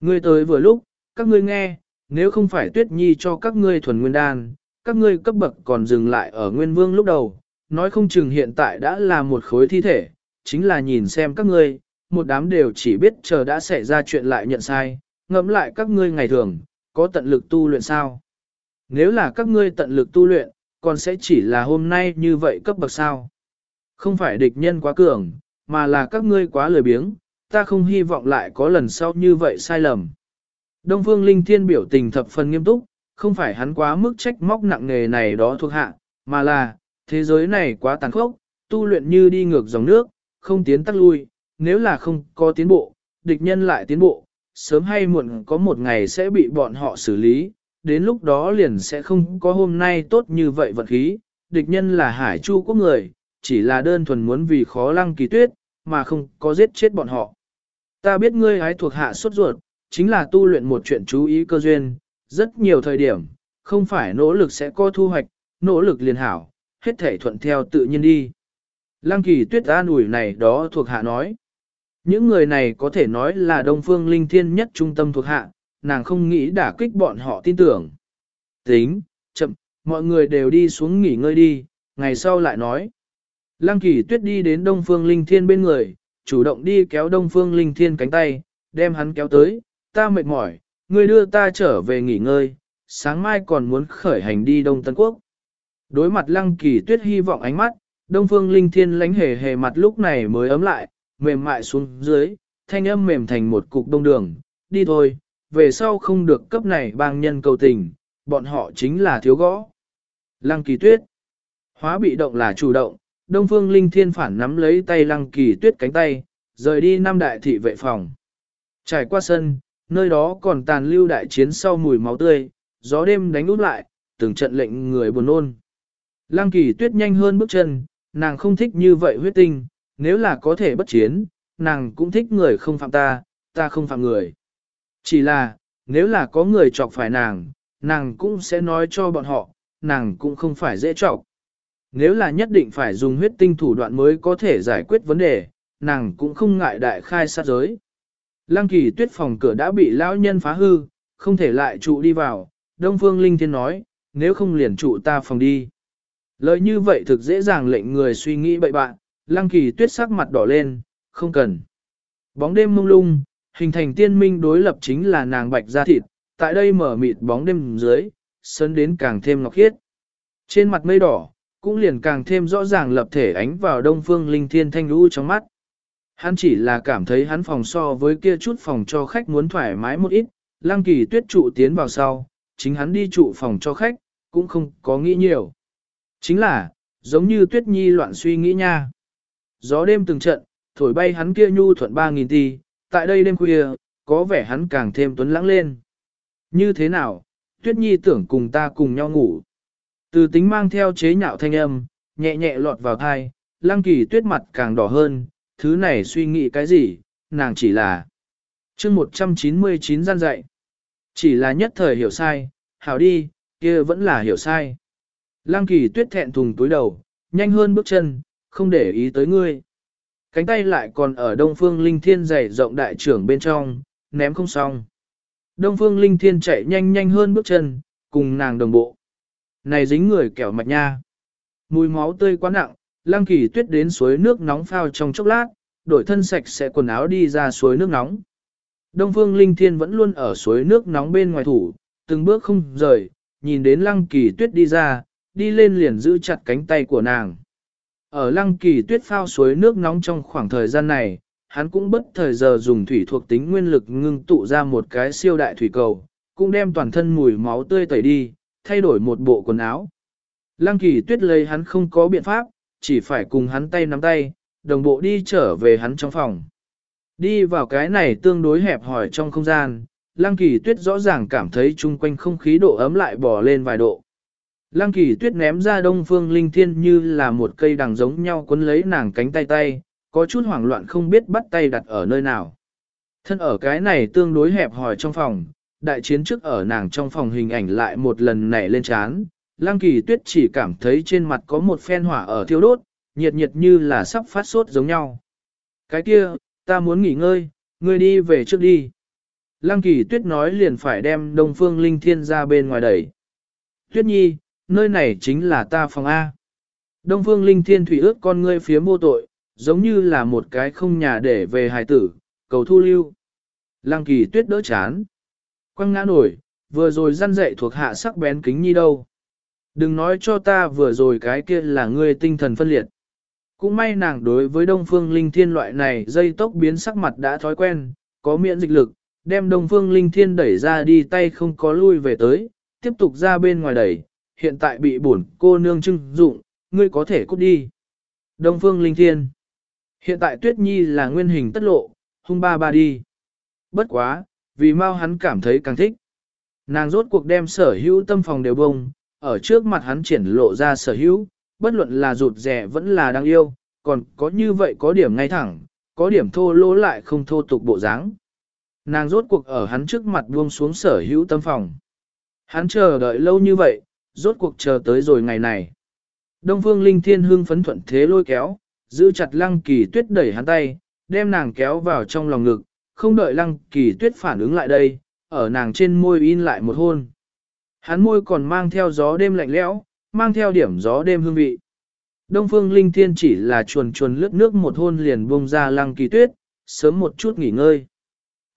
Ngươi tới vừa lúc, các ngươi nghe, nếu không phải tuyết nhi cho các ngươi thuần nguyên đan, các ngươi cấp bậc còn dừng lại ở nguyên vương lúc đầu, nói không chừng hiện tại đã là một khối thi thể, chính là nhìn xem các ngươi, một đám đều chỉ biết chờ đã xảy ra chuyện lại nhận sai, ngẫm lại các ngươi ngày thường, có tận lực tu luyện sao. Nếu là các ngươi tận lực tu luyện, còn sẽ chỉ là hôm nay như vậy cấp bậc sao. Không phải địch nhân quá cường, mà là các ngươi quá lười biếng, ta không hy vọng lại có lần sau như vậy sai lầm. Đông Phương Linh Thiên biểu tình thập phần nghiêm túc, không phải hắn quá mức trách móc nặng nề này đó thuộc hạ, mà là, thế giới này quá tàn khốc, tu luyện như đi ngược dòng nước, không tiến tắc lui, nếu là không có tiến bộ, địch nhân lại tiến bộ, sớm hay muộn có một ngày sẽ bị bọn họ xử lý, đến lúc đó liền sẽ không có hôm nay tốt như vậy vận khí, địch nhân là hải chu quốc người, chỉ là đơn thuần muốn vì khó lăng kỳ tuyết, mà không có giết chết bọn họ. Ta biết ngươi hái thuộc hạ sốt ruột, chính là tu luyện một chuyện chú ý cơ duyên, rất nhiều thời điểm, không phải nỗ lực sẽ có thu hoạch, nỗ lực liền hảo, hết thể thuận theo tự nhiên đi. Lăng kỳ tuyết an ủi này đó thuộc hạ nói. Những người này có thể nói là Đông Phương Linh Thiên nhất trung tâm thuộc hạ, nàng không nghĩ đả kích bọn họ tin tưởng. Tính, chậm, mọi người đều đi xuống nghỉ ngơi đi, ngày sau lại nói. Lăng kỳ tuyết đi đến Đông Phương Linh Thiên bên người, chủ động đi kéo Đông Phương Linh Thiên cánh tay, đem hắn kéo tới, ta mệt mỏi, ngươi đưa ta trở về nghỉ ngơi, sáng mai còn muốn khởi hành đi Đông Tân Quốc. Đối mặt Lăng kỳ tuyết hy vọng ánh mắt, Đông Phương Linh Thiên lánh hề hề mặt lúc này mới ấm lại, mềm mại xuống dưới, thanh âm mềm thành một cục đông đường, đi thôi, về sau không được cấp này bang nhân cầu tình, bọn họ chính là thiếu gõ. Lăng kỳ tuyết, hóa bị động là chủ động, Đông Phương Linh Thiên phản nắm lấy tay Lăng kỳ tuyết cánh tay, rời đi năm đại thị vệ phòng. Trải qua sân, nơi đó còn tàn lưu đại chiến sau mùi máu tươi, gió đêm đánh út lại, từng trận lệnh người buồn nôn. Lăng kỳ tuyết nhanh hơn bước chân, nàng không thích như vậy huyết tinh, nếu là có thể bất chiến, nàng cũng thích người không phạm ta, ta không phạm người. Chỉ là, nếu là có người chọc phải nàng, nàng cũng sẽ nói cho bọn họ, nàng cũng không phải dễ chọc. Nếu là nhất định phải dùng huyết tinh thủ đoạn mới có thể giải quyết vấn đề, nàng cũng không ngại đại khai sát giới. Lăng kỳ tuyết phòng cửa đã bị lão nhân phá hư, không thể lại trụ đi vào, Đông Phương Linh Thiên nói, nếu không liền trụ ta phòng đi. Lời như vậy thực dễ dàng lệnh người suy nghĩ bậy bạn, lăng kỳ tuyết sắc mặt đỏ lên, không cần. Bóng đêm mông lung, hình thành tiên minh đối lập chính là nàng bạch da thịt, tại đây mở mịt bóng đêm dưới, sơn đến càng thêm ngọc khiết. Trên mặt mây đỏ, cũng liền càng thêm rõ ràng lập thể ánh vào đông phương linh thiên thanh lũ trong mắt. Hắn chỉ là cảm thấy hắn phòng so với kia chút phòng cho khách muốn thoải mái một ít, lăng kỳ tuyết trụ tiến vào sau, chính hắn đi trụ phòng cho khách, cũng không có nghĩ nhiều. Chính là, giống như tuyết nhi loạn suy nghĩ nha. Gió đêm từng trận, thổi bay hắn kia nhu thuận ba nghìn ti, tại đây đêm khuya, có vẻ hắn càng thêm tuấn lãng lên. Như thế nào, tuyết nhi tưởng cùng ta cùng nhau ngủ. Từ tính mang theo chế nhạo thanh âm, nhẹ nhẹ lọt vào thai, lăng kỳ tuyết mặt càng đỏ hơn, thứ này suy nghĩ cái gì, nàng chỉ là chương 199 gian dạy. Chỉ là nhất thời hiểu sai, hảo đi, kia vẫn là hiểu sai. Lăng kỳ tuyết thẹn thùng túi đầu, nhanh hơn bước chân, không để ý tới ngươi. Cánh tay lại còn ở đông phương linh thiên dày rộng đại trưởng bên trong, ném không xong. Đông Phương Linh Thiên chạy nhanh nhanh hơn bước chân, cùng nàng đồng bộ. Này dính người kẻo mạch nha. Mùi máu tươi quá nặng, Lăng Kỳ Tuyết đến suối nước nóng phao trong chốc lát, đổi thân sạch sẽ quần áo đi ra suối nước nóng. Đông Phương Linh Thiên vẫn luôn ở suối nước nóng bên ngoài thủ, từng bước không rời, nhìn đến Lăng Kỳ Tuyết đi ra, đi lên liền giữ chặt cánh tay của nàng. Ở Lăng Kỳ Tuyết phao suối nước nóng trong khoảng thời gian này, hắn cũng bất thời giờ dùng thủy thuộc tính nguyên lực ngưng tụ ra một cái siêu đại thủy cầu, cũng đem toàn thân mùi máu tươi tẩy đi, thay đổi một bộ quần áo. Lăng kỳ tuyết lấy hắn không có biện pháp, chỉ phải cùng hắn tay nắm tay, đồng bộ đi trở về hắn trong phòng. Đi vào cái này tương đối hẹp hòi trong không gian, Lăng kỳ tuyết rõ ràng cảm thấy chung quanh không khí độ ấm lại bỏ lên vài độ. Lăng kỳ tuyết ném ra đông phương linh thiên như là một cây đằng giống nhau cuốn lấy nàng cánh tay tay, có chút hoảng loạn không biết bắt tay đặt ở nơi nào. Thân ở cái này tương đối hẹp hòi trong phòng, đại chiến trước ở nàng trong phòng hình ảnh lại một lần nảy lên chán, Lăng Kỳ Tuyết chỉ cảm thấy trên mặt có một phen hỏa ở thiêu đốt, nhiệt nhiệt như là sắp phát sốt giống nhau. Cái kia, ta muốn nghỉ ngơi, ngươi đi về trước đi. Lăng Kỳ Tuyết nói liền phải đem Đông Phương Linh Thiên ra bên ngoài đẩy. Tuyết Nhi, nơi này chính là ta phòng A. Đông Phương Linh Thiên thủy ước con ngươi phía mô tội, giống như là một cái không nhà để về hài tử, cầu thu lưu. Lăng Kỳ Tuyết đỡ chán. Quăng ngã nổi, vừa rồi răn dậy thuộc hạ sắc bén kính nhi đâu. Đừng nói cho ta vừa rồi cái kia là ngươi tinh thần phân liệt. Cũng may nàng đối với Đông Phương Linh Thiên loại này dây tốc biến sắc mặt đã thói quen, có miễn dịch lực, đem Đông Phương Linh Thiên đẩy ra đi tay không có lui về tới, tiếp tục ra bên ngoài đẩy, hiện tại bị bổn cô nương trưng dụng, ngươi có thể cút đi. Đông Phương Linh Thiên Hiện tại Tuyết Nhi là nguyên hình tất lộ, hung ba ba đi. Bất quá, vì mau hắn cảm thấy càng thích. Nàng rốt cuộc đem sở hữu tâm phòng đều bông, ở trước mặt hắn triển lộ ra sở hữu, bất luận là rụt rẻ vẫn là đáng yêu, còn có như vậy có điểm ngay thẳng, có điểm thô lỗ lại không thô tục bộ dáng. Nàng rốt cuộc ở hắn trước mặt buông xuống sở hữu tâm phòng. Hắn chờ đợi lâu như vậy, rốt cuộc chờ tới rồi ngày này. Đông phương linh thiên hương phấn thuận thế lôi kéo, giữ chặt lăng kỳ tuyết đẩy hắn tay, đem nàng kéo vào trong lòng ngực, không đợi lăng kỳ tuyết phản ứng lại đây, ở nàng trên môi in lại một hôn. Hắn môi còn mang theo gió đêm lạnh lẽo, mang theo điểm gió đêm hương vị. Đông phương linh thiên chỉ là chuồn chuồn lướt nước một hôn liền bông ra lăng kỳ tuyết, sớm một chút nghỉ ngơi.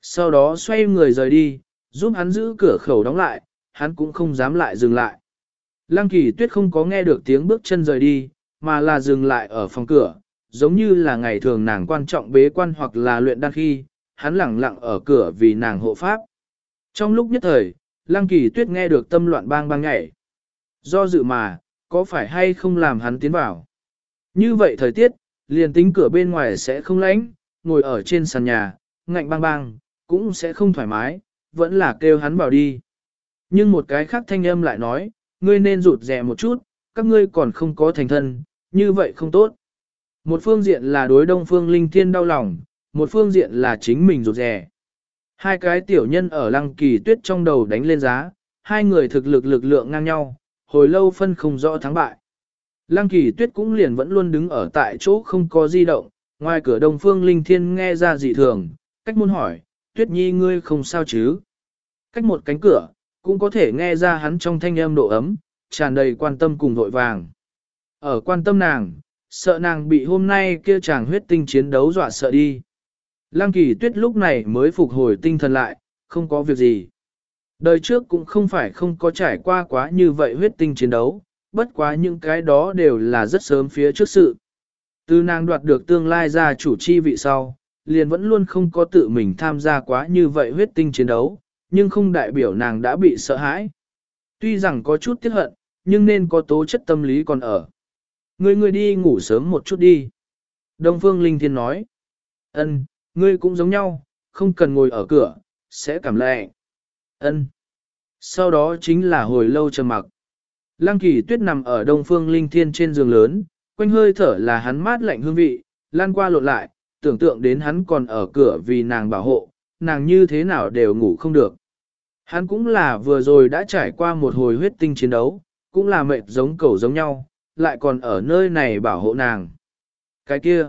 Sau đó xoay người rời đi, giúp hắn giữ cửa khẩu đóng lại, hắn cũng không dám lại dừng lại. Lăng kỳ tuyết không có nghe được tiếng bước chân rời đi, mà là dừng lại ở phòng cửa, giống như là ngày thường nàng quan trọng bế quan hoặc là luyện đan khi, hắn lẳng lặng ở cửa vì nàng hộ pháp. Trong lúc nhất thời, Lăng Kỳ Tuyết nghe được tâm loạn bang bang nhảy. Do dự mà, có phải hay không làm hắn tiến vào? Như vậy thời tiết, liền tính cửa bên ngoài sẽ không lạnh, ngồi ở trên sàn nhà, ngạnh bang bang, cũng sẽ không thoải mái, vẫn là kêu hắn vào đi. Nhưng một cái khác thanh âm lại nói, ngươi nên rụt rè một chút, các ngươi còn không có thành thân, như vậy không tốt. Một phương diện là đối đông phương linh thiên đau lòng, một phương diện là chính mình rụt rè. Hai cái tiểu nhân ở lăng kỳ tuyết trong đầu đánh lên giá, hai người thực lực lực lượng ngang nhau, hồi lâu phân không rõ thắng bại. Lăng kỳ tuyết cũng liền vẫn luôn đứng ở tại chỗ không có di động, ngoài cửa đông phương linh thiên nghe ra dị thường, cách muốn hỏi, tuyết nhi ngươi không sao chứ? Cách một cánh cửa, cũng có thể nghe ra hắn trong thanh âm độ ấm, tràn đầy quan tâm cùng vội vàng. Ở quan tâm nàng, sợ nàng bị hôm nay kia chàng huyết tinh chiến đấu dọa sợ đi. Lăng kỳ tuyết lúc này mới phục hồi tinh thần lại, không có việc gì. Đời trước cũng không phải không có trải qua quá như vậy huyết tinh chiến đấu, bất quá những cái đó đều là rất sớm phía trước sự. Từ nàng đoạt được tương lai ra chủ chi vị sau, liền vẫn luôn không có tự mình tham gia quá như vậy huyết tinh chiến đấu, nhưng không đại biểu nàng đã bị sợ hãi. Tuy rằng có chút tiếc hận, nhưng nên có tố chất tâm lý còn ở. Ngươi ngươi đi ngủ sớm một chút đi. Đông Phương Linh Thiên nói. Ân, ngươi cũng giống nhau, không cần ngồi ở cửa, sẽ cảm lạnh. Ân. Sau đó chính là hồi lâu trầm mặc. Lăng kỳ tuyết nằm ở Đông Phương Linh Thiên trên giường lớn, quanh hơi thở là hắn mát lạnh hương vị, lan qua lộn lại, tưởng tượng đến hắn còn ở cửa vì nàng bảo hộ, nàng như thế nào đều ngủ không được. Hắn cũng là vừa rồi đã trải qua một hồi huyết tinh chiến đấu, cũng là mệt giống cầu giống nhau, lại còn ở nơi này bảo hộ nàng. Cái kia,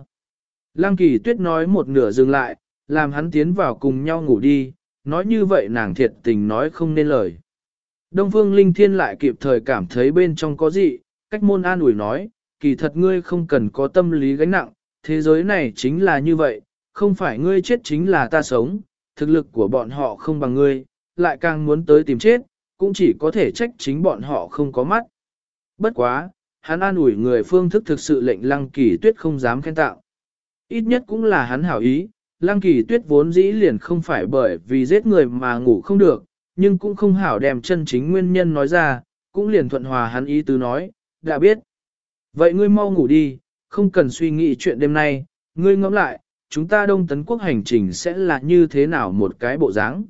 Lăng kỳ tuyết nói một nửa dừng lại, làm hắn tiến vào cùng nhau ngủ đi, nói như vậy nàng thiệt tình nói không nên lời. Đông Phương Linh Thiên lại kịp thời cảm thấy bên trong có gì, cách môn an ủi nói, kỳ thật ngươi không cần có tâm lý gánh nặng, thế giới này chính là như vậy, không phải ngươi chết chính là ta sống, thực lực của bọn họ không bằng ngươi, lại càng muốn tới tìm chết, cũng chỉ có thể trách chính bọn họ không có mắt. Bất quá, hắn an ủi người phương thức thực sự lệnh lăng kỳ tuyết không dám khen tạo. Ít nhất cũng là hắn hảo ý, lăng kỳ tuyết vốn dĩ liền không phải bởi vì giết người mà ngủ không được, nhưng cũng không hảo đem chân chính nguyên nhân nói ra, cũng liền thuận hòa hắn ý tứ nói, đã biết. Vậy ngươi mau ngủ đi, không cần suy nghĩ chuyện đêm nay, ngươi ngẫm lại, chúng ta Đông Tấn Quốc hành trình sẽ là như thế nào một cái bộ dáng.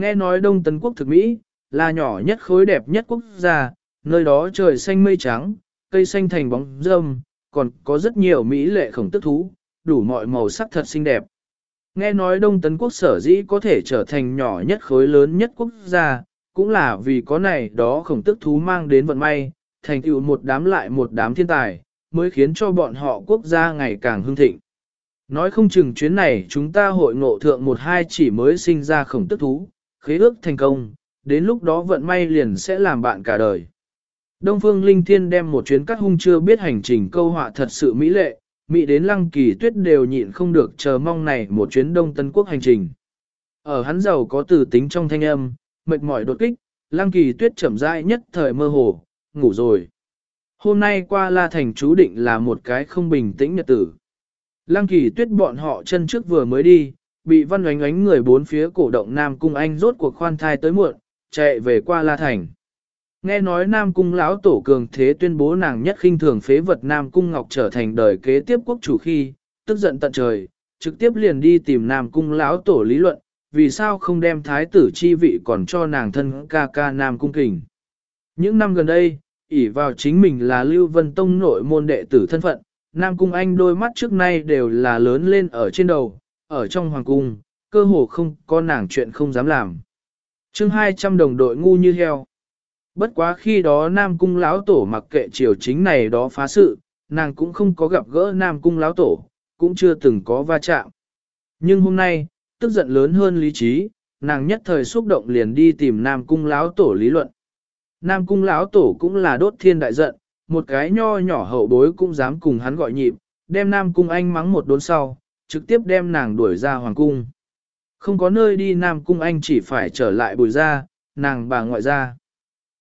Nghe nói Đông Tấn Quốc thực Mỹ, là nhỏ nhất khối đẹp nhất quốc gia, nơi đó trời xanh mây trắng, cây xanh thành bóng râm, còn có rất nhiều Mỹ lệ khổng tức thú, đủ mọi màu sắc thật xinh đẹp. Nghe nói Đông Tấn Quốc sở dĩ có thể trở thành nhỏ nhất khối lớn nhất quốc gia, cũng là vì có này đó khổng tức thú mang đến vận may, thành tựu một đám lại một đám thiên tài, mới khiến cho bọn họ quốc gia ngày càng hưng thịnh. Nói không chừng chuyến này chúng ta hội ngộ thượng một hai chỉ mới sinh ra khổng tức thú, khế ước thành công, đến lúc đó vận may liền sẽ làm bạn cả đời. Đông Phương Linh Thiên đem một chuyến cắt hung chưa biết hành trình câu họa thật sự mỹ lệ, mỹ đến lăng kỳ tuyết đều nhịn không được chờ mong này một chuyến Đông Tân Quốc hành trình. Ở hắn giàu có từ tính trong thanh âm, mệt mỏi đột kích, lăng kỳ tuyết chậm rãi nhất thời mơ hồ, ngủ rồi. Hôm nay qua La Thành chú định là một cái không bình tĩnh nhật tử. Lăng kỳ tuyết bọn họ chân trước vừa mới đi, bị văn oánh oánh người bốn phía cổ động Nam Cung Anh rốt cuộc khoan thai tới muộn, chạy về qua La Thành. Nghe nói Nam Cung lão tổ cường thế tuyên bố nàng nhất khinh thường phế vật Nam Cung Ngọc trở thành đời kế tiếp quốc chủ khi, tức giận tận trời, trực tiếp liền đi tìm Nam Cung lão tổ lý luận, vì sao không đem thái tử chi vị còn cho nàng thân ca ca Nam Cung Kình. Những năm gần đây, ỷ vào chính mình là Lưu Vân Tông nội môn đệ tử thân phận, Nam Cung Anh đôi mắt trước nay đều là lớn lên ở trên đầu, ở trong hoàng cung, cơ hồ không có nàng chuyện không dám làm. chương 200 đồng đội ngu như heo. Bất quá khi đó Nam Cung lão tổ mặc kệ triều chính này đó phá sự, nàng cũng không có gặp gỡ Nam Cung lão tổ, cũng chưa từng có va chạm. Nhưng hôm nay, tức giận lớn hơn lý trí, nàng nhất thời xúc động liền đi tìm Nam Cung lão tổ lý luận. Nam Cung lão tổ cũng là đốt thiên đại giận, một cái nho nhỏ hậu bối cũng dám cùng hắn gọi nhịp, đem Nam Cung Anh mắng một đốn sau, trực tiếp đem nàng đuổi ra hoàng cung. Không có nơi đi Nam Cung Anh chỉ phải trở lại bùi ra, nàng bà ngoại ra.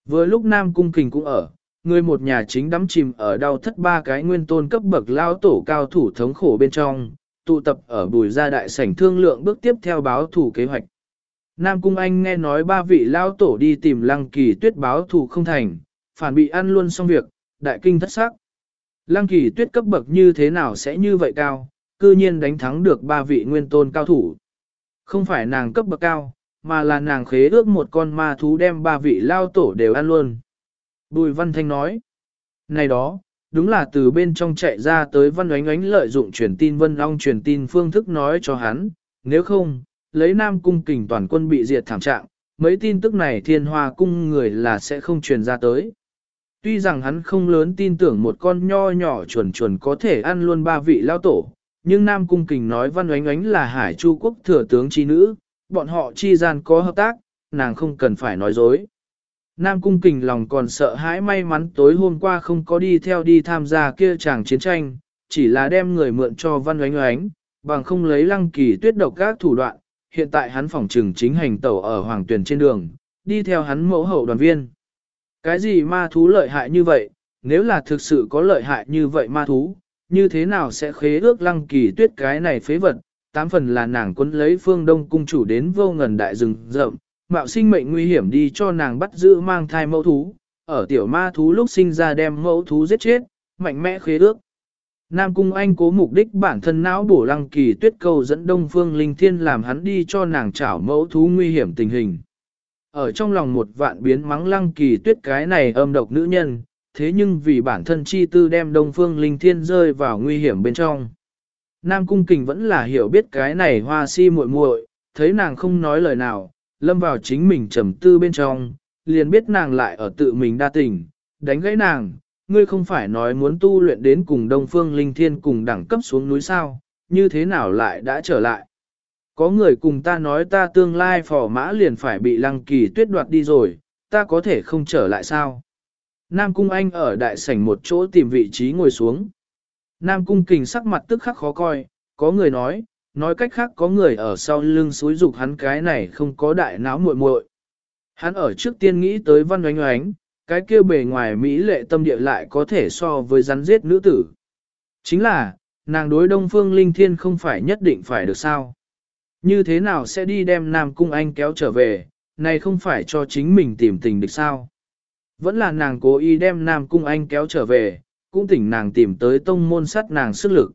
Vừa lúc Nam Cung Kình cũng ở, người một nhà chính đắm chìm ở đau thất ba cái nguyên tôn cấp bậc lao tổ cao thủ thống khổ bên trong, tụ tập ở bùi gia đại sảnh thương lượng bước tiếp theo báo thủ kế hoạch. Nam Cung Anh nghe nói ba vị lao tổ đi tìm lăng kỳ tuyết báo thủ không thành, phản bị ăn luôn xong việc, đại kinh thất sắc. Lăng kỳ tuyết cấp bậc như thế nào sẽ như vậy cao, cư nhiên đánh thắng được ba vị nguyên tôn cao thủ. Không phải nàng cấp bậc cao, mà là nàng khế ước một con ma thú đem ba vị lao tổ đều ăn luôn. Bùi Văn Thanh nói, này đó, đúng là từ bên trong chạy ra tới Văn Oánh Oánh lợi dụng truyền tin Vân Long truyền tin phương thức nói cho hắn, nếu không, lấy Nam Cung kình toàn quân bị diệt thảm trạng, mấy tin tức này thiên hoa cung người là sẽ không truyền ra tới. Tuy rằng hắn không lớn tin tưởng một con nho nhỏ chuẩn chuẩn có thể ăn luôn ba vị lao tổ, nhưng Nam Cung Kình nói Văn Oánh Oánh là Hải Chu Quốc thừa tướng chi nữ, bọn họ chi gian có hợp tác, nàng không cần phải nói dối. Nam Cung Kình lòng còn sợ hãi may mắn tối hôm qua không có đi theo đi tham gia kia chàng chiến tranh, chỉ là đem người mượn cho Văn Oánh Oánh, bằng không lấy lăng kỳ tuyết độc các thủ đoạn, hiện tại hắn phòng trừng chính hành tẩu ở hoàng Tuyền trên đường, đi theo hắn mẫu hậu đoàn viên. Cái gì ma thú lợi hại như vậy, nếu là thực sự có lợi hại như vậy ma thú, như thế nào sẽ khế ước lăng kỳ tuyết cái này phế vật, tám phần là nàng cuốn lấy phương đông cung chủ đến vô ngần đại rừng rậm, mạo sinh mệnh nguy hiểm đi cho nàng bắt giữ mang thai mẫu thú, ở tiểu ma thú lúc sinh ra đem mẫu thú giết chết, mạnh mẽ khế ước. Nam Cung Anh cố mục đích bản thân não bổ lăng kỳ tuyết cầu dẫn Đông Phương Linh Thiên làm hắn đi cho nàng chảo mẫu thú nguy hiểm tình hình. Ở trong lòng một vạn biến mắng lăng kỳ tuyết cái này âm độc nữ nhân, thế nhưng vì bản thân chi tư đem Đông Phương Linh Thiên rơi vào nguy hiểm bên trong. Nam Cung Kình vẫn là hiểu biết cái này hoa si muội muội, thấy nàng không nói lời nào, lâm vào chính mình trầm tư bên trong, liền biết nàng lại ở tự mình đa tình, đánh gãy nàng, ngươi không phải nói muốn tu luyện đến cùng Đông Phương Linh Thiên cùng đẳng cấp xuống núi sao, như thế nào lại đã trở lại. Có người cùng ta nói ta tương lai phò mã liền phải bị lăng kỳ tuyết đoạt đi rồi, ta có thể không trở lại sao? Nam Cung Anh ở đại sảnh một chỗ tìm vị trí ngồi xuống. Nam Cung Kình sắc mặt tức khắc khó coi, có người nói, nói cách khác có người ở sau lưng xúi dục hắn cái này không có đại não muội muội. Hắn ở trước tiên nghĩ tới văn oánh oánh, cái kia bề ngoài Mỹ lệ tâm địa lại có thể so với rắn giết nữ tử. Chính là, nàng đối đông phương linh thiên không phải nhất định phải được sao. Như thế nào sẽ đi đem Nam Cung Anh kéo trở về, này không phải cho chính mình tìm tình được sao. Vẫn là nàng cố ý đem Nam Cung Anh kéo trở về, cũng tỉnh nàng tìm tới tông môn sắt nàng sức lực.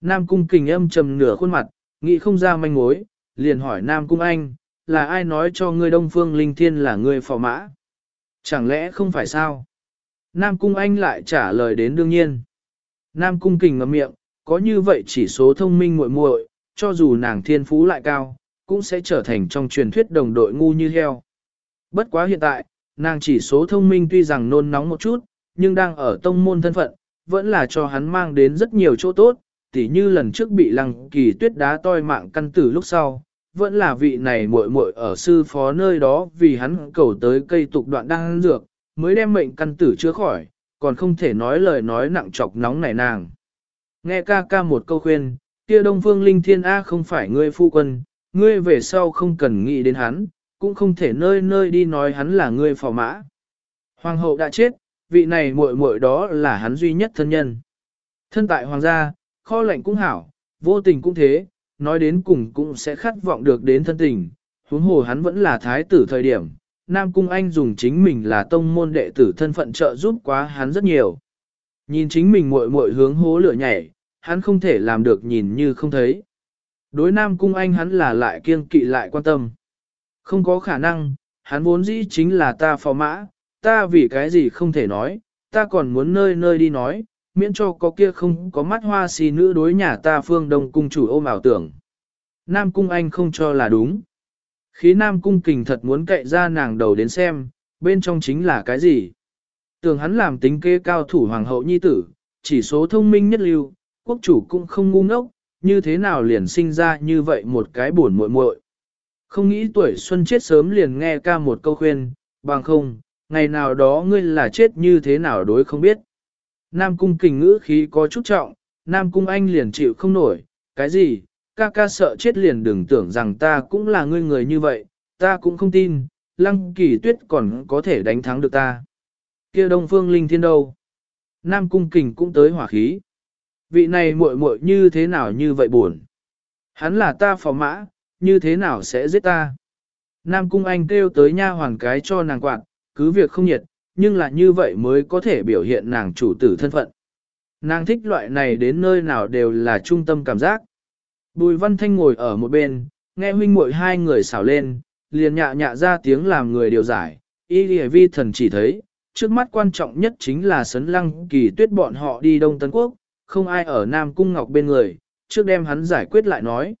Nam Cung kình âm trầm nửa khuôn mặt, nghĩ không ra manh mối, liền hỏi Nam Cung Anh, là ai nói cho ngươi Đông Phương Linh Thiên là ngươi phò mã? Chẳng lẽ không phải sao? Nam Cung Anh lại trả lời đến đương nhiên. Nam Cung kình ngậm miệng, có như vậy chỉ số thông minh muội muội, cho dù nàng thiên phú lại cao, cũng sẽ trở thành trong truyền thuyết đồng đội ngu như heo. Bất quá hiện tại, nàng chỉ số thông minh tuy rằng nôn nóng một chút, nhưng đang ở tông môn thân phận, vẫn là cho hắn mang đến rất nhiều chỗ tốt, tỉ như lần trước bị lăng kỳ tuyết đá toi mạng căn tử lúc sau, vẫn là vị này muội muội ở sư phó nơi đó vì hắn cầu tới cây tục đoạn đang dược, mới đem mệnh căn tử chữa khỏi, còn không thể nói lời nói nặng chọc nóng nảy nàng. Nghe ca ca một câu khuyên, kia Đông Phương Linh Thiên A không phải ngươi phu quân, ngươi về sau không cần nghĩ đến hắn, cũng không thể nơi nơi đi nói hắn là người phò mã. Hoàng hậu đã chết, vị này muội muội đó là hắn duy nhất thân nhân. Thân tại hoàng gia, kho lạnh cũng hảo, vô tình cũng thế, nói đến cùng cũng sẽ khát vọng được đến thân tình, huống hồ hắn vẫn là thái tử thời điểm. Nam Cung Anh dùng chính mình là tông môn đệ tử thân phận trợ giúp quá hắn rất nhiều. Nhìn chính mình muội muội hướng hố lửa nhảy, hắn không thể làm được nhìn như không thấy. Đối Nam Cung Anh hắn là lại kiêng kỵ lại quan tâm. Không có khả năng, hắn vốn dĩ chính là ta phò mã, ta vì cái gì không thể nói, ta còn muốn nơi nơi đi nói, miễn cho có kia không có mắt hoa xì nữ đối nhà ta phương đông cung chủ ôm ảo tưởng. Nam Cung Anh không cho là đúng. Khí Nam Cung kình thật muốn cậy ra nàng đầu đến xem, bên trong chính là cái gì. Tưởng hắn làm tính kê cao thủ hoàng hậu nhi tử, chỉ số thông minh nhất lưu, quốc chủ cũng không ngu ngốc, như thế nào liền sinh ra như vậy một cái buồn muội muội. Không nghĩ tuổi xuân chết sớm liền nghe ca một câu khuyên, bằng không, ngày nào đó ngươi là chết như thế nào đối không biết. Nam cung kình ngữ khí có chút trọng, Nam cung anh liền chịu không nổi, cái gì, ca ca sợ chết liền đừng tưởng rằng ta cũng là ngươi người như vậy, ta cũng không tin, lăng kỳ tuyết còn có thể đánh thắng được ta. kia đông phương linh thiên đâu? Nam cung kình cũng tới hỏa khí. Vị này muội muội như thế nào như vậy buồn? Hắn là ta phò mã, như thế nào sẽ giết ta? Nam cung anh kêu tới nha hoàn cái cho nàng quạt, cứ việc không nhiệt, nhưng là như vậy mới có thể biểu hiện nàng chủ tử thân phận. Nàng thích loại này đến nơi nào đều là trung tâm cảm giác. Bùi văn thanh ngồi ở một bên, nghe huynh muội hai người xảo lên, liền nhạ nhạ ra tiếng làm người điều giải. Y Lệ vi thần chỉ thấy, trước mắt quan trọng nhất chính là sấn lăng kỳ tuyết bọn họ đi Đông Tân Quốc, không ai ở Nam Cung Ngọc bên người, trước đem hắn giải quyết lại nói.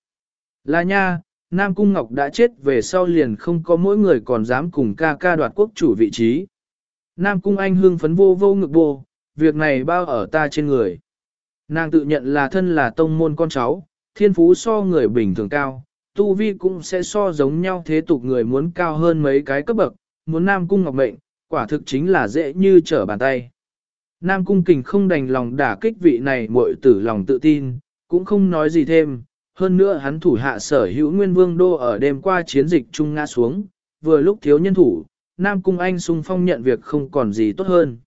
Là nha, Nam Cung Ngọc đã chết về sau liền không có mỗi người còn dám cùng ca ca đoạt quốc chủ vị trí. Nam Cung Anh hương phấn vô vô ngực bồ, việc này bao ở ta trên người. Nàng tự nhận là thân là tông môn con cháu, thiên phú so người bình thường cao, tu vi cũng sẽ so giống nhau thế tục người muốn cao hơn mấy cái cấp bậc, muốn Nam Cung Ngọc mệnh, quả thực chính là dễ như trở bàn tay. Nam Cung Kình không đành lòng đả kích vị này muội tử lòng tự tin, cũng không nói gì thêm, hơn nữa hắn thủ hạ sở hữu nguyên vương đô ở đêm qua chiến dịch trung ngã xuống, vừa lúc thiếu nhân thủ, Nam Cung Anh sung phong nhận việc không còn gì tốt hơn.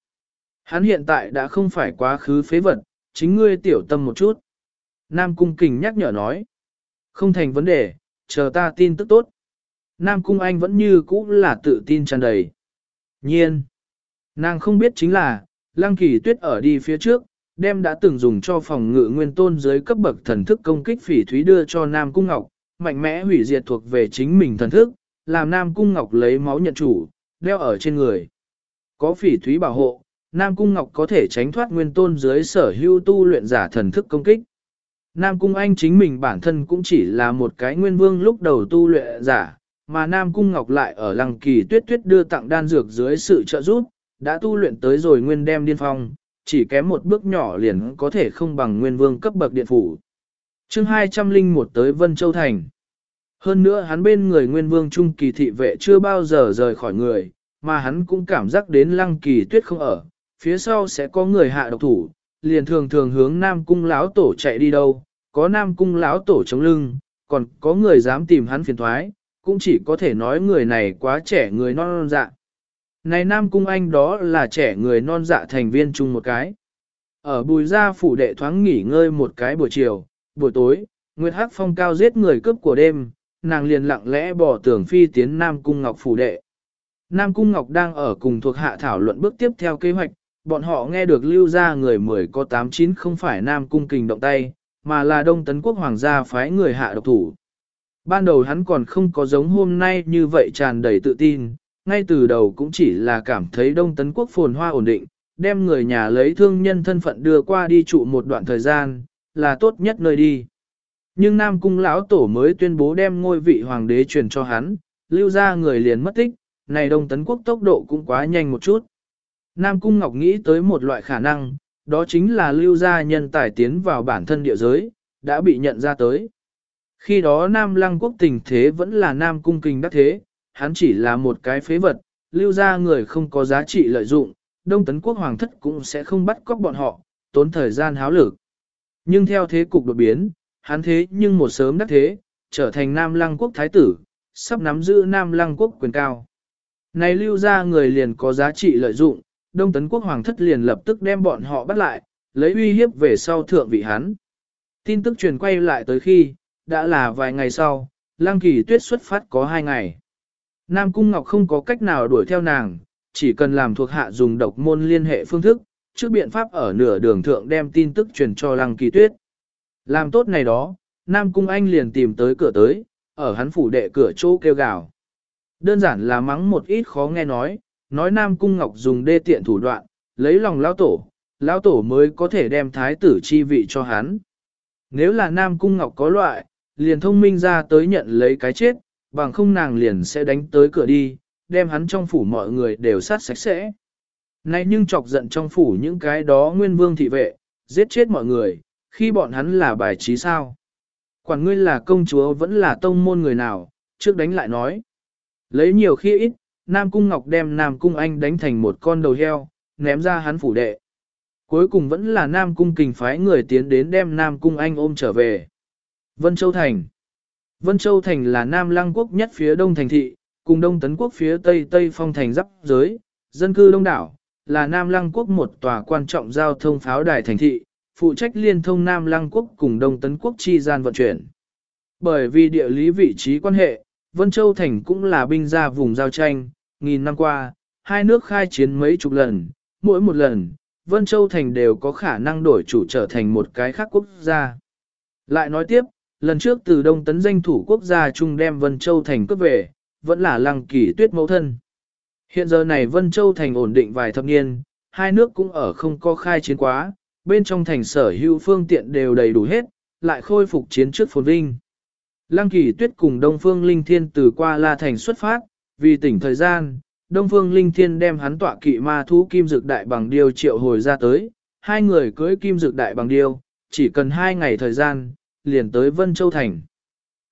Hắn hiện tại đã không phải quá khứ phế vật, chính ngươi tiểu tâm một chút. Nam Cung Kình nhắc nhở nói. Không thành vấn đề, chờ ta tin tức tốt. Nam Cung Anh vẫn như cũ là tự tin tràn đầy. Nhiên. Nàng không biết chính là, Lăng Kỳ Tuyết ở đi phía trước, đem đã từng dùng cho phòng ngự nguyên tôn dưới cấp bậc thần thức công kích phỉ thúy đưa cho Nam Cung Ngọc, mạnh mẽ hủy diệt thuộc về chính mình thần thức, làm Nam Cung Ngọc lấy máu nhận chủ, đeo ở trên người. Có phỉ thúy bảo hộ, Nam Cung Ngọc có thể tránh thoát nguyên tôn dưới sở hữu tu luyện giả thần thức công kích. Nam Cung Anh chính mình bản thân cũng chỉ là một cái nguyên vương lúc đầu tu luyện giả, mà Nam Cung Ngọc lại ở lăng kỳ tuyết tuyết đưa tặng đan dược dưới sự trợ giúp, đã tu luyện tới rồi nguyên đem điên phong, chỉ kém một bước nhỏ liền có thể không bằng nguyên vương cấp bậc điện phủ. chương 201 tới Vân Châu Thành. Hơn nữa hắn bên người nguyên vương trung kỳ thị vệ chưa bao giờ rời khỏi người, mà hắn cũng cảm giác đến lăng kỳ tuyết không ở, phía sau sẽ có người hạ độc thủ, liền thường thường hướng Nam Cung lão tổ chạy đi đâu, có Nam Cung lão tổ chống lưng, còn có người dám tìm hắn phiền thoái, cũng chỉ có thể nói người này quá trẻ người non, non dạ. Này Nam Cung Anh đó là trẻ người non dạ thành viên chung một cái. Ở bùi gia phủ đệ thoáng nghỉ ngơi một cái buổi chiều, buổi tối, Nguyệt Hắc Phong cao giết người cướp của đêm, nàng liền lặng lẽ bỏ tưởng phi tiến Nam Cung Ngọc phủ đệ. Nam Cung Ngọc đang ở cùng thuộc hạ thảo luận bước tiếp theo kế hoạch, bọn họ nghe được lưu ra người mười có tám chín không phải Nam Cung Kình động tay, mà là Đông Tấn Quốc Hoàng gia phái người hạ độc thủ. Ban đầu hắn còn không có giống hôm nay như vậy tràn đầy tự tin, ngay từ đầu cũng chỉ là cảm thấy Đông Tấn Quốc phồn hoa ổn định, đem người nhà lấy thương nhân thân phận đưa qua đi trụ một đoạn thời gian, là tốt nhất nơi đi. Nhưng Nam Cung lão tổ mới tuyên bố đem ngôi vị hoàng đế truyền cho hắn, lưu ra người liền mất tích, này Đông Tấn Quốc tốc độ cũng quá nhanh một chút. Nam Cung Ngọc nghĩ tới một loại khả năng, đó chính là lưu gia nhân tài tiến vào bản thân địa giới, đã bị nhận ra tới. Khi đó Nam Lăng Quốc tình thế vẫn là Nam Cung Kinh đắc thế, hắn chỉ là một cái phế vật, lưu gia người không có giá trị lợi dụng, Đông Tấn Quốc Hoàng thất cũng sẽ không bắt cóc bọn họ, tốn thời gian háo lực. Nhưng theo thế cục đột biến, hắn thế nhưng một sớm đắc thế, trở thành Nam Lăng Quốc Thái tử, sắp nắm giữ Nam Lăng Quốc quyền cao. Này lưu ra người liền có giá trị lợi dụng, Đông Tấn Quốc Hoàng thất liền lập tức đem bọn họ bắt lại, lấy uy hiếp về sau thượng vị hắn. Tin tức truyền quay lại tới khi, đã là vài ngày sau, Lăng Kỳ Tuyết xuất phát có hai ngày. Nam Cung Ngọc không có cách nào đuổi theo nàng, chỉ cần làm thuộc hạ dùng độc môn liên hệ phương thức, trước biện pháp ở nửa đường thượng đem tin tức truyền cho Lăng Kỳ Tuyết. Làm tốt này đó, Nam Cung Anh liền tìm tới cửa tới, ở hắn phủ đệ cửa chỗ kêu gào. Đơn giản là mắng một ít khó nghe nói, nói Nam Cung Ngọc dùng đê tiện thủ đoạn, lấy lòng lão tổ, lão tổ mới có thể đem thái tử chi vị cho hắn. Nếu là Nam Cung Ngọc có loại, liền thông minh ra tới nhận lấy cái chết, bằng không nàng liền sẽ đánh tới cửa đi, đem hắn trong phủ mọi người đều sát sạch sẽ. nay nhưng chọc giận trong phủ những cái đó nguyên vương thị vệ, giết chết mọi người, khi bọn hắn là bài trí sao. Quản ngươi là công chúa vẫn là tông môn người nào, trước đánh lại nói. Lấy nhiều khi ít, Nam Cung Ngọc đem Nam Cung Anh đánh thành một con đầu heo, ném ra hắn phủ đệ. Cuối cùng vẫn là Nam Cung kình phái người tiến đến đem Nam Cung Anh ôm trở về. Vân Châu Thành Vân Châu Thành là Nam Lăng Quốc nhất phía đông thành thị, cùng Đông Tấn Quốc phía tây tây phong thành giáp giới, dân cư đông đảo, là Nam Lăng Quốc một tòa quan trọng giao thông pháo đài thành thị, phụ trách liên thông Nam Lăng Quốc cùng Đông Tấn Quốc chi gian vận chuyển. Bởi vì địa lý vị trí quan hệ, Vân Châu Thành cũng là binh gia vùng giao tranh, nghìn năm qua, hai nước khai chiến mấy chục lần, mỗi một lần, Vân Châu Thành đều có khả năng đổi chủ trở thành một cái khác quốc gia. Lại nói tiếp, lần trước từ Đông Tấn danh thủ quốc gia chung đem Vân Châu Thành cướp về, vẫn là lăng kỳ tuyết mẫu thân. Hiện giờ này Vân Châu Thành ổn định vài thập niên, hai nước cũng ở không có khai chiến quá, bên trong thành sở hữu phương tiện đều đầy đủ hết, lại khôi phục chiến trước phồn vinh. Lăng kỳ tuyết cùng Đông Phương Linh Thiên từ qua La Thành xuất phát, vì tỉnh thời gian, Đông Phương Linh Thiên đem hắn tọa kỵ ma thú kim dược đại bằng điêu triệu hồi ra tới, hai người cưới kim dược đại bằng điêu, chỉ cần hai ngày thời gian, liền tới Vân Châu Thành.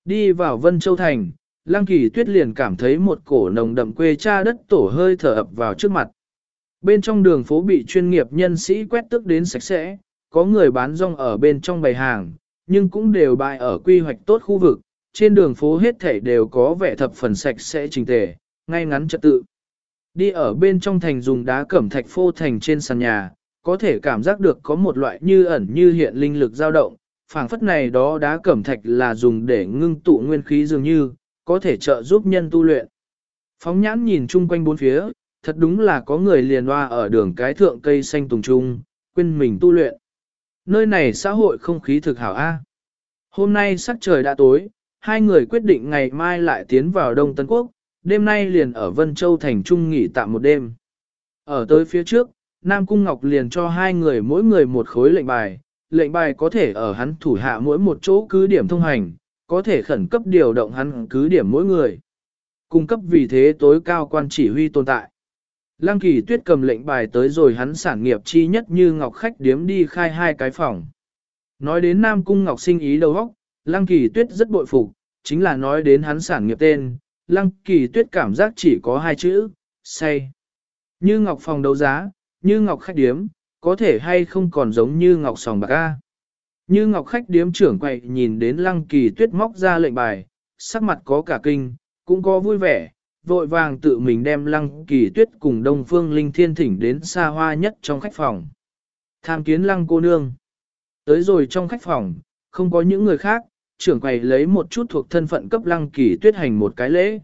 Đi vào Vân Châu Thành, Lăng Kỳ Tuyết liền cảm thấy một cổ nồng đậm quê cha đất tổ hơi thở ập vào trước mặt. Bên trong đường phố bị chuyên nghiệp nhân sĩ quét tước đến sạch sẽ, có người bán rong ở bên trong bày hàng, nhưng cũng đều bày ở quy hoạch tốt khu vực, trên đường phố hết thảy đều có vẻ thập phần sạch sẽ trình tề, ngay ngắn trật tự. Đi ở bên trong thành dùng đá cẩm thạch phô thành trên sàn nhà, có thể cảm giác được có một loại như ẩn như hiện linh lực dao động, phảng phất này đó đá cẩm thạch là dùng để ngưng tụ nguyên khí dường như, có thể trợ giúp nhân tu luyện. Phóng nhãn nhìn chung quanh bốn phía, thật đúng là có người liền hoa ở đường cái thượng cây xanh tùng trung, quên mình tu luyện. Nơi này xã hội không khí thực hảo A. Hôm nay sắc trời đã tối, hai người quyết định ngày mai lại tiến vào Đông Tân Quốc, đêm nay liền ở Vân Châu Thành Trung nghỉ tạm một đêm. Ở tới phía trước, Nam Cung Ngọc liền cho hai người mỗi người một khối lệnh bài, lệnh bài có thể ở hắn thủ hạ mỗi một chỗ cứ điểm thông hành, có thể khẩn cấp điều động hắn cứ điểm mỗi người. Cung cấp vì thế tối cao quan chỉ huy tồn tại. Lăng kỳ tuyết cầm lệnh bài tới rồi hắn sản nghiệp chi nhất như ngọc khách điếm đi khai hai cái phòng. Nói đến Nam Cung Ngọc sinh ý đầu óc, Lăng kỳ tuyết rất bội phục, chính là nói đến hắn sản nghiệp tên, lăng kỳ tuyết cảm giác chỉ có hai chữ, say. Như ngọc phòng đấu giá, như ngọc khách điếm, có thể hay không còn giống như ngọc sòng bạc a Như ngọc khách điếm trưởng quậy nhìn đến lăng kỳ tuyết móc ra lệnh bài, sắc mặt có cả kinh, cũng có vui vẻ, vội vàng tự mình đem lăng kỳ tuyết cùng đông phương linh thiên thỉnh đến xa hoa nhất trong khách phòng. Tham kiến lăng cô nương. Tới rồi trong khách phòng, không có những người khác, trưởng quầy lấy một chút thuộc thân phận cấp lăng kỳ tuyết hành một cái lễ.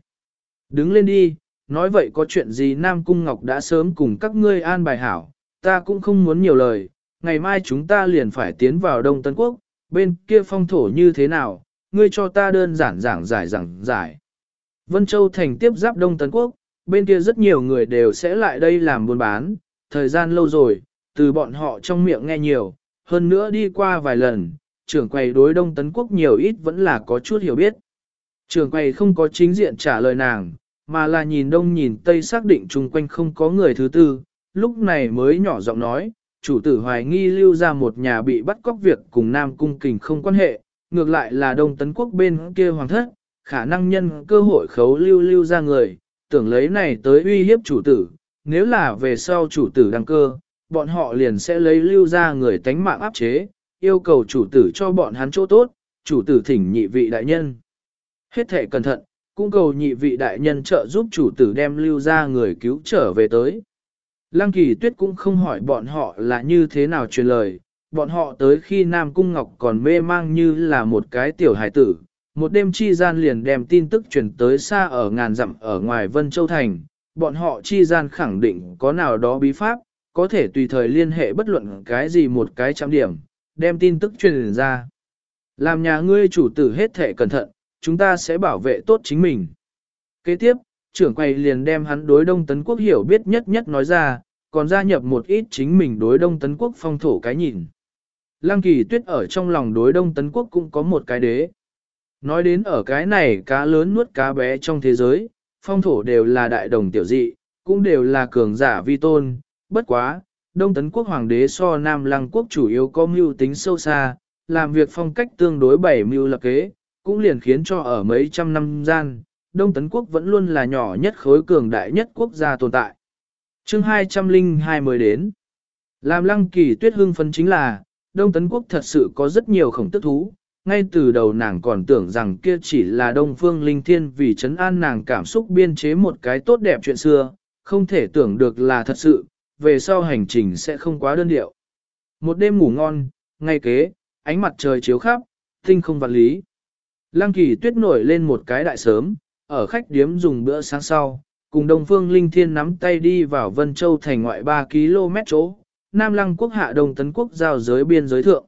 Đứng lên đi, nói vậy có chuyện gì Nam Cung Ngọc đã sớm cùng các ngươi an bài hảo, ta cũng không muốn nhiều lời, ngày mai chúng ta liền phải tiến vào Đông Tân Quốc, bên kia phong thổ như thế nào, ngươi cho ta đơn giản giảng giải giảng giải. Vân Châu thành tiếp giáp Đông Tân Quốc, bên kia rất nhiều người đều sẽ lại đây làm buôn bán, thời gian lâu rồi, từ bọn họ trong miệng nghe nhiều, hơn nữa đi qua vài lần, trưởng quầy đối Đông Tấn Quốc nhiều ít vẫn là có chút hiểu biết. Trưởng quầy không có chính diện trả lời nàng, mà là nhìn đông nhìn tây xác định chung quanh không có người thứ tư, lúc này mới nhỏ giọng nói, chủ tử hoài nghi lưu ra một nhà bị bắt cóc việc cùng Nam Cung Kình không quan hệ, ngược lại là Đông Tấn Quốc bên kia hoàng thất, khả năng nhân cơ hội khấu lưu lưu ra người, tưởng lấy này tới uy hiếp chủ tử, nếu là về sau chủ tử đăng cơ, bọn họ liền sẽ lấy lưu ra người tánh mạng áp chế, yêu cầu chủ tử cho bọn hắn chỗ tốt, chủ tử thỉnh nhị vị đại nhân. Hết thể cẩn thận, cung cầu nhị vị đại nhân trợ giúp chủ tử đem lưu ra người cứu trở về tới. Lăng kỳ tuyết cũng không hỏi bọn họ là như thế nào truyền lời, bọn họ tới khi Nam Cung Ngọc còn mê mang như là một cái tiểu hải tử, một đêm chi gian liền đem tin tức truyền tới xa ở ngàn dặm ở ngoài Vân Châu Thành, bọn họ chi gian khẳng định có nào đó bí pháp, có thể tùy thời liên hệ bất luận cái gì một cái chạm điểm, đem tin tức truyền ra. Làm nhà ngươi chủ tử hết thể cẩn thận, chúng ta sẽ bảo vệ tốt chính mình. Kế tiếp, trưởng quầy liền đem hắn đối Đông Tấn Quốc hiểu biết nhất nhất nói ra, còn gia nhập một ít chính mình đối Đông Tấn Quốc phong thổ cái nhìn. Lăng kỳ tuyết ở trong lòng đối Đông Tấn Quốc cũng có một cái đế. Nói đến ở cái này cá lớn nuốt cá bé trong thế giới, phong thổ đều là đại đồng tiểu dị, cũng đều là cường giả vi tôn, bất quá, Đông Tấn Quốc Hoàng đế so Nam Lăng Quốc chủ yếu có mưu tính sâu xa, làm việc phong cách tương đối bảy mưu lập kế, cũng liền khiến cho ở mấy trăm năm gian, Đông Tấn Quốc vẫn luôn là nhỏ nhất khối cường đại nhất quốc gia tồn tại. chương 202 mới đến. Làm lăng kỳ tuyết hưng phấn chính là, Đông Tấn Quốc thật sự có rất nhiều khổng tức thú, ngay từ đầu nàng còn tưởng rằng kia chỉ là Đông Phương Linh Thiên vì chấn an nàng cảm xúc biên chế một cái tốt đẹp chuyện xưa, không thể tưởng được là thật sự, về sau hành trình sẽ không quá đơn điệu. Một đêm ngủ ngon, ngay kế, ánh mặt trời chiếu khắp, tinh không vật lý. Lăng kỳ tuyết nổi lên một cái đại sớm, ở khách điếm dùng bữa sáng sau, cùng Đông Phương Linh Thiên nắm tay đi vào Vân Châu thành ngoại 3 km chỗ, Nam Lăng quốc hạ Đông Tấn quốc giao giới biên giới thượng.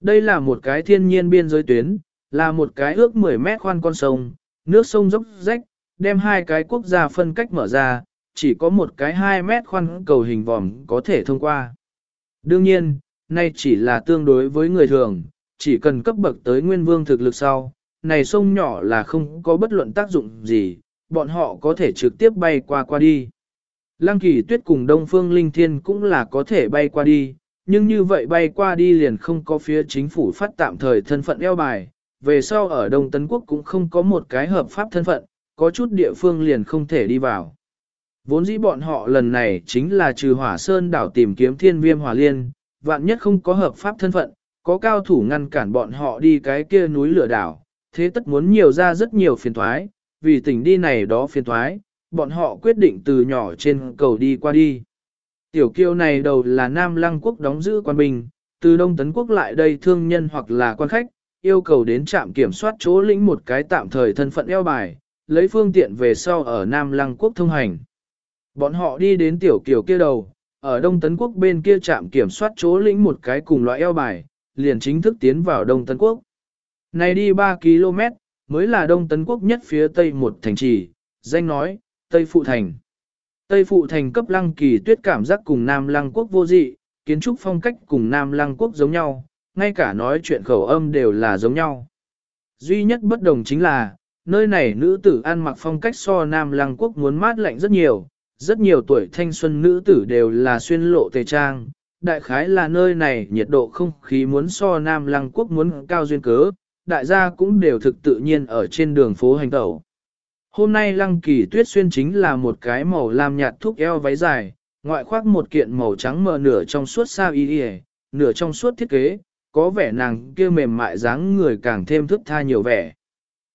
Đây là một cái thiên nhiên biên giới tuyến, là một cái ước 10 mét khoan con sông, nước sông dốc rách, đem hai cái quốc gia phân cách mở ra, chỉ có một cái 2 mét khoan cầu hình vòm có thể thông qua. Đương nhiên, nay chỉ là tương đối với người thường, chỉ cần cấp bậc tới nguyên vương thực lực sau, này sông nhỏ là không có bất luận tác dụng gì, bọn họ có thể trực tiếp bay qua qua đi. Lăng kỳ tuyết cùng Đông Phương Linh Thiên cũng là có thể bay qua đi, nhưng như vậy bay qua đi liền không có phía chính phủ phát tạm thời thân phận eo bài, về sau ở Đông Tấn Quốc cũng không có một cái hợp pháp thân phận, có chút địa phương liền không thể đi vào. Vốn dĩ bọn họ lần này chính là trừ hỏa sơn đảo tìm kiếm thiên viêm hỏa liên, vạn nhất không có hợp pháp thân phận, có cao thủ ngăn cản bọn họ đi cái kia núi lửa đảo, thế tất muốn nhiều ra rất nhiều phiền thoái, vì tỉnh đi này đó phiền thoái, bọn họ quyết định từ nhỏ trên cầu đi qua đi. Tiểu kiêu này đầu là Nam Lăng quốc đóng giữ quan binh, từ Đông Tấn quốc lại đây thương nhân hoặc là quan khách, yêu cầu đến trạm kiểm soát chỗ lĩnh một cái tạm thời thân phận eo bài, lấy phương tiện về sau ở Nam Lăng quốc thông hành. Bọn họ đi đến tiểu kiều kia đầu, ở Đông Tấn Quốc bên kia trạm kiểm soát chỗ lĩnh một cái cùng loại eo bài, liền chính thức tiến vào Đông Tấn Quốc. Này đi 3 km, mới là Đông Tấn Quốc nhất phía tây một thành trì, danh nói, Tây Phụ Thành. Tây Phụ Thành cấp lăng kỳ tuyết cảm giác cùng Nam Lăng Quốc vô dị, kiến trúc phong cách cùng Nam Lăng Quốc giống nhau, ngay cả nói chuyện khẩu âm đều là giống nhau. Duy nhất bất đồng chính là, nơi này nữ tử ăn mặc phong cách so Nam Lăng Quốc muốn mát lạnh rất nhiều, rất nhiều tuổi thanh xuân nữ tử đều là xuyên lộ tề trang, đại khái là nơi này nhiệt độ không khí muốn so Nam Lăng Quốc muốn cao duyên cớ, đại gia cũng đều thực tự nhiên ở trên đường phố hành tẩu. Hôm nay lăng kỳ tuyết xuyên chính là một cái màu lam nhạt thúc eo váy dài, ngoại khoác một kiện màu trắng mờ nửa trong suốt sao y y, nửa trong suốt thiết kế, có vẻ nàng kia mềm mại dáng người càng thêm thức tha nhiều vẻ.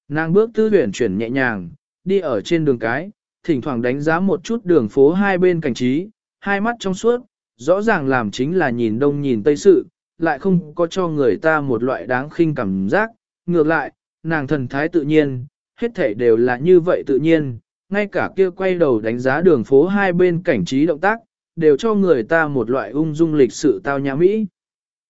Nàng bước tư luyện chuyển nhẹ nhàng, đi ở trên đường cái, thỉnh thoảng đánh giá một chút đường phố hai bên cảnh trí, hai mắt trong suốt, rõ ràng làm chính là nhìn đông nhìn tây sự, lại không có cho người ta một loại đáng khinh cảm giác, ngược lại, nàng thần thái tự nhiên, hết thảy đều là như vậy tự nhiên, ngay cả kia quay đầu đánh giá đường phố hai bên cảnh trí động tác, đều cho người ta một loại ung dung lịch sự tao nhã mỹ.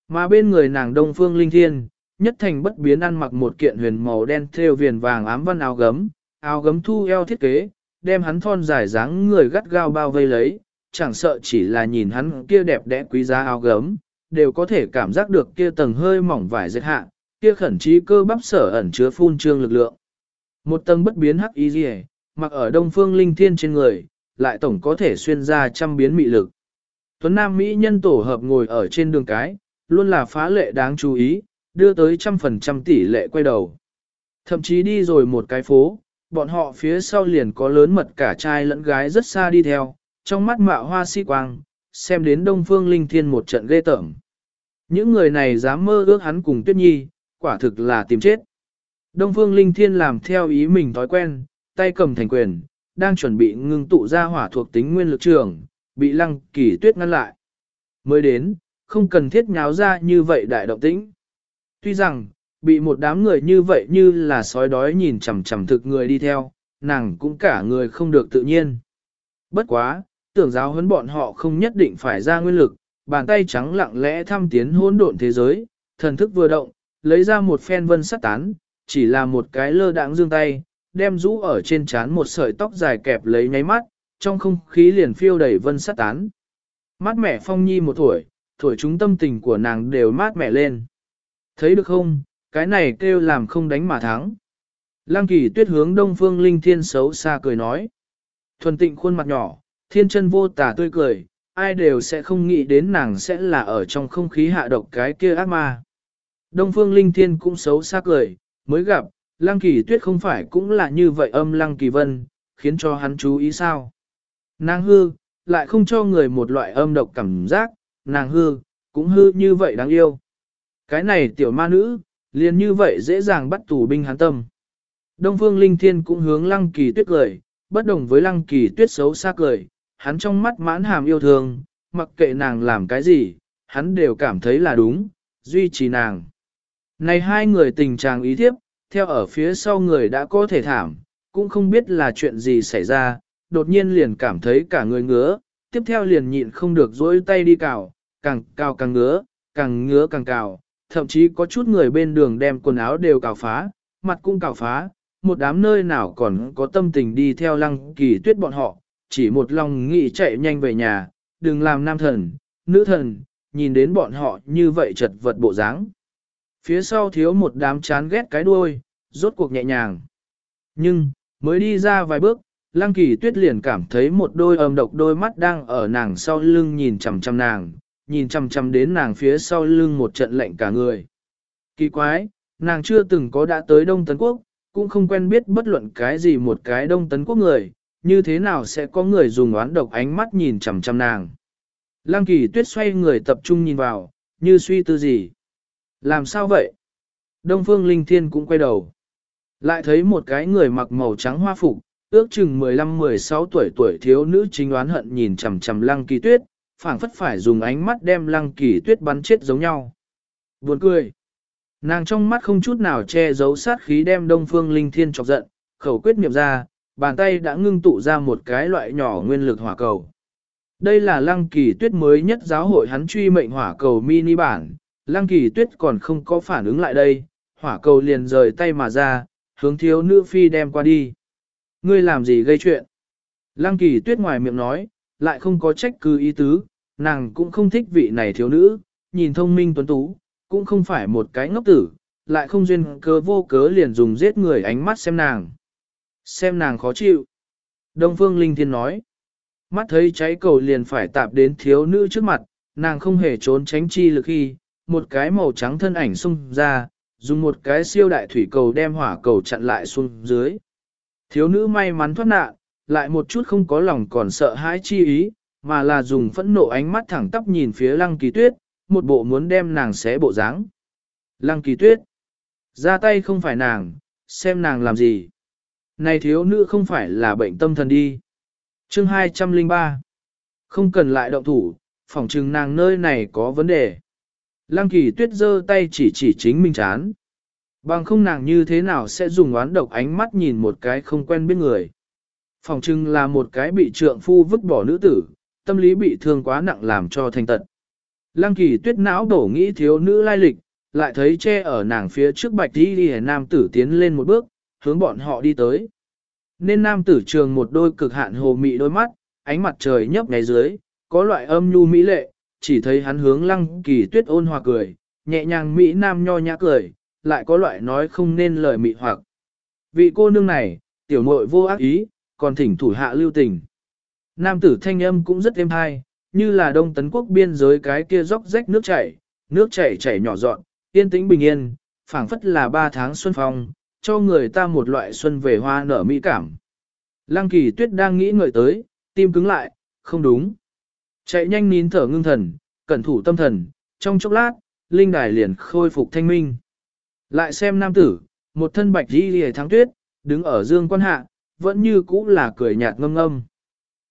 Mà bên người nàng Đông Phương Linh Thiên, nhất thành bất biến ăn mặc một kiện huyền màu đen thêu viền vàng ám văn áo gấm, áo gấm thu eo thiết kế, đem hắn thon dài dáng người gắt gao bao vây lấy, chẳng sợ chỉ là nhìn hắn kia đẹp đẽ quý giá áo gấm, đều có thể cảm giác được kia tầng hơi mỏng vải dệt hạ, kia khẩn trí cơ bắp sở ẩn chứa phun trương lực lượng. Một tầng bất biến hắc y rìa, mặc ở đông phương linh thiên trên người, lại tổng có thể xuyên ra trăm biến mị lực. Tuấn Nam Mỹ nhân tổ hợp ngồi ở trên đường cái, luôn là phá lệ đáng chú ý, đưa tới trăm phần trăm tỷ lệ quay đầu. Thậm chí đi rồi một cái phố, bọn họ phía sau liền có lớn mật cả trai lẫn gái rất xa đi theo, trong mắt mạo hoa si quang, xem đến Đông Phương Linh Thiên một trận ghê tởm. Những người này dám mơ ước hắn cùng Tuyết Nhi, quả thực là tìm chết. Đông Phương Linh Thiên làm theo ý mình thói quen, tay cầm thành quyền, đang chuẩn bị ngưng tụ ra hỏa thuộc tính nguyên lực trường, bị lăng kỳ tuyết ngăn lại. Mới đến, không cần thiết nháo ra như vậy đại động tĩnh. Tuy rằng, bị một đám người như vậy như là sói đói nhìn chằm chằm thực người đi theo, nàng cũng cả người không được tự nhiên. Bất quá, tưởng giáo huấn bọn họ không nhất định phải ra nguyên lực, bàn tay trắng lặng lẽ thăm tiến hỗn độn thế giới, thần thức vừa động, lấy ra một phen vân sắt tán, chỉ là một cái lơ đãng dương tay, đem rũ ở trên trán một sợi tóc dài kẹp lấy nháy mắt, trong không khí liền phiêu đầy vân sắt tán. Mát mẻ phong nhi một tuổi, thổi chúng tâm tình của nàng đều mát mẻ lên. Thấy được không, cái này kêu làm không đánh mà thắng. Lăng kỳ tuyết hướng đông phương linh thiên xấu xa cười nói. Thuần tịnh khuôn mặt nhỏ, thiên chân vô tả tươi cười, ai đều sẽ không nghĩ đến nàng sẽ là ở trong không khí hạ độc cái kia ác ma. Đông phương linh thiên cũng xấu xa cười, mới gặp, lăng kỳ tuyết không phải cũng là như vậy âm lăng kỳ vân, khiến cho hắn chú ý sao. Nàng hư, lại không cho người một loại âm độc cảm giác, nàng hư, cũng hư như vậy đáng yêu. Cái này tiểu ma nữ, liền như vậy dễ dàng bắt tù binh hắn tâm. Đông phương linh thiên cũng hướng lăng kỳ tuyết cười, bất đồng với lăng kỳ tuyết xấu xa cười, hắn trong mắt mãn hàm yêu thương, mặc kệ nàng làm cái gì, hắn đều cảm thấy là đúng, duy trì nàng. Này hai người tình trạng ý thiếp, theo ở phía sau người đã có thể thảm, cũng không biết là chuyện gì xảy ra, đột nhiên liền cảm thấy cả người ngứa, tiếp theo liền nhịn không được dỗi tay đi cào, càng cào càng ngứa, càng ngứa càng cào, thậm chí có chút người bên đường đem quần áo đều cào phá, mặt cũng cào phá, một đám nơi nào còn có tâm tình đi theo lăng kỳ tuyết bọn họ, chỉ một lòng nghĩ chạy nhanh về nhà, đừng làm nam thần, nữ thần, nhìn đến bọn họ như vậy chật vật bộ dáng. Phía sau thiếu một đám chán ghét cái đuôi, rốt cuộc nhẹ nhàng. Nhưng, mới đi ra vài bước, Lăng Kỳ Tuyết liền cảm thấy một đôi âm độc đôi mắt đang ở nàng sau lưng nhìn chằm chằm nàng, nhìn chằm chằm đến nàng phía sau lưng một trận lạnh cả người. Kỳ quái, nàng chưa từng có đã tới Đông Tấn Quốc, cũng không quen biết bất luận cái gì một cái Đông Tấn Quốc người, như thế nào sẽ có người dùng oán độc ánh mắt nhìn chằm chằm nàng. Lăng Kỳ Tuyết xoay người tập trung nhìn vào, như suy tư gì. Làm sao vậy? Đông Phương Linh Thiên cũng quay đầu. Lại thấy một cái người mặc màu trắng hoa phục, ước chừng 15-16 tuổi tuổi thiếu nữ chính oán hận nhìn chằm chằm Lăng Kỳ Tuyết, phảng phất phải dùng ánh mắt đem Lăng Kỳ Tuyết bắn chết giống nhau. Buồn cười. Nàng trong mắt không chút nào che giấu sát khí đem Đông Phương Linh Thiên chọc giận, khẩu quyết niệm ra, bàn tay đã ngưng tụ ra một cái loại nhỏ nguyên lực hỏa cầu. Đây là Lăng Kỳ Tuyết mới nhất giáo hội hắn truy mệnh hỏa cầu mini bản, Lăng Kỳ Tuyết còn không có phản ứng lại đây, hỏa cầu liền rời tay mà ra, hướng thiếu nữ phi đem qua đi. Ngươi làm gì gây chuyện? Lăng Kỳ Tuyết ngoài miệng nói, lại không có trách cứ ý tứ, nàng cũng không thích vị này thiếu nữ, nhìn thông minh tuấn tú, cũng không phải một cái ngốc tử, lại không duyên cớ vô cớ liền dùng giết người ánh mắt xem nàng. Xem nàng khó chịu. Đông Phương Linh Thiên nói, mắt thấy cháy cầu liền phải tạp đến thiếu nữ trước mặt, nàng không hề trốn tránh chi lực khi, một cái màu trắng thân ảnh xung ra, dùng một cái siêu đại thủy cầu đem hỏa cầu chặn lại xuống dưới. Thiếu nữ may mắn thoát nạn, lại một chút không có lòng còn sợ hãi chi ý, mà là dùng phẫn nộ ánh mắt thẳng tắp nhìn phía lăng kỳ tuyết, một bộ muốn đem nàng xé bộ dáng. Lăng kỳ tuyết, ra tay không phải nàng, xem nàng làm gì. Này thiếu nữ không phải là bệnh tâm thần đi. Chương 203 Không cần lại động thủ, phỏng chừng nàng nơi này có vấn đề. Lăng kỳ tuyết giơ tay chỉ chỉ chính mình chán. Bằng không nàng như thế nào sẽ dùng oán độc ánh mắt nhìn một cái không quen biết người. Phỏng chừng là một cái bị trượng phu vứt bỏ nữ tử, tâm lý bị thương quá nặng làm cho thành tật. Lăng kỳ tuyết não đổ nghĩ thiếu nữ lai lịch, lại thấy che ở nàng phía trước bạch đi đi nam tử tiến lên một bước, hướng bọn họ đi tới. Nên nam tử trường một đôi cực hạn hồ mị đôi mắt, ánh mặt trời nhấp ngay dưới, có loại âm nhu mỹ lệ, chỉ thấy hắn hướng lăng kỳ tuyết ôn hòa cười, nhẹ nhàng mỹ nam nho nhã cười, lại có loại nói không nên lời mị hoặc. Vị cô nương này, tiểu muội vô ác ý, còn thỉnh thủ hạ lưu tình. Nam tử thanh âm cũng rất êm hay, như là đông tấn quốc biên giới cái kia róc rách nước chảy, nước chảy chảy nhỏ dọn, yên tĩnh bình yên, phảng phất là ba tháng xuân phong, cho người ta một loại xuân về hoa nở mỹ cảm. Lăng kỳ tuyết đang nghĩ ngợi tới, tim cứng lại, không đúng. Chạy nhanh nín thở ngưng thần, cẩn thủ tâm thần, trong chốc lát, linh đài liền khôi phục thanh minh. Lại xem nam tử, một thân bạch đi lìa tháng tuyết, đứng ở dương quan hạ, vẫn như cũ là cười nhạt ngâm ngâm.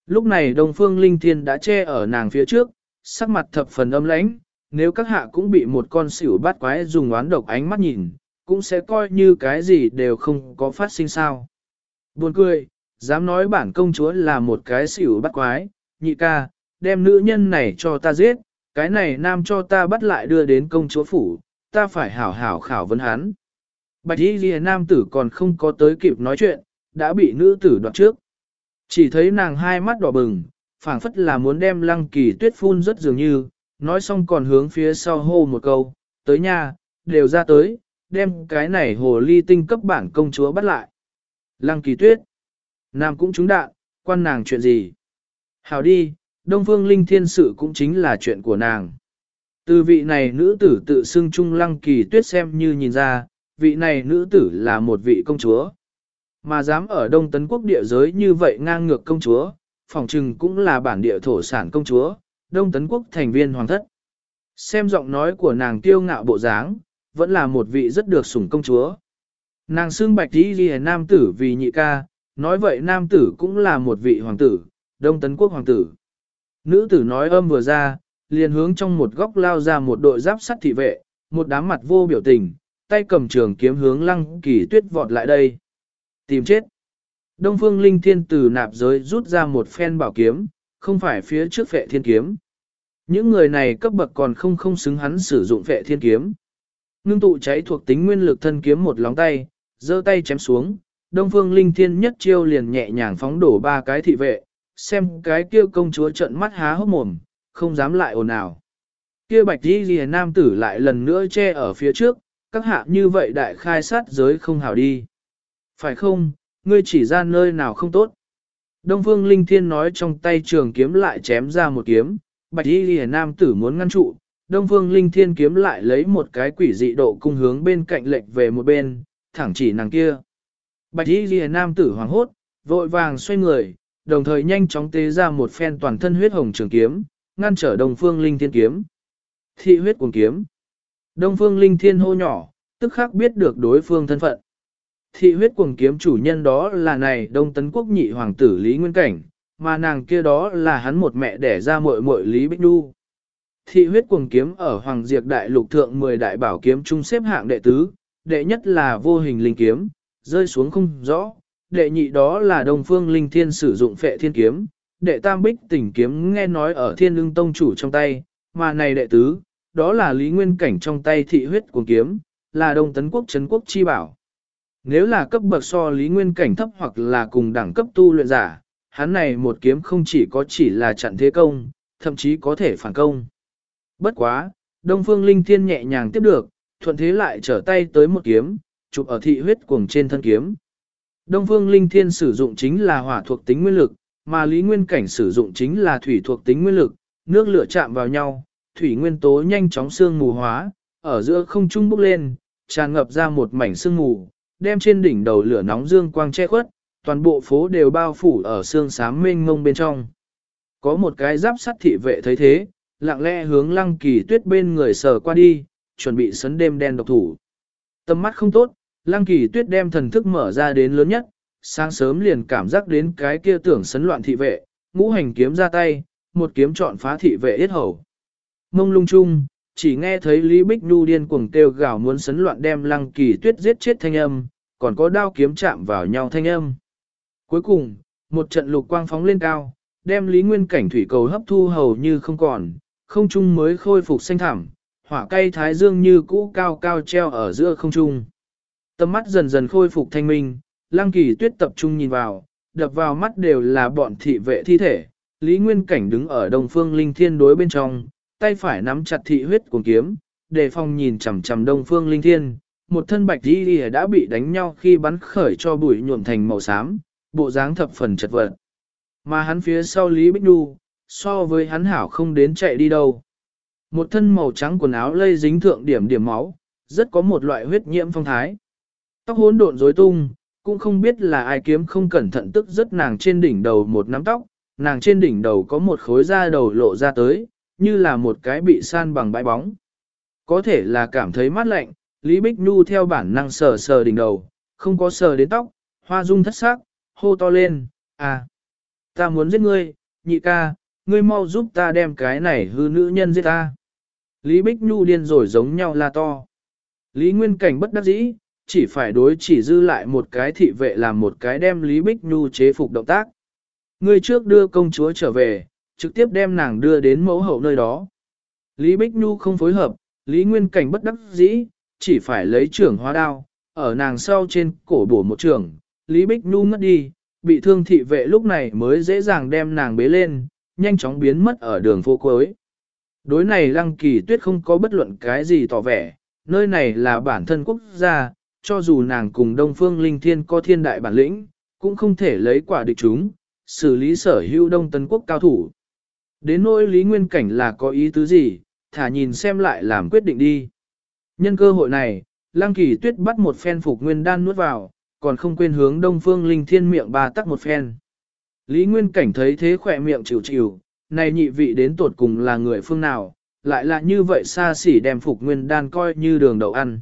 Lúc này Đông Phương Linh Thiên đã che ở nàng phía trước, sắc mặt thập phần âm lãnh, nếu các hạ cũng bị một con xỉu bát quái dùng oán độc ánh mắt nhìn, cũng sẽ coi như cái gì đều không có phát sinh sao. Buồn cười, dám nói bản công chúa là một cái xỉu bắt quái, nhị ca, đem nữ nhân này cho ta giết, cái này nam cho ta bắt lại đưa đến công chúa phủ, ta phải hảo hảo khảo vấn hắn. Bạch y ghi nam tử còn không có tới kịp nói chuyện, đã bị nữ tử đoạt trước. Chỉ thấy nàng hai mắt đỏ bừng, phảng phất là muốn đem lăng kỳ tuyết phun rất dường như, nói xong còn hướng phía sau hô một câu, tới nhà, đều ra tới, đem cái này hồ ly tinh cấp bản công chúa bắt lại. Lăng kỳ tuyết, nam cũng trúng đạn, quan nàng chuyện gì? Hảo đi, Đông Phương Linh Thiên Sự cũng chính là chuyện của nàng. Từ vị này nữ tử tự xưng trung lăng kỳ tuyết xem như nhìn ra, vị này nữ tử là một vị công chúa. Mà dám ở Đông Tấn Quốc địa giới như vậy ngang ngược công chúa, phòng trừng cũng là bản địa thổ sản công chúa, Đông Tấn Quốc thành viên hoàng thất. Xem giọng nói của nàng tiêu ngạo bộ dáng, vẫn là một vị rất được sủng công chúa. Nàng xương bạch đi ghi nam tử vì nhị ca, nói vậy nam tử cũng là một vị hoàng tử, Đông Tấn Quốc hoàng tử. Nữ tử nói âm vừa ra, liền hướng trong một góc lao ra một đội giáp sắt thị vệ, một đám mặt vô biểu tình, tay cầm trường kiếm hướng lăng kỳ tuyết vọt lại đây. Tìm chết. Đông phương linh thiên từ nạp giới rút ra một phen bảo kiếm, không phải phía trước vệ thiên kiếm. Những người này cấp bậc còn không không xứng hắn sử dụng vệ thiên kiếm. Ngưng tụ cháy thuộc tính nguyên lực thân kiếm một lóng tay, giơ tay chém xuống, Đông Phương Linh Thiên nhất chiêu liền nhẹ nhàng phóng đổ ba cái thị vệ, xem cái kia công chúa trợn mắt há hốc mồm, không dám lại ồn ào. Kia bạch Di ghi nam tử lại lần nữa che ở phía trước, các hạ như vậy đại khai sát giới không hảo đi. Phải không, ngươi chỉ ra nơi nào không tốt. Đông Phương Linh Thiên nói trong tay trường kiếm lại chém ra một kiếm, bạch y ghi nam tử muốn ngăn trụ, Đông Phương Linh Thiên kiếm lại lấy một cái quỷ dị độ cung hướng bên cạnh lệch về một bên, thẳng chỉ nàng kia. Bạch y ghi nam tử hoàng hốt, vội vàng xoay người, đồng thời nhanh chóng tế ra một phen toàn thân huyết hồng trường kiếm, ngăn trở Đông Phương Linh Thiên kiếm. Thị huyết cuồng kiếm. Đông Phương Linh Thiên hô nhỏ, tức khắc biết được đối phương thân phận. Thị huyết cuồng kiếm chủ nhân đó là này Đông Tấn Quốc nhị hoàng tử Lý Nguyên Cảnh, mà nàng kia đó là hắn một mẹ đẻ ra muội muội Lý Bích Du. Thị huyết cuồng kiếm ở Hoàng Diệp Đại Lục Thượng 10 đại bảo kiếm trung xếp hạng đệ tứ, đệ nhất là vô hình linh kiếm, rơi xuống không rõ, đệ nhị đó là Đông Phương Linh Thiên sử dụng phệ thiên kiếm, đệ tam bích tỉnh kiếm nghe nói ở thiên lương tông chủ trong tay, mà này đệ tứ, đó là Lý Nguyên Cảnh trong tay thị huyết cuồng kiếm, là Đông Tấn Quốc Trấn Quốc chi bảo. Nếu là cấp bậc so Lý Nguyên Cảnh thấp hoặc là cùng đẳng cấp tu luyện giả, hắn này một kiếm không chỉ có chỉ là chặn thế công, thậm chí có thể phản công. Bất quá, Đông Phương Linh Thiên nhẹ nhàng tiếp được, thuận thế lại trở tay tới một kiếm, chụp ở thị huyết cuồng trên thân kiếm. Đông Phương Linh Thiên sử dụng chính là hỏa thuộc tính nguyên lực, mà Lý Nguyên Cảnh sử dụng chính là thủy thuộc tính nguyên lực, nước lửa chạm vào nhau, thủy nguyên tố nhanh chóng xương mù hóa, ở giữa không trung bốc lên, tràn ngập ra một mảnh sương mù, đem trên đỉnh đầu lửa nóng dương quang che khuất, toàn bộ phố đều bao phủ ở sương sám mênh mông bên trong. Có một cái giáp sắt thị vệ thấy thế, lặng lẽ hướng lăng kỳ tuyết bên người sờ qua đi, chuẩn bị sấn đêm đen độc thủ. Tâm mắt không tốt, lăng kỳ tuyết đem thần thức mở ra đến lớn nhất, sáng sớm liền cảm giác đến cái kia tưởng sấn loạn thị vệ, ngũ hành kiếm ra tay, một kiếm chọn phá thị vệ yết hầu. Mông lung chung, chỉ nghe thấy Lý Bích Nhu điên cuồng kêu gào muốn sấn loạn đem lăng kỳ tuyết giết chết thanh âm, còn có đao kiếm chạm vào nhau thanh âm. Cuối cùng, một trận lục quang phóng lên cao, đem Lý Nguyên cảnh thủy cầu hấp thu hầu như không còn, không trung mới khôi phục xanh thẳm, hỏa cây thái dương như cũ cao cao treo ở giữa không trung. Tâm mắt dần dần khôi phục thanh minh, lăng kỳ tuyết tập trung nhìn vào, đập vào mắt đều là bọn thị vệ thi thể. Lý Nguyên Cảnh đứng ở đông phương linh thiên đối bên trong, tay phải nắm chặt thị huyết cuồng kiếm, đề phòng nhìn chằm chằm đông phương linh thiên. Một thân bạch đi đã bị đánh nhau khi bắn khởi cho bụi nhuộm thành màu xám, bộ dáng thập phần chật vật. Mà hắn phía sau Lý Bích Đu, so với hắn hảo không đến chạy đi đâu. Một thân màu trắng quần áo lây dính thượng điểm điểm máu, rất có một loại huyết nhiễm phong thái. Tóc hỗn độn rối tung, cũng không biết là ai kiếm không cẩn thận tức rất nàng trên đỉnh đầu một nắm tóc, nàng trên đỉnh đầu có một khối da đầu lộ ra tới, như là một cái bị san bằng bãi bóng. Có thể là cảm thấy mát lạnh, Lý Bích Nhu theo bản năng sờ sờ đỉnh đầu, không có sờ đến tóc, hoa dung thất sắc, hô to lên, à, ta muốn giết ngươi, nhị ca, ngươi mau giúp ta đem cái này hư nữ nhân giết ta. Lý Bích Nhu điên rồi giống nhau la to. Lý Nguyên Cảnh bất đắc dĩ, chỉ phải đối chỉ dư lại một cái thị vệ làm một cái đem Lý Bích Nhu chế phục động tác. Ngươi trước đưa công chúa trở về, trực tiếp đem nàng đưa đến mẫu hậu nơi đó. Lý Bích Nhu không phối hợp, Lý Nguyên Cảnh bất đắc dĩ, chỉ phải lấy trưởng hóa đao, ở nàng sau trên cổ bổ một trường, Lý Bích Nhu ngất đi, bị thương thị vệ lúc này mới dễ dàng đem nàng bế lên, nhanh chóng biến mất ở đường phố cuối. Đối này lăng kỳ tuyết không có bất luận cái gì tỏ vẻ, nơi này là bản thân quốc gia, cho dù nàng cùng Đông Phương Linh Thiên có thiên đại bản lĩnh, cũng không thể lấy quả địch chúng, xử lý sở hữu Đông Tấn Quốc cao thủ. Đến nỗi Lý Nguyên Cảnh là có ý tứ gì, thả nhìn xem lại làm quyết định đi. Nhân cơ hội này, Lăng Kỳ Tuyết bắt một phen phục nguyên đan nuốt vào, còn không quên hướng Đông Phương Linh Thiên miệng ba tắc một phen. Lý Nguyên Cảnh thấy thế khỏe miệng chịu chịu, này nhị vị đến tuột cùng là người phương nào, lại là như vậy xa xỉ đem phục nguyên đan coi như đường đậu ăn.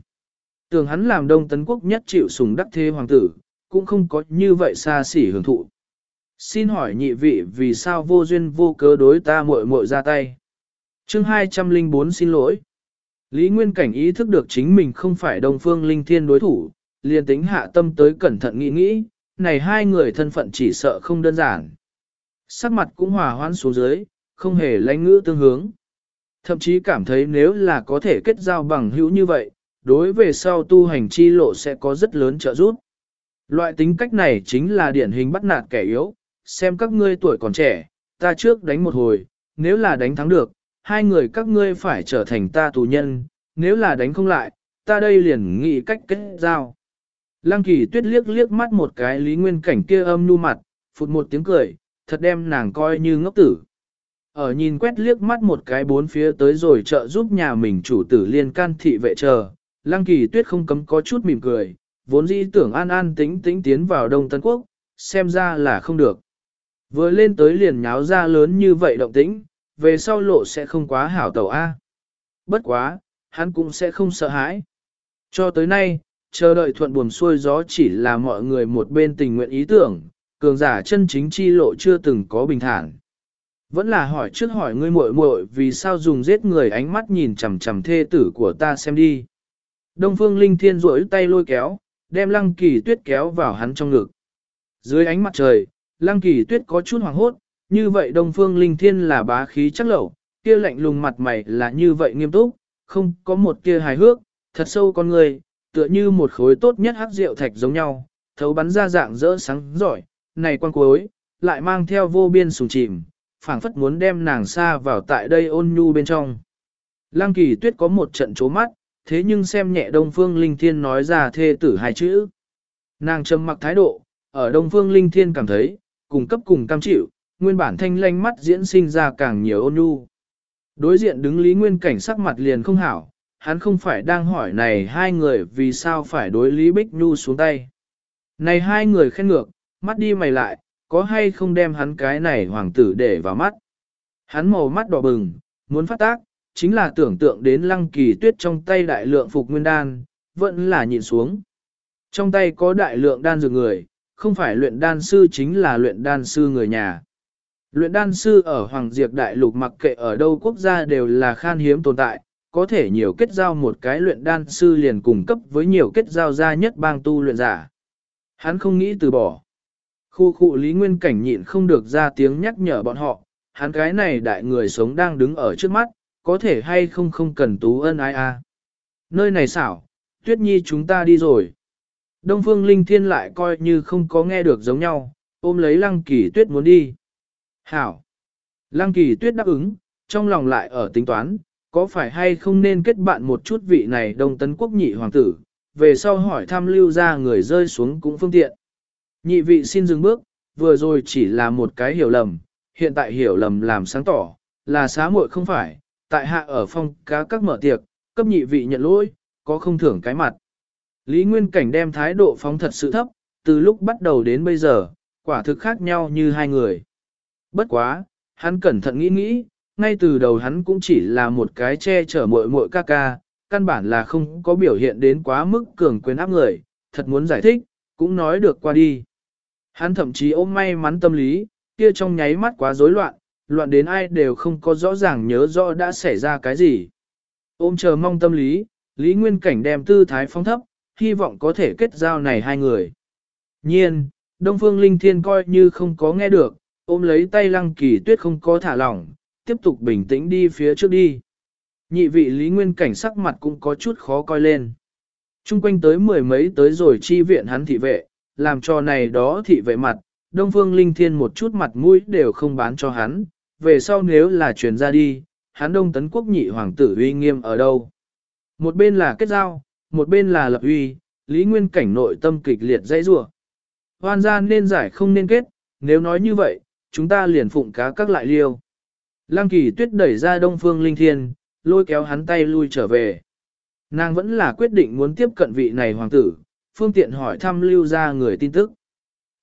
Tưởng hắn làm đông tấn quốc nhất chịu sùng đắc thế hoàng tử, cũng không có như vậy xa xỉ hưởng thụ. Xin hỏi nhị vị vì sao vô duyên vô cớ đối ta muội muội ra tay. chương 204 xin lỗi. Lý Nguyên Cảnh ý thức được chính mình không phải Đông Phương Linh Thiên đối thủ, liền tính hạ tâm tới cẩn thận nghĩ nghĩ, này hai người thân phận chỉ sợ không đơn giản. Sắc mặt cũng hòa hoãn xuống dưới, không hề lãnh ngữ tương hướng. Thậm chí cảm thấy nếu là có thể kết giao bằng hữu như vậy, đối về sau tu hành chi lộ sẽ có rất lớn trợ giúp. Loại tính cách này chính là điển hình bắt nạt kẻ yếu, xem các ngươi tuổi còn trẻ, ta trước đánh một hồi, nếu là đánh thắng được, hai người các ngươi phải trở thành ta tù nhân, nếu là đánh không lại, ta đây liền nghĩ cách kết giao. Lăng kỳ tuyết liếc liếc mắt một cái lý nguyên cảnh kia âm nu mặt, phụt một tiếng cười, thật đem nàng coi như ngốc tử. Ở nhìn quét liếc mắt một cái bốn phía tới rồi trợ giúp nhà mình chủ tử liên can thị vệ chờ, lăng kỳ tuyết không cấm có chút mỉm cười, vốn dĩ tưởng an an tính tính tiến vào Đông Tân Quốc, xem ra là không được. Vừa lên tới liền nháo ra lớn như vậy động tĩnh, về sau lộ sẽ không quá hảo tàu A. Bất quá, hắn cũng sẽ không sợ hãi. Cho tới nay, chờ đợi thuận buồm xuôi gió chỉ là mọi người một bên tình nguyện ý tưởng, cường giả chân chính chi lộ chưa từng có bình thản. Vẫn là hỏi trước hỏi ngươi muội muội vì sao dùng giết người ánh mắt nhìn chằm chằm thê tử của ta xem đi. Đông phương linh thiên rỗi tay lôi kéo, đem lăng kỳ tuyết kéo vào hắn trong ngực. Dưới ánh mặt trời, lăng kỳ tuyết có chút hoảng hốt, như vậy đông phương linh thiên là bá khí chắc lẩu, kia lạnh lùng mặt mày là như vậy nghiêm túc, không có một kia hài hước, thật sâu con người, tựa như một khối tốt nhất hắc rượu thạch giống nhau, thấu bắn ra dạng rỡ sáng giỏi, này quan cuối, lại mang theo vô biên sùng chìm, phảng phất muốn đem nàng xa vào tại đây ôn nhu bên trong. Lăng kỳ tuyết có một trận chố mắt, thế nhưng xem nhẹ Đông Phương Linh Thiên nói ra thê tử hai chữ. Nàng trầm mặc thái độ, ở Đông Phương Linh Thiên cảm thấy, cùng cấp cùng cam chịu, nguyên bản thanh lanh mắt diễn sinh ra càng nhiều ôn nhu. Đối diện đứng Lý Nguyên Cảnh sắc mặt liền không hảo, hắn không phải đang hỏi này hai người vì sao phải đối Lý Bích Nhu xuống tay. Này hai người khen ngược, mắt đi mày lại, có hay không đem hắn cái này hoàng tử để vào mắt. Hắn màu mắt đỏ bừng, muốn phát tác, chính là tưởng tượng đến lăng kỳ tuyết trong tay đại lượng phục nguyên đan, vẫn là nhìn xuống. Trong tay có đại lượng đan dược người, không phải luyện đan sư chính là luyện đan sư người nhà. Luyện đan sư ở Hoàng Diệp Đại Lục mặc kệ ở đâu quốc gia đều là khan hiếm tồn tại, có thể nhiều kết giao một cái luyện đan sư liền cung cấp với nhiều kết giao gia nhất bang tu luyện giả. Hắn không nghĩ từ bỏ. Khu khu Lý Nguyên Cảnh nhịn không được ra tiếng nhắc nhở bọn họ, hắn cái này đại người sống đang đứng ở trước mắt, có thể hay không không cần tú ân ai a. Nơi này xảo, Tuyết Nhi chúng ta đi rồi. Đông Phương Linh Thiên lại coi như không có nghe được giống nhau, ôm lấy Lăng Kỳ Tuyết muốn đi. Hảo. Lăng Kỳ Tuyết đáp ứng, trong lòng lại ở tính toán, có phải hay không nên kết bạn một chút vị này Đông Tấn Quốc nhị hoàng tử, về sau hỏi thăm lưu ra người rơi xuống cũng phương tiện. Nhị vị xin dừng bước, vừa rồi chỉ là một cái hiểu lầm, hiện tại hiểu lầm làm sáng tỏ, là xá muội không phải, tại hạ ở phong cá các mở tiệc, cấp nhị vị nhận lỗi, có không thưởng cái mặt. Lý Nguyên Cảnh đem thái độ phóng thật sự thấp, từ lúc bắt đầu đến bây giờ, quả thực khác nhau như hai người. Bất quá, hắn cẩn thận nghĩ nghĩ, ngay từ đầu hắn cũng chỉ là một cái che chở muội muội ca ca, căn bản là không có biểu hiện đến quá mức cường quyền áp người, thật muốn giải thích, cũng nói được qua đi. Hắn thậm chí ôm may mắn tâm lý, kia trong nháy mắt quá rối loạn, loạn đến ai đều không có rõ ràng nhớ rõ đã xảy ra cái gì. Ôm chờ mong tâm lý, Lý Nguyên Cảnh đem tư thái phong thấp, hy vọng có thể kết giao này hai người. Nhiên, Đông Phương Linh Thiên coi như không có nghe được, ôm lấy tay Lăng Kỳ Tuyết không có thả lỏng, tiếp tục bình tĩnh đi phía trước đi. Nhị vị Lý Nguyên Cảnh sắc mặt cũng có chút khó coi lên. Trung quanh tới mười mấy tới rồi chi viện hắn thị vệ, làm cho này đó thị vệ mặt, Đông Phương Linh Thiên một chút mặt mũi đều không bán cho hắn, về sau nếu là truyền ra đi, hắn Đông Tấn Quốc nhị hoàng tử uy nghiêm ở đâu. Một bên là kết giao, một bên là lập uy, Lý Nguyên Cảnh nội tâm kịch liệt dãy rủa Hoan gia nên giải không nên kết, nếu nói như vậy, chúng ta liền phụng cá các lại liêu. Lăng kỳ tuyết đẩy ra Đông Phương Linh Thiên, lôi kéo hắn tay lui trở về. Nàng vẫn là quyết định muốn tiếp cận vị này hoàng tử, phương tiện hỏi thăm lưu ra người tin tức.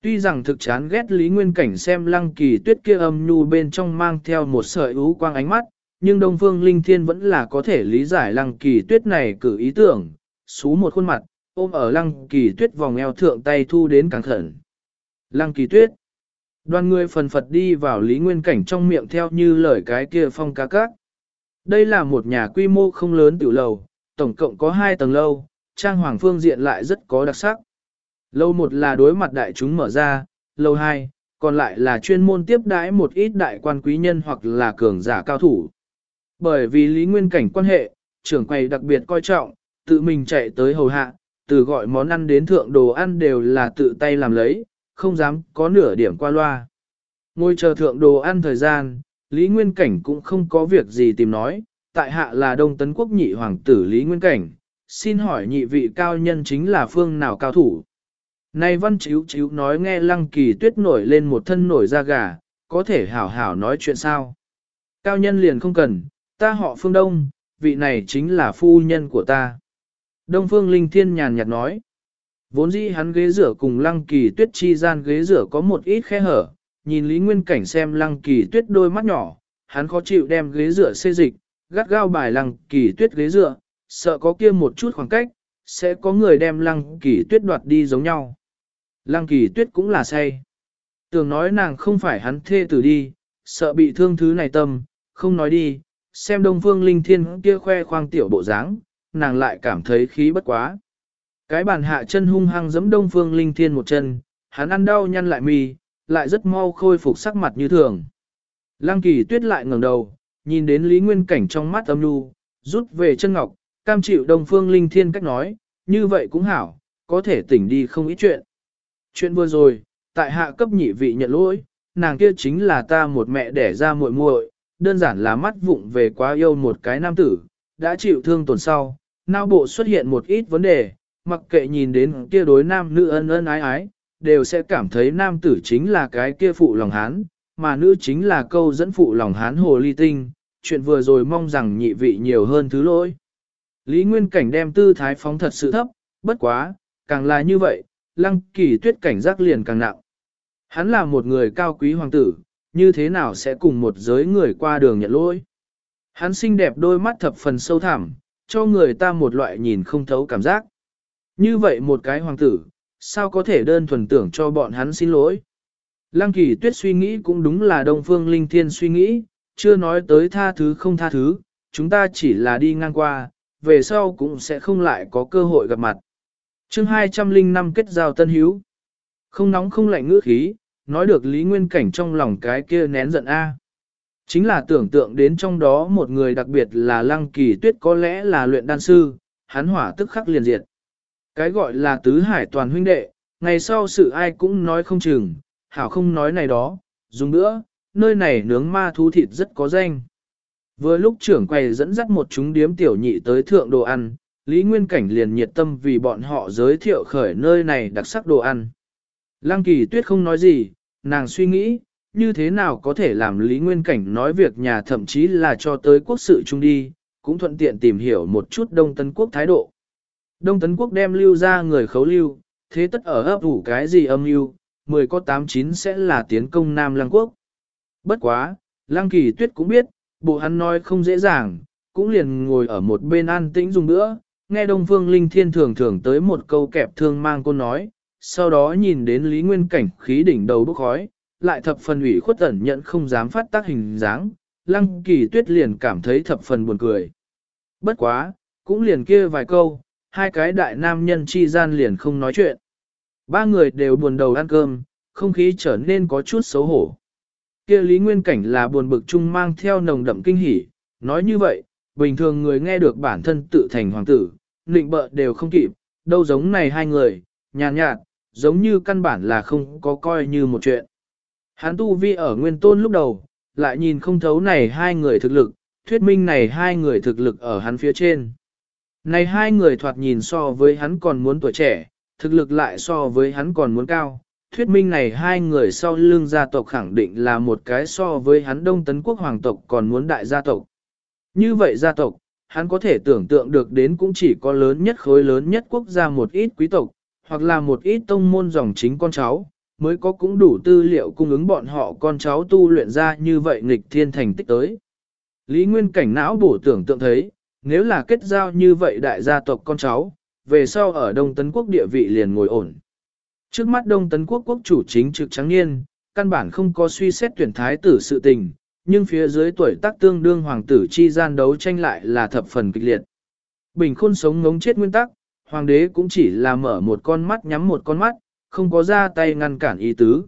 Tuy rằng thực chán ghét Lý Nguyên Cảnh xem lăng kỳ tuyết kia âm nhu bên trong mang theo một sợi ú quang ánh mắt, nhưng Đông Phương Linh Thiên vẫn là có thể lý giải lăng kỳ tuyết này cử ý tưởng, xú một khuôn mặt, ôm ở lăng kỳ tuyết vòng eo thượng tay thu đến càng khẩn. Lăng kỳ tuyết. Đoàn người phần phật đi vào Lý Nguyên Cảnh trong miệng theo như lời cái kia phong cá cát. Đây là một nhà quy mô không lớn tiểu lầu, tổng cộng có hai tầng lâu, trang hoàng phương diện lại rất có đặc sắc. Lâu một là đối mặt đại chúng mở ra, lâu hai, còn lại là chuyên môn tiếp đãi một ít đại quan quý nhân hoặc là cường giả cao thủ. Bởi vì lý nguyên cảnh quan hệ, trưởng quầy đặc biệt coi trọng, tự mình chạy tới hầu hạ, từ gọi món ăn đến thượng đồ ăn đều là tự tay làm lấy, không dám có nửa điểm qua loa. Ngồi chờ thượng đồ ăn thời gian, Lý Nguyên Cảnh cũng không có việc gì tìm nói, tại hạ là Đông Tấn Quốc nhị hoàng tử Lý Nguyên Cảnh, xin hỏi nhị vị cao nhân chính là phương nào cao thủ. Này văn chíu chíu nói nghe lăng kỳ tuyết nổi lên một thân nổi da gà, có thể hảo hảo nói chuyện sao. Cao nhân liền không cần, ta họ phương đông, vị này chính là phu nhân của ta. Đông phương linh thiên nhàn nhạt nói. Vốn dĩ hắn ghế rửa cùng lăng kỳ tuyết chi gian ghế rửa có một ít khe hở, nhìn Lý Nguyên Cảnh xem lăng kỳ tuyết đôi mắt nhỏ, hắn khó chịu đem ghế rửa xê dịch, gắt gao bài lăng kỳ tuyết ghế rửa, sợ có kia một chút khoảng cách, sẽ có người đem lăng kỳ tuyết đoạt đi giống nhau. Lăng kỳ tuyết cũng là say. Tưởng nói nàng không phải hắn thê tử đi, sợ bị thương thứ này tâm, không nói đi, xem đông phương linh thiên kia khoe khoang tiểu bộ dáng, nàng lại cảm thấy khí bất quá. Cái bàn hạ chân hung hăng giẫm đông phương linh thiên một chân, hắn ăn đau nhăn lại mì, lại rất mau khôi phục sắc mặt như thường. Lăng kỳ tuyết lại ngẩng đầu, nhìn đến Lý Nguyên Cảnh trong mắt âm nhu, rút về chân ngọc, cam chịu đông phương linh thiên cách nói, như vậy cũng hảo, có thể tỉnh đi không ít chuyện. Chuyện vừa rồi, tại hạ cấp nhị vị nhận lỗi, nàng kia chính là ta một mẹ đẻ ra muội muội, đơn giản là mắt vụng về quá yêu một cái nam tử, đã chịu thương tổn sau, não bộ xuất hiện một ít vấn đề, mặc kệ nhìn đến kia đối nam nữ ân ân ái ái, đều sẽ cảm thấy nam tử chính là cái kia phụ lòng hán, mà nữ chính là câu dẫn phụ lòng hán hồ ly tinh, chuyện vừa rồi mong rằng nhị vị nhiều hơn thứ lỗi. Lý Nguyên Cảnh đem tư thái phóng thật sự thấp, bất quá, càng là như vậy, lăng kỳ tuyết cảnh giác liền càng nặng. Hắn là một người cao quý hoàng tử, như thế nào sẽ cùng một giới người qua đường nhận lỗi. Hắn xinh đẹp đôi mắt thập phần sâu thẳm, cho người ta một loại nhìn không thấu cảm giác. Như vậy một cái hoàng tử, sao có thể đơn thuần tưởng cho bọn hắn xin lỗi. Lăng kỳ tuyết suy nghĩ cũng đúng là Đông Phương Linh Thiên suy nghĩ, chưa nói tới tha thứ không tha thứ, chúng ta chỉ là đi ngang qua, về sau cũng sẽ không lại có cơ hội gặp mặt. chương 205 kết giao tân hiếu. Không nóng không lạnh ngữ khí, nói được Lý Nguyên Cảnh trong lòng cái kia nén giận A. Chính là tưởng tượng đến trong đó một người đặc biệt là Lăng Kỳ Tuyết có lẽ là luyện đan sư, hắn hỏa tức khắc liền diệt. Cái gọi là tứ hải toàn huynh đệ, ngày sau sự ai cũng nói không chừng, hảo không nói này đó, dùng nữa, nơi này nướng ma thú thịt rất có danh. Vừa lúc trưởng quầy dẫn dắt một chúng điếm tiểu nhị tới thượng đồ ăn, Lý Nguyên Cảnh liền nhiệt tâm vì bọn họ giới thiệu khởi nơi này đặc sắc đồ ăn. Lăng kỳ tuyết không nói gì, nàng suy nghĩ, như thế nào có thể làm Lý Nguyên Cảnh nói việc nhà thậm chí là cho tới quốc sự chung đi, cũng thuận tiện tìm hiểu một chút Đông Tân Quốc thái độ. Đông Tấn Quốc đem lưu ra người khấu lưu, thế tất ở ấp ủ cái gì âm lưu, 10 có 89 sẽ là tiến công Nam Lăng Quốc. Bất quá, Lăng Kỳ Tuyết cũng biết, bộ hắn nói không dễ dàng, cũng liền ngồi ở một bên an tĩnh dùng nữa, nghe Đông Phương Linh Thiên thường thường tới một câu kẹp thương mang cô nói, sau đó nhìn đến Lý Nguyên Cảnh khí đỉnh đầu bốc khói, lại thập phần ủy khuất ẩn nhận không dám phát tác hình dáng, Lăng Kỳ Tuyết liền cảm thấy thập phần buồn cười. Bất quá, cũng liền kia vài câu, hai cái đại nam nhân chi gian liền không nói chuyện. Ba người đều buồn đầu ăn cơm, không khí trở nên có chút xấu hổ. Kia Lý Nguyên Cảnh là buồn bực chung mang theo nồng đậm kinh hỉ, nói như vậy, bình thường người nghe được bản thân tự thành hoàng tử, nịnh bợ đều không kịp, đâu giống này hai người, nhàn nhạt, giống như căn bản là không có coi như một chuyện. Hán tu vi ở nguyên tôn lúc đầu, lại nhìn không thấu này hai người thực lực, thuyết minh này hai người thực lực ở hắn phía trên. Này hai người thoạt nhìn so với hắn còn muốn tuổi trẻ, thực lực lại so với hắn còn muốn cao. Thuyết minh này hai người sau lưng gia tộc khẳng định là một cái so với hắn đông tấn quốc hoàng tộc còn muốn đại gia tộc. Như vậy gia tộc, hắn có thể tưởng tượng được đến cũng chỉ có lớn nhất khối lớn nhất quốc gia một ít quý tộc, hoặc là một ít tông môn dòng chính con cháu, mới có cũng đủ tư liệu cung ứng bọn họ con cháu tu luyện ra như vậy nghịch thiên thành tích tới. Lý Nguyên cảnh não bổ tưởng tượng thấy, nếu là kết giao như vậy đại gia tộc con cháu, về sau ở Đông Tấn Quốc địa vị liền ngồi ổn. Trước mắt Đông Tấn Quốc quốc chủ chính trực trắng niên, căn bản không có suy xét tuyển thái tử sự tình, nhưng phía dưới tuổi tác tương đương hoàng tử chi gian đấu tranh lại là thập phần kịch liệt. Bình khôn sống ngống chết nguyên tắc, hoàng đế cũng chỉ là mở một con mắt nhắm một con mắt, không có ra tay ngăn cản ý tứ.